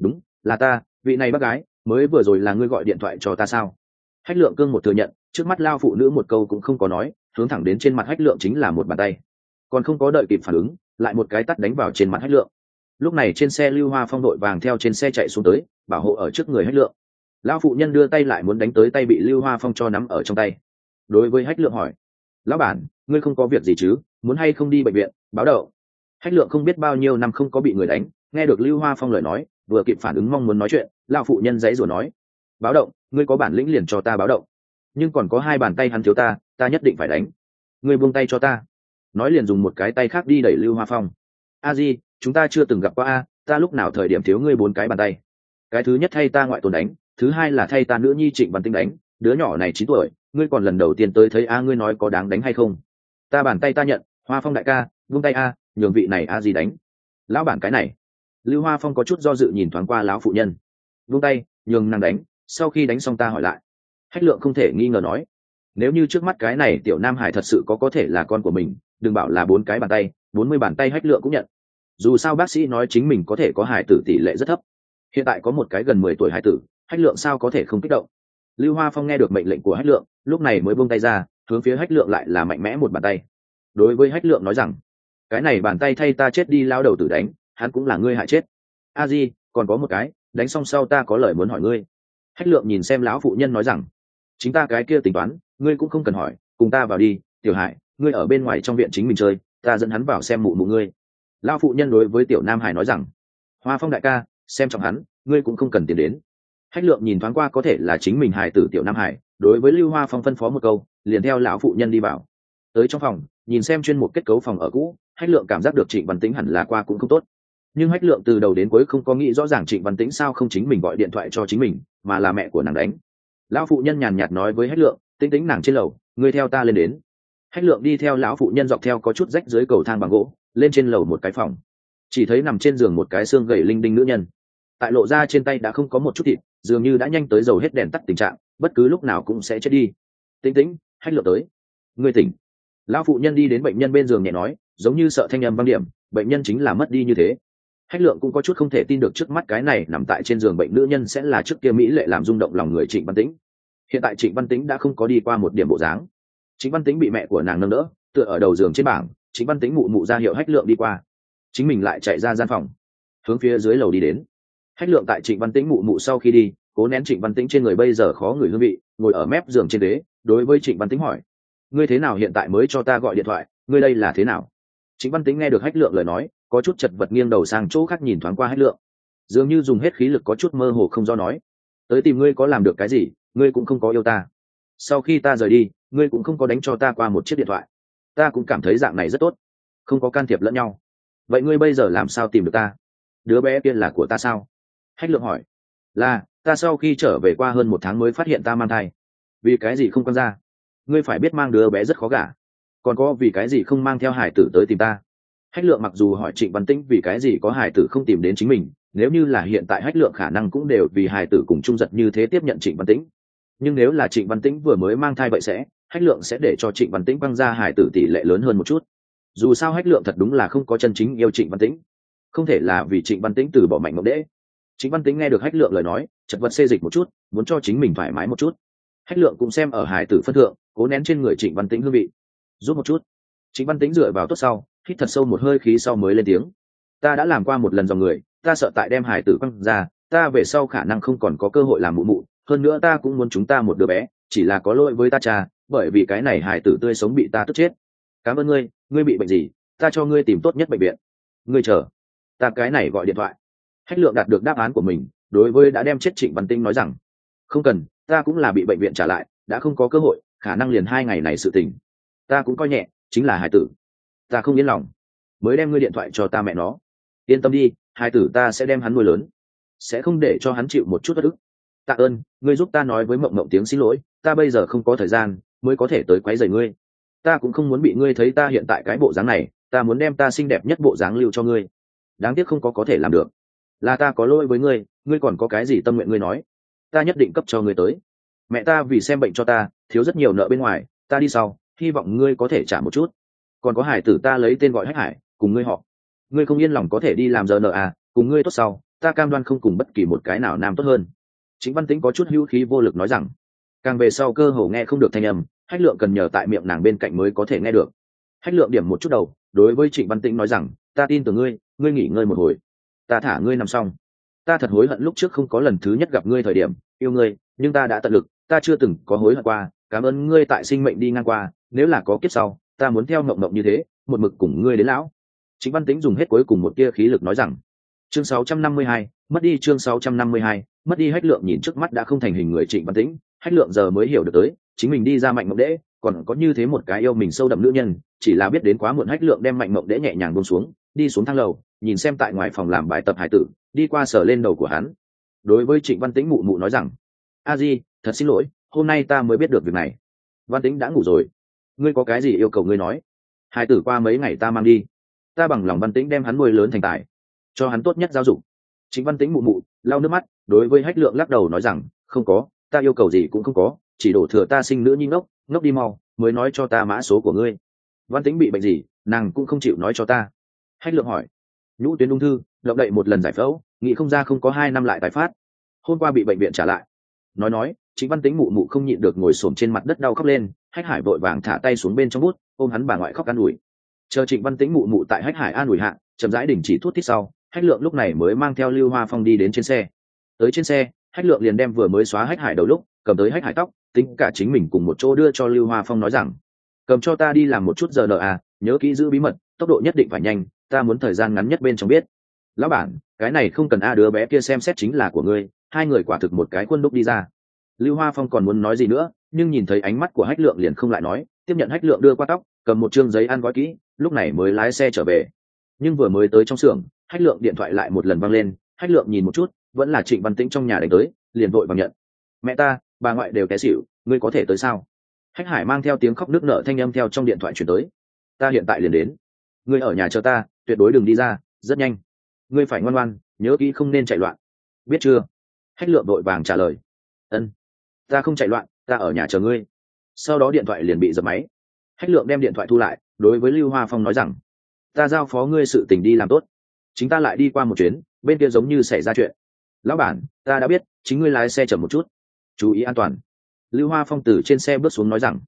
Đúng, là ta, vị này bác gái, mới vừa rồi là ngươi gọi điện thoại cho ta sao? Hách lượng cương một thừa nhận, trước mắt lao phụ nữ một câu cũng không có nói hướng thẳng đến trên mặt hách lượng chính là một bàn tay. Còn không có đợi kịp phản ứng, lại một cái tắt đánh vào trên mặt hách lượng. Lúc này trên xe lưu hoa phong đội vàng theo trên xe chạy xuống tới, bảo hộ ở trước người hách lượng. Lão phụ nhân đưa tay lại muốn đánh tới tay bị lưu hoa phong cho nắm ở trong tay. Đối với hách lượng hỏi, lão bản, ngươi không có việc gì chứ? Muốn hay không đi bệnh viện? Báo đậu. Hách lượng không biết bao nhiêu năm không có bị người đánh, nghe được lưu hoa phong lời nói, vừa kịp phản ứng mong muốn nói chuyện, lão phụ nhân dãy rồi nói, báo động, ngươi có bản lĩnh liền cho ta báo động. Nhưng còn có hai bàn tay hắn thiếu ta ta nhất định phải đánh. Ngươi buông tay cho ta. Nói liền dùng một cái tay khác đi đẩy lưu hoa phong. A di, chúng ta chưa từng gặp qua a, ta lúc nào thời điểm thiếu ngươi bốn cái bàn tay? Cái thứ nhất thay ta ngoại tồn đánh, thứ hai là thay ta nữ nhi trịnh văn tinh đánh. Đứa nhỏ này chín tuổi, ngươi còn lần đầu tiên tới thấy a, ngươi nói có đáng đánh hay không? Ta bàn tay ta nhận, hoa phong đại ca vung tay a, nhường vị này a gì đánh. Lão bản cái này. Lưu hoa phong có chút do dự nhìn thoáng qua lão phụ nhân. Vung tay, nhường nàng đánh, sau khi đánh xong ta hỏi lại. Hách lượng không thể nghi ngờ nói nếu như trước mắt cái này tiểu nam hải thật sự có có thể là con của mình, đừng bảo là bốn cái bàn tay, bốn mươi bàn tay hách lượng cũng nhận. Dù sao bác sĩ nói chính mình có thể có hải tử tỷ lệ rất thấp. Hiện tại có một cái gần mười tuổi hải tử, hách lượng sao có thể không kích động? Lưu hoa phong nghe được mệnh lệnh của hách lượng, lúc này mới buông tay ra, hướng phía hách lượng lại là mạnh mẽ một bàn tay. Đối với hách lượng nói rằng, cái này bàn tay thay ta chết đi, lao đầu tử đánh, hắn cũng là ngươi hại chết. A di, còn có một cái, đánh xong sau ta có lời muốn hỏi ngươi. Hách lượng nhìn xem lão phụ nhân nói rằng, chính ta cái kia tính toán ngươi cũng không cần hỏi, cùng ta vào đi, tiểu hải, ngươi ở bên ngoài trong viện chính mình chơi, ta dẫn hắn vào xem mụ mụ ngươi. Lao phụ nhân đối với tiểu nam hải nói rằng, hoa phong đại ca, xem trọng hắn, ngươi cũng không cần tiền đến. Hách lượng nhìn thoáng qua có thể là chính mình hải tử tiểu nam hải, đối với lưu hoa phong phân phó một câu, liền theo lão phụ nhân đi vào. Tới trong phòng, nhìn xem chuyên mục kết cấu phòng ở cũ, hách lượng cảm giác được trịnh văn tĩnh hẳn là qua cũng không tốt. Nhưng hách lượng từ đầu đến cuối không có nghĩ rõ ràng trịnh văn tĩnh sao không chính mình gọi điện thoại cho chính mình, mà là mẹ của nàng đánh. Lão phụ nhân nhàn nhạt nói với hách lượng tính tính nàng trên lầu, ngươi theo ta lên đến. Hách lượng đi theo lão phụ nhân dọc theo có chút rách dưới cầu thang bằng gỗ, lên trên lầu một cái phòng. Chỉ thấy nằm trên giường một cái xương gầy linh đinh nữ nhân. Tại lộ ra trên tay đã không có một chút thịt, dường như đã nhanh tới dầu hết đèn tắt tình trạng, bất cứ lúc nào cũng sẽ chết đi. Tính tính, hách lượng tới. Ngươi tỉnh. Lão phụ nhân đi đến bệnh nhân bên giường nhẹ nói, giống như sợ thanh âm băng điểm, bệnh nhân chính là mất đi như thế. Hách lượng cũng có chút không thể tin được trước mắt cái này nằm tại trên giường bệnh nữ nhân sẽ là trước kia mỹ lệ làm rung động lòng người trịnh văn tĩnh hiện tại trịnh văn tĩnh đã không có đi qua một điểm bộ dáng. Chính văn tĩnh bị mẹ của nàng nâng đỡ, tựa ở đầu giường trên bảng chính văn tĩnh mụ mụ ra hiệu hách lượng đi qua. Chính mình lại chạy ra gian phòng, hướng phía dưới lầu đi đến. Hách lượng tại trịnh văn tĩnh mụ mụ sau khi đi, cố nén trịnh văn tĩnh trên người bây giờ khó người hương vị, ngồi ở mép giường trên đế đối với trịnh văn tĩnh hỏi, ngươi thế nào hiện tại mới cho ta gọi điện thoại, ngươi đây là thế nào? Trịnh văn tĩnh nghe được hách lượng lời nói, có chút chật vật nghiêng đầu sang chỗ khác nhìn thoáng qua hách lượng. Dường như dùng hết khí lực có chút mơ hồ không do nói, tới tìm ngươi có làm được cái gì ngươi cũng không có yêu ta. Sau khi ta rời đi, ngươi cũng không có đánh cho ta qua một chiếc điện thoại. Ta cũng cảm thấy dạng này rất tốt. Không có can thiệp lẫn nhau. Vậy ngươi bây giờ làm sao tìm được ta? Đứa bé kia là của ta sao? Hách lượng hỏi. Là, ta sau khi trở về qua hơn một tháng mới phát hiện ta mang thai. Vì cái gì không quan ra? Ngươi phải biết mang đứa bé rất khó gả. Còn có vì cái gì không mang theo hải tử tới tìm ta? Hách lượng mặc dù hỏi trịnh văn tĩnh vì cái gì có hải tử không tìm đến chính mình, nếu như là hiện tại hách lượng khả năng cũng đều vì hải tử cùng trung giật như thế tiếp nhận trịnh văn tĩnh nhưng nếu là trịnh văn tĩnh vừa mới mang thai vậy sẽ, hách lượng sẽ để cho trịnh văn tĩnh băng ra hải tử tỷ lệ lớn hơn một chút. Dù sao hách lượng thật đúng là không có chân chính yêu trịnh văn tĩnh. Không thể là vì trịnh văn tĩnh từ bỏ mạnh mộng đễ trịnh văn tĩnh nghe được hách lượng lời nói, chật vật xê dịch một chút, muốn cho chính mình thoải mái một chút. Hách lượng cũng xem ở hải tử phân thượng, cố nén trên người trịnh văn tĩnh hương vị. Rút một chút. Trịnh văn tĩnh dựa vào tốt sau, hít thật sâu một hơi khí sau mới lên tiếng. Ta đã làm qua một lần dòng người, ta sợ tại đem hải tử quăng ra, ta về sau khả năng không còn có cơ hội làm mụ mụ hơn nữa ta cũng muốn chúng ta một đứa bé, chỉ là có lỗi với ta cha, bởi vì cái này hải tử tươi sống bị ta tức chết. Cảm ơn ngươi ngươi bị bệnh gì, ta cho ngươi tìm tốt nhất bệnh viện. Ngươi chờ, ta cái này gọi điện thoại. Hách lượng đạt được đáp án của mình, đối với đã đem chết trịnh văn tinh nói rằng, không cần, ta cũng là bị bệnh viện trả lại, đã không có cơ hội, khả năng liền hai ngày này sự tình. Ta cũng coi nhẹ, chính là hải tử. Ta không yên lòng, mới đem ngươi điện thoại cho ta mẹ nó. Yên tâm đi, hải tử ta sẽ đem hắn nuôi lớn, sẽ không để cho hắn chịu một chút bất ức tạ ơn, ngươi giúp ta nói với mộng mộng tiếng xin lỗi, ta bây giờ không có thời gian, mới có thể tới quấy rầy ngươi. Ta cũng không muốn bị ngươi thấy ta hiện tại cái bộ dáng này, ta muốn đem ta xinh đẹp nhất bộ dáng lưu cho ngươi. Đáng tiếc không có có thể làm được. Là ta có lỗi với ngươi ngươi còn có cái gì tâm nguyện ngươi nói? Ta nhất định cấp cho ngươi tới. Mẹ ta vì xem bệnh cho ta, thiếu rất nhiều nợ bên ngoài, ta đi sau, hy vọng ngươi có thể trả một chút. Còn có hải tử ta lấy tên gọi hách hải, cùng ngươi họ. Ngươi không yên lòng có thể đi làm giờ nợ à cùng ngươi tốt sau, ta cam đoan không cùng bất kỳ một cái nào nam tốt hơn chính văn tĩnh có chút hữu khí vô lực nói rằng càng về sau cơ hồ nghe không được thanh âm hách lượng cần nhờ tại miệng nàng bên cạnh mới có thể nghe được. Hách lượng điểm một chút đầu đối với trịnh văn tĩnh nói rằng ta tin tưởng ngươi ngươi nghỉ ngơi một hồi. Ta thả ngươi nằm xong. Ta thật hối hận lúc trước không có lần thứ nhất gặp ngươi thời điểm yêu ngươi nhưng ta đã tận lực ta chưa từng có hối hận qua cảm ơn ngươi tại sinh mệnh đi ngang qua nếu là có kiếp sau ta muốn theo mộng mộng như thế một mực cùng ngươi đến lão. Chính văn tĩnh dùng hết cuối cùng một tia khí lực nói rằng chương 652, mất đi chương 652, mất đi hách lượng nhìn trước mắt đã không thành hình người trịnh văn tĩnh hách lượng giờ mới hiểu được tới chính mình đi ra mạnh mộng đễ còn có như thế một cái yêu mình sâu đậm nữ nhân chỉ là biết đến quá muộn hách lượng đem mạnh mộng đễ nhẹ nhàng buông xuống đi xuống thang lầu nhìn xem tại ngoài phòng làm bài tập hải tử đi qua sở lên đầu của hắn. Đối với trịnh văn tĩnh mụ mụ nói rằng a di thật xin lỗi hôm nay ta mới biết được việc này. Văn tĩnh đã ngủ rồi. Ngươi có cái gì yêu cầu ngươi nói? Hải tử qua mấy ngày ta mang đi. Ta bằng lòng văn tĩnh đem hắn nuôi lớn thành tài cho hắn tốt nhất giáo dục chính văn tĩnh mụ mụ, lau nước mắt, đối với hách lượng lắc đầu nói rằng, không có, ta yêu cầu gì cũng không có, chỉ đổ thừa ta sinh nữ nhi ngốc ngốc đi mau, mới nói cho ta mã số của ngươi. Văn tĩnh bị bệnh gì, nàng cũng không chịu nói cho ta. Hách lượng hỏi, nhũ tuyến ung thư, động đậy một lần giải phẫu, nghĩ không ra không có hai năm lại tái phát, hôm qua bị bệnh viện trả lại. Nói nói chính văn tính mụ mụ không nhịn được ngồi xổm trên mặt đất đau khóc lên, hách hải vội vàng thả tay xuống bên trong bút, ôm hắn bà ngoại khóc an ủi. Chờ trịnh văn tính mụ mụ tại hách hải an ủi hạ, chậm rãi đình chỉ thuốc tít sau hách lượng lúc này mới mang theo lưu hoa phong đi đến trên xe. Tới trên xe, hách lượng liền đem vừa mới xóa hách hải đầu lúc, cầm tới hách hải tóc, tính cả chính mình cùng một chỗ đưa cho lưu hoa phong nói rằng, cầm cho ta đi làm một chút giờ nợ à nhớ kỹ giữ bí mật, tốc độ nhất định phải nhanh, ta muốn thời gian ngắn nhất bên trong biết. Lão bản, cái này không cần a, đứa bé kia xem xét chính là của ngươi, hai người quả thực một cái quân đúc đi ra. Lưu hoa phong còn muốn nói gì nữa, nhưng nhìn thấy ánh mắt của hách lượng liền không lại nói, tiếp nhận hách lượng đưa qua tóc, cầm một chương giấy ăn gói kỹ, lúc này mới lái xe trở về. Nhưng vừa mới tới trong xưởng hách lượng điện thoại lại một lần văng lên, hách lượng nhìn một chút, vẫn là trịnh văn tĩnh trong nhà đánh tới, liền vội bằng nhận. Mẹ ta, bà ngoại đều té xỉu, ngươi có thể tới sao? Hách hải mang theo tiếng khóc nước nở thanh âm theo trong điện thoại chuyển tới. Ta hiện tại liền đến. Ngươi ở nhà chờ ta, tuyệt đối đừng đi ra, rất nhanh. Ngươi phải ngoan ngoan, nhớ kỹ không nên chạy loạn. Biết chưa? Hách lượng đội vàng trả lời. Ân, ta không chạy loạn, ta ở nhà chờ ngươi. Sau đó điện thoại liền bị dập máy. Hách lượng đem điện thoại thu lại, đối với lưu hoa phong nói rằng, ta giao phó ngươi sự tình đi làm tốt chính ta lại đi qua một chuyến, bên kia giống như xảy ra chuyện. Lão bản, ta đã biết, chính ngươi lái xe chậm một chút. Chú ý an toàn. Lưu hoa phong từ trên xe bước xuống nói rằng.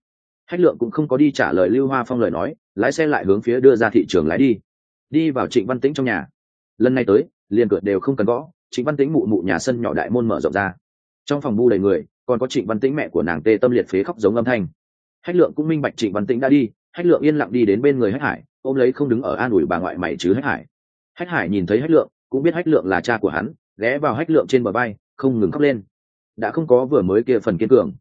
Hách lượng cũng không có đi trả lời lưu hoa phong lời nói, lái xe lại hướng phía đưa ra thị trường lái đi. Đi vào trịnh văn tĩnh trong nhà. Lần này tới, liền cửa đều không cần gõ, trịnh văn tĩnh mụ mụ nhà sân nhỏ đại môn mở rộng ra. Trong phòng bu đầy người, còn có trịnh văn tĩnh mẹ của nàng tê tâm liệt phế khóc giống âm thanh. Hách lượng cũng minh bạch trịnh văn tĩnh đã đi hách lượng yên lặng đi đến bên người hách hải, ôm lấy không đứng ở an ủi bà ngoại mày chứ hách hải hách hải nhìn thấy hách lượng, cũng biết hách lượng là cha của hắn, ghé vào hách lượng trên bờ bay, không ngừng khóc lên. Đã không có vừa mới kia phần kiên cường.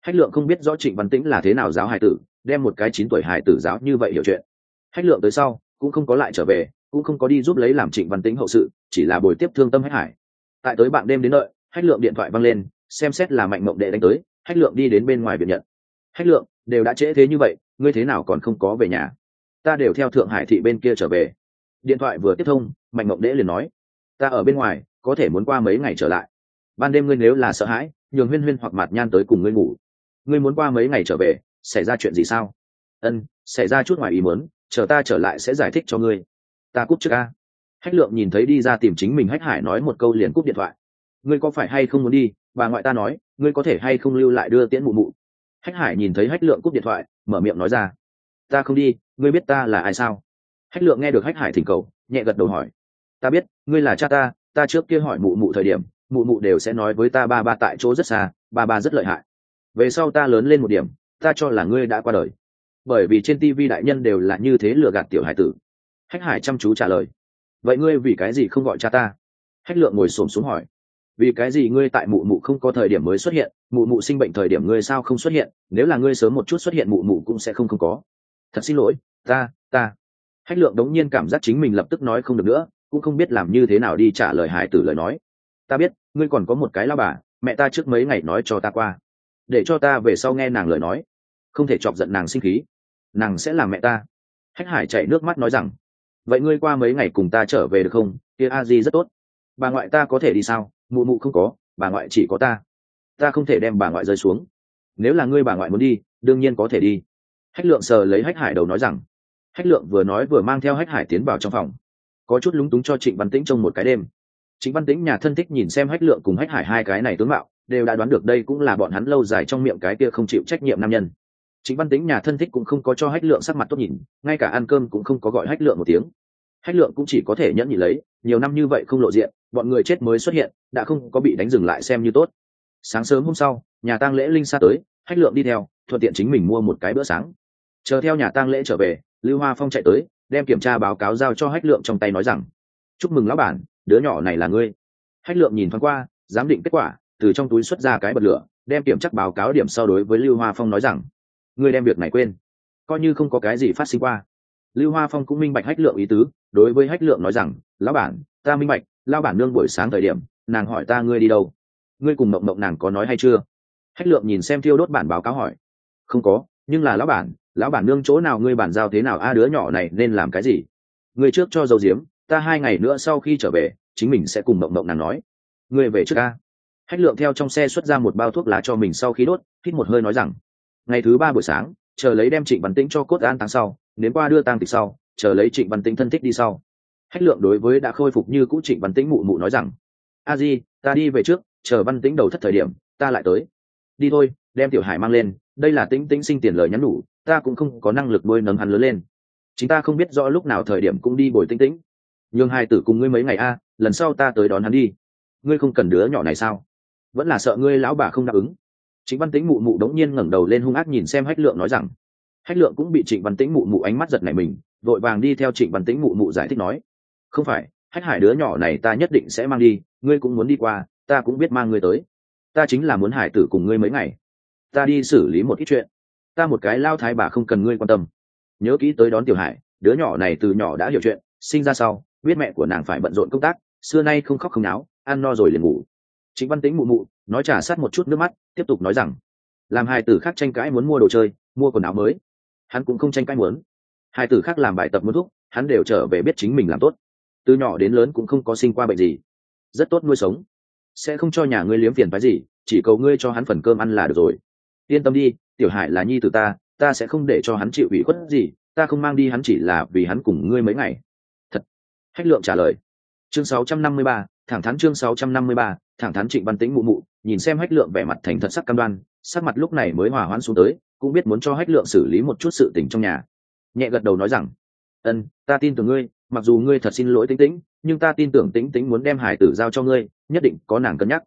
Hách lượng không biết rõ trịnh văn tĩnh là thế nào giáo hải tử, đem một cái chín tuổi hải tử giáo như vậy hiểu chuyện. Hách lượng tới sau, cũng không có lại trở về, cũng không có đi giúp lấy làm trịnh văn tĩnh hậu sự, chỉ là buổi tiếp thương tâm hách hải. Tại tới bạn đêm đến đợi, hách lượng điện thoại văng lên, xem xét là mạnh mộng đệ đánh tới, hách lượng đi đến bên ngoài viện nhận. Hách lượng, đều đã trễ thế như vậy, ngươi thế nào còn không có về nhà? Ta đều theo thượng hải thị bên kia trở về điện thoại vừa tiếp thông, mạnh ngộng đệ liền nói, ta ở bên ngoài, có thể muốn qua mấy ngày trở lại. Ban đêm ngươi nếu là sợ hãi, nhường huyên huyên hoặc mặt nhan tới cùng ngươi ngủ. Ngươi muốn qua mấy ngày trở về, xảy ra chuyện gì sao? Ân, xảy ra chút ngoài ý muốn, chờ ta trở lại sẽ giải thích cho ngươi. Ta cúp trước a. Hách lượng nhìn thấy đi ra tìm chính mình hách hải nói một câu liền cúp điện thoại. Ngươi có phải hay không muốn đi? Bà ngoại ta nói, ngươi có thể hay không lưu lại đưa tiễn mụ mụ? Hách hải nhìn thấy hách lượng cúp điện thoại, mở miệng nói ra, ta không đi, ngươi biết ta là ai sao? Hách lượng nghe được hách hải thỉnh cầu, nhẹ gật đầu hỏi. Ta biết, ngươi là cha ta ta trước kia hỏi mụ mụ thời điểm, mụ mụ đều sẽ nói với ta ba ba tại chỗ rất xa, ba ba rất lợi hại. Về sau ta lớn lên một điểm, ta cho là ngươi đã qua đời. Bởi vì trên tv đại nhân đều là như thế lừa gạt tiểu hải tử. Hách hải chăm chú trả lời. Vậy ngươi vì cái gì không gọi cha ta? Hách lượng ngồi xổm xuống hỏi. Vì cái gì ngươi tại mụ mụ không có thời điểm mới xuất hiện, mụ mụ sinh bệnh thời điểm ngươi sao không xuất hiện, nếu là ngươi sớm một chút xuất hiện mụ mụ cũng sẽ không không có. Thật xin lỗi, ta ta hách lượng đống nhiên cảm giác chính mình lập tức nói không được nữa, cũng không biết làm như thế nào đi trả lời hải tử lời nói. Ta biết, ngươi còn có một cái lao bà, mẹ ta trước mấy ngày nói cho ta qua. Để cho ta về sau nghe nàng lời nói. Không thể chọc giận nàng sinh khí. Nàng sẽ làm mẹ ta. Hách hải chạy nước mắt nói rằng, vậy ngươi qua mấy ngày cùng ta trở về được không? Kia a di rất tốt. Bà ngoại ta có thể đi sao? Mụ mụ không có, bà ngoại chỉ có ta. Ta không thể đem bà ngoại rơi xuống. Nếu là ngươi bà ngoại muốn đi, đương nhiên có thể đi. Hách lượng sờ lấy hách hải đầu nói rằng hách lượng vừa nói vừa mang theo hách hải tiến vào trong phòng. Có chút lúng túng cho trịnh văn tĩnh trong một cái đêm. Trịnh văn tĩnh nhà thân thích nhìn xem hách lượng cùng hách hải hai cái này tướng mạo, đều đã đoán được đây cũng là bọn hắn lâu dài trong miệng cái kia không chịu trách nhiệm nam nhân. Trịnh văn Tĩnh nhà thân thích cũng không có cho hách lượng sắc mặt tốt nhìn, ngay cả ăn cơm cũng không có gọi hách lượng một tiếng. Hách lượng cũng chỉ có thể nhẫn nhị lấy, nhiều năm như vậy không lộ diện, bọn người chết mới xuất hiện, đã không có bị đánh dừng lại xem như tốt. Sáng sớm hôm sau, nhà tang lễ linh xa tới, hách lượng đi theo, thuận tiện chính mình mua một cái bữa sáng. Chờ theo nhà tang lễ trở về lưu hoa phong chạy tới, đem kiểm tra báo cáo giao cho hách lượng trong tay nói rằng, chúc mừng lão bản, đứa nhỏ này là ngươi. Hách lượng nhìn thoáng qua, giám định kết quả, từ trong túi xuất ra cái bật lửa, đem kiểm chắc báo cáo điểm sau đối với lưu hoa phong nói rằng, ngươi đem việc này quên, coi như không có cái gì phát sinh qua. Lưu hoa phong cũng minh bạch hách lượng ý tứ, đối với hách lượng nói rằng, lão bản, ta minh bạch lao bản nương buổi sáng thời điểm, nàng hỏi ta ngươi đi đâu. Ngươi cùng mộng mộng nàng có nói hay chưa? Hách lượng nhìn xem thiêu đốt bản báo cáo hỏi, không có, nhưng là lão bản lão bản nương chỗ nào ngươi bản giao thế nào? A, đứa nhỏ này nên làm cái gì? Ngươi trước cho dầu diếm, ta hai ngày nữa sau khi trở về, chính mình sẽ cùng mộng mộng nàng nói. Ngươi về trước a. Hách lượng theo trong xe xuất ra một bao thuốc lá cho mình sau khi đốt, hít một hơi nói rằng, ngày thứ ba buổi sáng, chờ lấy đem trịnh văn tĩnh cho cốt an tháng sau đến qua đưa tang tịch sau, chờ lấy trịnh văn tĩnh thân thích đi sau. Hách lượng đối với đã khôi phục như cũ trịnh văn tĩnh mụ mụ nói rằng, a di, ta đi về trước, chờ văn tĩnh đầu thất thời điểm, ta lại tới. Đi thôi, đem tiểu hải mang lên, đây là tĩnh tĩnh sinh tiền lời nhắn nhủ ta cũng không có năng lực nuôi nấng hắn lớn lên. Chính ta không biết rõ lúc nào thời điểm cũng đi bồi tĩnh tĩnh. Nhưng hai tử cùng ngươi mấy ngày a, lần sau ta tới đón hắn đi. Ngươi không cần đứa nhỏ này sao? Vẫn là sợ ngươi lão bà không đáp ứng. Trịnh văn tĩnh mụ mụ đống nhiên ngẩng đầu lên hung ác nhìn xem hách lượng nói rằng, hách lượng cũng bị trịnh văn tĩnh mụ mụ ánh mắt giật này mình, vội vàng đi theo trịnh văn tĩnh mụ mụ giải thích nói, không phải, hách hải đứa nhỏ này ta nhất định sẽ mang đi, ngươi cũng muốn đi qua, ta cũng biết mang ngươi tới. Ta chính là muốn hải tử cùng ngươi mấy ngày. Ta đi xử lý một ít chuyện ta một cái lao thái bà không cần ngươi quan tâm. Nhớ kỹ tới đón tiểu hải, đứa nhỏ này từ nhỏ đã hiểu chuyện, sinh ra sau, biết mẹ của nàng phải bận rộn công tác, xưa nay không khóc không náo, ăn no rồi liền ngủ. Chính văn tính mụ mụ, nói trả sát một chút nước mắt, tiếp tục nói rằng, làm hai tử khác tranh cãi muốn mua đồ chơi, mua quần áo mới. Hắn cũng không tranh cãi muốn. Hai tử khác làm bài tập muốn thuốc hắn đều trở về biết chính mình làm tốt. Từ nhỏ đến lớn cũng không có sinh qua bệnh gì. Rất tốt nuôi sống. Sẽ không cho nhà ngươi liếm phiền phái gì, chỉ cầu ngươi cho hắn phần cơm ăn là được rồi. Yên tâm đi tiểu hải là nhi t ta ta sẽ không để cho hắn chịu ủy khuất gì ta không mang đi hắn chỉ là vì hắn cùng ngươi mấy ngày. Thật. Hách lượng trả lời. Chương 653, thẳng thắn chương 653, thẳng thắn trịnh văn tĩnh mụ mụ nhìn xem hách lượng vẻ mặt thành thật sắc cam đoan sắc mặt lúc này mới hòa hoãn xuống tới cũng biết muốn cho hách lượng xử lý một chút sự tình trong nhà. Nhẹ gật đầu nói rằng ân ta tin tưởng ngươi mặc dù ngươi thật xin lỗi tĩnh tĩnh nhưng ta tin tưởng tĩnh tĩnh muốn đem hải tử giao cho ngươi nhất định có nàng cân nhắc.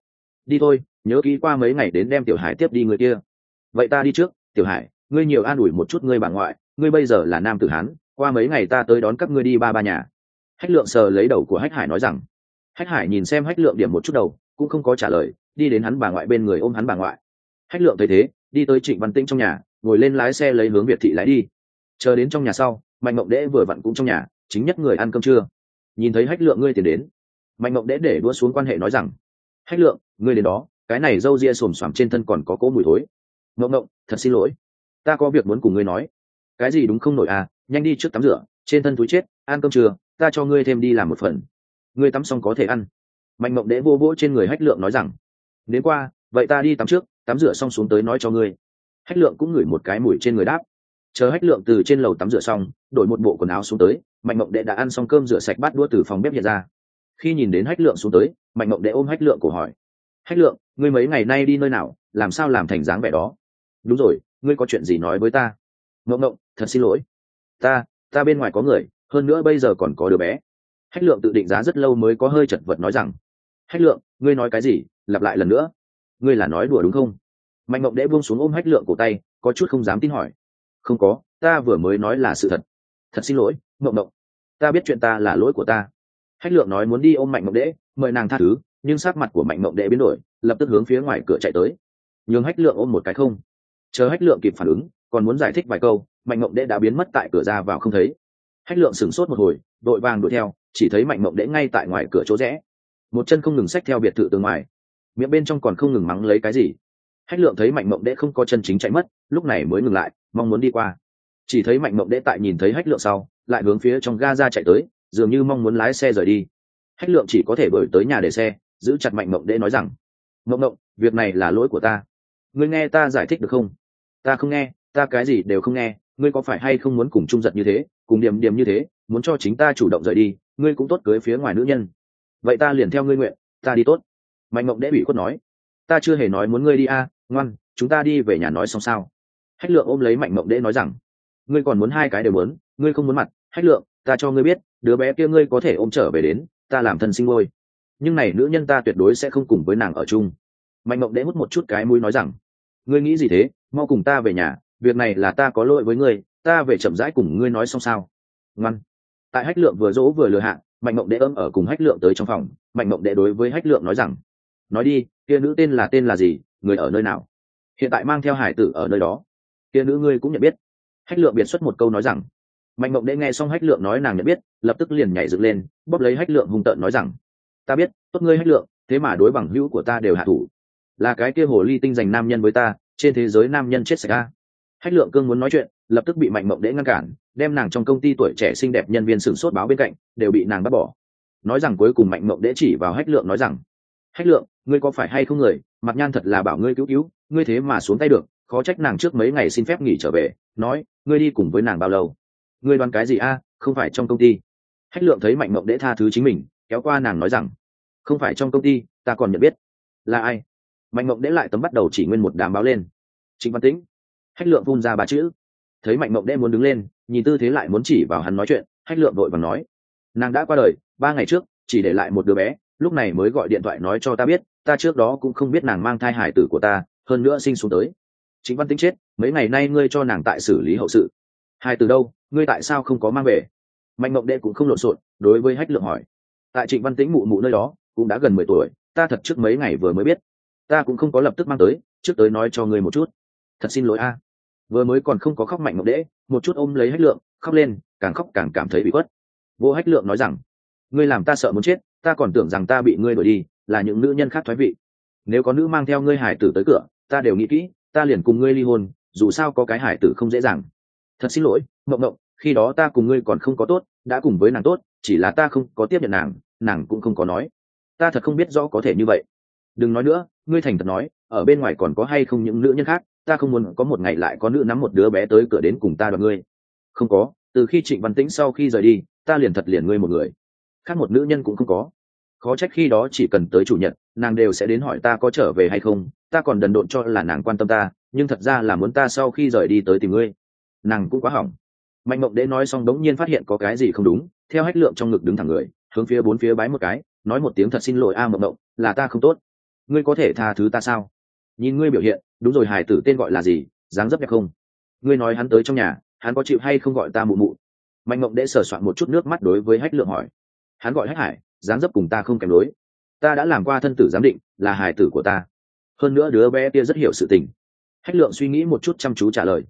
Đi thôi nhớ kỹ qua mấy ngày đến đem tiểu hải tiếp đi người kia vậy ta đi trước, tiểu hải, ngươi nhiều an ủi một chút ngươi bà ngoại, ngươi bây giờ là nam tử hán, qua mấy ngày ta tới đón các ngươi đi ba ba nhà. Hách lượng sờ lấy đầu của hách hải nói rằng. Hách hải nhìn xem hách lượng điểm một chút đầu, cũng không có trả lời, đi đến hắn bà ngoại bên người ôm hắn bà ngoại. Hách lượng thấy thế, đi tới trịnh văn tĩnh trong nhà, ngồi lên lái xe lấy hướng việt thị lái đi. Chờ đến trong nhà sau, mạnh mộng đễ vừa vặn cũng trong nhà, chính nhất người ăn cơm trưa. Nhìn thấy hách lượng ngươi tiền đến. Mạnh mộng đễ để đua xuống quan hệ nói rằng. Hách lượng, ngươi đến đó, cái này râu ria xồm xoàm trên thân còn có cỗ mùi thối ngộng mộng thật xin lỗi. Ta có việc muốn cùng ngươi nói. Cái gì đúng không nổi à? Nhanh đi trước tắm rửa, trên thân túi chết, ăn cơm trưa, ta cho ngươi thêm đi làm một phần. Ngươi tắm xong có thể ăn. Mạnh mộng đễ vô vỗ trên người hách lượng nói rằng, đến qua, vậy ta đi tắm trước, tắm rửa xong xuống tới nói cho ngươi. Hách lượng cũng ngửi một cái mùi trên người đáp. Chờ hách lượng từ trên lầu tắm rửa xong, đổi một bộ quần áo xuống tới, mạnh mộng đệ đã ăn xong cơm rửa sạch bát đua từ phòng bếp hiện ra. Khi nhìn đến hách lượng xuống tới, mạnh mộng đệ ôm hách lượng cổ hỏi, hách lượng, ngươi mấy ngày nay đi nơi nào? Làm sao làm thành dáng vẻ đó? Đúng rồi, ngươi có chuyện gì nói với ta? Mộng mộng thật xin lỗi. Ta ta bên ngoài có người, hơn nữa bây giờ còn có đứa bé. Hách lượng tự định giá rất lâu mới có hơi chật vật nói rằng, hách lượng, ngươi nói cái gì? Lặp lại lần nữa. Ngươi là nói đùa đúng không? Mạnh mộng đẽ buông xuống ôm hách lượng cổ tay, có chút không dám tin hỏi, không có, ta vừa mới nói là sự thật. Thật xin lỗi mộng mộng ta biết chuyện ta là lỗi của ta. Hách lượng nói muốn đi ôm mạnh mộng đễ mời nàng tha thứ, nhưng sắc mặt của mạnh mộng Đệ biến đổi, lập tức hướng phía ngoài cửa chạy tới. Nhường hách lượng ôm một cái không chờ hách lượng kịp phản ứng, còn muốn giải thích vài câu, mạnh mộng đệ đã biến mất tại cửa ra vào không thấy. Hách lượng sửng sốt một hồi, đội vàng đuổi theo, chỉ thấy mạnh mộng đệ ngay tại ngoài cửa chỗ rẽ. Một chân không ngừng xách theo biệt thự từ ngoài. Miệng bên trong còn không ngừng mắng lấy cái gì. Hách lượng thấy mạnh mộng đệ không có chân chính chạy mất, lúc này mới ngừng lại, mong muốn đi qua. Chỉ thấy mạnh mộng đệ tại nhìn thấy hách lượng sau, lại hướng phía trong ga ra chạy tới, dường như mong muốn lái xe rời đi. Hách lượng chỉ có thể bởi tới nhà để xe, giữ chặt mạnh mộng đệ nói rằng, mộng mộng, việc này là lỗi của ta ngươi nghe ta giải thích được không? Ta không nghe ta cái gì đều không nghe. Ngươi có phải hay không muốn cùng trung giật như thế cùng điểm điểm như thế muốn cho chính ta chủ động rời đi? Ngươi cũng tốt cưới phía ngoài nữ nhân. Vậy ta liền theo ngươi nguyện ta đi tốt. Mạnh mộng đễ bị khuất nói. Ta chưa hề nói muốn ngươi đi a à, ngoan chúng ta đi về nhà nói xong sao? Hách lượng ôm lấy mạnh mộng đễ nói rằng. Ngươi còn muốn hai cái đều muốn ngươi không muốn mặt. Hách lượng ta cho ngươi biết đứa bé kia ngươi có thể ôm trở về đến ta làm thân sinh ngôi. Nhưng này nữ nhân ta tuyệt đối sẽ không cùng với nàng ở chung mạnh mộng đễ hút một chút cái mũi nói rằng, ngươi nghĩ gì thế? Mau cùng ta về nhà, việc này là ta có lỗi với ngươi, ta về chậm rãi cùng ngươi nói xong sao. Ngoan. Tại hách lượng vừa dỗ vừa lừa hạn mạnh mộng đệ ôm ở cùng hách lượng tới trong phòng. Mạnh mộng đệ đối với hách lượng nói rằng, nói đi, kia nữ tên là tên là gì? Người ở nơi nào? Hiện tại mang theo hải tử ở nơi đó. Kia nữ ngươi cũng nhận biết. Hách lượng biệt xuất một câu nói rằng, mạnh mộng đệ nghe xong hách lượng nói nàng nhận biết, lập tức liền nhảy dựng lên, bóp lấy hách lượng hung tợn nói rằng, ta biết, tốt ngươi hách lượng, thế mà đối bằng hữu của ta đều hạ thủ là cái kia hồ ly tinh dành nam nhân với ta, trên thế giới nam nhân chết sạch a. Hách lượng cương muốn nói chuyện, lập tức bị mạnh mộng đễ ngăn cản, đem nàng trong công ty tuổi trẻ xinh đẹp nhân viên sửng sốt báo bên cạnh, đều bị nàng bắt bỏ. Nói rằng cuối cùng mạnh mộng đễ chỉ vào hách lượng nói rằng, hách lượng, ngươi có phải hay không người? Mặt nhan thật là bảo ngươi cứu cứu, ngươi thế mà xuống tay được, khó trách nàng trước mấy ngày xin phép nghỉ trở về, nói, ngươi đi cùng với nàng bao lâu? Ngươi đoán cái gì a? Không phải trong công ty. Hách lượng thấy mạnh mộng đễ tha thứ chính mình, kéo qua nàng nói rằng, không phải trong công ty, ta còn nhận biết. Là ai? Mạnh mộng đễ lại tấm bắt đầu chỉ nguyên một đám báo lên. Trịnh văn tĩnh, hách lượng vun ra ba chữ. Thấy mạnh mộng đễ muốn đứng lên, nhìn tư thế lại muốn chỉ vào hắn nói chuyện, hách lượng đội và nói, nàng đã qua đời, ba ngày trước, chỉ để lại một đứa bé, lúc này mới gọi điện thoại nói cho ta biết, ta trước đó cũng không biết nàng mang thai hải tử của ta, hơn nữa sinh xuống tới. Chính văn tính chết, mấy ngày nay ngươi cho nàng tại xử lý hậu sự. Hai từ đâu, ngươi tại sao không có mang về? Mạnh mộng đệ cũng không lộn xộn, đối với hách lượng hỏi. Tại trịnh văn tĩnh mụ mụ nơi đó, cũng đã gần mười tuổi, ta thật trước mấy ngày vừa mới biết ta cũng không có lập tức mang tới, trước tới nói cho ngươi một chút. Thật xin lỗi a. Vừa mới còn không có khóc mạnh ngọc đễ, một chút ôm lấy hách lượng, khóc lên, càng khóc càng cảm thấy bị khuất. Vô hách lượng nói rằng, ngươi làm ta sợ muốn chết, ta còn tưởng rằng ta bị ngươi đuổi đi, là những nữ nhân khác thoái vị. Nếu có nữ mang theo ngươi hải tử tới cửa, ta đều nghĩ kỹ, ta liền cùng ngươi ly hôn, dù sao có cái hải tử không dễ dàng. Thật xin lỗi, mộng mộng, khi đó ta cùng ngươi còn không có tốt, đã cùng với nàng tốt, chỉ là ta không có tiếp nhận nàng nàng cũng không có nói. Ta thật không biết rõ có thể như vậy đừng nói nữa, ngươi thành thật nói, ở bên ngoài còn có hay không những nữ nhân khác, ta không muốn có một ngày lại có nữ nắm một đứa bé tới cửa đến cùng ta đoạt ngươi. Không có, từ khi trịnh văn tĩnh sau khi rời đi, ta liền thật liền ngươi một người. Khác một nữ nhân cũng không có. Khó trách khi đó chỉ cần tới chủ nhật, nàng đều sẽ đến hỏi ta có trở về hay không, ta còn đần độn cho là nàng quan tâm ta, nhưng thật ra là muốn ta sau khi rời đi tới tìm ngươi. Nàng cũng quá hỏng. Mạnh mộng đế nói xong đống nhiên phát hiện có cái gì không đúng, theo hách lượng trong ngực đứng thẳng người, hướng phía bốn phía bái một cái, nói một tiếng thật xin lỗi a mộng mộng, là ta không tốt ngươi có thể tha thứ ta sao? Nhìn ngươi biểu hiện, đúng rồi hải tử tên gọi là gì, dáng dấp đẹp không? Ngươi nói hắn tới trong nhà, hắn có chịu hay không gọi ta mụ mụ? Mạnh mộng đễ sờ soạn một chút nước mắt đối với hách lượng hỏi. Hắn gọi hách hải, dáng dấp cùng ta không kèm đối. Ta đã làm qua thân tử giám định, là hải tử của ta. Hơn nữa đứa bé kia rất hiểu sự tình. Hách lượng suy nghĩ một chút chăm chú trả lời.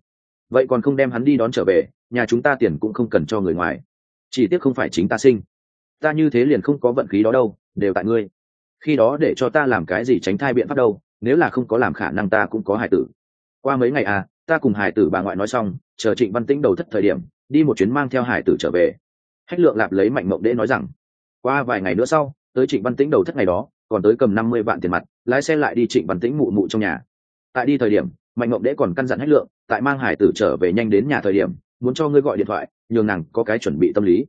Vậy còn không đem hắn đi đón trở về, nhà chúng ta tiền cũng không cần cho người ngoài. Chỉ tiếc không phải chính ta sinh. Ta như thế liền không có vận khí đó đâu, đều tại ngươi khi đó để cho ta làm cái gì tránh thai biện pháp đâu, nếu là không có làm khả năng ta cũng có hải tử. Qua mấy ngày à ta cùng hải tử bà ngoại nói xong, chờ trịnh văn tĩnh đầu thất thời điểm, đi một chuyến mang theo hải tử trở về. Hách lượng lạp lấy mạnh mộng đễ nói rằng, qua vài ngày nữa sau, tới trịnh văn tĩnh đầu thất ngày đó, còn tới cầm năm mươi vạn tiền mặt, lái xe lại đi trịnh văn tĩnh mụ mụ trong nhà. Tại đi thời điểm, mạnh mộng đễ còn căn dặn hách lượng, tại mang hải tử trở về nhanh đến nhà thời điểm, muốn cho ngươi gọi điện thoại, nhường nàng có cái chuẩn bị tâm lý.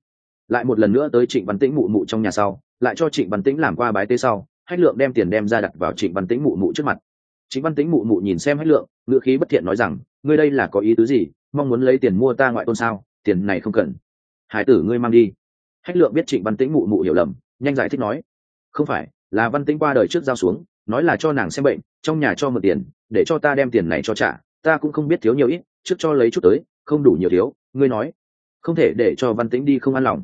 Lại một lần nữa tới trịnh văn tĩnh mụ mụ trong nhà sau lại cho trịnh văn tĩnh làm qua bái tế sau, hách lượng đem tiền đem ra đặt vào trịnh văn tĩnh mụ mụ trước mặt. Trịnh văn tĩnh mụ mụ nhìn xem hách lượng ngựa khí bất thiện nói rằng, ngươi đây là có ý tứ gì? Mong muốn lấy tiền mua ta ngoại tôn sao? Tiền này không cần. Hải tử ngươi mang đi. Hách lượng biết trịnh văn tĩnh mụ mụ hiểu lầm, nhanh giải thích nói, không phải, là văn tĩnh qua đời trước giao xuống, nói là cho nàng xem bệnh, trong nhà cho mượn tiền, để cho ta đem tiền này cho trả, ta cũng không biết thiếu nhiều ít, trước cho lấy chút tới, không đủ nhiều thiếu, ngươi nói, không thể để cho văn tĩnh đi không an lòng.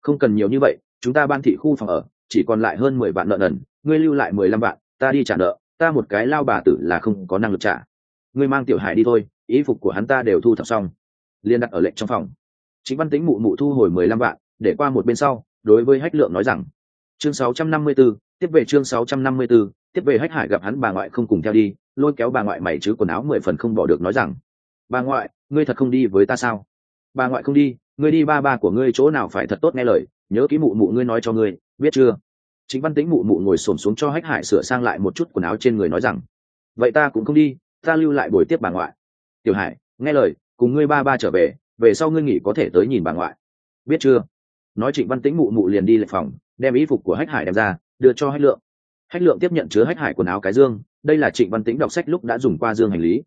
Không cần nhiều như vậy chúng ta ban thị khu phòng ở chỉ còn lại hơn mười vạn nợ nần ngươi lưu lại mười lăm vạn ta đi trả nợ ta một cái lao bà tử là không có năng lực trả. Ngươi mang tiểu hải đi thôi ý phục của hắn ta đều thu thập xong. Liên đặt ở lệnh trong phòng. Chính văn tính mụ mụ thu hồi mười lăm vạn để qua một bên sau đối với hách lượng nói rằng chương sáu trăm năm mươi 654, tiếp về chương sáu trăm năm mươi 654, tiếp về hách hải gặp hắn bà ngoại không cùng theo đi lôi kéo bà ngoại mày chứ quần áo mười phần không bỏ được nói rằng bà ngoại ngươi thật không đi với ta sao? Bà ngoại không đi ngươi đi ba ba của ngươi chỗ nào phải thật tốt nghe lời, nhớ kỹ mụ mụ ngươi nói cho ngươi, biết chưa? Chính văn tĩnh mụ mụ ngồi xổm xuống cho hách hải sửa sang lại một chút quần áo trên người nói rằng, vậy ta cũng không đi, ta lưu lại buổi tiếp bà ngoại. Tiểu hải, nghe lời, cùng ngươi ba ba trở về về sau ngươi nghỉ có thể tới nhìn bà ngoại. Biết chưa? Nói trịnh văn tĩnh mụ mụ liền đi lệ phòng, đem ý phục của hách hải đem ra, đưa cho hách lượng. Hách lượng tiếp nhận chứa hách hải quần áo cái dương, đây là trịnh văn tĩnh đọc sách lúc đã dùng qua dương hành lý.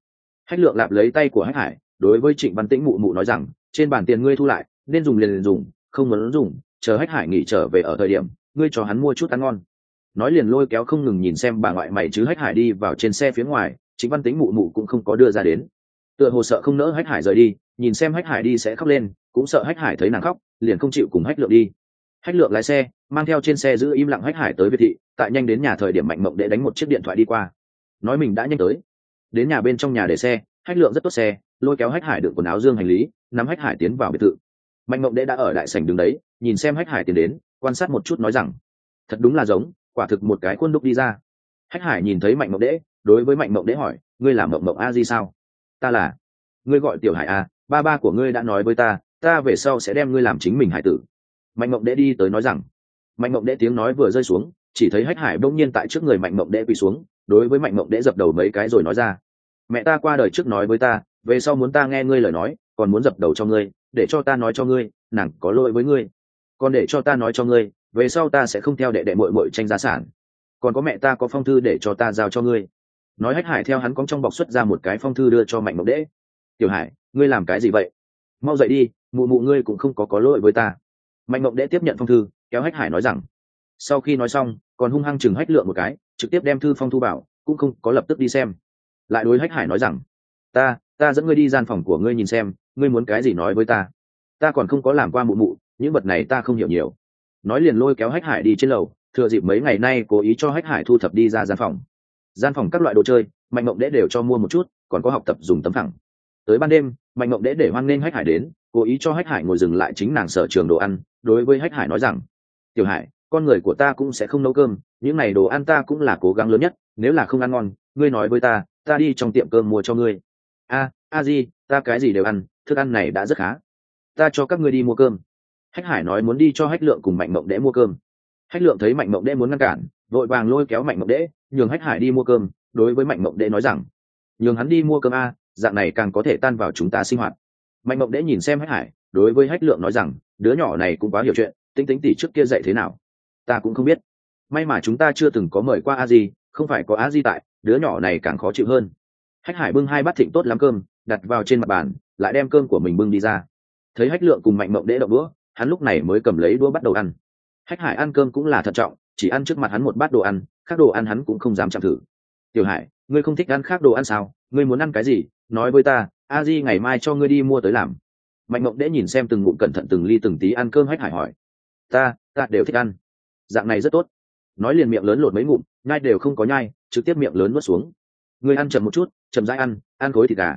Hách lượng lạp lấy tay của hách hải, đối với trịnh văn tĩnh mụ mụ nói rằng trên bản tiền ngươi thu lại nên dùng liền, liền dùng không muốn dùng chờ hách hải nghỉ trở về ở thời điểm ngươi cho hắn mua chút ăn ngon. Nói liền lôi kéo không ngừng nhìn xem bà ngoại mày chứ hách hải đi vào trên xe phía ngoài chính văn tính mụ mụ cũng không có đưa ra đến. Tựa hồ sợ không nỡ hách hải rời đi nhìn xem hách hải đi sẽ khóc lên cũng sợ hách hải thấy nàng khóc liền không chịu cùng hách lượng đi. Hách lượng lái xe mang theo trên xe giữ im lặng hách hải tới việt thị tại nhanh đến nhà thời điểm mạnh mộng để đánh một chiếc điện thoại đi qua. Nói mình đã nhanh tới. Đến nhà bên trong nhà để xe hách lượng rất tốt xe lôi kéo hách hải được quần áo dương hành lý nắm hách hải tiến vào biệt thự. Mạnh mộng đệ đã ở đại sảnh đứng đấy nhìn xem hách hải tiến đến quan sát một chút nói rằng thật đúng là giống quả thực một cái khuôn đúc đi ra. Hách hải nhìn thấy mạnh mộng Đệ, đối với mạnh mộng Đệ hỏi ngươi là mộng mộng a di sao? Ta là. Ngươi gọi tiểu hải a ba ba của ngươi đã nói với ta ta về sau sẽ đem ngươi làm chính mình hải tử. Mạnh mộng Đệ đi tới nói rằng mạnh mộng Đệ tiếng nói vừa rơi xuống chỉ thấy hách hải bỗng nhiên tại trước người mạnh mộng Đệ quỳ xuống đối với mạnh mộng Đệ dập đầu mấy cái rồi nói ra mẹ ta qua đời trước nói với ta về sau muốn ta nghe ngươi lời nói, còn muốn dập đầu cho ngươi, để cho ta nói cho ngươi, nàng có lỗi với ngươi. Còn để cho ta nói cho ngươi, về sau ta sẽ không theo đệ đệ mội mội tranh gia sản. Còn có mẹ ta có phong thư để cho ta giao cho ngươi. Nói hách hải theo hắn cóng trong bọc xuất ra một cái phong thư đưa cho mạnh mộng đễ. Tiểu hải, ngươi làm cái gì vậy? Mau dậy đi, mụ mụ ngươi cũng không có có lỗi với ta. Mạnh mộng đễ tiếp nhận phong thư, kéo hách hải nói rằng, sau khi nói xong, còn hung hăng chừng hách lượng một cái, trực tiếp đem thư phong thu bảo cũng không có lập tức đi xem. Lại đối hách hải nói rằng, ta ta dẫn ngươi đi gian phòng của ngươi nhìn xem, ngươi muốn cái gì nói với ta? Ta còn không có làm qua mụ mụ, những vật này ta không hiểu nhiều. Nói liền lôi kéo hách hải đi trên lầu, thừa dịp mấy ngày nay cố ý cho hách hải thu thập đi ra gian phòng. Gian phòng các loại đồ chơi, mạnh mộng đễ đều cho mua một chút, còn có học tập dùng tấm thẳng tới ban đêm, mạnh mộng đễ để hoan nghênh hách hải đến, cố ý cho hách hải ngồi dừng lại chính nàng sở trường đồ ăn, đối với hách hải nói rằng, tiểu hải, con người của ta cũng sẽ không nấu cơm, những n à y đồ ăn ta cũng là cố gắng lớn nhất, nếu là không ăn ngon, ngươi nói với ta ta đi trong tiệm cơm mua cho ngươi a a di, ta cái gì đều ăn, thức ăn này đã rất khá. Ta cho các ngươi đi mua cơm. Hách hải nói muốn đi cho hách lượng cùng mạnh mộng đễ mua cơm. Hách lượng thấy mạnh mộng đễ muốn ngăn cản, vội vàng lôi kéo mạnh mộng đễ, nhường hách hải đi mua cơm, đối với mạnh mộng đễ nói rằng, nhường hắn đi mua cơm a, dạng này càng có thể tan vào chúng ta sinh hoạt. Mạnh mộng đễ nhìn xem hách hải, đối với hách lượng nói rằng, đứa nhỏ này cũng quá hiểu chuyện, tính tính tỉ trước kia dạy thế nào, ta cũng không biết. May mà chúng ta chưa từng có mời qua a di, không phải có a di tại, đứa nhỏ này càng khó chịu hơn hách hải bưng hai bát thịnh tốt lắm cơm, đặt vào trên mặt bàn, lại đem cơm của mình bưng đi ra. Thấy hách lượng cùng mạnh mộng đễ đậu đũa, hắn lúc này mới cầm lấy đũa bắt đầu ăn. Hách hải ăn cơm cũng là thận trọng, chỉ ăn trước mặt hắn một bát đồ ăn, khác đồ ăn hắn cũng không dám chạm thử. Tiểu hải, ngươi không thích ăn khác đồ ăn sao? Ngươi muốn ăn cái gì? Nói với ta, a di ngày mai cho ngươi đi mua tới làm. Mạnh mộng đễ nhìn xem từng ngụm cẩn thận từng ly từng tí ăn cơm hách hải hỏi. Ta ta đều thích ăn. Dạng này rất tốt. Nói liền miệng lớn lột mấy ngụm, nhai đều không có nhai, trực tiếp miệng lớn nuốt xuống. Ngươi ăn chậm một chút chậm rãi ăn ăn khối thịt gà.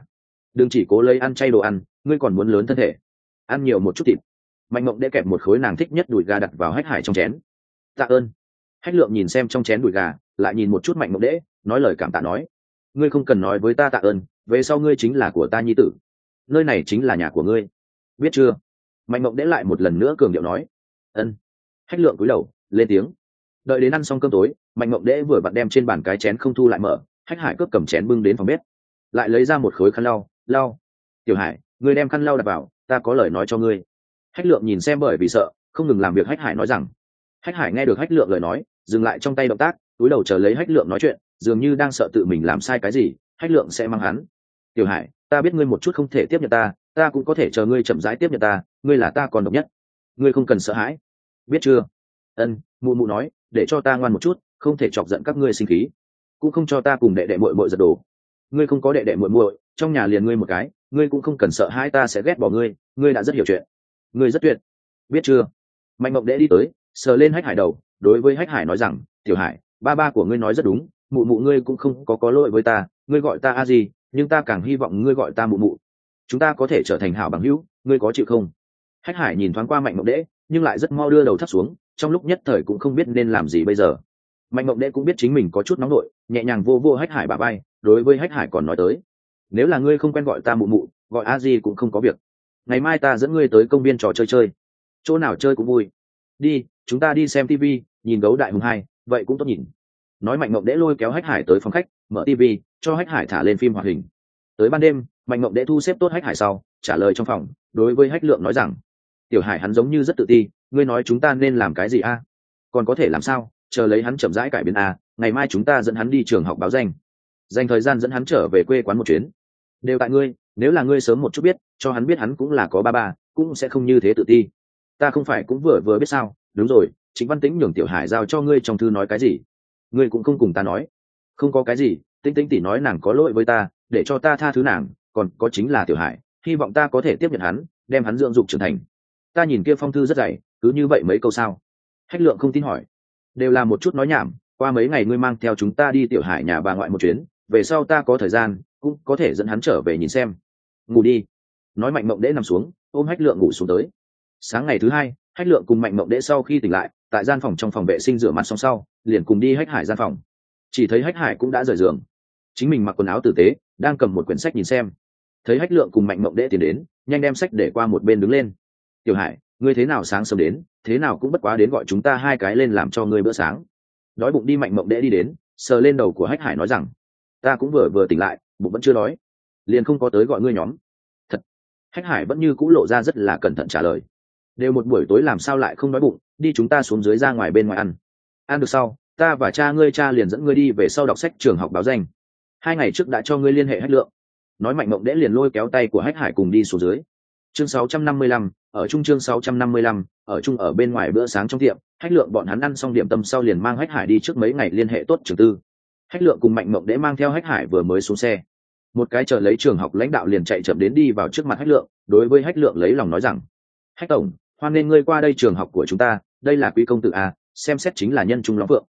Đừng chỉ cố lấy ăn chay đồ ăn, ngươi còn muốn lớn thân thể. Ăn nhiều một chút thịt. Mạnh mộng đễ kẹp một khối nàng thích nhất đùi gà đặt vào hách hải trong chén. Tạ ơn. Hách lượng nhìn xem trong chén đùi gà, lại nhìn một chút mạnh mộng đễ nói lời cảm tạ nói. Ngươi không cần nói với ta tạ ơn, về sau ngươi chính là của ta nhi tử. Nơi này chính là nhà của ngươi. Biết chưa? Mạnh mộng đễ lại một lần nữa cường điệu nói. Ân. Hách lượng cúi đầu, lên tiếng. Đợi đến ăn xong cơm tối, mạnh mộng đễ vừa vặn đem trên bàn cái chén không thu lại mở hách hải cướp cầm chén bưng đến phòng bếp. Lại lấy ra một khối khăn lau lau. Tiểu hải ngươi đem khăn lau đặt vào, ta có lời nói cho ngươi. Hách lượng nhìn xem bởi vì sợ, không ngừng làm việc hách hải nói rằng. Hách hải nghe được hách lượng lời nói, dừng lại trong tay động tác, túi đầu chờ lấy hách lượng nói chuyện, dường như đang sợ tự mình làm sai cái gì, hách lượng sẽ mang hắn. Tiểu hải, ta biết ngươi một chút không thể tiếp nhận ta ta cũng có thể chờ ngươi chậm rãi tiếp nhận ta, ngươi là ta còn độc nhất. Ngươi không cần sợ hãi. Biết chưa? Ân, mụ mụ nói, để cho ta ngoan một chút, không thể chọc giận các ngươi sinh khí cũng không cho ta cùng đệ đệ muội muội giật đồ ngươi không có đệ đệ muội muội, trong nhà liền ngươi một cái, ngươi cũng không cần sợ hai ta sẽ ghét bỏ ngươi ngươi đã rất hiểu chuyện. Ngươi rất tuyệt. Biết chưa? Mạnh mộng đệ đi tới, sờ lên hách hải đầu, đối với hách hải nói rằng, tiểu hải, ba ba của ngươi nói rất đúng, mụ mụ ngươi cũng không có có lỗi với ta, ngươi gọi ta a gì nhưng ta càng hy vọng ngươi gọi ta mụ mụ. Chúng ta có thể trở thành hảo bằng hữu, ngươi có chịu không? Hách hải nhìn thoáng qua mạnh mộng đễ, nhưng lại rất mau đưa đầu thắt xuống, trong lúc nhất thời cũng không biết nên làm gì bây giờ mạnh mộng Đệ cũng biết chính mình có chút nóng nổi nhẹ nhàng vô vô hách hải bà bay đối với hách hải còn nói tới, nếu là ngươi không quen gọi ta mụ mụ, gọi a di cũng không có việc. Ngày mai ta dẫn ngươi tới công viên trò chơi chơi. Chỗ nào chơi cũng vui. Đi, chúng ta đi xem tv nhìn gấu đại hùng hai, vậy cũng tốt nhìn. Nói mạnh mộng đễ lôi kéo hách hải tới phòng khách, mở tv cho hách hải thả lên phim hoạt hình. Tới ban đêm, mạnh mộng đễ thu xếp tốt hách hải sau, trả lời trong phòng, đối với hách lượng nói rằng, tiểu hải hắn giống như rất tự ti, ngươi nói chúng ta nên làm cái gì a? Còn có thể làm sao? Chờ lấy hắn chậm rãi cải biến a, ngày mai chúng ta dẫn hắn đi trường học báo danh. Dành thời gian dẫn hắn trở về quê quán một chuyến. Đều tại ngươi, nếu là ngươi sớm một chút biết, cho hắn biết hắn cũng là có ba ba, cũng sẽ không như thế tự ti. Ta không phải cũng vừa vừa biết sao? Đúng rồi chính văn tĩnh nhường tiểu hải giao cho ngươi trong thư nói cái gì? Ngươi cũng không cùng ta nói. Không có cái gì, tĩnh tĩnh tỉ nói nàng có lỗi với ta, để cho ta tha thứ nàng, còn có chính là tiểu hải, hy vọng ta có thể tiếp nhận hắn, đem hắn dưỡng dục trưởng thành. Ta nhìn kia phong thư rất dày, cứ như vậy mấy câu sao? Hách lượng không tin hỏi đều là một chút nói nhảm, qua mấy ngày ngươi mang theo chúng ta đi tiểu hải nhà bà ngoại một chuyến, về sau ta có thời gian, cũng có thể dẫn hắn trở về nhìn xem. Ngủ đi. Nói mạnh mộng đễ nằm xuống, ôm hách lượng ngủ xuống tới. Sáng ngày thứ hai, hách lượng cùng mạnh mộng đễ sau khi tỉnh lại, tại gian phòng trong phòng vệ sinh rửa mặt xong sau, liền cùng đi hách hải gian phòng. Chỉ thấy hách hải cũng đã rời giường. Chính mình mặc quần áo tử tế, đang cầm một quyển sách nhìn xem. Thấy hách lượng cùng mạnh mộng đễ tiến đến, nhanh đem sách để qua một bên đứng lên. Tiểu hải, ngươi thế nào sáng sớm đến? Thế nào cũng bất quá đến gọi chúng ta hai cái lên làm cho ngươi bữa sáng. Đói bụng đi mạnh mộng đẽ đi đến sờ lên đầu của hách hải nói rằng ta cũng vừa vừa tỉnh lại bụng vẫn chưa đói. Liền không có tới gọi ngươi nhóm. Thật hách hải vẫn như c ũ lộ ra rất là cẩn thận trả lời. Đều một buổi tối làm sao lại không đói bụng đi chúng ta xuống dưới ra ngoài bên ngoài ăn. Ăn được sau ta và cha ngươi cha liền dẫn ngươi đi về sau đọc sách trường học báo danh. Hai ngày trước đã cho ngươi liên hệ hách lượng. Nói mạnh mộng đẽ liền lôi kéo tay của hách hải cùng đi xuống dưới. Chương 655, ở trung chương 655, ở trung ở bên ngoài bữa sáng trong tiệm hách lượng bọn hắn ăn xong điểm tâm sau liền mang hách hải đi trước mấy ngày liên hệ tốt trường tư. Hách lượng cùng mạnh mộng đễ mang theo hách hải vừa mới xuống xe. Một cái chờ lấy trường học lãnh đạo liền chạy chậm đến đi vào trước mặt hách lượng đối với hách lượng lấy lòng nói rằng hách tổng hoan nên ngươi qua đây trường học của chúng ta đây là quý công tử a xem xét chính là nhân trung lắm vượng.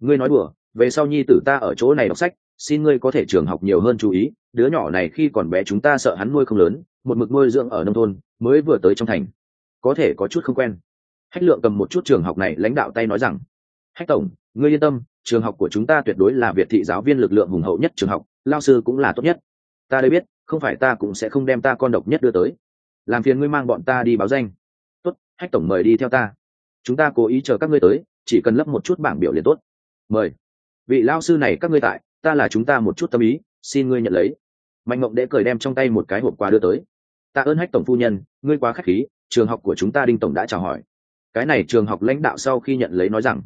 Ngươi nói đùa về sau nhi tử ta ở chỗ này đọc sách xin ngươi có thể trường học nhiều hơn chú ý đứa nhỏ này khi còn bé chúng ta sợ hắn nuôi không lớn một mực nuôi dưỡng ở nông thôn mới vừa tới trong thành. Có thể có chút không quen. Hách lượng cầm một chút trường học này, lãnh đạo tay nói rằng, hách tổng, ngươi yên tâm, trường học của chúng ta tuyệt đối là việt thị giáo viên lực lượng hùng hậu nhất trường học, lao sư cũng là tốt nhất. Ta đây biết, không phải ta cũng sẽ không đem ta con độc nhất đưa tới. Làm phiền ngươi mang bọn ta đi báo danh. Tốt, hách tổng mời đi theo ta. Chúng ta cố ý chờ các ngươi tới, chỉ cần lấp một chút bảng biểu liền tốt. Mời. Vị lao sư này, các ngươi tại, ta là chúng ta một chút tâm ý, xin ngươi nhận lấy. Mạnh mộng đễ cười đem trong tay một cái hộp quà đưa tới tạ ơn hách tổng phu nhân, ngươi quá k h á c h khí, trường học của chúng ta đinh tổng đã chào hỏi. Cái này trường học lãnh đạo sau khi nhận lấy nói rằng,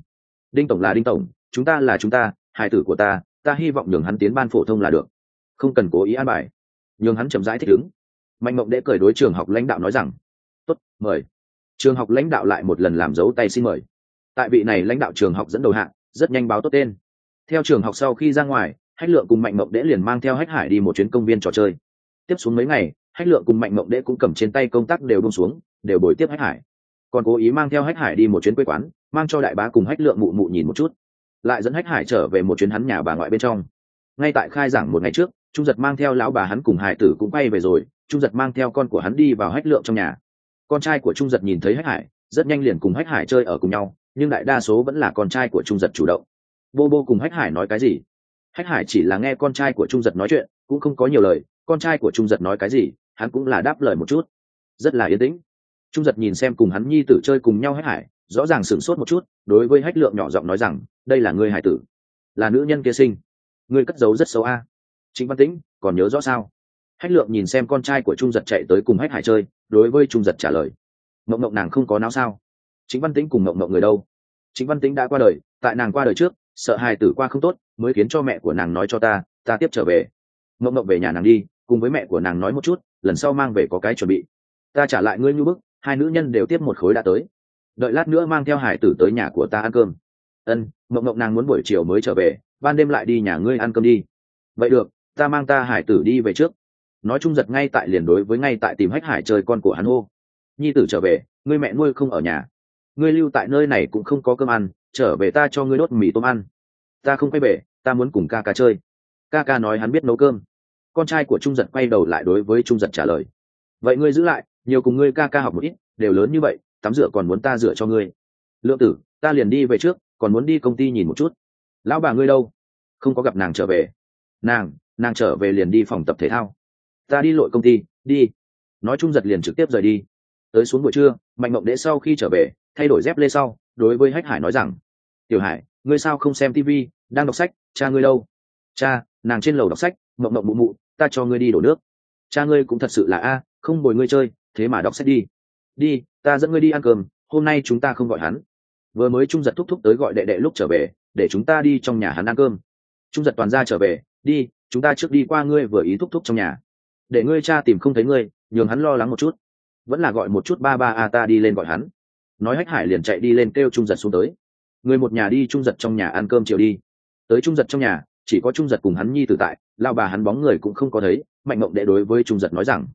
đinh tổng là đinh tổng, chúng ta là chúng ta, hài tử của ta ta hy vọng nhường hắn tiến ban phổ thông là được. Không cần cố ý an bài. Nhường hắn chậm rãi thích ứng. Mạnh mộng đễ cười đối trường học lãnh đạo nói rằng, tốt, mời. Trường học lãnh đạo lại một lần làm dấu tay xin mời. Tại vị này lãnh đạo trường học dẫn đầu hạng rất nhanh báo tốt tên. Theo trường học sau khi ra ngoài, hách lượng cùng mạnh mộng đễ liền mang theo hách hải đi một chuyến công viên trò chơi. Tiếp xuống mấy ngày hách lượng cùng mạnh mộng đệ cũng cầm trên tay công tác đều bông xuống, đều bồi tiếp hách hải. Còn cố ý mang theo hách hải đi một chuyến quê quán, mang cho đại bá cùng hách lượng mụ mụ nhìn một chút. Lại dẫn hách hải trở về một chuyến hắn nhà bà ngoại bên trong. Ngay tại khai giảng một ngày trước, trung giật mang theo lão bà hắn cùng hải tử cũng bay về rồi, trung giật mang theo con của hắn đi vào hách lượng trong nhà. Con trai của trung giật nhìn thấy hách hải, rất nhanh liền cùng hách hải chơi ở cùng nhau, nhưng đại đa số vẫn là con trai của trung giật chủ động. Bô bô cùng hách hải nói cái gì? Hách hải chỉ là nghe con trai của trung giật nói chuyện, cũng không có nhiều lời, con trai của trung giật nói cái gì? Hắn cũng là đáp lời một chút. Rất là yên tĩnh. Trung giật nhìn xem cùng hắn nhi tử chơi cùng nhau hết hải, rõ ràng sửng sốt một chút, đối với hách lượng nhỏ giọng nói rằng, đây là người hải tử, là nữ nhân kia sinh. Ngươi cất giấu rất xấu a. Chính văn tĩnh, còn nhớ rõ sao? Hách lượng nhìn xem con trai của trung giật chạy tới cùng hách hải chơi, đối với trung giật trả lời, mộng mộng nàng không có não sao? Chính văn tĩnh cùng mộng mộng người đâu? Chính văn tĩnh đã qua đời, tại nàng qua đời trước, sợ hài tử qua không tốt, mới khiến cho mẹ của nàng nói cho ta ta tiếp trở về. Mộng mộng về nhà nàng đi, cùng với mẹ của nàng nói một chút lần sau mang về có cái chuẩn bị. Ta trả lại ngươi như bức, hai nữ nhân đều tiếp một khối đã tới. Đợi lát nữa mang theo hải tử tới nhà của ta ăn cơm. Ân, mộng mộng nàng muốn buổi chiều mới trở về, ban đêm lại đi nhà ngươi ăn cơm đi. Vậy được, ta mang ta hải tử đi về trước. Nói chung giật ngay tại liền đối với ngay tại tìm hách hải chơi con của hắn hô. Nhi tử trở về, ngươi mẹ nuôi không ở nhà. Ngươi lưu tại nơi này cũng không có cơm ăn, trở về ta cho ngươi đốt mì tôm ăn. Ta không quay về, ta muốn cùng ca ca chơi. Ca ca nói hắn biết nấu cơm con trai của trung giật quay đầu lại đối với trung giật trả lời. Vậy ngươi giữ lại, nhiều cùng ngươi ca ca học một ít, đều lớn như vậy, tắm rửa còn muốn ta rửa cho ngươi. Lượng tử, ta liền đi về trước, còn muốn đi công ty nhìn một chút. Lão bà ngươi đâu? Không có gặp nàng trở về. Nàng nàng trở về liền đi phòng tập thể thao. Ta đi lội công ty, đi. Nói trung giật liền trực tiếp rời đi. Tới xuống buổi trưa, mạnh mộng đễ sau khi trở về, thay đổi dép lê sau, đối với hách hải nói rằng, tiểu hải, ngươi sao không xem tv đang đọc sách, cha ngươi đâu? Cha, nàng trên lầu đọc sách. Mộng mộng mụ mụ ta cho ngươi đi đổ nước. Cha ngươi cũng thật sự là a, không bồi ngươi chơi, thế mà đọc sách đi. Đi, ta dẫn ngươi đi ăn cơm, hôm nay chúng ta không gọi hắn. Vừa mới trung giật thúc thúc tới gọi đệ đệ lúc trở về, để chúng ta đi trong nhà hắn ăn cơm. Trung giật toàn ra trở về, đi, chúng ta trước đi qua ngươi vừa ý thúc thúc trong nhà. Để ngươi cha tìm không thấy ngươi, nhường hắn lo lắng một chút. Vẫn là gọi một chút ba ba a, ta đi lên gọi hắn. Nói hách hải liền chạy đi lên kêu trung giật xuống tới. Người một nhà đi trung giật trong nhà ăn cơm chiều đi. Tới trung giật trong nhà chỉ có trung giật cùng hắn nhi tử tại lao bà hắn bóng người cũng không có thấy, mạnh mộng đệ đối với trung giật nói rằng,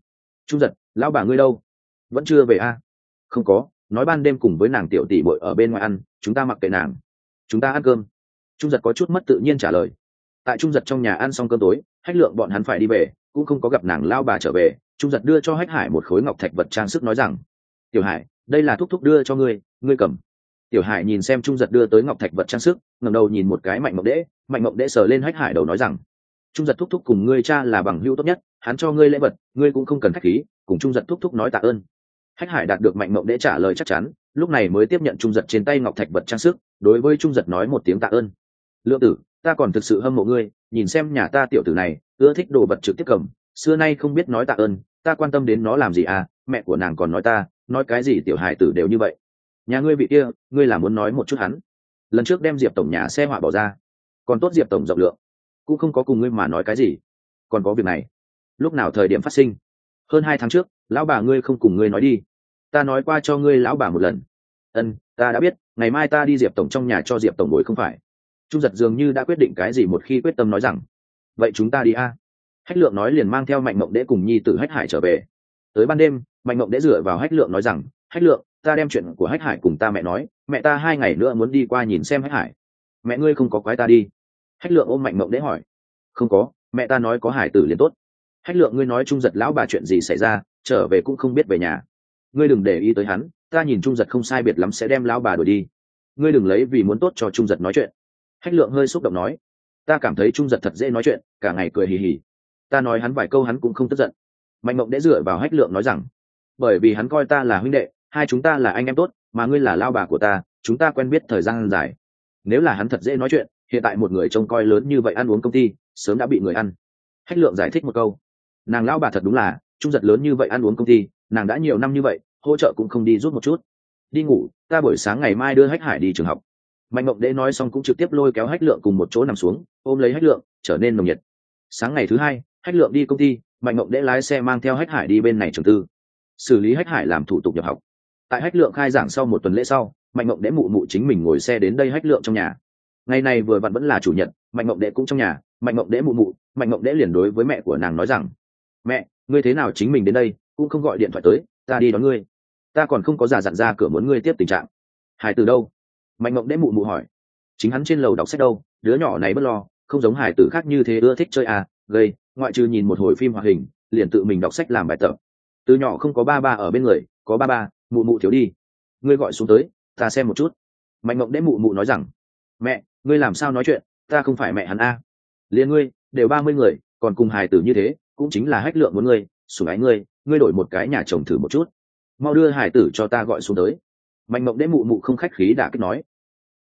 trung giật, lão bà ngươi đâu? Vẫn chưa về a? Không có, nói ban đêm cùng với nàng tiểu tỷ bội ở bên ngoài ăn, chúng ta mặc kệ nàng. Chúng ta ăn cơm. Trung giật có chút mất tự nhiên trả lời. Tại trung giật trong nhà ăn xong cơm tối, hách lượng bọn hắn phải đi về, cũng không có gặp nàng lao bà trở về, trung giật đưa cho hách hải một khối ngọc thạch vật trang sức nói rằng, tiểu hải, đây là thúc thúc đưa cho ngươi ngươi cầm tiểu hải nhìn xem trung giật đưa tới ngọc thạch vật trang sức ngầm đầu nhìn một cái mạnh mộng đễ mạnh mộng đễ sờ lên hách hải đầu nói rằng, trung giật thúc thúc cùng ngươi cha là bằng hữu tốt nhất, hắn cho ngươi lễ vật, ngươi cũng không cần k h á c h khí, cùng trung giật thúc thúc nói tạ ơn. Hách hải đạt được mạnh mộng đễ trả lời chắc chắn, lúc này mới tiếp nhận trung giật trên tay ngọc thạch vật trang sức, đối với trung giật nói một tiếng tạ ơn. Lượng tử, ta còn thực sự hâm mộ ngươi, nhìn xem nhà ta tiểu tử này, ưa thích đồ vật trực tiếp cầm, xưa nay không biết nói tạ ơn, ta quan tâm đến nó làm gì à mẹ của nàng còn nói ta, nói cái gì tiểu Hải tử đều như vậy nhà ngươi vị kia, ngươi là muốn nói một chút hắn. Lần trước đem diệp tổng nhà xe họa bỏ ra, còn tốt diệp tổng rộng lượng, cũng không có cùng ngươi mà nói cái gì. Còn có việc này, lúc nào thời điểm phát sinh? Hơn hai tháng trước, lão bà ngươi không cùng ngươi nói đi. Ta nói qua cho ngươi lão bà một lần. Ân, ta đã biết, ngày mai ta đi diệp tổng trong nhà cho diệp tổng bồi không phải. Trung giật dường như đã quyết định cái gì một khi quyết tâm nói rằng, vậy chúng ta đi a. Hách lượng nói liền mang theo mạnh mộng đễ cùng nhi t ử hách hải trở về. Tới ban đêm, mạnh mộng đễ dựa vào hách lượng nói rằng, hách lượng ta đem chuyện của hách hải cùng ta mẹ nói, mẹ ta hai ngày nữa muốn đi qua nhìn xem hách hải. Mẹ ngươi không có quái ta đi. Hách lượng ôm mạnh mộng đễ hỏi. Không có, mẹ ta nói có hải tử liền tốt. Hách lượng ngươi nói trung giật lão bà chuyện gì xảy ra, trở về cũng không biết về nhà. Ngươi đừng để ý tới hắn, ta nhìn trung giật không sai biệt lắm sẽ đem lão bà đuổi đi. Ngươi đừng lấy vì muốn tốt cho trung giật nói chuyện. Hách lượng hơi xúc động nói. Ta cảm thấy trung giật thật dễ nói chuyện, cả ngày cười hì hì. Ta nói hắn vài câu hắn cũng không tức giận. Mạnh mộng đễ dựa vào hách lượng nói rằng, bởi vì hắn coi ta là huynh đệ hai chúng ta là anh em tốt, mà ngươi là lao bà của ta, chúng ta quen biết thời gian dài. Nếu là hắn thật dễ nói chuyện, hiện tại một người trông coi lớn như vậy ăn uống công ty, sớm đã bị người ăn. Hách lượng giải thích một câu. Nàng lao bà thật đúng là, trung giật lớn như vậy ăn uống công ty, nàng đã nhiều năm như vậy, hỗ trợ cũng không đi rút một chút. Đi ngủ, ta buổi sáng ngày mai đưa hách hải đi trường học. Mạnh mộng đễ nói xong cũng trực tiếp lôi kéo hách lượng cùng một chỗ nằm xuống, ôm lấy hách lượng, trở nên nồng nhiệt. Sáng ngày thứ hai, hách lượng đi công ty, mạnh mộng đễ lái xe mang theo hách hải đi bên này trường tư. Xử lý hách hải làm thủ tục nhập học tại hách lượng khai giảng sau một tuần lễ sau, mạnh mộng đệ mụ mụ chính mình ngồi xe đến đây hách lượng trong nhà. Ngày này vừa vặn vẫn là chủ nhật, mạnh mộng đệ cũng trong nhà. Mạnh mộng đệ mụ mụ, mạnh mộng đệ liền đối với mẹ của nàng nói rằng, mẹ, ngươi thế nào chính mình đến đây, cũng không gọi điện thoại tới, ta đi đón ngươi. Ta còn không có giả dặn ra cửa muốn ngươi tiếp tình trạng. Hải từ đâu? Mạnh mộng đệ mụ mụ hỏi. Chính hắn trên lầu đọc sách đâu, đứa nhỏ này bất lo, không giống hải tử khác như thế ưa thích chơi à gây ngoại trừ nhìn một hồi phim hoạt hình, liền tự mình đọc sách làm bài tập. Từ nhỏ không có ba ba ở bên người, có ba ba mụ mụ thiếu đi. Ngươi gọi xuống tới, ta xem một chút. Mạnh mộng đễ mụ mụ nói rằng, mẹ, ngươi làm sao nói chuyện? Ta không phải mẹ hắn a. À. liền ngươi, đều ba mươi người, còn cùng hài tử như thế, cũng chính là hách lượng muốn ngươi, sủng ái ngươi ngươi đổi một cái nhà chồng thử một chút. Mau đưa hải tử cho ta gọi xuống tới. Mạnh mộng đễ mụ mụ không khách khí đã kích nói.